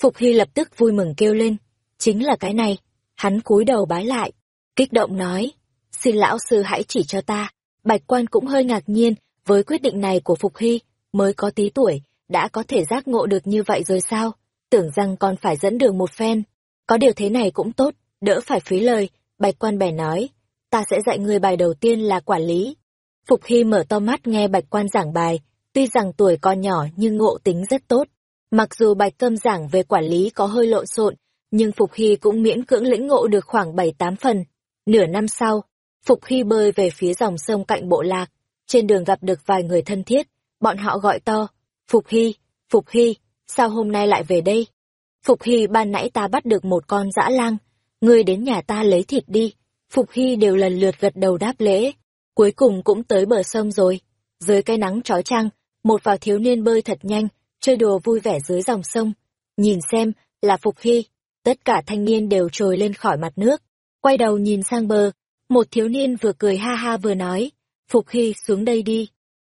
Phục Hy lập tức vui mừng kêu lên, chính là cái này, hắn cúi đầu bái lại, kích động nói, xin lão sư hãy chỉ cho ta, bạch quan cũng hơi ngạc nhiên với quyết định này của Phục Hy, mới có tí tuổi, đã có thể giác ngộ được như vậy rồi sao? Tưởng rằng còn phải dẫn đường một phen. Có điều thế này cũng tốt, đỡ phải phí lời, bạch quan bè nói. Ta sẽ dạy người bài đầu tiên là quản lý. Phục Hy mở to mắt nghe bạch quan giảng bài, tuy rằng tuổi còn nhỏ nhưng ngộ tính rất tốt. Mặc dù bạch cơm giảng về quản lý có hơi lộn xộn, nhưng Phục Hy cũng miễn cưỡng lĩnh ngộ được khoảng bảy tám phần. Nửa năm sau, Phục Hy bơi về phía dòng sông cạnh bộ lạc, trên đường gặp được vài người thân thiết, bọn họ gọi to, Phục Hy, Phục Hy, sao hôm nay lại về đây? Phục Hy ban nãy ta bắt được một con dã lang, ngươi đến nhà ta lấy thịt đi. Phục Hy đều lần lượt gật đầu đáp lễ, cuối cùng cũng tới bờ sông rồi. Dưới cái nắng trói trăng, một vào thiếu niên bơi thật nhanh, chơi đùa vui vẻ dưới dòng sông. Nhìn xem, là Phục Hy, tất cả thanh niên đều trồi lên khỏi mặt nước. Quay đầu nhìn sang bờ, một thiếu niên vừa cười ha ha vừa nói, Phục Hy xuống đây đi.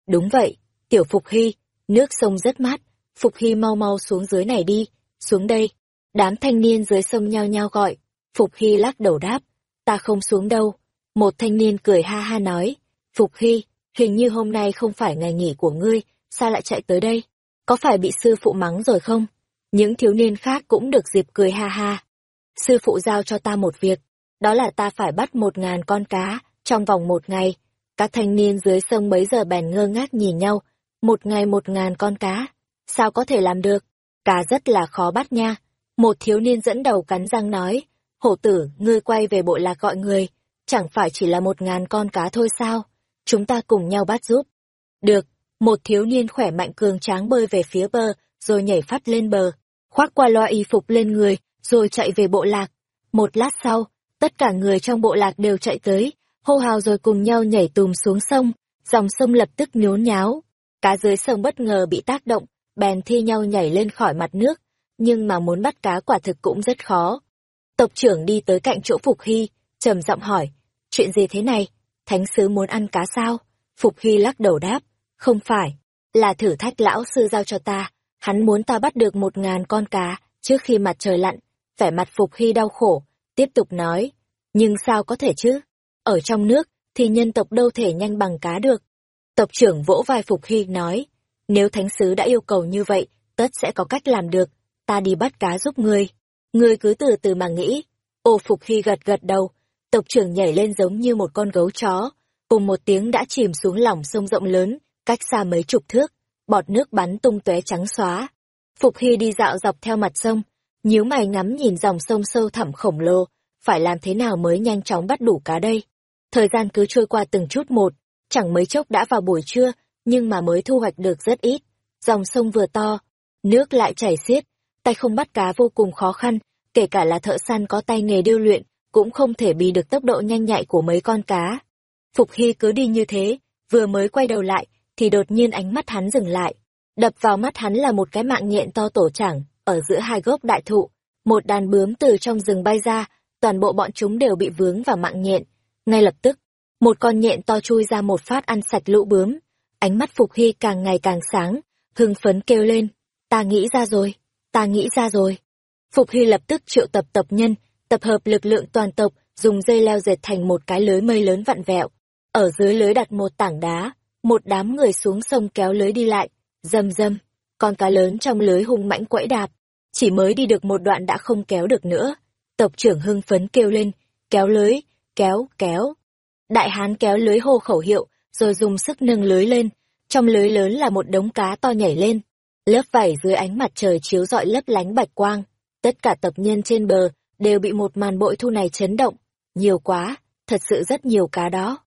Đúng vậy, Tiểu Phục Hy, nước sông rất mát, Phục Hy mau mau xuống dưới này đi, xuống đây. Đám thanh niên dưới sông nhao nhao gọi, Phục Hy lắc đầu đáp, ta không xuống đâu. Một thanh niên cười ha ha nói, Phục Hy, hình như hôm nay không phải ngày nghỉ của ngươi, sao lại chạy tới đây? Có phải bị sư phụ mắng rồi không? Những thiếu niên khác cũng được dịp cười ha ha. Sư phụ giao cho ta một việc, đó là ta phải bắt một ngàn con cá, trong vòng một ngày. Các thanh niên dưới sông bấy giờ bèn ngơ ngác nhìn nhau, một ngày một ngàn con cá. Sao có thể làm được? Cá rất là khó bắt nha. Một thiếu niên dẫn đầu cắn răng nói, hổ tử, ngươi quay về bộ lạc gọi người, chẳng phải chỉ là một ngàn con cá thôi sao? Chúng ta cùng nhau bắt giúp. Được, một thiếu niên khỏe mạnh cường tráng bơi về phía bờ, rồi nhảy phát lên bờ, khoác qua loa y phục lên người, rồi chạy về bộ lạc. Một lát sau, tất cả người trong bộ lạc đều chạy tới, hô hào rồi cùng nhau nhảy tùm xuống sông, dòng sông lập tức nhốn nháo. Cá dưới sông bất ngờ bị tác động, bèn thi nhau nhảy lên khỏi mặt nước, nhưng mà muốn bắt cá quả thực cũng rất khó. Tộc trưởng đi tới cạnh chỗ Phục Hy, trầm giọng hỏi, chuyện gì thế này? Thánh sứ muốn ăn cá sao? Phục Hy lắc đầu đáp, không phải, là thử thách lão sư giao cho ta, hắn muốn ta bắt được một ngàn con cá trước khi mặt trời lặn, vẻ mặt Phục Hy đau khổ, tiếp tục nói, nhưng sao có thể chứ? Ở trong nước, thì nhân tộc đâu thể nhanh bằng cá được. Tộc trưởng vỗ vai Phục Hy nói, nếu thánh sứ đã yêu cầu như vậy, tất sẽ có cách làm được, ta đi bắt cá giúp ngươi. Ngươi cứ từ từ mà nghĩ. Ô Phục Hy gật gật đầu, tộc trưởng nhảy lên giống như một con gấu chó, cùng một tiếng đã chìm xuống lòng sông rộng lớn, cách xa mấy chục thước, bọt nước bắn tung tóe trắng xóa. Phục Hy đi dạo dọc theo mặt sông, nhíu mày ngắm nhìn dòng sông sâu thẳm khổng lồ, phải làm thế nào mới nhanh chóng bắt đủ cá đây? Thời gian cứ trôi qua từng chút một, chẳng mấy chốc đã vào buổi trưa, nhưng mà mới thu hoạch được rất ít. Dòng sông vừa to, nước lại chảy xiết, tay không bắt cá vô cùng khó khăn, kể cả là thợ săn có tay nghề điêu luyện, cũng không thể bì được tốc độ nhanh nhạy của mấy con cá. Phục Hy cứ đi như thế, vừa mới quay đầu lại, thì đột nhiên ánh mắt hắn dừng lại. Đập vào mắt hắn là một cái mạng nhện to tổ chẳng, ở giữa hai gốc đại thụ. Một đàn bướm từ trong rừng bay ra, toàn bộ bọn chúng đều bị vướng vào mạng nhện. Ngay lập tức, một con nhện to chui ra một phát ăn sạch lũ bướm. Ánh mắt Phục Hy càng ngày càng sáng, hưng phấn kêu lên. Ta nghĩ ra rồi, ta nghĩ ra rồi. Phục Hy lập tức triệu tập tập nhân, tập hợp lực lượng toàn tộc, dùng dây leo dệt thành một cái lưới mây lớn vặn vẹo. Ở dưới lưới đặt một tảng đá, một đám người xuống sông kéo lưới đi lại, dầm dầm, con cá lớn trong lưới hung mãnh quẫy đạp, chỉ mới đi được một đoạn đã không kéo được nữa. Tộc trưởng hưng phấn kêu lên, kéo lưới, kéo, kéo. Đại hán kéo lưới hô khẩu hiệu, rồi dùng sức nâng lưới lên, trong lưới lớn là một đống cá to nhảy lên. Lớp vảy dưới ánh mặt trời chiếu rọi lấp lánh bạch quang, tất cả tập nhân trên bờ đều bị một màn bội thu này chấn động. Nhiều quá, thật sự rất nhiều cá đó.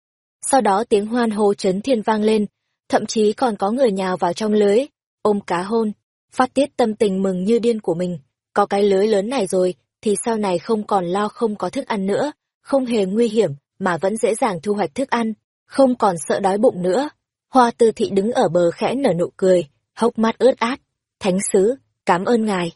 Sau đó tiếng hoan hô chấn thiên vang lên, thậm chí còn có người nhào vào trong lưới, ôm cá hôn, phát tiết tâm tình mừng như điên của mình. Có cái lưới lớn này rồi, thì sau này không còn lo không có thức ăn nữa, không hề nguy hiểm, mà vẫn dễ dàng thu hoạch thức ăn, không còn sợ đói bụng nữa. Hoa tư thị đứng ở bờ khẽ nở nụ cười, hốc mắt ướt át. Thánh sứ, cảm ơn ngài.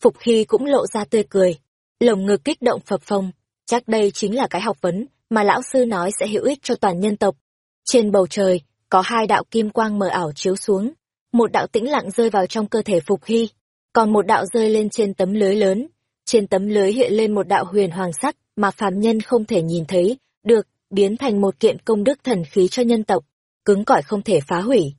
Phục Hy cũng lộ ra tươi cười, lồng ngực kích động phập phồng. Chắc đây chính là cái học vấn mà lão sư nói sẽ hữu ích cho toàn nhân tộc. Trên bầu trời, có hai đạo kim quang mờ ảo chiếu xuống. Một đạo tĩnh lặng rơi vào trong cơ thể Phục Hy, còn một đạo rơi lên trên tấm lưới lớn. Trên tấm lưới hiện lên một đạo huyền hoàng sắc mà phàm nhân không thể nhìn thấy, được biến thành một kiện công đức thần khí cho nhân tộc, cứng cỏi không thể phá hủy.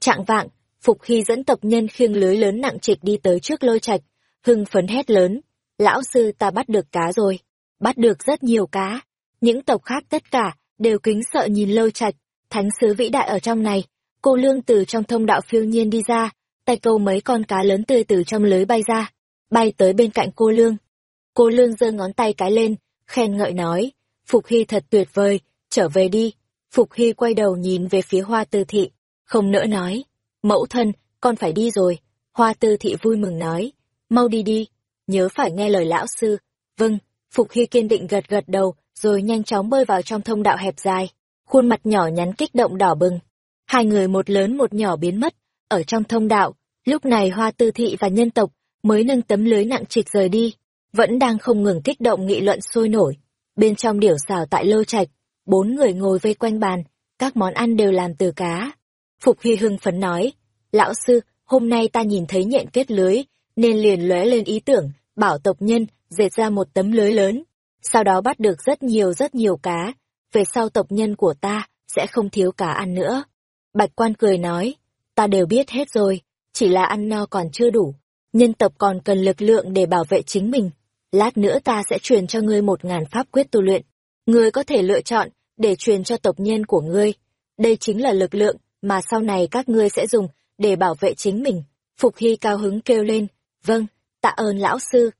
Trạng vạng, Phục Hy dẫn tộc nhân khiêng lưới lớn nặng trịch đi tới trước lôi trạch, hưng phấn hét lớn, lão sư ta bắt được cá rồi, bắt được rất nhiều cá. Những tộc khác tất cả, đều kính sợ nhìn lôi trạch, thánh sứ vĩ đại ở trong này. Cô lương từ trong thông đạo phiêu nhiên đi ra, tay câu mấy con cá lớn tươi từ trong lưới bay ra, bay tới bên cạnh cô lương. Cô lương giơ ngón tay cái lên, khen ngợi nói, Phục Hy thật tuyệt vời, trở về đi. Phục Hy quay đầu nhìn về phía hoa tư thị, không nỡ nói, mẫu thân, con phải đi rồi. Hoa tư thị vui mừng nói, mau đi đi, nhớ phải nghe lời lão sư. Vâng, Phục Hy kiên định gật gật đầu, rồi nhanh chóng bơi vào trong thông đạo hẹp dài. Khuôn mặt nhỏ nhắn kích động đỏ bừng. Hai người một lớn một nhỏ biến mất, ở trong thông đạo. Lúc này hoa tư thị và nhân tộc mới nâng tấm lưới nặng trịch rời đi, vẫn đang không ngừng kích động nghị luận sôi nổi. Bên trong điểu xào tại lô trạch, bốn người ngồi vây quanh bàn, các món ăn đều làm từ cá. Phục Hy hưng phấn nói, lão sư, hôm nay ta nhìn thấy nhện kết lưới, nên liền lóe lên ý tưởng, bảo tộc nhân, dệt ra một tấm lưới lớn. Sau đó bắt được rất nhiều rất nhiều cá, về sau tộc nhân của ta sẽ không thiếu cá ăn nữa. Bạch quan cười nói, ta đều biết hết rồi, chỉ là ăn no còn chưa đủ. Nhân tộc còn cần lực lượng để bảo vệ chính mình. Lát nữa ta sẽ truyền cho ngươi một ngàn pháp quyết tu luyện. Ngươi có thể lựa chọn để truyền cho tộc nhân của ngươi. Đây chính là lực lượng mà sau này các ngươi sẽ dùng để bảo vệ chính mình. Phục Hy cao hứng kêu lên, vâng, tạ ơn lão sư.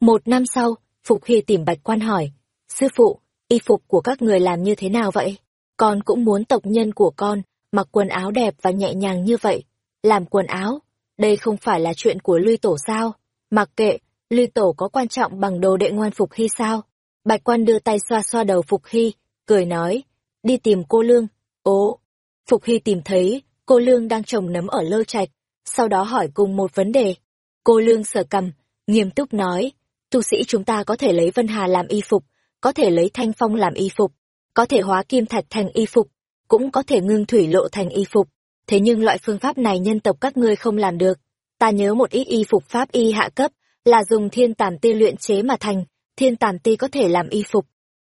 Một năm sau, Phục Hy tìm Bạch Quan hỏi, sư phụ, y phục của các người làm như thế nào vậy? Con cũng muốn tộc nhân của con mặc quần áo đẹp và nhẹ nhàng như vậy. Làm quần áo, đây không phải là chuyện của lưu Tổ sao? Mặc kệ, lưu Tổ có quan trọng bằng đồ đệ ngoan Phục Hy sao? Bạch Quan đưa tay xoa xoa đầu Phục Hy, cười nói, đi tìm cô Lương. Ố, Phục Hy tìm thấy, cô Lương đang trồng nấm ở lơ trạch, sau đó hỏi cùng một vấn đề. Cô Lương sở cầm, nghiêm túc nói, tu sĩ chúng ta có thể lấy Vân Hà làm y phục, có thể lấy Thanh Phong làm y phục, có thể hóa kim thạch thành y phục, cũng có thể ngưng thủy lộ thành y phục. Thế nhưng loại phương pháp này nhân tộc các ngươi không làm được. Ta nhớ một ít y phục pháp y hạ cấp, là dùng thiên tản ti luyện chế mà thành, thiên tản ti có thể làm y phục.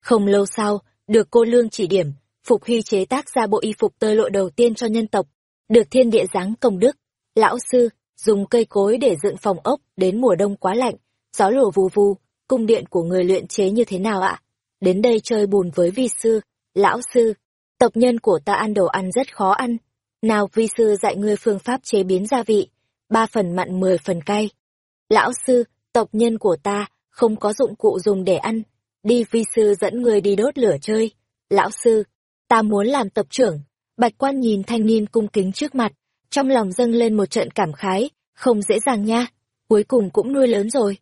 Không lâu sau, được cô Lương chỉ điểm, Phục Hy chế tác ra bộ y phục tơ lộ đầu tiên cho nhân tộc, được thiên địa giáng công đức. Lão sư, dùng cây cối để dựng phòng ốc, đến mùa đông quá lạnh, gió lùa vù vù, cung điện của người luyện chế như thế nào ạ? Đến đây chơi bùn với vi sư, lão sư, tộc nhân của ta ăn đồ ăn rất khó ăn. Nào vi sư dạy ngươi phương pháp chế biến gia vị, ba phần mặn mười phần cay. Lão sư, tộc nhân của ta không có dụng cụ dùng để ăn, đi vi sư dẫn người đi đốt lửa chơi. Lão sư, ta muốn làm tộc trưởng. Bạch quan nhìn thanh niên cung kính trước mặt, trong lòng dâng lên một trận cảm khái, không dễ dàng nha, cuối cùng cũng nuôi lớn rồi.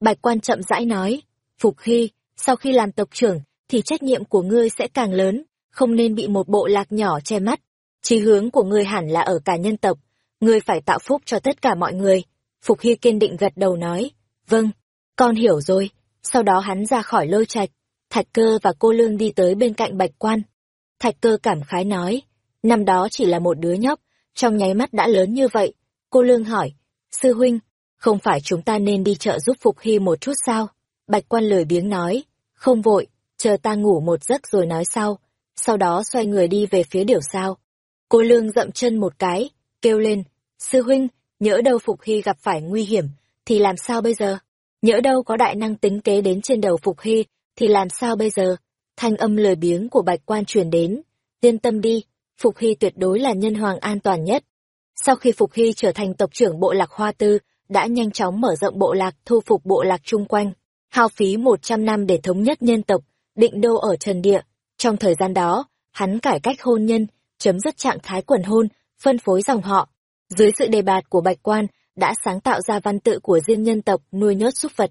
Bạch quan chậm rãi nói, Phục Hy, sau khi làm tộc trưởng, thì trách nhiệm của ngươi sẽ càng lớn, không nên bị một bộ lạc nhỏ che mắt. Chí hướng của ngươi hẳn là ở cả nhân tộc, ngươi phải tạo phúc cho tất cả mọi người. Phục Hy kiên định gật đầu nói, vâng, con hiểu rồi. Sau đó hắn ra khỏi lôi trạch, Thạch Cơ và cô Lương đi tới bên cạnh Bạch Quan. Thạch Cơ cảm khái nói, năm đó chỉ là một đứa nhóc, trong nháy mắt đã lớn như vậy. Cô Lương hỏi, sư huynh, không phải chúng ta nên đi chợ giúp Phục Hy một chút sao? Bạch quan lười biếng nói, không vội, chờ ta ngủ một giấc rồi nói sau, sau đó xoay người đi về phía điểu sao. Cô Lương dậm chân một cái, kêu lên, sư huynh, nhỡ đâu Phục Hy gặp phải nguy hiểm, thì làm sao bây giờ? Nhỡ đâu có đại năng tính kế đến trên đầu Phục Hy, thì làm sao bây giờ? Thanh âm lời biếng của bạch quan truyền đến, yên tâm đi, Phục Hy tuyệt đối là nhân hoàng an toàn nhất. Sau khi Phục Hy trở thành tộc trưởng bộ lạc Hoa Tư, đã nhanh chóng mở rộng bộ lạc thu phục bộ lạc chung quanh, hao phí 100 năm để thống nhất nhân tộc, định đô ở Trần Địa. Trong thời gian đó, hắn cải cách hôn nhân, chấm dứt trạng thái quần hôn, phân phối dòng họ. Dưới sự đề bạt của Bạch Quan, đã sáng tạo ra văn tự của riêng nhân tộc nuôi nhốt súc vật.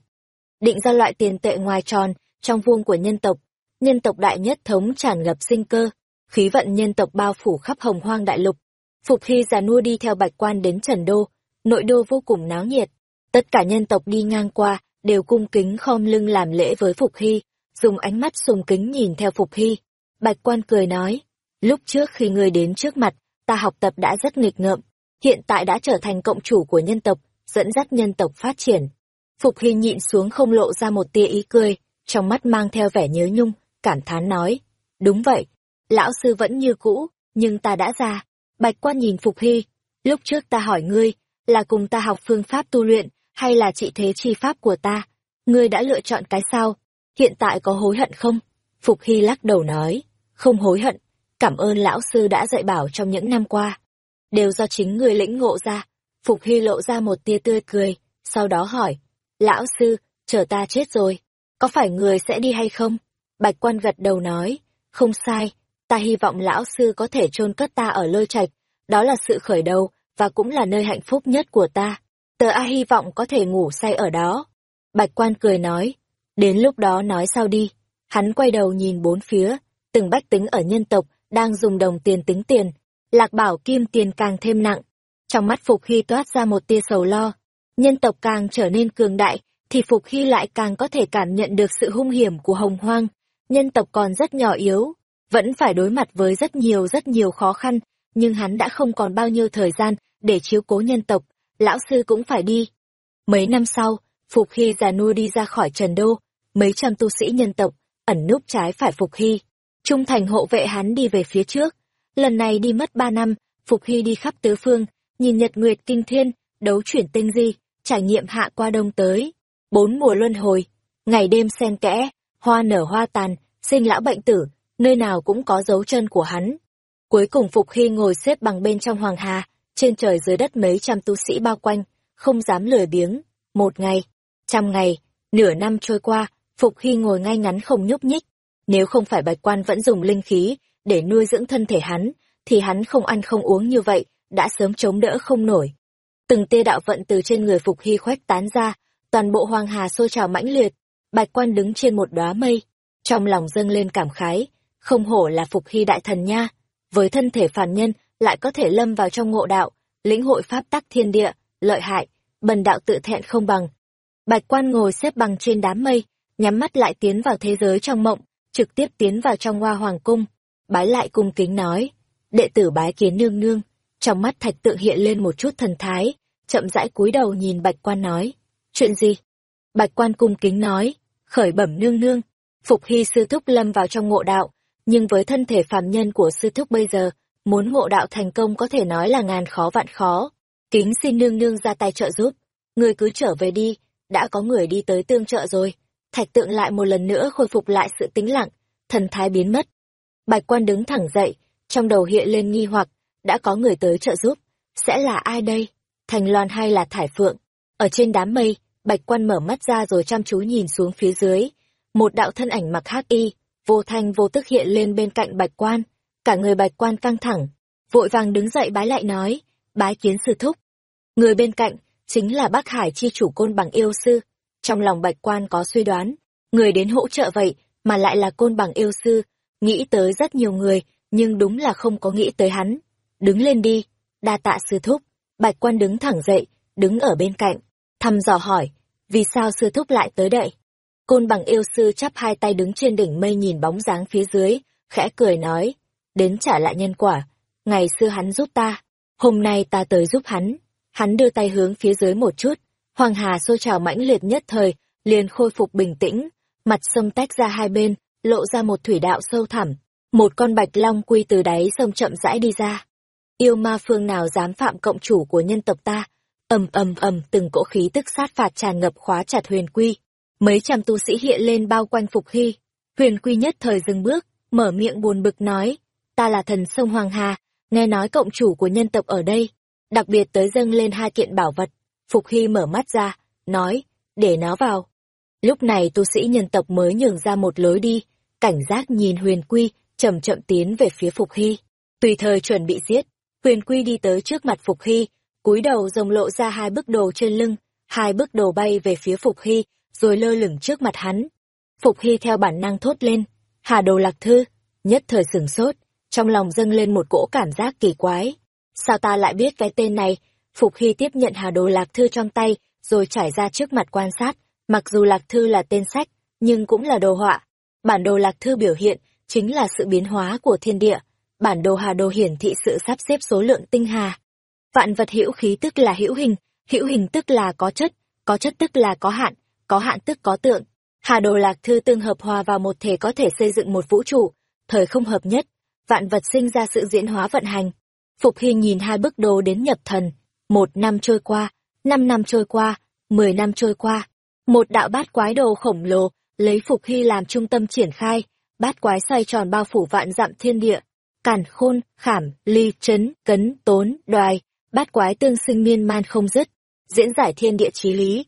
Định ra loại tiền tệ ngoài tròn, trong vuông của nhân tộc. Nhân tộc đại nhất thống tràn ngập sinh cơ, khí vận nhân tộc bao phủ khắp hồng hoang đại lục. Phục Hy già nua đi theo Bạch Quan đến Trần Đô, nội đô vô cùng náo nhiệt. Tất cả nhân tộc đi ngang qua, đều cung kính khom lưng làm lễ với Phục Hy, dùng ánh mắt sùng kính nhìn theo Phục Hy. Bạch quan cười nói, lúc trước khi ngươi đến trước mặt, ta học tập đã rất nghịch ngợm, hiện tại đã trở thành cộng chủ của nhân tộc, dẫn dắt nhân tộc phát triển. Phục Hy nhịn xuống không lộ ra một tia ý cười, trong mắt mang theo vẻ nhớ nhung, cảm thán nói, đúng vậy, lão sư vẫn như cũ, nhưng ta đã già. Bạch quan nhìn Phục Hy, lúc trước ta hỏi ngươi, là cùng ta học phương pháp tu luyện, hay là trị thế chi pháp của ta? Ngươi đã lựa chọn cái sao? Hiện tại có hối hận không? Phục Hy lắc đầu nói, không hối hận, cảm ơn lão sư đã dạy bảo trong những năm qua. Đều do chính người lĩnh ngộ ra. Phục Hy lộ ra một tia tươi cười, sau đó hỏi, lão sư, chờ ta chết rồi, có phải người sẽ đi hay không? Bạch quan gật đầu nói, không sai, ta hy vọng lão sư có thể chôn cất ta ở lôi trạch, đó là sự khởi đầu, và cũng là nơi hạnh phúc nhất của ta. Tờ A hy vọng có thể ngủ say ở đó. Bạch quan cười nói, đến lúc đó nói sao đi. Hắn quay đầu nhìn bốn phía, từng bách tính ở nhân tộc đang dùng đồng tiền tính tiền. Lạc bảo kim tiền càng thêm nặng. Trong mắt Phục Hy toát ra một tia sầu lo. Nhân tộc càng trở nên cường đại, thì Phục Hy lại càng có thể cảm nhận được sự hung hiểm của hồng hoang. Nhân tộc còn rất nhỏ yếu, vẫn phải đối mặt với rất nhiều rất nhiều khó khăn, nhưng hắn đã không còn bao nhiêu thời gian để chiếu cố nhân tộc, lão sư cũng phải đi. Mấy năm sau, Phục Hy già nua đi ra khỏi Trần Đô, mấy trăm tu sĩ nhân tộc, ẩn núp trái phải Phục Hy. Trung thành hộ vệ hắn đi về phía trước. Lần này đi mất ba năm, Phục Hy đi khắp tứ phương, nhìn nhật nguyệt kinh thiên, đấu chuyển tinh di, trải nghiệm hạ qua đông tới. Bốn mùa luân hồi, ngày đêm xen kẽ, hoa nở hoa tàn, sinh lão bệnh tử, nơi nào cũng có dấu chân của hắn. Cuối cùng Phục Hy ngồi xếp bằng bên trong hoàng hà, trên trời dưới đất mấy trăm tu sĩ bao quanh, không dám lười biếng. Một ngày, trăm ngày, nửa năm trôi qua, Phục Hy ngồi ngay ngắn không nhúc nhích. Nếu không phải bạch quan vẫn dùng linh khí để nuôi dưỡng thân thể hắn, thì hắn không ăn không uống như vậy, đã sớm chống đỡ không nổi. Từng tia đạo vận từ trên người Phục Hy khoách tán ra, toàn bộ hoàng hà sôi trào mãnh liệt. Bạch quan đứng trên một đóa mây, trong lòng dâng lên cảm khái, không hổ là Phục Hy đại thần nha, với thân thể phản nhân lại có thể lâm vào trong ngộ đạo, lĩnh hội pháp tắc thiên địa, lợi hại, bần đạo tự thẹn không bằng. Bạch quan ngồi xếp bằng trên đám mây, nhắm mắt lại tiến vào thế giới trong mộng, trực tiếp tiến vào trong hoa hoàng cung, bái lại cung kính nói, đệ tử bái kiến nương nương, trong mắt thạch tự hiện lên một chút thần thái, chậm rãi cúi đầu nhìn bạch quan nói, chuyện gì? Bạch quan cung kính nói, khởi bẩm nương nương, phục hy sư thúc lâm vào trong ngộ đạo, nhưng với thân thể phàm nhân của sư thúc bây giờ, muốn ngộ đạo thành công có thể nói là ngàn khó vạn khó. Kính xin nương nương ra tay trợ giúp. Người cứ trở về đi, đã có người đi tới tương trợ rồi. Thạch tượng lại một lần nữa khôi phục lại sự tĩnh lặng, thần thái biến mất. Bạch quan đứng thẳng dậy, trong đầu hiện lên nghi hoặc, đã có người tới trợ giúp. Sẽ là ai đây? Thành Loan hay là Thải Phượng? Ở trên đám mây, Bạch quan mở mắt ra rồi chăm chú nhìn xuống phía dưới. Một đạo thân ảnh mặc hắc y, vô thanh vô tức hiện lên bên cạnh Bạch quan cả người bạch quan căng thẳng, vội vàng đứng dậy bái lại nói, bái kiến sư thúc. Người bên cạnh, chính là bắc Hải chi chủ côn bằng yêu sư. Trong lòng bạch quan có suy đoán, người đến hỗ trợ vậy, mà lại là côn bằng yêu sư, nghĩ tới rất nhiều người, nhưng đúng là không có nghĩ tới hắn. Đứng lên đi, đa tạ sư thúc, bạch quan đứng thẳng dậy, đứng ở bên cạnh, thăm dò hỏi, vì sao sư thúc lại tới đây? Côn bằng yêu sư chắp hai tay đứng trên đỉnh mây nhìn bóng dáng phía dưới, khẽ cười nói, đến trả lại nhân quả. Ngày xưa hắn giúp ta, hôm nay ta tới giúp hắn. Hắn đưa tay hướng phía dưới một chút, hoàng hà sôi trào mãnh liệt nhất thời, liền khôi phục bình tĩnh, mặt sông tách ra hai bên, lộ ra một thủy đạo sâu thẳm, một con bạch long quy từ đáy sông chậm rãi đi ra. Yêu ma phương nào dám phạm cộng chủ của nhân tộc ta? ầm ầm ầm từng cỗ khí tức sát phạt tràn ngập khóa chặt huyền quy. Mấy trăm tu sĩ hiện lên bao quanh Phục Hy. Huyền quy nhất thời dừng bước, mở miệng buồn bực nói, ta là thần sông Hoàng Hà, nghe nói cộng chủ của nhân tộc ở đây, đặc biệt tới dâng lên hai kiện bảo vật. Phục Hy mở mắt ra, nói, để nó vào. Lúc này tu sĩ nhân tộc mới nhường ra một lối đi, cảnh giác nhìn huyền quy, chậm chậm tiến về phía Phục Hy. Tùy thời chuẩn bị giết, huyền quy đi tới trước mặt Phục Hy, cúi đầu rồng lộ ra hai bức đồ trên lưng, hai bức đồ bay về phía Phục Hy, rồi lơ lửng trước mặt hắn. Phục Hy theo bản năng thốt lên, Hà Đồ Lạc Thư, nhất thời sửng sốt, trong lòng dâng lên một cỗ cảm giác kỳ quái. Sao ta lại biết cái tên này? Phục Hy tiếp nhận Hà Đồ Lạc Thư trong tay, rồi trải ra trước mặt quan sát, mặc dù Lạc Thư là tên sách, nhưng cũng là đồ họa. Bản đồ Lạc Thư biểu hiện, chính là sự biến hóa của thiên địa. Bản đồ Hà Đồ hiển thị sự sắp xếp số lượng tinh hà. Vạn vật hữu khí tức là hữu hình, hữu hình tức là có chất, có chất tức là có hạn, có hạn tức có tượng. Hà Đồ Lạc Thư tương hợp hòa vào một thể có thể xây dựng một vũ trụ, thời không hợp nhất, vạn vật sinh ra sự diễn hóa vận hành. Phục Hy nhìn hai bức đồ đến nhập thần, một năm trôi qua, năm năm trôi qua, mười năm trôi qua. Một đạo bát quái đồ khổng lồ, lấy Phục Hy làm trung tâm triển khai, bát quái xoay tròn bao phủ vạn dặm thiên địa. Cản khôn, khảm, ly, chấn, cấn, tốn, đoài, bát quái tương sinh miên man không dứt, diễn giải thiên địa chí lý.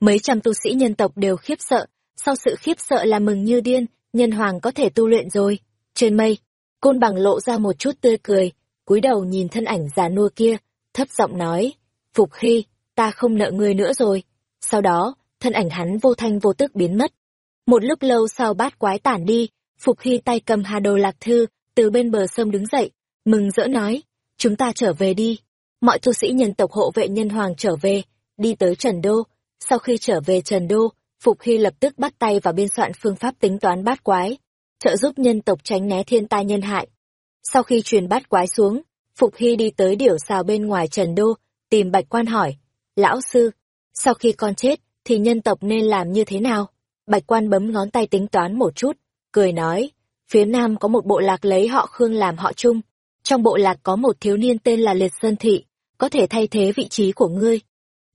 Mấy trăm tu sĩ nhân tộc đều khiếp sợ, sau sự khiếp sợ là mừng như điên, nhân hoàng có thể tu luyện rồi. Trên mây, côn bằng lộ ra một chút tươi cười, cúi đầu nhìn thân ảnh già nua kia, thấp giọng nói, Phục Hy, ta không nợ ngươi nữa rồi. Sau đó, thân ảnh hắn vô thanh vô tức biến mất. Một lúc lâu sau bát quái tản đi, Phục Hy tay cầm hà đồ lạc thư, từ bên bờ sông đứng dậy, mừng rỡ nói, chúng ta trở về đi. Mọi tu sĩ nhân tộc hộ vệ nhân hoàng trở về, đi tới Trần Đô. Sau khi trở về Trần Đô, Phục Hy lập tức bắt tay vào biên soạn phương pháp tính toán bát quái, trợ giúp nhân tộc tránh né thiên tai nhân hại. Sau khi truyền bát quái xuống, Phục Hy đi tới điểu xào bên ngoài Trần Đô, tìm Bạch Quan hỏi, Lão sư, sau khi con chết, thì nhân tộc nên làm như thế nào? Bạch Quan bấm ngón tay tính toán một chút, cười nói, phía nam có một bộ lạc lấy họ Khương làm họ chung. Trong bộ lạc có một thiếu niên tên là Liệt Sơn Thị, có thể thay thế vị trí của ngươi.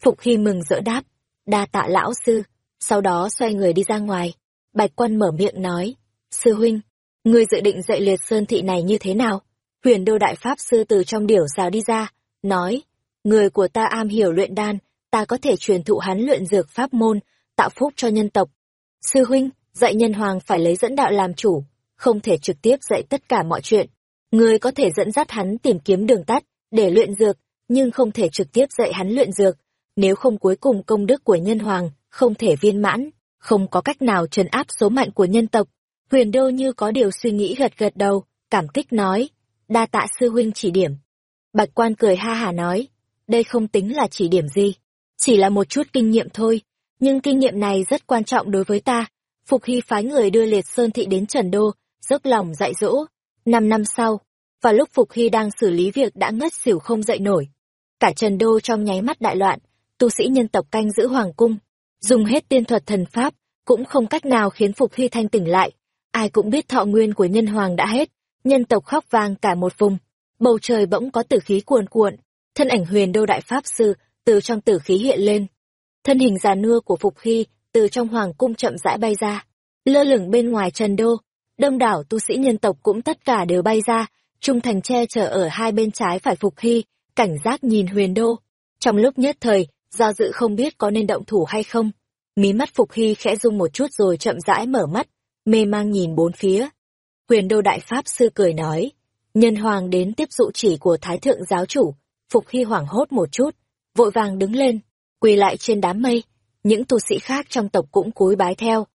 Phục Hy mừng rỡ đáp, đa tạ lão sư, sau đó xoay người đi ra ngoài. Bạch Quan mở miệng nói, sư huynh, ngươi dự định dạy Liệt Sơn Thị này như thế nào? Huyền đô đại pháp sư từ trong điểu rào đi ra, nói, người của ta am hiểu luyện đan, ta có thể truyền thụ hắn luyện dược pháp môn, tạo phúc cho nhân tộc. Sư huynh, dạy nhân hoàng phải lấy dẫn đạo làm chủ, không thể trực tiếp dạy tất cả mọi chuyện. Người có thể dẫn dắt hắn tìm kiếm đường tắt, để luyện dược, nhưng không thể trực tiếp dạy hắn luyện dược. Nếu không cuối cùng công đức của nhân hoàng, không thể viên mãn, không có cách nào trấn áp số mạnh của nhân tộc. Huyền đô như có điều suy nghĩ gật gật đầu, cảm kích nói, đa tạ sư huynh chỉ điểm. Bạch quan cười ha hà nói, đây không tính là chỉ điểm gì, chỉ là một chút kinh nghiệm thôi, nhưng kinh nghiệm này rất quan trọng đối với ta. Phục Hy phái người đưa Liệt Sơn Thị đến Trần Đô, dốc lòng dạy dỗ. Năm năm sau, và lúc Phục Hy đang xử lý việc đã ngất xỉu không dậy nổi. Cả Trần Đô trong nháy mắt đại loạn, tu sĩ nhân tộc canh giữ Hoàng Cung, dùng hết tiên thuật thần pháp, cũng không cách nào khiến Phục Hy thanh tỉnh lại. Ai cũng biết thọ nguyên của nhân hoàng đã hết, nhân tộc khóc vang cả một vùng. Bầu trời bỗng có tử khí cuồn cuộn, thân ảnh huyền đô đại pháp sư từ trong tử khí hiện lên. Thân hình già nua của Phục Hy từ trong hoàng cung chậm rãi bay ra, lơ lửng bên ngoài trần đô. Đông đảo tu sĩ nhân tộc cũng tất cả đều bay ra, trung thành che chở ở hai bên trái phải Phục Hy, cảnh giác nhìn huyền đô. Trong lúc nhất thời, do dự không biết có nên động thủ hay không. Mí mắt Phục Hy khẽ rung một chút rồi chậm rãi mở mắt, mê mang nhìn bốn phía. Huyền đô đại pháp sư cười nói, nhân hoàng đến tiếp dụ chỉ của thái thượng giáo chủ, Phục Hy hoảng hốt một chút, vội vàng đứng lên, quỳ lại trên đám mây, những tu sĩ khác trong tộc cũng cúi bái theo.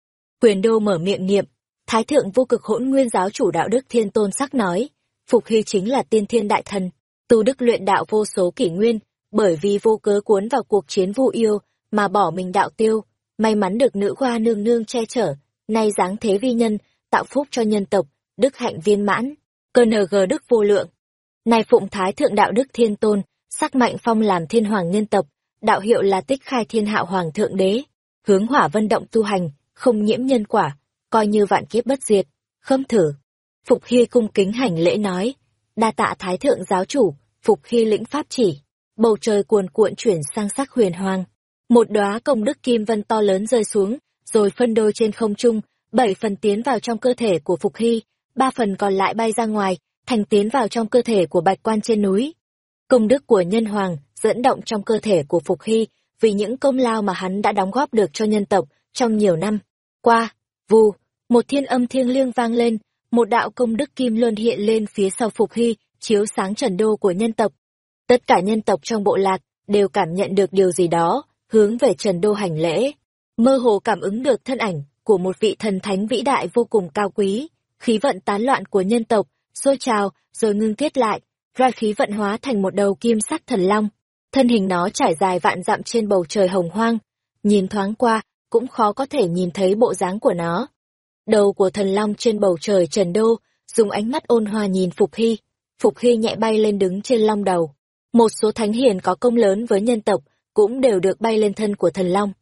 Quyền đô mở miệng niệm, Thái thượng vô cực hỗn nguyên giáo chủ đạo đức thiên tôn sắc nói, Phục Hy chính là tiên thiên đại thần, tu đức luyện đạo vô số kỷ nguyên, bởi vì vô cớ cuốn vào cuộc chiến vu yêu, mà bỏ mình đạo tiêu, may mắn được nữ hoa nương nương che chở, nay dáng thế vi nhân, tạo phúc cho nhân tộc, đức hạnh viên mãn, cơ nờ gờ đức vô lượng. Nay phụng thái thượng đạo đức thiên tôn, sắc mạnh phong làm thiên hoàng nhân tộc, đạo hiệu là tích khai thiên hạo hoàng thượng đế, hướng hỏa vân động tu hành, không nhiễm nhân quả, coi như vạn kiếp bất diệt, khâm thử. Phục Hy cung kính hành lễ nói, đa tạ thái thượng giáo chủ, Phục Hy lĩnh pháp chỉ. Bầu trời cuồn cuộn chuyển sang sắc huyền hoàng. Một đóa công đức kim vân to lớn rơi xuống, rồi phân đôi trên không trung, bảy phần tiến vào trong cơ thể của Phục Hy, ba phần còn lại bay ra ngoài, thành tiến vào trong cơ thể của bạch quan trên núi. Công đức của nhân hoàng dẫn động trong cơ thể của Phục Hy vì những công lao mà hắn đã đóng góp được cho nhân tộc trong nhiều năm. Qua, vù, một thiên âm thiêng liêng vang lên, một đạo công đức kim luân hiện lên phía sau Phục Hy, chiếu sáng trần đô của nhân tộc. Tất cả nhân tộc trong bộ lạc đều cảm nhận được điều gì đó, hướng về trần đô hành lễ. Mơ hồ cảm ứng được thân ảnh của một vị thần thánh vĩ đại vô cùng cao quý, khí vận tán loạn của nhân tộc, sôi trào, rồi ngưng kết lại, ra khí vận hóa thành một đầu kim sắc thần long. Thân hình nó trải dài vạn dặm trên bầu trời hồng hoang, nhìn thoáng qua, cũng khó có thể nhìn thấy bộ dáng của nó. Đầu của thần long trên bầu trời trần đô, dùng ánh mắt ôn hòa nhìn Phục Hy. Phục Hy nhẹ bay lên đứng trên long đầu. Một số thánh hiền có công lớn với nhân tộc, cũng đều được bay lên thân của thần long.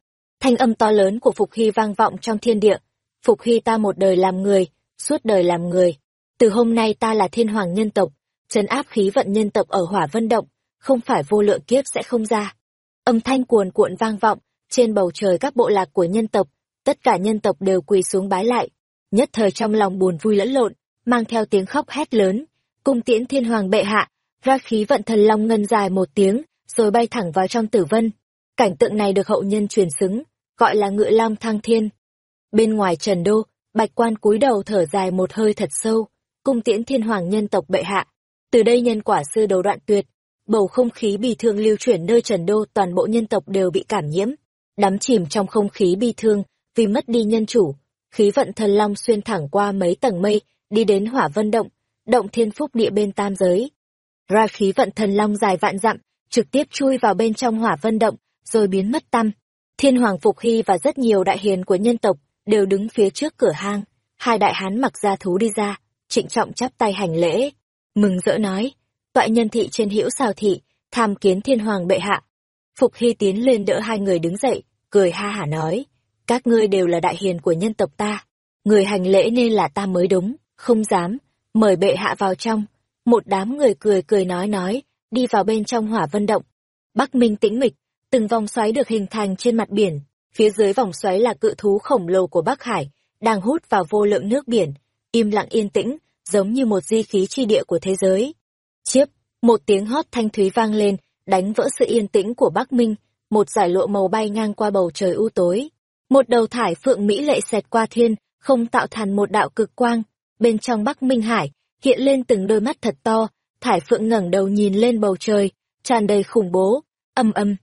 Thanh âm to lớn của Phục Hy vang vọng trong thiên địa. Phục Hy ta một đời làm người, suốt đời làm người. Từ hôm nay ta là thiên hoàng nhân tộc, trấn áp khí vận nhân tộc ở hỏa vân động, không phải vô lượng kiếp sẽ không ra. Âm thanh cuồn cuộn vang vọng, trên bầu trời các bộ lạc của nhân tộc, tất cả nhân tộc đều quỳ xuống bái lại. Nhất thời trong lòng buồn vui lẫn lộn, mang theo tiếng khóc hét lớn, cung tiễn thiên hoàng bệ hạ, ra khí vận thần long ngân dài một tiếng, rồi bay thẳng vào trong tử vân. Cảnh tượng này được hậu nhân truyền xứng, gọi là ngựa long thăng thiên. Bên ngoài trần đô, bạch quan cúi đầu thở dài một hơi thật sâu, cung tiễn thiên hoàng nhân tộc bệ hạ. Từ đây nhân quả sư đầu đoạn tuyệt, bầu không khí bi thương lưu chuyển nơi trần đô toàn bộ nhân tộc đều bị cảm nhiễm, đắm chìm trong không khí bi thương, vì mất đi nhân chủ. Khí vận thần long xuyên thẳng qua mấy tầng mây, đi đến hỏa vân động, động thiên phúc địa bên tam giới. Ra khí vận thần long dài vạn dặm, trực tiếp chui vào bên trong hỏa vân động, rồi biến mất tăm. Thiên Hoàng Phục Hy và rất nhiều đại hiền của nhân tộc đều đứng phía trước cửa hang. Hai đại hán mặc ra thú đi ra, trịnh trọng chắp tay hành lễ. Mừng rỡ nói, toại nhân thị trên hữu xào thị, tham kiến thiên hoàng bệ hạ. Phục Hy tiến lên đỡ hai người đứng dậy, cười ha hả nói, các ngươi đều là đại hiền của nhân tộc ta. Người hành lễ nên là ta mới đúng, không dám, mời bệ hạ vào trong. Một đám người cười cười nói nói, đi vào bên trong hỏa vân động. Bắc Minh tĩnh mịch, từng vòng xoáy được hình thành trên mặt biển, phía dưới vòng xoáy là cự thú khổng lồ của Bắc Hải, đang hút vào vô lượng nước biển, im lặng yên tĩnh, giống như một di khí chi địa của thế giới. Chiếp, một tiếng hót thanh thúy vang lên, đánh vỡ sự yên tĩnh của Bắc Minh, một giải lụa màu bay ngang qua bầu trời u tối. Một đầu thải phượng mỹ lệ xẹt qua thiên, không tạo thành một đạo cực quang, bên trong Bắc Minh Hải, hiện lên từng đôi mắt thật to, thải phượng ngẩng đầu nhìn lên bầu trời, tràn đầy khủng bố, âm âm.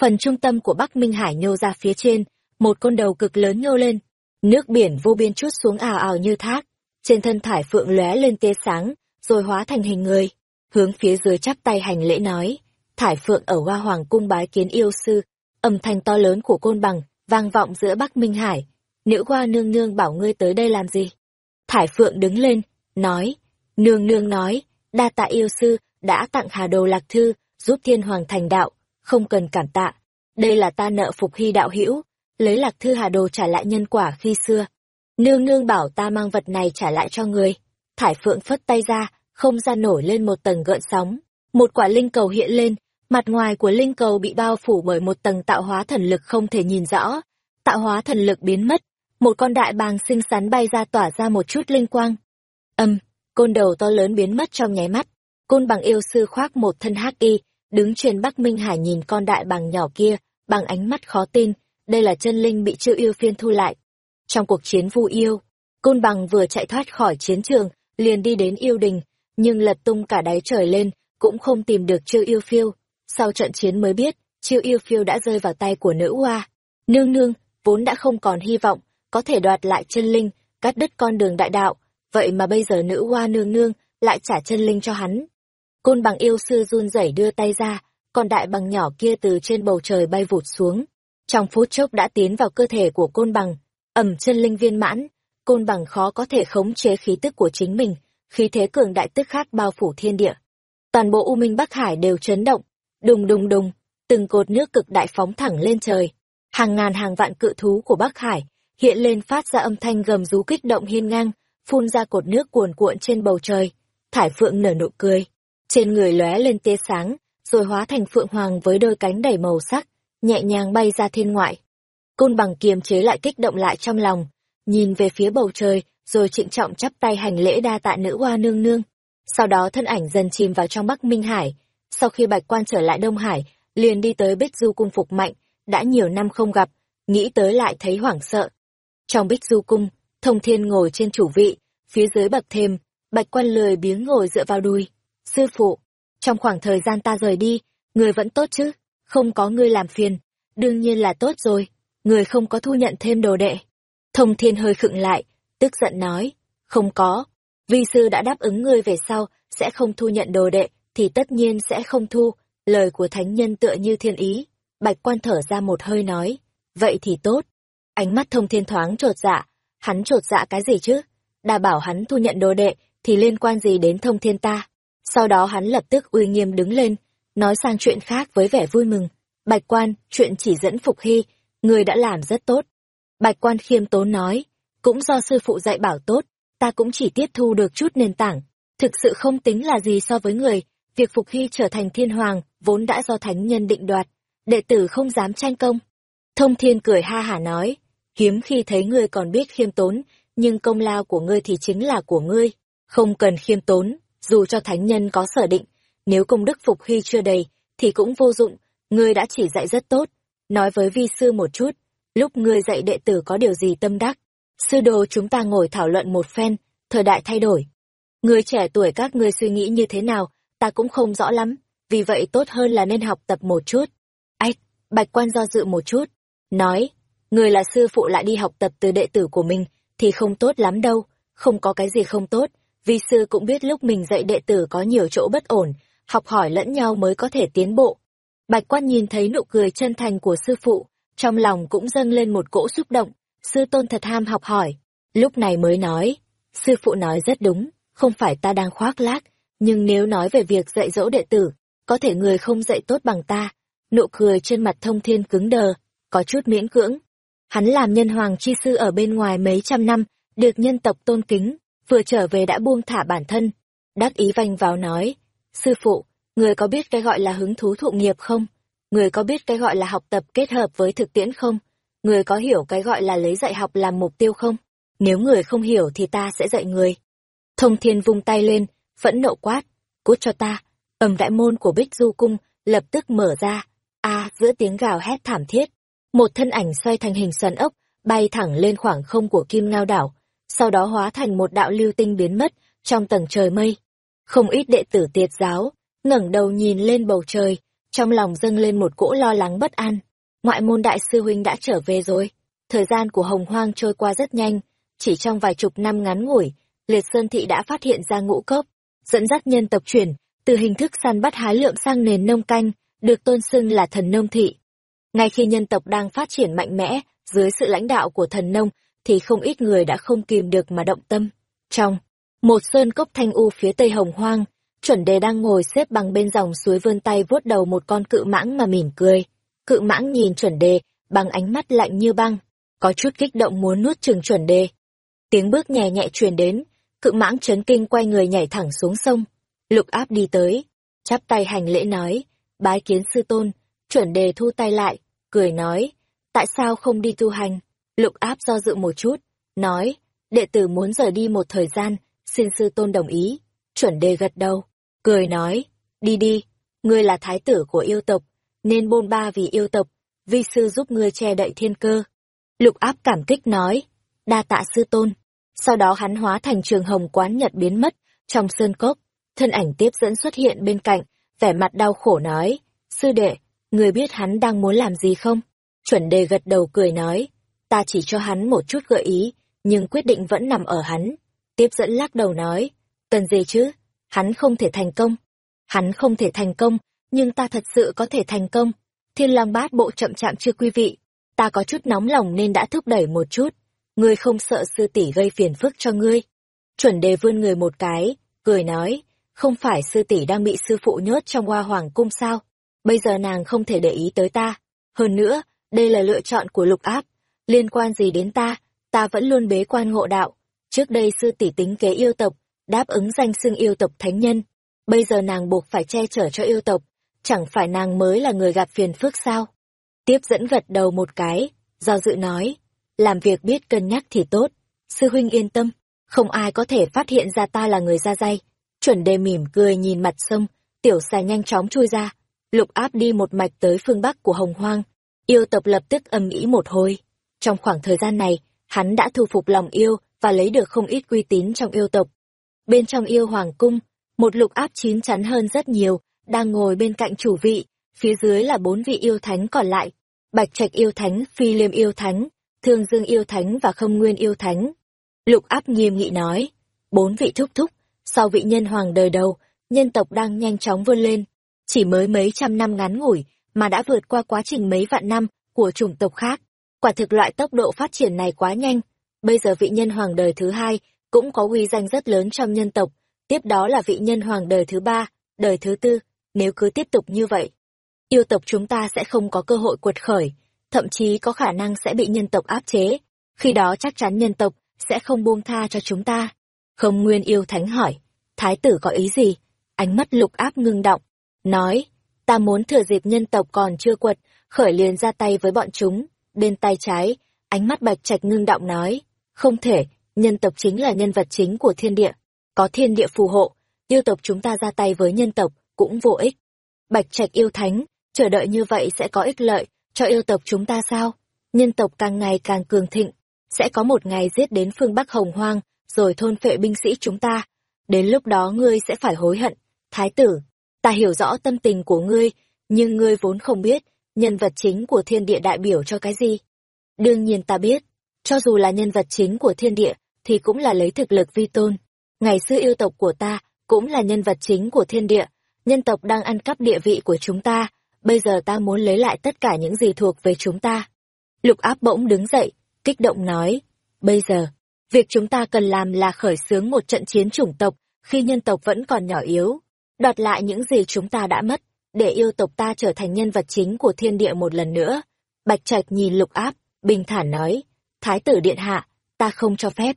Phần trung tâm của Bắc Minh Hải nhô ra phía trên, một con đầu cực lớn nhô lên, nước biển vô biên chút xuống ào ào như thác, trên thân thải phượng lóe lên tia sáng, rồi hóa thành hình người, hướng phía dưới chắp tay hành lễ nói, thải phượng ở hoa hoàng cung bái kiến yêu sư, âm thanh to lớn của côn bằng, vang vọng giữa Bắc Minh Hải, nữ hoa nương nương bảo ngươi tới đây làm gì? Thải phượng đứng lên, nói, nương nương nói, đa tạ yêu sư, đã tặng hà đồ lạc thư, giúp thiên hoàng thành đạo, không cần cảm tạ. Đây là ta nợ phục hy đạo hữu lấy lạc thư hà đồ trả lại nhân quả khi xưa. Nương nương bảo ta mang vật này trả lại cho người. Thải phượng phất tay ra, không gian nổi lên một tầng gợn sóng. Một quả linh cầu hiện lên, mặt ngoài của linh cầu bị bao phủ bởi một tầng tạo hóa thần lực không thể nhìn rõ. Tạo hóa thần lực biến mất, một con đại bàng xinh xắn bay ra tỏa ra một chút linh quang. Âm, côn đầu to lớn biến mất trong nháy mắt. Côn bằng yêu sư khoác một thân hắc y, đứng trên Bắc Minh Hải nhìn con đại bàng nhỏ kia, bằng ánh mắt khó tin, đây là chân linh bị chư yêu phiên thu lại. Trong cuộc chiến vu yêu, côn bằng vừa chạy thoát khỏi chiến trường, liền đi đến yêu đình, nhưng lật tung cả đáy trời lên, cũng không tìm được chiêu yêu phiêu. Sau trận chiến mới biết, chiêu yêu phiêu đã rơi vào tay của nữ hoa. Nương nương, vốn đã không còn hy vọng, có thể đoạt lại chân linh, cắt đứt con đường đại đạo, vậy mà bây giờ nữ hoa nương nương lại trả chân linh cho hắn. Côn bằng yêu sư run rẩy đưa tay ra, còn đại bằng nhỏ kia từ trên bầu trời bay vụt xuống. Trong phút chốc đã tiến vào cơ thể của côn bằng, ẩm chân linh viên mãn, côn bằng khó có thể khống chế khí tức của chính mình, khí thế cường đại tức khác bao phủ thiên địa. Toàn bộ U Minh Bắc Hải đều chấn động, đùng đùng đùng, từng cột nước cực đại phóng thẳng lên trời. Hàng ngàn hàng vạn cự thú của Bắc Hải hiện lên phát ra âm thanh gầm rú kích động hiên ngang, phun ra cột nước cuồn cuộn trên bầu trời. Thải Phượng nở nụ cười, trên người lóe lên tia sáng, rồi hóa thành Phượng Hoàng với đôi cánh đầy màu sắc, nhẹ nhàng bay ra thiên ngoại. Côn bằng kiềm chế lại kích động lại trong lòng, nhìn về phía bầu trời, rồi trịnh trọng chắp tay hành lễ đa tạ nữ hoa nương nương. Sau đó thân ảnh dần chìm vào trong Bắc Minh Hải. Sau khi bạch quan trở lại Đông Hải, liền đi tới Bích Du Cung phục mạnh, đã nhiều năm không gặp, nghĩ tới lại thấy hoảng sợ. Trong Bích Du Cung, Thông Thiên ngồi trên chủ vị, phía dưới bậc thềm, bạch quan lười biếng ngồi dựa vào đùi. Sư phụ, trong khoảng thời gian ta rời đi, người vẫn tốt chứ, không có ngươi làm phiền. Đương nhiên là tốt rồi, người không có thu nhận thêm đồ đệ. Thông Thiên hơi khựng lại, tức giận nói, không có, vi sư đã đáp ứng ngươi về sau, sẽ không thu nhận đồ đệ, thì tất nhiên sẽ không thu, lời của thánh nhân tựa như thiên ý. Bạch quan thở ra một hơi nói, vậy thì tốt. Ánh mắt thông thiên thoáng trột dạ, hắn trột dạ cái gì chứ? Đà bảo hắn thu nhận đồ đệ, thì liên quan gì đến thông thiên ta? Sau đó hắn lập tức uy nghiêm đứng lên, nói sang chuyện khác với vẻ vui mừng. Bạch quan, chuyện chỉ dẫn Phục Hy, người đã làm rất tốt. Bạch quan khiêm tốn nói, cũng do sư phụ dạy bảo tốt, ta cũng chỉ tiếp thu được chút nền tảng, thực sự không tính là gì so với người, việc Phục Hy trở thành thiên hoàng, vốn đã do thánh nhân định đoạt, đệ tử không dám tranh công. Thông thiên cười ha hả nói, hiếm khi thấy ngươi còn biết khiêm tốn, nhưng công lao của ngươi thì chính là của ngươi, không cần khiêm tốn, dù cho thánh nhân có sở định, nếu công đức Phục Hy chưa đầy, thì cũng vô dụng, ngươi đã chỉ dạy rất tốt, nói với vi sư một chút, lúc ngươi dạy đệ tử có điều gì tâm đắc, Sư đồ chúng ta ngồi thảo luận một phen, thời đại thay đổi. Người trẻ tuổi các ngươi suy nghĩ như thế nào, ta cũng không rõ lắm, vì vậy tốt hơn là nên học tập một chút. Ách, bạch quan do dự một chút, nói, người là sư phụ lại đi học tập từ đệ tử của mình, thì không tốt lắm đâu, không có cái gì không tốt, vì sư cũng biết lúc mình dạy đệ tử có nhiều chỗ bất ổn, học hỏi lẫn nhau mới có thể tiến bộ. Bạch quan nhìn thấy nụ cười chân thành của sư phụ, trong lòng cũng dâng lên một cỗ xúc động, sư tôn thật ham học hỏi. Lúc này mới nói, sư phụ nói rất đúng, không phải ta đang khoác lác, nhưng nếu nói về việc dạy dỗ đệ tử, có thể người không dạy tốt bằng ta. Nụ cười trên mặt thông thiên cứng đờ, có chút miễn cưỡng. Hắn làm nhân hoàng chi sư ở bên ngoài mấy trăm năm, được nhân tộc tôn kính, vừa trở về đã buông thả bản thân. Đắc ý vanh vào nói, sư phụ, người có biết cái gọi là hứng thú thụ nghiệp không? Người có biết cái gọi là học tập kết hợp với thực tiễn không? Người có hiểu cái gọi là lấy dạy học làm mục tiêu không? Nếu người không hiểu thì ta sẽ dạy người. Thông thiên vung tay lên, phẫn nộ quát, cút cho ta. Ẩm đại môn của Bích Du Cung lập tức mở ra. A giữa tiếng gào hét thảm thiết, một thân ảnh xoay thành hình xoắn ốc, bay thẳng lên khoảng không của Kim Ngao đảo, sau đó hóa thành một đạo lưu tinh biến mất trong tầng trời mây. Không ít đệ tử tiệt giáo, ngẩng đầu nhìn lên bầu trời, trong lòng dâng lên một cỗ lo lắng bất an ngoại môn đại sư huynh đã trở về rồi. Thời gian của hồng hoang trôi qua rất nhanh, chỉ trong vài chục năm ngắn ngủi, Liệt Sơn Thị đã phát hiện ra ngũ cốc, dẫn dắt nhân tộc chuyển, từ hình thức săn bắt hái lượng sang nền nông canh, được tôn xưng là thần nông thị. Ngay khi nhân tộc đang phát triển mạnh mẽ, dưới sự lãnh đạo của thần nông, thì không ít người đã không kìm được mà động tâm. Trong một sơn cốc thanh u phía tây hồng hoang, chuẩn đề đang ngồi xếp bằng bên dòng suối vươn tay vuốt đầu một con cự mãng mà mỉm cười. Cự mãng nhìn chuẩn đề, bằng ánh mắt lạnh như băng, có chút kích động muốn nuốt chừng chuẩn đề. Tiếng bước nhẹ nhẹ truyền đến, cự mãng chấn kinh quay người nhảy thẳng xuống sông. Lục áp đi tới, chắp tay hành lễ nói, bái kiến sư tôn, chuẩn đề thu tay lại, cười nói, tại sao không đi tu hành? Lục áp do dự một chút, nói, đệ tử muốn rời đi một thời gian, xin sư tôn đồng ý. Chuẩn đề gật đầu, cười nói, đi đi, ngươi là thái tử của yêu tộc, nên bôn ba vì yêu tộc, vi sư giúp ngươi che đậy thiên cơ. Lục áp cảm kích nói, đa tạ sư tôn. Sau đó hắn hóa thành trường hồng quán nhật biến mất, trong sơn cốc, thân ảnh tiếp dẫn xuất hiện bên cạnh, vẻ mặt đau khổ nói, sư đệ, người biết hắn đang muốn làm gì không? Chuẩn đề gật đầu cười nói, ta chỉ cho hắn một chút gợi ý, nhưng quyết định vẫn nằm ở hắn. Tiếp dẫn lắc đầu nói, cần gì chứ, hắn không thể thành công. Hắn không thể thành công, nhưng ta thật sự có thể thành công. Thiên lang bát bộ chậm chạm chưa quý vị, ta có chút nóng lòng nên đã thúc đẩy một chút. Ngươi không sợ sư tỷ gây phiền phức cho ngươi. Chuẩn đề vươn người một cái, cười nói, không phải sư tỷ đang bị sư phụ nhốt trong hoa hoàng cung sao? Bây giờ nàng không thể để ý tới ta. Hơn nữa, đây là lựa chọn của lục áp, liên quan gì đến ta, ta vẫn luôn bế quan ngộ đạo. Trước đây sư tỷ tính kế yêu tộc, đáp ứng danh xưng yêu tộc thánh nhân. Bây giờ nàng buộc phải che chở cho yêu tộc, chẳng phải nàng mới là người gặp phiền phức sao? Tiếp dẫn gật đầu một cái, do dự nói, làm việc biết cân nhắc thì tốt, sư huynh yên tâm, không ai có thể phát hiện ra ta là người ra dây. Chuẩn đề mỉm cười nhìn mặt sông, tiểu xà nhanh chóng chui ra, lục áp đi một mạch tới phương bắc của hồng hoang, yêu tộc lập tức âm ý một hồi. Trong khoảng thời gian này, hắn đã thu phục lòng yêu và lấy được không ít uy tín trong yêu tộc. Bên trong yêu hoàng cung, một lục áp chín chắn hơn rất nhiều, đang ngồi bên cạnh chủ vị, phía dưới là bốn vị yêu thánh còn lại. Bạch Trạch yêu thánh, Phi Liêm yêu thánh, Thương Dương yêu thánh và Không Nguyên yêu thánh. Lục áp nghiêm nghị nói, bốn vị thúc thúc, sau vị nhân hoàng đời đầu, nhân tộc đang nhanh chóng vươn lên. Chỉ mới mấy trăm năm ngắn ngủi, mà đã vượt qua quá trình mấy vạn năm của chủng tộc khác. Quả thực loại tốc độ phát triển này quá nhanh. Bây giờ vị nhân hoàng đời thứ hai cũng có uy danh rất lớn trong nhân tộc, tiếp đó là vị nhân hoàng đời thứ ba, đời thứ tư, nếu cứ tiếp tục như vậy. Yêu tộc chúng ta sẽ không có cơ hội quật khởi, thậm chí có khả năng sẽ bị nhân tộc áp chế. Khi đó chắc chắn nhân tộc sẽ không buông tha cho chúng ta. Không nguyên yêu thánh hỏi, thái tử có ý gì? Ánh mắt lục áp ngưng động, nói, ta muốn thừa dịp nhân tộc còn chưa quật, khởi liền ra tay với bọn chúng. Bên tay trái, ánh mắt bạch trạch ngưng động nói, không thể, nhân tộc chính là nhân vật chính của thiên địa. Có thiên địa phù hộ, yêu tộc chúng ta ra tay với nhân tộc, cũng vô ích. Bạch trạch yêu thánh, chờ đợi như vậy sẽ có ích lợi, cho yêu tộc chúng ta sao? Nhân tộc càng ngày càng cường thịnh, sẽ có một ngày giết đến phương Bắc Hồng Hoang, rồi thôn phệ binh sĩ chúng ta. Đến lúc đó ngươi sẽ phải hối hận. Thái tử, ta hiểu rõ tâm tình của ngươi, nhưng ngươi vốn không biết, nhân vật chính của thiên địa đại biểu cho cái gì. Đương nhiên ta biết, cho dù là nhân vật chính của thiên địa, thì cũng là lấy thực lực vi tôn. Ngày xưa yêu tộc của ta, cũng là nhân vật chính của thiên địa, nhân tộc đang ăn cắp địa vị của chúng ta, bây giờ ta muốn lấy lại tất cả những gì thuộc về chúng ta. Lục áp bỗng đứng dậy, kích động nói, bây giờ, việc chúng ta cần làm là khởi xướng một trận chiến chủng tộc, khi nhân tộc vẫn còn nhỏ yếu, đoạt lại những gì chúng ta đã mất, để yêu tộc ta trở thành nhân vật chính của thiên địa một lần nữa. Bạch Trạch nhìn lục áp, bình thản nói, Thái tử điện hạ, ta không cho phép.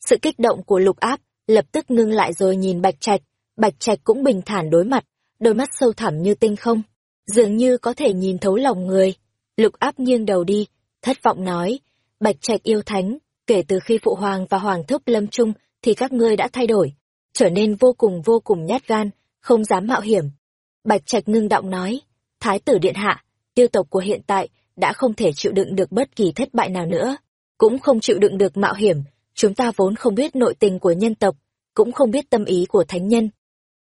Sự kích động của lục áp, lập tức ngưng lại rồi nhìn Bạch Trạch, Bạch Trạch cũng bình thản đối mặt, đôi mắt sâu thẳm như tinh không, dường như có thể nhìn thấu lòng người. Lục áp nghiêng đầu đi, thất vọng nói, Bạch Trạch yêu thánh, kể từ khi Phụ Hoàng và Hoàng thúc lâm chung thì các ngươi đã thay đổi, trở nên vô cùng vô cùng nhát gan, không dám mạo hiểm. Bạch Trạch ngưng động nói, Thái tử Điện Hạ, tiêu tộc của hiện tại đã không thể chịu đựng được bất kỳ thất bại nào nữa, cũng không chịu đựng được mạo hiểm, chúng ta vốn không biết nội tình của nhân tộc, cũng không biết tâm ý của thánh nhân.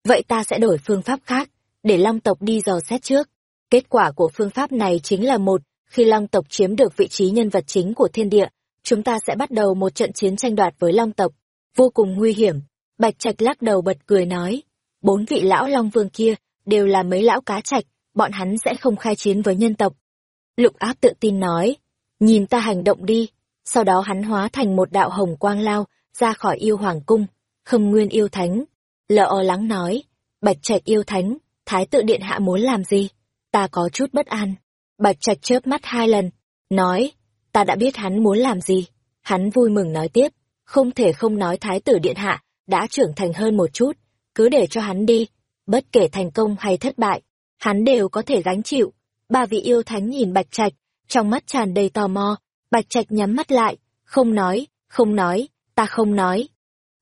Vậy ta sẽ đổi phương pháp khác, để Long tộc đi dò xét trước. Kết quả của phương pháp này chính là một, khi Long tộc chiếm được vị trí nhân vật chính của thiên địa, chúng ta sẽ bắt đầu một trận chiến tranh đoạt với Long tộc, vô cùng nguy hiểm. Bạch Trạch lắc đầu bật cười nói, bốn vị lão Long Vương kia đều là mấy lão cá trạch, bọn hắn sẽ không khai chiến với nhân tộc. Lục áp tự tin nói, nhìn ta hành động đi, sau đó hắn hóa thành một đạo hồng quang lao, ra khỏi yêu hoàng cung, khâm nguyên yêu thánh lo lắng nói, bạch trạch yêu thánh, thái tự điện hạ muốn làm gì? Ta có chút bất an. Bạch trạch chớp mắt hai lần, nói, ta đã biết hắn muốn làm gì. Hắn vui mừng nói tiếp, không thể không nói thái tử điện hạ, đã trưởng thành hơn một chút, cứ để cho hắn đi, bất kể thành công hay thất bại, hắn đều có thể gánh chịu. Ba vị yêu thánh nhìn Bạch Trạch, trong mắt tràn đầy tò mò, Bạch Trạch nhắm mắt lại, không nói, không nói, ta không nói.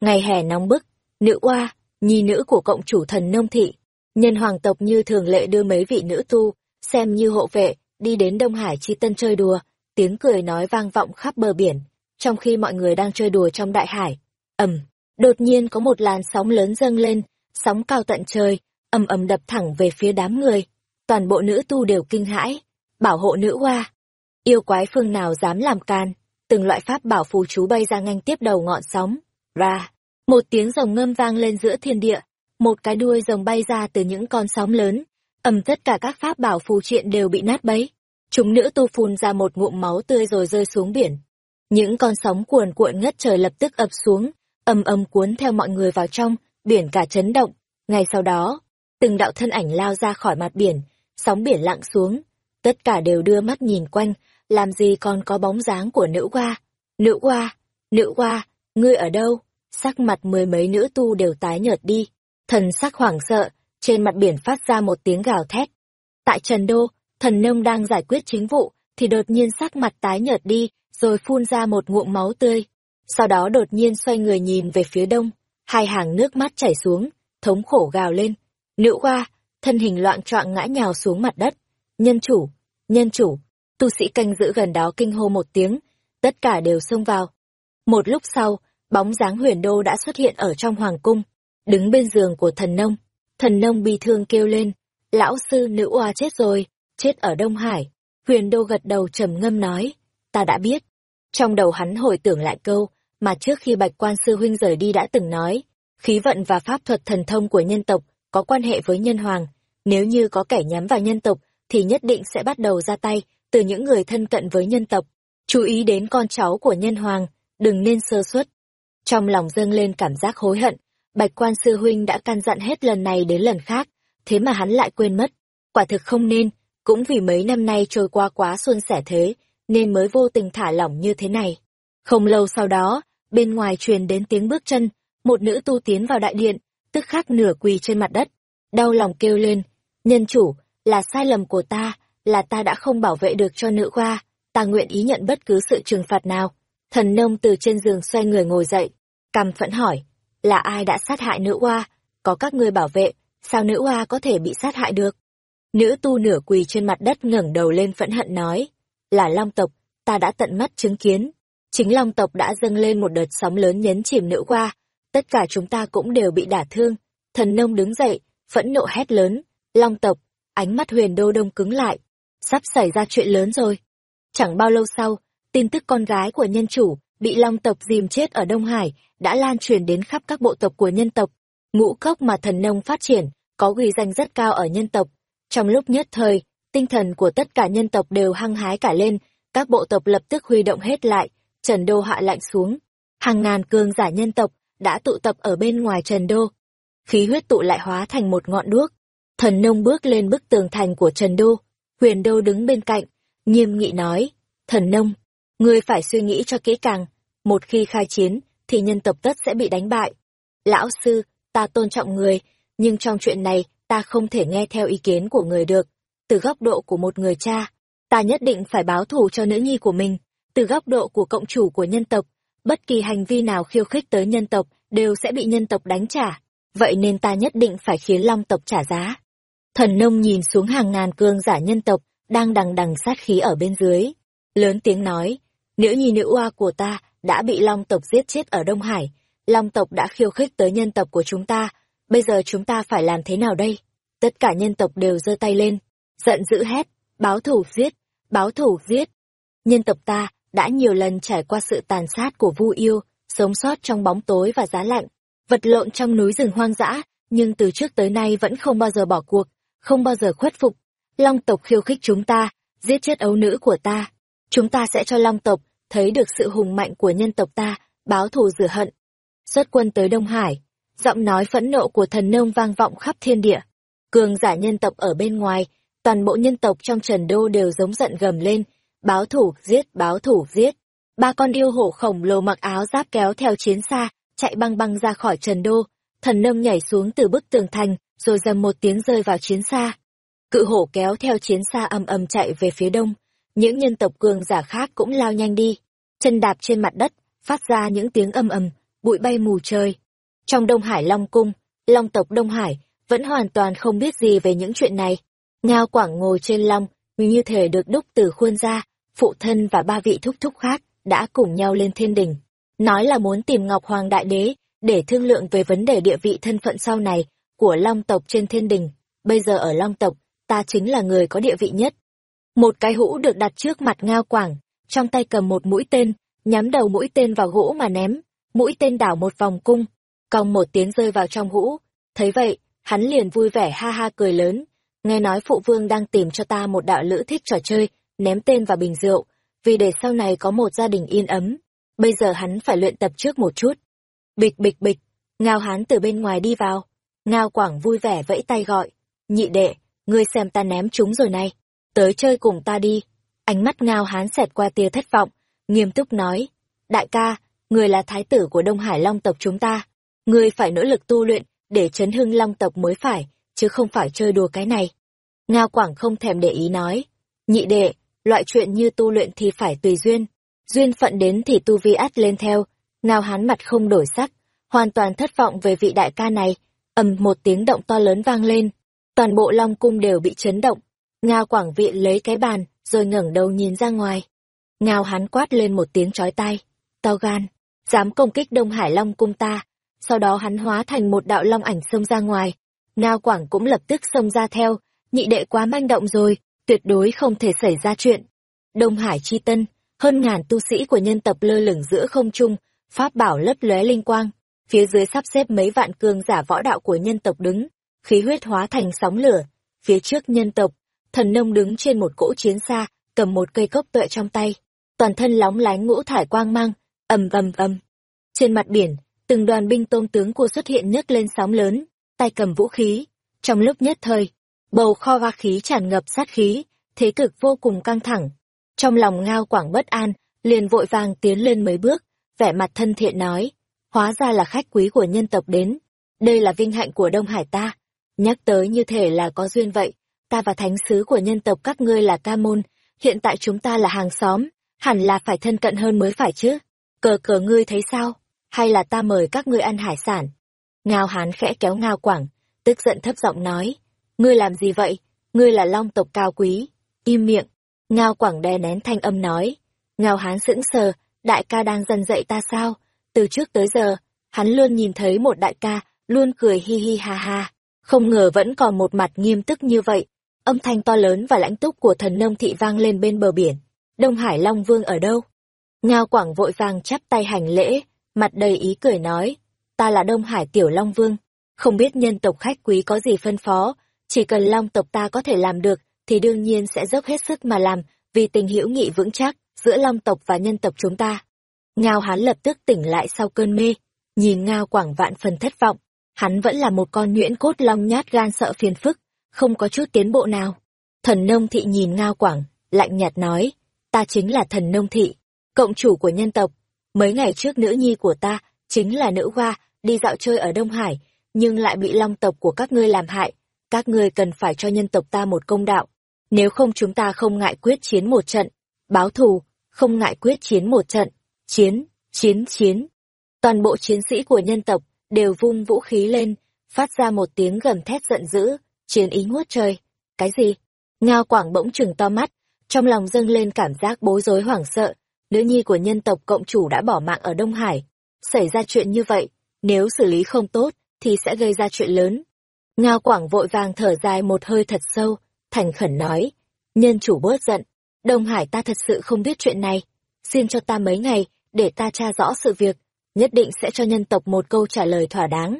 Ngày hè nóng bức, nữ oa, nhi nữ của cộng chủ thần nông thị, nhân hoàng tộc như thường lệ đưa mấy vị nữ tu, xem như hộ vệ, đi đến Đông Hải chi tân chơi đùa, tiếng cười nói vang vọng khắp bờ biển, trong khi mọi người đang chơi đùa trong đại hải. ầm, đột nhiên có một làn sóng lớn dâng lên, sóng cao tận trời, ầm ầm đập thẳng về phía đám người. Toàn bộ nữ tu đều kinh hãi, bảo hộ nữ hoa. Yêu quái phương nào dám làm can, từng loại pháp bảo phù chú bay ra nganh tiếp đầu ngọn sóng. Ra, một tiếng rồng ngâm vang lên giữa thiên địa, một cái đuôi rồng bay ra từ những con sóng lớn, ầm tất cả các pháp bảo phù triện đều bị nát bấy. Chúng nữ tu phun ra một ngụm máu tươi rồi rơi xuống biển. Những con sóng cuồn cuộn ngất trời lập tức ập xuống, ầm ầm cuốn theo mọi người vào trong, biển cả chấn động. Ngay sau đó, từng đạo thân ảnh lao ra khỏi mặt biển, sóng biển lặng xuống. Tất cả đều đưa mắt nhìn quanh, làm gì còn có bóng dáng của nữ hoa. Nữ hoa, nữ hoa, ngươi ở đâu? Sắc mặt mười mấy nữ tu đều tái nhợt đi. Thần sắc hoảng sợ, trên mặt biển phát ra một tiếng gào thét. Tại Trần Đô, thần nông đang giải quyết chính vụ, thì đột nhiên sắc mặt tái nhợt đi, rồi phun ra một ngụm máu tươi. Sau đó đột nhiên xoay người nhìn về phía đông, hai hàng nước mắt chảy xuống, thống khổ gào lên. Nữ hoa, thân hình loạn trọng ngã nhào xuống mặt đất. Nhân chủ, nhân chủ, tu sĩ canh giữ gần đó kinh hô một tiếng, tất cả đều xông vào. Một lúc sau, bóng dáng huyền đô đã xuất hiện ở trong hoàng cung, đứng bên giường của thần nông. Thần nông bi thương kêu lên, lão sư nữ oa chết rồi, chết ở Đông Hải. Huyền đô gật đầu trầm ngâm nói, ta đã biết. Trong đầu hắn hồi tưởng lại câu, mà trước khi bạch quan sư huynh rời đi đã từng nói, khí vận và pháp thuật thần thông của nhân tộc có quan hệ với nhân hoàng. Nếu như có kẻ nhắm vào nhân tộc, thì nhất định sẽ bắt đầu ra tay từ những người thân cận với nhân tộc. Chú ý đến con cháu của nhân hoàng, đừng nên sơ suất. Trong lòng dâng lên cảm giác hối hận, bạch quan sư huynh đã căn dặn hết lần này đến lần khác, thế mà hắn lại quên mất. Quả thực không nên, cũng vì mấy năm nay trôi qua quá xuân sẻ thế, nên mới vô tình thả lỏng như thế này. Không lâu sau đó, bên ngoài truyền đến tiếng bước chân, một nữ tu tiến vào đại điện, tức khắc nửa quỳ trên mặt đất, đau lòng kêu lên, nhân chủ, là sai lầm của ta, là ta đã không bảo vệ được cho nữ hoa, ta nguyện ý nhận bất cứ sự trừng phạt nào. Thần nông từ trên giường xoay người ngồi dậy, cằm phẫn hỏi, là ai đã sát hại nữ hoa, có các ngươi bảo vệ, sao nữ hoa có thể bị sát hại được? Nữ tu nửa quỳ trên mặt đất ngẩng đầu lên phẫn hận nói, là long tộc, ta đã tận mắt chứng kiến. Chính long tộc đã dâng lên một đợt sóng lớn nhấn chìm nữ hoa, tất cả chúng ta cũng đều bị đả thương. Thần nông đứng dậy, phẫn nộ hét lớn, long tộc, ánh mắt huyền đô đông cứng lại, sắp xảy ra chuyện lớn rồi. Chẳng bao lâu sau, tin tức con gái của nhân chủ bị long tộc dìm chết ở Đông Hải đã lan truyền đến khắp các bộ tộc của nhân tộc. Ngũ cốc mà thần nông phát triển có ghi danh rất cao ở nhân tộc. Trong lúc nhất thời, tinh thần của tất cả nhân tộc đều hăng hái cả lên, các bộ tộc lập tức huy động hết lại, Trần Đô hạ lạnh xuống. Hàng ngàn cường giả nhân tộc đã tụ tập ở bên ngoài Trần Đô. Khí huyết tụ lại hóa thành một ngọn đuốc. Thần nông bước lên bức tường thành của Trần Đô. Huyền Đô đứng bên cạnh, nghiêm nghị nói, thần nông, ngươi phải suy nghĩ cho kỹ càng, một khi khai chiến, thì nhân tộc tất sẽ bị đánh bại. Lão sư, ta tôn trọng người, nhưng trong chuyện này, ta không thể nghe theo ý kiến của người được. Từ góc độ của một người cha, ta nhất định phải báo thù cho nữ nhi của mình. Từ góc độ của cộng chủ của nhân tộc, bất kỳ hành vi nào khiêu khích tới nhân tộc đều sẽ bị nhân tộc đánh trả. Vậy nên ta nhất định phải khiến long tộc trả giá. Thần nông nhìn xuống hàng ngàn cương giả nhân tộc, đang đằng đằng sát khí ở bên dưới. Lớn tiếng nói, nữ nhi nữ oa của ta đã bị long tộc giết chết ở Đông Hải. Long tộc đã khiêu khích tới nhân tộc của chúng ta. Bây giờ chúng ta phải làm thế nào đây? Tất cả nhân tộc đều giơ tay lên, giận dữ hét, báo thủ giết, báo thủ giết. Nhân tộc ta đã nhiều lần trải qua sự tàn sát của vu yêu, sống sót trong bóng tối và giá lạnh, vật lộn trong núi rừng hoang dã, nhưng từ trước tới nay vẫn không bao giờ bỏ cuộc, không bao giờ khuất phục. Long tộc khiêu khích chúng ta, giết chết ấu nữ của ta. Chúng ta sẽ cho Long tộc thấy được sự hùng mạnh của nhân tộc ta, báo thù rửa hận. Xuất quân tới Đông Hải, giọng nói phẫn nộ của thần nông vang vọng khắp thiên địa. Cường giả nhân tộc ở bên ngoài, toàn bộ nhân tộc trong trần đô đều giống giận gầm lên, báo thủ, giết, báo thủ, giết. Ba con yêu hổ khổng lồ mặc áo giáp kéo theo chiến xa, chạy băng băng ra khỏi trần đô, thần nông nhảy xuống từ bức tường thành, rồi dầm một tiếng rơi vào chiến xa. Cự hổ kéo theo chiến xa ầm ầm chạy về phía đông, những nhân tộc cường giả khác cũng lao nhanh đi, chân đạp trên mặt đất, phát ra những tiếng âm ầm, bụi bay mù trời. Trong Đông Hải Long Cung, Long tộc Đông Hải vẫn hoàn toàn không biết gì về những chuyện này. Ngao Quảng ngồi trên long, như thể được đúc từ khuôn ra, phụ thân và ba vị thúc thúc khác đã cùng nhau lên thiên đình. Nói là muốn tìm Ngọc Hoàng Đại Đế để thương lượng về vấn đề địa vị thân phận sau này của Long tộc trên thiên đình. Bây giờ ở Long tộc, ta chính là người có địa vị nhất. Một cái hũ được đặt trước mặt Ngao Quảng, trong tay cầm một mũi tên, nhắm đầu mũi tên vào hũ mà ném. Mũi tên đảo một vòng cung, cong một tiếng rơi vào trong hũ. Thấy vậy, hắn liền vui vẻ ha ha cười lớn. Nghe nói phụ vương đang tìm cho ta một đạo lữ thích trò chơi, ném tên vào bình rượu, vì để sau này có một gia đình yên ấm. Bây giờ hắn phải luyện tập trước một chút. Bịch bịch bịch, ngao hắn từ bên ngoài đi vào. Ngao quảng vui vẻ vẫy tay gọi. Nhị đệ, ngươi xem ta ném chúng rồi này. Tới chơi cùng ta đi. Ánh mắt ngao hán xẹt qua tia thất vọng, nghiêm túc nói. đại ca, người là thái tử của Đông Hải Long tộc chúng ta. Người phải nỗ lực tu luyện, để chấn hưng Long tộc mới phải, chứ không phải chơi đùa cái này. Ngao Quảng không thèm để ý nói. Nhị đệ, loại chuyện như tu luyện thì phải tùy duyên. Duyên phận đến thì tu vi át lên theo. Ngao hán mặt không đổi sắc, hoàn toàn thất vọng về vị đại ca này. ầm một tiếng động to lớn vang lên. Toàn bộ Long cung đều bị chấn động. Ngao Quảng viện lấy cái bàn, rồi ngẩng đầu nhìn ra ngoài. Ngao hắn quát lên một tiếng chói tai. Tao gan, dám công kích Đông Hải Long cung ta. Sau đó hắn hóa thành một đạo long ảnh xông ra ngoài. Ngao Quảng cũng lập tức xông ra theo, nhị đệ quá manh động rồi, tuyệt đối không thể xảy ra chuyện. Đông Hải Chi Tân, hơn ngàn tu sĩ của nhân tộc lơ lửng giữa không trung, pháp bảo lấp lóe linh quang, phía dưới sắp xếp mấy vạn cường giả võ đạo của nhân tộc đứng, khí huyết hóa thành sóng lửa, phía trước nhân tộc, thần nông đứng trên một cỗ chiến xa, cầm một cây cốc tuệ trong tay, toàn thân lóng lánh ngũ thải quang mang, ầm ầm ầm. Trên mặt biển, từng đoàn binh tôm tướng của xuất hiện nhấc lên sóng lớn, tay cầm vũ khí. Trong lúc nhất thời, bầu kho va khí tràn ngập sát khí, thế cực vô cùng căng thẳng. Trong lòng ngao quảng bất an, liền vội vàng tiến lên mấy bước, vẻ mặt thân thiện nói, hóa ra là khách quý của nhân tộc đến. Đây là vinh hạnh của Đông Hải ta. Nhắc tới như thể là có duyên vậy, ta và thánh sứ của nhân tộc các ngươi là ca môn, hiện tại chúng ta là hàng xóm, hẳn là phải thân cận hơn mới phải chứ. Cờ cờ ngươi thấy sao? Hay là ta mời các ngươi ăn hải sản? Ngao hán khẽ kéo ngao quảng, tức giận thấp giọng nói. Ngươi làm gì vậy? Ngươi là long tộc cao quý. Im miệng. Ngao quảng đè nén thanh âm nói. Ngao hán sững sờ, đại ca đang dần dậy ta sao? Từ trước tới giờ, hắn luôn nhìn thấy một đại ca, luôn cười hi hi ha ha. Không ngờ vẫn còn một mặt nghiêm túc như vậy. Âm thanh to lớn và lãnh túc của thần nông thị vang lên bên bờ biển. Đông Hải Long Vương ở đâu? Ngao Quảng vội vàng chắp tay hành lễ, mặt đầy ý cười nói, ta là Đông Hải Tiểu Long Vương, không biết nhân tộc khách quý có gì phân phó, chỉ cần Long tộc ta có thể làm được, thì đương nhiên sẽ dốc hết sức mà làm, vì tình hữu nghị vững chắc giữa Long tộc và nhân tộc chúng ta. Ngao Hán lập tức tỉnh lại sau cơn mê, nhìn Ngao Quảng vạn phần thất vọng, hắn vẫn là một con nhuyễn cốt long nhát gan sợ phiền phức, không có chút tiến bộ nào. Thần nông thị nhìn Ngao Quảng, lạnh nhạt nói, ta chính là thần nông thị, cộng chủ của nhân tộc. Mấy ngày trước nữ nhi của ta, chính là nữ hoa, đi dạo chơi ở Đông Hải, nhưng lại bị long tộc của các ngươi làm hại. Các ngươi cần phải cho nhân tộc ta một công đạo. Nếu không chúng ta không ngại quyết chiến một trận. Báo thù, không ngại quyết chiến một trận. Chiến, chiến, chiến. Toàn bộ chiến sĩ của nhân tộc đều vung vũ khí lên, phát ra một tiếng gầm thét giận dữ, chiến ý ngút trời. Cái gì? Ngao Quảng bỗng trừng to mắt, trong lòng dâng lên cảm giác bối rối hoảng sợ, nữ nhi của nhân tộc cộng chủ đã bỏ mạng ở Đông Hải. Xảy ra chuyện như vậy, nếu xử lý không tốt, thì sẽ gây ra chuyện lớn. Ngao Quảng vội vàng thở dài một hơi thật sâu, thành khẩn nói, nhân chủ bớt giận, Đông Hải ta thật sự không biết chuyện này, xin cho ta mấy ngày, để ta tra rõ sự việc, nhất định sẽ cho nhân tộc một câu trả lời thỏa đáng.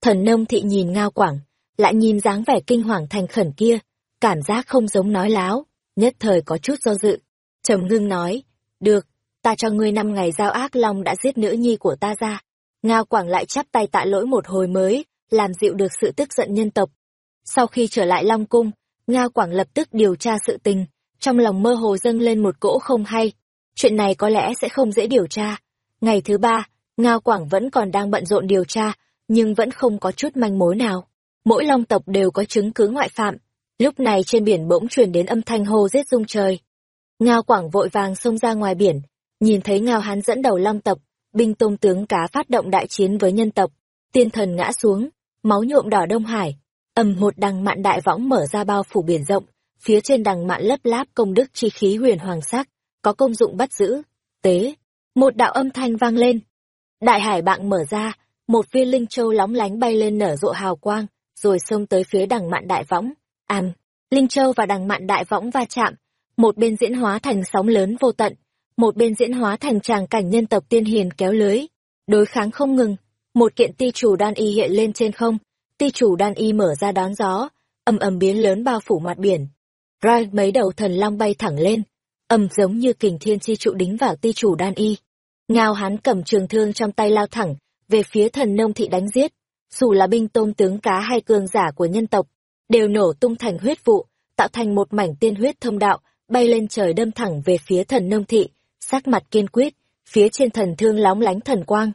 Thần nông thị nhìn Ngao Quảng, lại nhìn dáng vẻ kinh hoàng thành khẩn kia, cảm giác không giống nói láo, nhất thời có chút do dự. Trầm ngưng nói, được, ta cho ngươi năm ngày giao ác long đã giết nữ nhi của ta ra. Ngao Quảng lại chắp tay tạ lỗi một hồi mới, làm dịu được sự tức giận nhân tộc. Sau khi trở lại Long Cung, Ngao Quảng lập tức điều tra sự tình, trong lòng mơ hồ dâng lên một cỗ không hay. Chuyện này có lẽ sẽ không dễ điều tra. Ngày thứ ba, Ngao Quảng vẫn còn đang bận rộn điều tra, nhưng vẫn không có chút manh mối nào. Mỗi long tộc đều có chứng cứ ngoại phạm. Lúc này trên biển bỗng truyền đến âm thanh hô giết rung trời. Ngao Quảng vội vàng xông ra ngoài biển, nhìn thấy Ngao Hán dẫn đầu long tộc, binh tôm tướng cá phát động đại chiến với nhân tộc, tiên thần ngã xuống, máu nhuộm đỏ Đông Hải, ầm một đằng mạn đại võng mở ra bao phủ biển rộng, phía trên đằng mạn lấp láp công đức chi khí huyền hoàng sắc, có công dụng bắt giữ, tế. Một đạo âm thanh vang lên. Đại hải bạn mở ra, một viên linh châu lóng lánh bay lên nở rộ hào quang, rồi xông tới phía đằng mạn đại võng. Àm, linh châu và đằng mạn đại võng va chạm, một bên diễn hóa thành sóng lớn vô tận, một bên diễn hóa thành tràng cảnh nhân tộc tiên hiền kéo lưới. Đối kháng không ngừng, một kiện ti chủ đan y hiện lên trên không, ti chủ đan y mở ra đón gió, ầm ầm biến lớn bao phủ mặt biển. Rai mấy đầu thần long bay thẳng lên, ầm giống như kình thiên chi trụ đính vào ti chủ đan y. Ngao hắn cầm trường thương trong tay lao thẳng, về phía thần nông thị đánh giết. Dù là binh tôm tướng cá hay cường giả của nhân tộc, đều nổ tung thành huyết vụ, tạo thành một mảnh tiên huyết thông đạo, bay lên trời đâm thẳng về phía thần nông thị, sắc mặt kiên quyết, phía trên thần thương lóng lánh thần quang.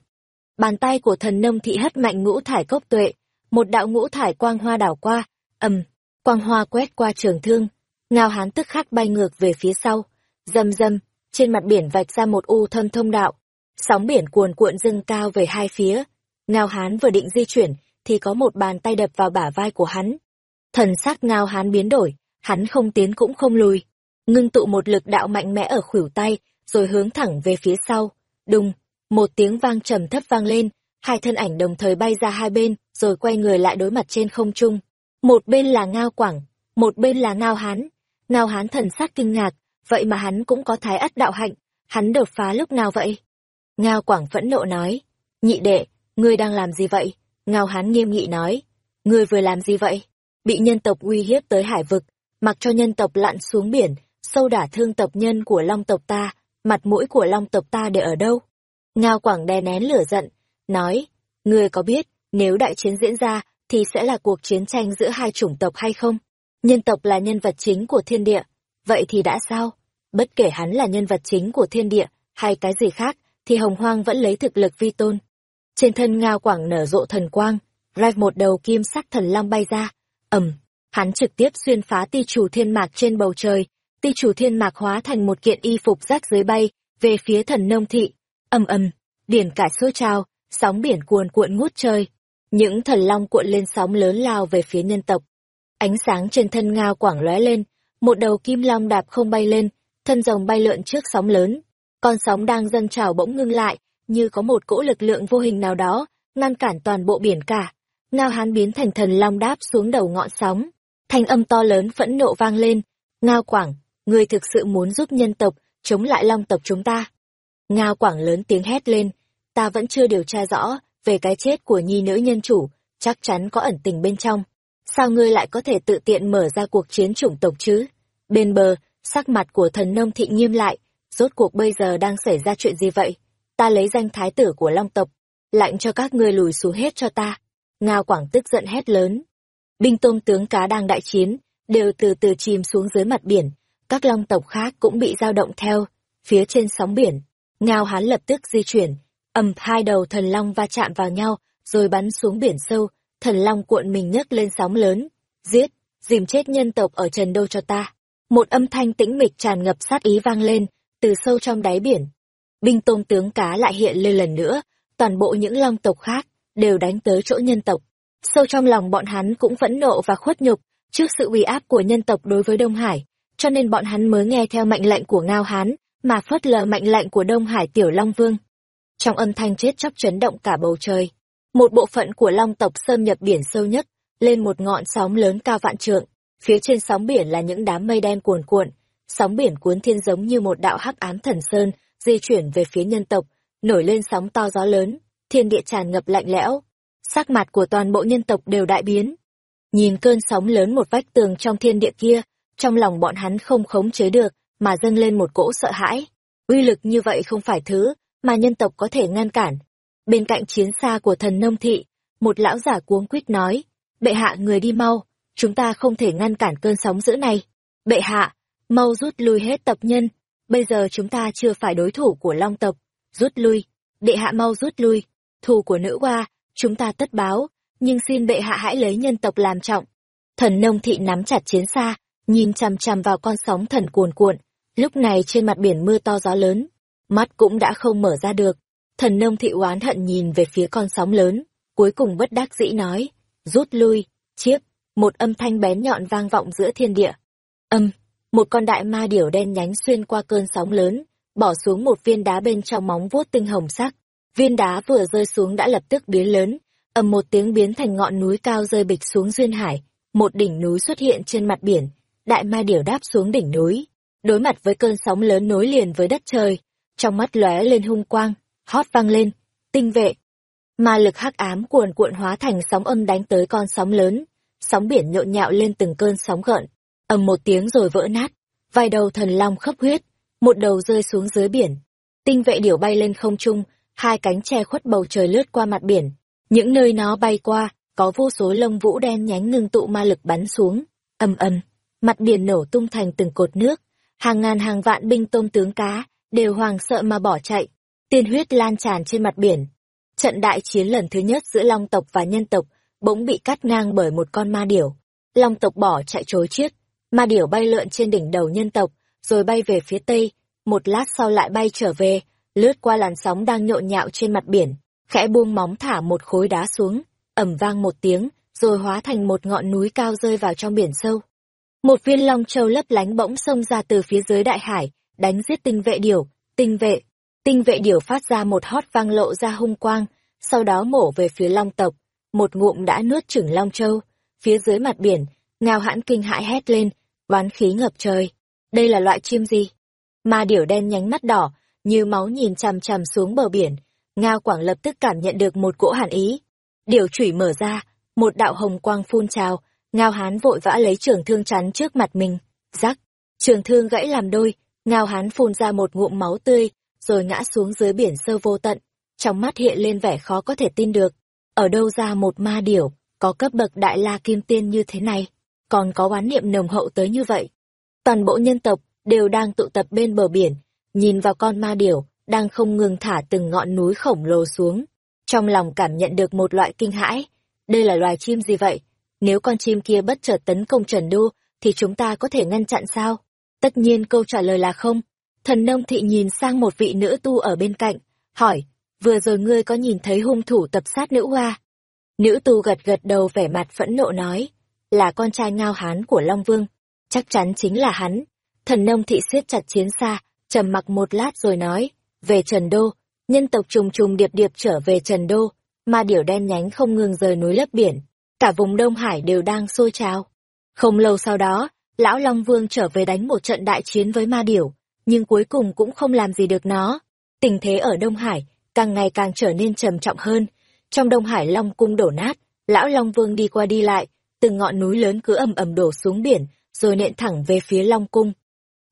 Bàn tay của thần nông thị hất mạnh ngũ thải cốc tuệ, một đạo ngũ thải quang hoa đảo qua, ầm, quang hoa quét qua trường thương, ngao hán tức khắc bay ngược về phía sau, dầm dầm, trên mặt biển vạch ra một u thâm thông đạo, sóng biển cuồn cuộn dâng cao về hai phía, ngao hán vừa định di chuyển, thì có một bàn tay đập vào bả vai của hắn. Thần sắc ngao hán biến đổi, hắn không tiến cũng không lùi, ngưng tụ một lực đạo mạnh mẽ ở khuỷu tay, rồi hướng thẳng về phía sau. Đùng, một tiếng vang trầm thấp vang lên, hai thân ảnh đồng thời bay ra hai bên, rồi quay người lại đối mặt trên không trung. Một bên là Ngao Quảng, một bên là Ngao Hán. Ngao Hán thần sắc kinh ngạc, vậy mà hắn cũng có thái ất đạo hạnh, hắn đột phá lúc nào vậy? Ngao Quảng phẫn nộ nói, nhị đệ, ngươi đang làm gì vậy? Ngao Hán nghiêm nghị nói, ngươi vừa làm gì vậy? Bị nhân tộc uy hiếp tới hải vực, mặc cho nhân tộc lặn xuống biển, sâu đả thương tộc nhân của long tộc ta, mặt mũi của long tộc ta để ở đâu? Ngao Quảng đè nén lửa giận, nói, ngươi có biết, nếu đại chiến diễn ra, thì sẽ là cuộc chiến tranh giữa hai chủng tộc hay không? Nhân tộc là nhân vật chính của thiên địa, vậy thì đã sao? Bất kể hắn là nhân vật chính của thiên địa, hay cái gì khác, thì hồng hoang vẫn lấy thực lực vi tôn. Trên thân Ngao Quảng nở rộ thần quang, rạch một đầu kim sắc thần long bay ra, ầm, hắn trực tiếp xuyên phá ti chủ thiên mạc trên bầu trời, ti chủ thiên mạc hóa thành một kiện y phục rách dưới bay, về phía thần nông thị, ầm ầm, biển cả sôi trào, sóng biển cuồn cuộn ngút trời. Những thần long cuộn lên sóng lớn lao về phía nhân tộc. Ánh sáng trên thân ngao quảng lóe lên, một đầu kim long đạp không bay lên, thân rồng bay lượn trước sóng lớn. Con sóng đang dâng trào bỗng ngưng lại, như có một cỗ lực lượng vô hình nào đó, ngăn cản toàn bộ biển cả. Ngao hán biến thành thần long đáp xuống đầu ngọn sóng. Thanh âm to lớn phẫn nộ vang lên. Ngao quảng, người thực sự muốn giúp nhân tộc, chống lại long tộc chúng ta. Ngao quảng lớn tiếng hét lên, ta vẫn chưa điều tra rõ về cái chết của nhi nữ nhân chủ, chắc chắn có ẩn tình bên trong. Sao ngươi lại có thể tự tiện mở ra cuộc chiến chủng tộc chứ? Bên bờ, sắc mặt của thần nông thị nghiêm lại, rốt cuộc bây giờ đang xảy ra chuyện gì vậy? Ta lấy danh thái tử của long tộc, lạnh cho các ngươi lùi xuống hết cho ta. Ngao Quảng tức giận hét lớn. Binh tôm tướng cá đang đại chiến, đều từ từ chìm xuống dưới mặt biển, các long tộc khác cũng bị dao động theo, phía trên sóng biển. Ngao hán lập tức di chuyển, ầm hai đầu thần long va chạm vào nhau, rồi bắn xuống biển sâu, thần long cuộn mình nhấc lên sóng lớn. Giết, dìm chết nhân tộc ở Trần Đô cho ta. Một âm thanh tĩnh mịch tràn ngập sát ý vang lên, từ sâu trong đáy biển. Binh tôm tướng cá lại hiện lên lần nữa, toàn bộ những long tộc khác, đều đánh tới chỗ nhân tộc. Sâu trong lòng bọn hắn cũng phẫn nộ và khuất nhục, trước sự uy áp của nhân tộc đối với Đông Hải, cho nên bọn hắn mới nghe theo mệnh lệnh của Ngao Hán, mà phớt lờ mệnh lệnh của Đông Hải Tiểu Long Vương. Trong âm thanh chết chóc chấn động cả bầu trời, một bộ phận của long tộc xâm nhập biển sâu nhất, lên một ngọn sóng lớn cao vạn trượng, phía trên sóng biển là những đám mây đen cuồn cuộn, sóng biển cuốn thiên giống như một đạo hắc ám thần sơn, di chuyển về phía nhân tộc, nổi lên sóng to gió lớn, thiên địa tràn ngập lạnh lẽo, sắc mặt của toàn bộ nhân tộc đều đại biến. Nhìn cơn sóng lớn một vách tường trong thiên địa kia, trong lòng bọn hắn không khống chế được, mà dâng lên một cỗ sợ hãi. Uy lực như vậy không phải thứ mà nhân tộc có thể ngăn cản. Bên cạnh chiến xa của thần nông thị, một lão giả cuống quýt nói, bệ hạ người đi mau, chúng ta không thể ngăn cản cơn sóng dữ này. Bệ hạ, mau rút lui hết tập nhân, bây giờ chúng ta chưa phải đối thủ của long tộc, rút lui, bệ hạ mau rút lui, thù của nữ hoa, chúng ta tất báo, nhưng xin bệ hạ hãy lấy nhân tộc làm trọng. Thần nông thị nắm chặt chiến xa, nhìn chằm chằm vào con sóng thần cuồn cuộn, lúc này trên mặt biển mưa to gió lớn, mắt cũng đã không mở ra được. Thần nông thị oán hận nhìn về phía con sóng lớn, cuối cùng bất đắc dĩ nói, rút lui, chiếc, một âm thanh bén nhọn vang vọng giữa thiên địa. Âm, một con đại ma điểu đen nhánh xuyên qua cơn sóng lớn, bỏ xuống một viên đá bên trong móng vuốt tinh hồng sắc. Viên đá vừa rơi xuống đã lập tức biến lớn, ầm một tiếng biến thành ngọn núi cao rơi bịch xuống duyên hải, một đỉnh núi xuất hiện trên mặt biển, đại ma điểu đáp xuống đỉnh núi, đối mặt với cơn sóng lớn nối liền với đất trời, trong mắt lóe lên hung quang, hót vang lên, tinh vệ. Ma lực hắc ám cuồn cuộn hóa thành sóng âm đánh tới con sóng lớn, sóng biển nhộn nhạo lên từng cơn sóng gợn, ầm một tiếng rồi vỡ nát, vài đầu thần long khắp huyết, một đầu rơi xuống dưới biển. Tinh vệ điểu bay lên không trung, hai cánh che khuất bầu trời lướt qua mặt biển. Những nơi nó bay qua, có vô số lông vũ đen nhánh ngưng tụ ma lực bắn xuống, ầm ầm, mặt biển nổ tung thành từng cột nước, hàng ngàn hàng vạn binh tôm tướng cá đều hoàng sợ mà bỏ chạy. tiên huyết lan tràn trên mặt biển. Trận đại chiến lần thứ nhất giữa Long tộc và nhân tộc bỗng bị cắt ngang bởi một con ma điểu. Long tộc bỏ chạy chối chết, ma điểu bay lượn trên đỉnh đầu nhân tộc, rồi bay về phía tây, một lát sau lại bay trở về, lướt qua làn sóng đang nhộn nhạo trên mặt biển, khẽ buông móng thả một khối đá xuống, ẩm vang một tiếng, rồi hóa thành một ngọn núi cao rơi vào trong biển sâu. Một viên long châu lấp lánh bỗng xông ra từ phía dưới đại hải, đánh giết tinh vệ điểu, tinh vệ. Tinh vệ điểu phát ra một hót vang lộ ra hung quang, sau đó mổ về phía long tộc, một ngụm đã nuốt chửng long châu. Phía dưới mặt biển, ngao hãn kinh hãi hét lên, oán khí ngập trời. Đây là loại chim gì? Ma điểu đen nhánh mắt đỏ, như máu nhìn chằm chằm xuống bờ biển. Ngao Quảng lập tức cảm nhận được một cỗ hàn ý. Điểu chủy mở ra, một đạo hồng quang phun trào, Ngao Hán vội vã lấy trường thương chắn trước mặt mình. Rắc, trường thương gãy làm đôi, Ngao Hán phun ra một ngụm máu tươi, rồi ngã xuống dưới biển sơ vô tận. Trong mắt hiện lên vẻ khó có thể tin được. Ở đâu ra một ma điểu, có cấp bậc đại la kim tiên như thế này, còn có oán niệm nồng hậu tới như vậy. Toàn bộ nhân tộc đều đang tụ tập bên bờ biển, nhìn vào con ma điểu, đang không ngừng thả từng ngọn núi khổng lồ xuống. Trong lòng cảm nhận được một loại kinh hãi. Đây là loài chim gì vậy? Nếu con chim kia bất chợt tấn công Trần Đô, thì chúng ta có thể ngăn chặn sao? Tất nhiên câu trả lời là không. Thần nông thị nhìn sang một vị nữ tu ở bên cạnh, hỏi, vừa rồi ngươi có nhìn thấy hung thủ tập sát nữ hoa? Nữ tu gật gật đầu vẻ mặt phẫn nộ nói, là con trai ngao hán của Long Vương. Chắc chắn chính là hắn. Thần nông thị siết chặt chiến xa, trầm mặc một lát rồi nói, về Trần Đô, nhân tộc trùng trùng điệp điệp trở về Trần Đô, ma điểu đen nhánh không ngừng rời núi lấp biển, cả vùng Đông Hải đều đang sôi trào. Không lâu sau đó, Lão Long Vương trở về đánh một trận đại chiến với ma điểu, nhưng cuối cùng cũng không làm gì được nó. Tình thế ở Đông Hải càng ngày càng trở nên trầm trọng hơn. Trong Đông Hải Long cung đổ nát, Lão Long Vương đi qua đi lại, từng ngọn núi lớn cứ ầm ầm đổ xuống biển, rồi nện thẳng về phía Long cung.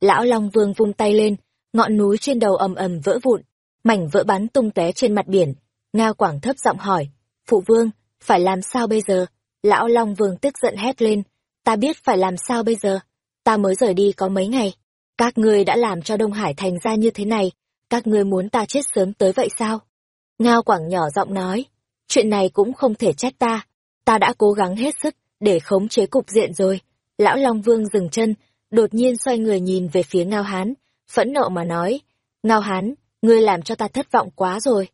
Lão Long Vương vung tay lên, ngọn núi trên đầu ầm ầm vỡ vụn, mảnh vỡ bắn tung tóe trên mặt biển. Ngao Quảng thấp giọng hỏi, "Phụ vương, phải làm sao bây giờ?" Lão Long Vương tức giận hét lên, "Ta biết phải làm sao bây giờ, ta mới rời đi có mấy ngày, các ngươi đã làm cho Đông Hải thành ra như thế này, các ngươi muốn ta chết sớm tới vậy sao?" Ngao Quảng nhỏ giọng nói, "Chuyện này cũng không thể trách ta, ta đã cố gắng hết sức để khống chế cục diện rồi." Lão Long Vương dừng chân, đột nhiên xoay người nhìn về phía Ngao Hán, phẫn nộ mà nói, Ngao Hán, ngươi làm cho ta thất vọng quá rồi.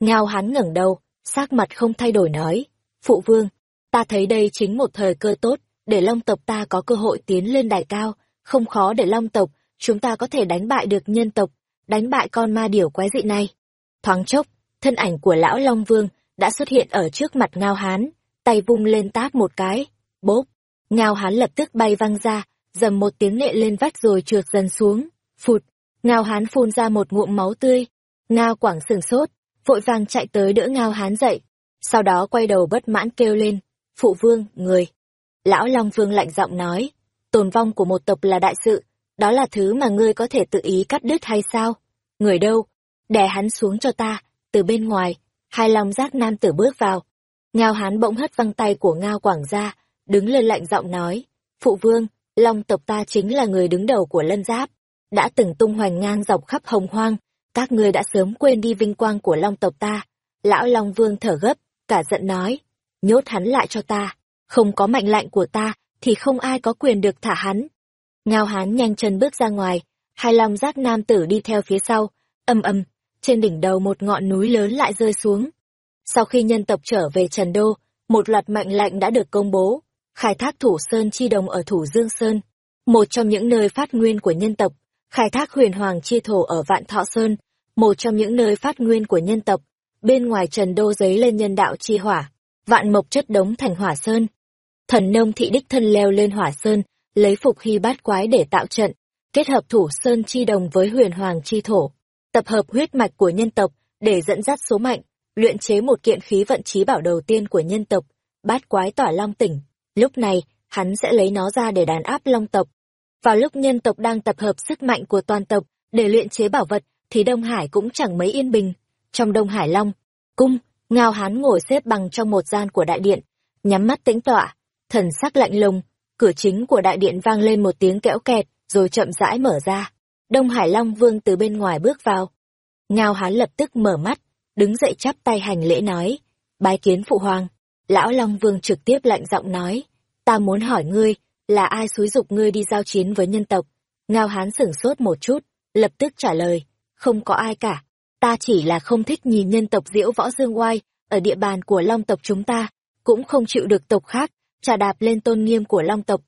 Ngao Hán ngẩng đầu, sắc mặt không thay đổi nói, Phụ Vương, ta thấy đây chính một thời cơ tốt, để Long tộc ta có cơ hội tiến lên đài cao, không khó để Long tộc, chúng ta có thể đánh bại được nhân tộc, đánh bại con ma điểu quái dị này. Thoáng chốc, thân ảnh của lão Long Vương đã xuất hiện ở trước mặt Ngao Hán, tay vung lên tát một cái, bốp, Ngao Hán lập tức bay văng ra, dầm một tiếng nệ lên vách rồi trượt dần xuống. Phụt, Ngao Hán phun ra một ngụm máu tươi. Ngao Quảng sừng sốt, vội vàng chạy tới đỡ Ngao Hán dậy. Sau đó quay đầu bất mãn kêu lên, phụ vương, người. Lão Long Vương lạnh giọng nói, tồn vong của một tộc là đại sự, đó là thứ mà ngươi có thể tự ý cắt đứt hay sao? Người đâu? Đè hắn xuống cho ta, từ bên ngoài, hai long giác nam tử bước vào. Ngao Hán bỗng hất văng tay của Ngao Quảng ra, đứng lên lạnh giọng nói, phụ vương, long tộc ta chính là người đứng đầu của lân giáp đã từng tung hoành ngang dọc khắp hồng hoang, các ngươi đã sớm quên đi vinh quang của long tộc ta. Lão Long Vương thở gấp, cả giận nói, nhốt hắn lại cho ta, không có mệnh lệnh của ta, thì không ai có quyền được thả hắn. Ngao hán nhanh chân bước ra ngoài, hai long giác nam tử đi theo phía sau, âm âm, trên đỉnh đầu một ngọn núi lớn lại rơi xuống. Sau khi nhân tộc trở về Trần Đô, một loạt mệnh lệnh đã được công bố, khai thác thủ sơn chi đồng ở thủ Dương Sơn, một trong những nơi phát nguyên của nhân tộc, khai thác huyền hoàng chi thổ ở Vạn Thọ Sơn, một trong những nơi phát nguyên của nhân tộc, bên ngoài trần đô giấy lên nhân đạo chi hỏa, vạn mộc chất đống thành hỏa sơn. Thần nông thị đích thân leo lên hỏa sơn, lấy phục hy bát quái để tạo trận, kết hợp thủ sơn chi đồng với huyền hoàng chi thổ, tập hợp huyết mạch của nhân tộc để dẫn dắt số mạnh, luyện chế một kiện khí vận trí bảo đầu tiên của nhân tộc, bát quái tỏa long tỉnh. Lúc này, hắn sẽ lấy nó ra để đàn áp long tộc, vào lúc nhân tộc đang tập hợp sức mạnh của toàn tộc để luyện chế bảo vật, thì Đông Hải cũng chẳng mấy yên bình. Trong Đông Hải Long, cung, Ngao Hán ngồi xếp bằng trong một gian của đại điện, nhắm mắt tĩnh tọa, thần sắc lạnh lùng, cửa chính của đại điện vang lên một tiếng kẽo kẹt, rồi chậm rãi mở ra. Đông Hải Long Vương từ bên ngoài bước vào. Ngao hán lập tức mở mắt, đứng dậy chắp tay hành lễ nói, bái kiến phụ hoàng. Lão Long Vương trực tiếp lạnh giọng nói, ta muốn hỏi ngươi, là ai xúi dục ngươi đi giao chiến với nhân tộc? Ngao hán sửng sốt một chút, lập tức trả lời, không có ai cả. Ta chỉ là không thích nhìn nhân tộc diễu võ dương oai, ở địa bàn của Long tộc chúng ta, cũng không chịu được tộc khác, trà đạp lên tôn nghiêm của Long tộc.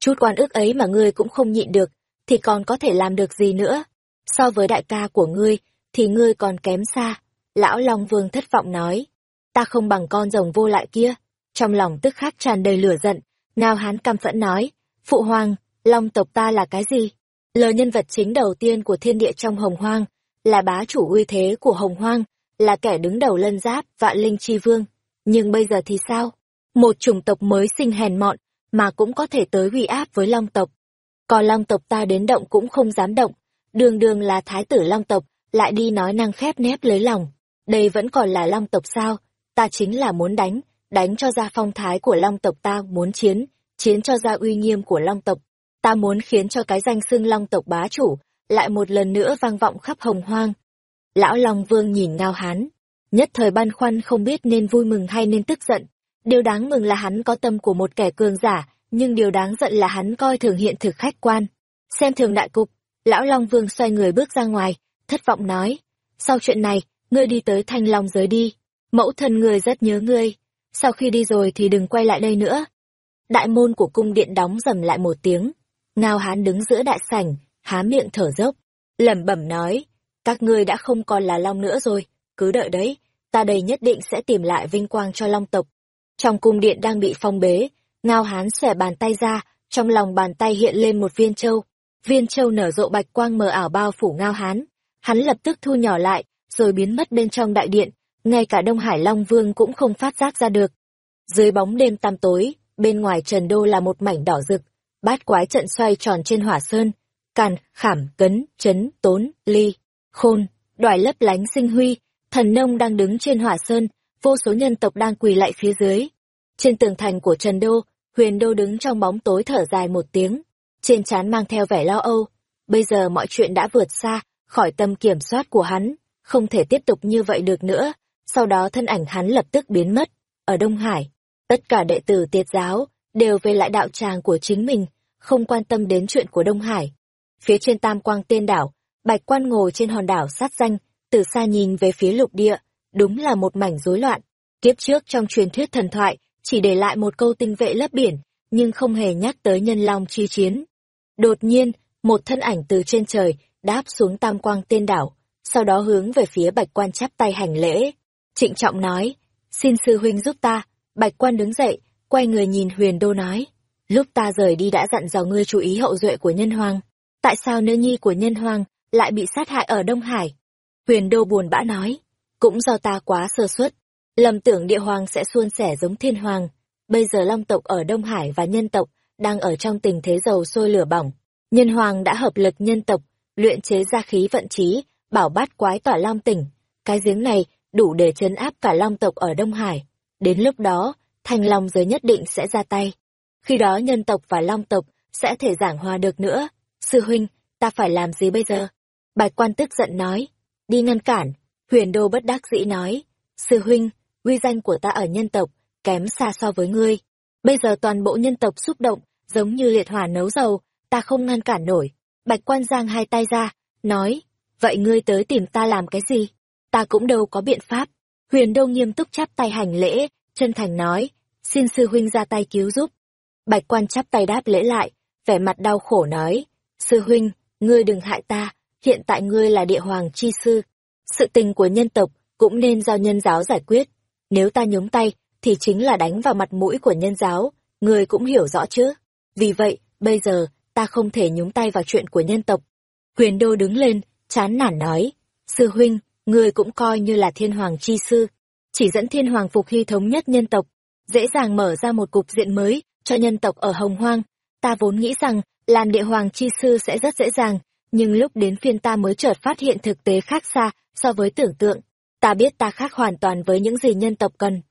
Chút quan ức ấy mà ngươi cũng không nhịn được, thì còn có thể làm được gì nữa? So với đại ca của ngươi, thì ngươi còn kém xa. Lão Long Vương thất vọng nói, ta không bằng con rồng vô lại kia. Trong lòng tức khắc tràn đầy lửa giận, Ngao Hán căm phẫn nói, Phụ Hoàng, Long tộc ta là cái gì? Lời nhân vật chính đầu tiên của thiên địa trong hồng hoang, là bá chủ uy thế của hồng hoang, là kẻ đứng đầu lân giáp, vạn linh chi vương. Nhưng bây giờ thì sao? Một chủng tộc mới sinh hèn mọn, mà cũng có thể tới uy áp với long tộc. Còn long tộc ta đến động cũng không dám động, đường đường là thái tử long tộc, lại đi nói năng khép nép lấy lòng. Đây vẫn còn là long tộc sao? Ta chính là muốn đánh, đánh cho ra phong thái của long tộc ta muốn chiến, chiến cho ra uy nghiêm của long tộc. Ta muốn khiến cho cái danh xưng long tộc bá chủ, lại một lần nữa vang vọng khắp hồng hoang. Lão Long Vương nhìn Ngao Hán, nhất thời băn khoăn không biết nên vui mừng hay nên tức giận. Điều đáng mừng là hắn có tâm của một kẻ cường giả, nhưng điều đáng giận là hắn coi thường hiện thực khách quan. Xem thường đại cục, Lão Long Vương xoay người bước ra ngoài, thất vọng nói, sau chuyện này, ngươi đi tới thanh long giới đi, mẫu thân ngươi rất nhớ ngươi, sau khi đi rồi thì đừng quay lại đây nữa. Đại môn của cung điện đóng dầm lại một tiếng, ngao hán đứng giữa đại sảnh, há miệng thở dốc, lẩm bẩm nói, các ngươi đã không còn là long nữa rồi, cứ đợi đấy, ta đây nhất định sẽ tìm lại vinh quang cho long tộc. Trong cung điện đang bị phong bế, ngao hán xòe bàn tay ra, trong lòng bàn tay hiện lên một viên châu. Viên châu nở rộ bạch quang mờ ảo bao phủ ngao hán. Hắn lập tức thu nhỏ lại, rồi biến mất bên trong đại điện, ngay cả Đông Hải Long Vương cũng không phát giác ra được. Dưới bóng đêm tăm tối, bên ngoài trần đô là một mảnh đỏ rực, bát quái trận xoay tròn trên hỏa sơn, càn, khảm, cấn, chấn, tốn, ly, khôn, đoài lấp lánh sinh huy, thần nông đang đứng trên hỏa sơn, vô số nhân tộc đang quỳ lại phía dưới. Trên tường thành của Trần Đô, Huyền Đô đứng trong bóng tối thở dài một tiếng, trên trán mang theo vẻ lo âu. Bây giờ mọi chuyện đã vượt xa, khỏi tầm kiểm soát của hắn, không thể tiếp tục như vậy được nữa. Sau đó thân ảnh hắn lập tức biến mất. Ở Đông Hải, tất cả đệ tử tiệt giáo đều về lại đạo tràng của chính mình, không quan tâm đến chuyện của Đông Hải. Phía trên tam quang tiên đảo, bạch quan ngồi trên hòn đảo sát danh, từ xa nhìn về phía lục địa, đúng là một mảnh rối loạn. Kiếp trước trong truyền thuyết thần thoại, chỉ để lại một câu tinh vệ lấp biển, nhưng không hề nhắc tới nhân long chi chiến. Đột nhiên, một thân ảnh từ trên trời, đáp xuống tam quang tiên đảo, sau đó hướng về phía bạch quan chắp tay hành lễ. Trịnh trọng nói, xin sư huynh giúp ta, bạch quan đứng dậy, quay người nhìn huyền đô nói, lúc ta rời đi đã dặn dò ngươi chú ý hậu duệ của nhân hoàng, tại sao nữ nhi của nhân hoàng lại bị sát hại ở Đông Hải? Huyền đô buồn bã nói, cũng do ta quá sơ suất, lầm tưởng địa hoàng sẽ suôn sẻ giống thiên hoàng, bây giờ long tộc ở Đông Hải và nhân tộc đang ở trong tình thế dầu sôi lửa bỏng, nhân hoàng đã hợp lực nhân tộc, luyện chế ra khí vận trí, bảo bát quái tỏa long tỉnh, cái giếng này đủ để chấn áp cả long tộc ở Đông Hải. Đến lúc đó, thanh long giới nhất định sẽ ra tay. Khi đó nhân tộc và long tộc sẽ thể giảng hòa được nữa. Sư huynh, ta phải làm gì bây giờ? Bạch quan tức giận nói. Đi ngăn cản. Huyền đô bất đắc dĩ nói. Sư huynh, uy danh của ta ở nhân tộc, kém xa so với ngươi. Bây giờ toàn bộ nhân tộc xúc động, giống như liệt hỏa nấu dầu, ta không ngăn cản nổi. Bạch quan giang hai tay ra, nói. Vậy ngươi tới tìm ta làm cái gì? Ta cũng đâu có biện pháp. Huyền đô nghiêm túc chắp tay hành lễ, chân thành nói. Xin sư huynh ra tay cứu giúp. Bạch quan chắp tay đáp lễ lại, vẻ mặt đau khổ nói. Sư huynh, ngươi đừng hại ta, hiện tại ngươi là địa hoàng chi sư. Sự tình của nhân tộc cũng nên do nhân giáo giải quyết. Nếu ta nhúng tay, thì chính là đánh vào mặt mũi của nhân giáo, ngươi cũng hiểu rõ chứ. Vì vậy, bây giờ, ta không thể nhúng tay vào chuyện của nhân tộc. Huyền Đô đứng lên, chán nản nói, Sư huynh, người cũng coi như là thiên hoàng chi sư, chỉ dẫn thiên hoàng phục hy thống nhất nhân tộc, dễ dàng mở ra một cục diện mới cho nhân tộc ở Hồng Hoang. Ta vốn nghĩ rằng, làm địa hoàng chi sư sẽ rất dễ dàng, nhưng lúc đến phiên ta mới chợt phát hiện thực tế khác xa so với tưởng tượng. Ta biết ta khác hoàn toàn với những gì nhân tộc cần.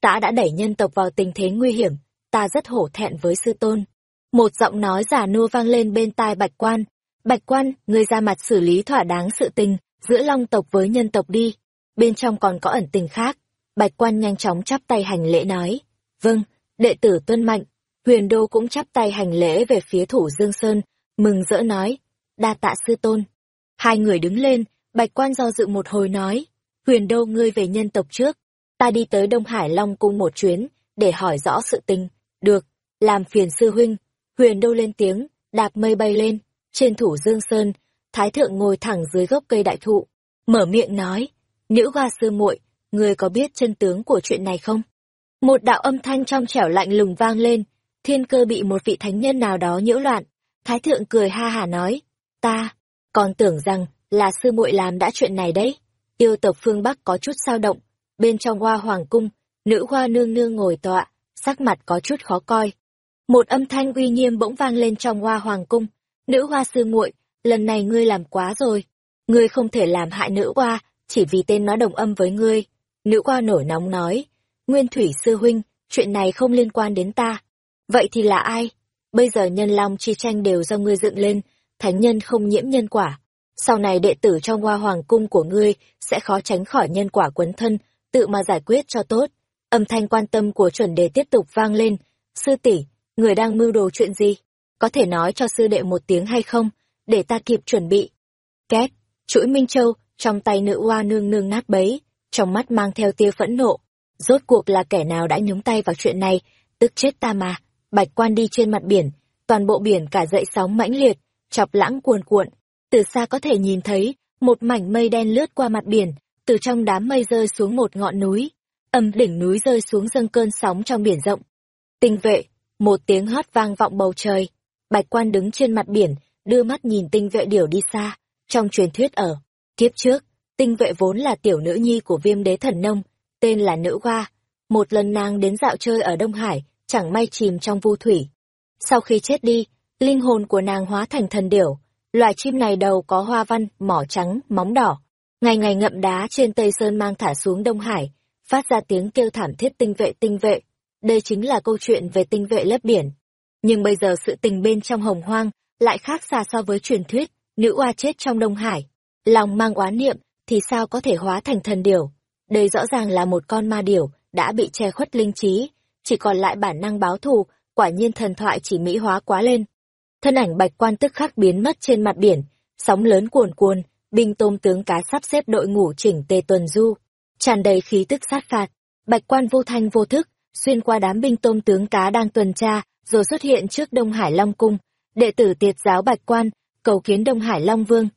Ta đã đẩy nhân tộc vào tình thế nguy hiểm, ta rất hổ thẹn với sư tôn. Một giọng nói giả nua vang lên bên tai bạch quan. Bạch quan, ngươi ra mặt xử lý thỏa đáng sự tình, giữa long tộc với nhân tộc đi, bên trong còn có ẩn tình khác. Bạch quan nhanh chóng chắp tay hành lễ nói, vâng, đệ tử tuân mạnh, huyền đô cũng chắp tay hành lễ về phía thủ Dương Sơn, mừng rỡ nói, đa tạ sư tôn. Hai người đứng lên, bạch quan do dự một hồi nói, huyền đô ngươi về nhân tộc trước, ta đi tới Đông Hải Long Cung một chuyến, để hỏi rõ sự tình, được, làm phiền sư huynh, huyền đô lên tiếng, đạp mây bay lên, trên thủ Dương Sơn, Thái thượng ngồi thẳng dưới gốc cây đại thụ, mở miệng nói, nữ hoa sư muội, người có biết chân tướng của chuyện này không? Một đạo âm thanh trong trẻo lạnh lùng vang lên, thiên cơ bị một vị thánh nhân nào đó nhiễu loạn. Thái thượng cười ha hà nói, ta, còn tưởng rằng là sư muội làm đã chuyện này đấy. Yêu tộc phương Bắc có chút sao động, bên trong hoa hoàng cung, nữ hoa nương nương ngồi tọa, sắc mặt có chút khó coi. Một âm thanh uy nghiêm bỗng vang lên trong hoa hoàng cung, nữ hoa sư muội, lần này ngươi làm quá rồi. Ngươi không thể làm hại nữ hoa, chỉ vì tên nó đồng âm với ngươi. Nữ hoa nổi nóng nói, Nguyên Thủy Sư Huynh, chuyện này không liên quan đến ta. Vậy thì là ai? Bây giờ nhân long chi tranh đều do ngươi dựng lên, thánh nhân không nhiễm nhân quả. Sau này đệ tử trong hoa hoàng cung của ngươi sẽ khó tránh khỏi nhân quả quấn thân, tự mà giải quyết cho tốt. Âm thanh quan tâm của chuẩn đề tiếp tục vang lên. Sư tỷ, người đang mưu đồ chuyện gì? Có thể nói cho sư đệ một tiếng hay không, để ta kịp chuẩn bị. Két, chuỗi Minh Châu, trong tay nữ oa nương nương nát bấy, trong mắt mang theo tia phẫn nộ. Rốt cuộc là kẻ nào đã nhúng tay vào chuyện này, tức chết ta mà. Bạch quan đi trên mặt biển, toàn bộ biển cả dậy sóng mãnh liệt, chọc lãng cuồn cuộn. Từ xa có thể nhìn thấy, một mảnh mây đen lướt qua mặt biển, từ trong đám mây rơi xuống một ngọn núi. Âm đỉnh núi rơi xuống dâng cơn sóng trong biển rộng. Tinh vệ, một tiếng hót vang vọng bầu trời. Bạch quan đứng trên mặt biển, đưa mắt nhìn tinh vệ điểu đi xa. Trong truyền thuyết ở, kiếp trước, tinh vệ vốn là tiểu nữ nhi của viêm đế thần nông, tên là nữ hoa. Một lần nàng đến dạo chơi ở Đông Hải, chẳng may chìm trong vu thủy. Sau khi chết đi, linh hồn của nàng hóa thành thần điểu. Loài chim này đầu có hoa văn, mỏ trắng, móng đỏ. Ngày ngày ngậm đá trên Tây Sơn mang thả xuống Đông Hải, phát ra tiếng kêu thảm thiết tinh vệ tinh vệ. Đây chính là câu chuyện về tinh vệ lấp biển. Nhưng bây giờ sự tình bên trong hồng hoang lại khác xa so với truyền thuyết, nữ oa chết trong Đông Hải. Lòng mang oán niệm thì sao có thể hóa thành thần điểu. Đây rõ ràng là một con ma điểu đã bị che khuất linh trí, chỉ còn lại bản năng báo thù, quả nhiên thần thoại chỉ mỹ hóa quá lên. Thân ảnh bạch quan tức khắc biến mất trên mặt biển, sóng lớn cuồn cuồn, binh tôm tướng cá sắp xếp đội ngũ chỉnh tề tuần du, tràn đầy khí tức sát phạt. Bạch quan vô thanh vô thức, xuyên qua đám binh tôm tướng cá đang tuần tra, rồi xuất hiện trước Đông Hải Long Cung. Đệ tử tiệt giáo Bạch quan, cầu kiến Đông Hải Long Vương.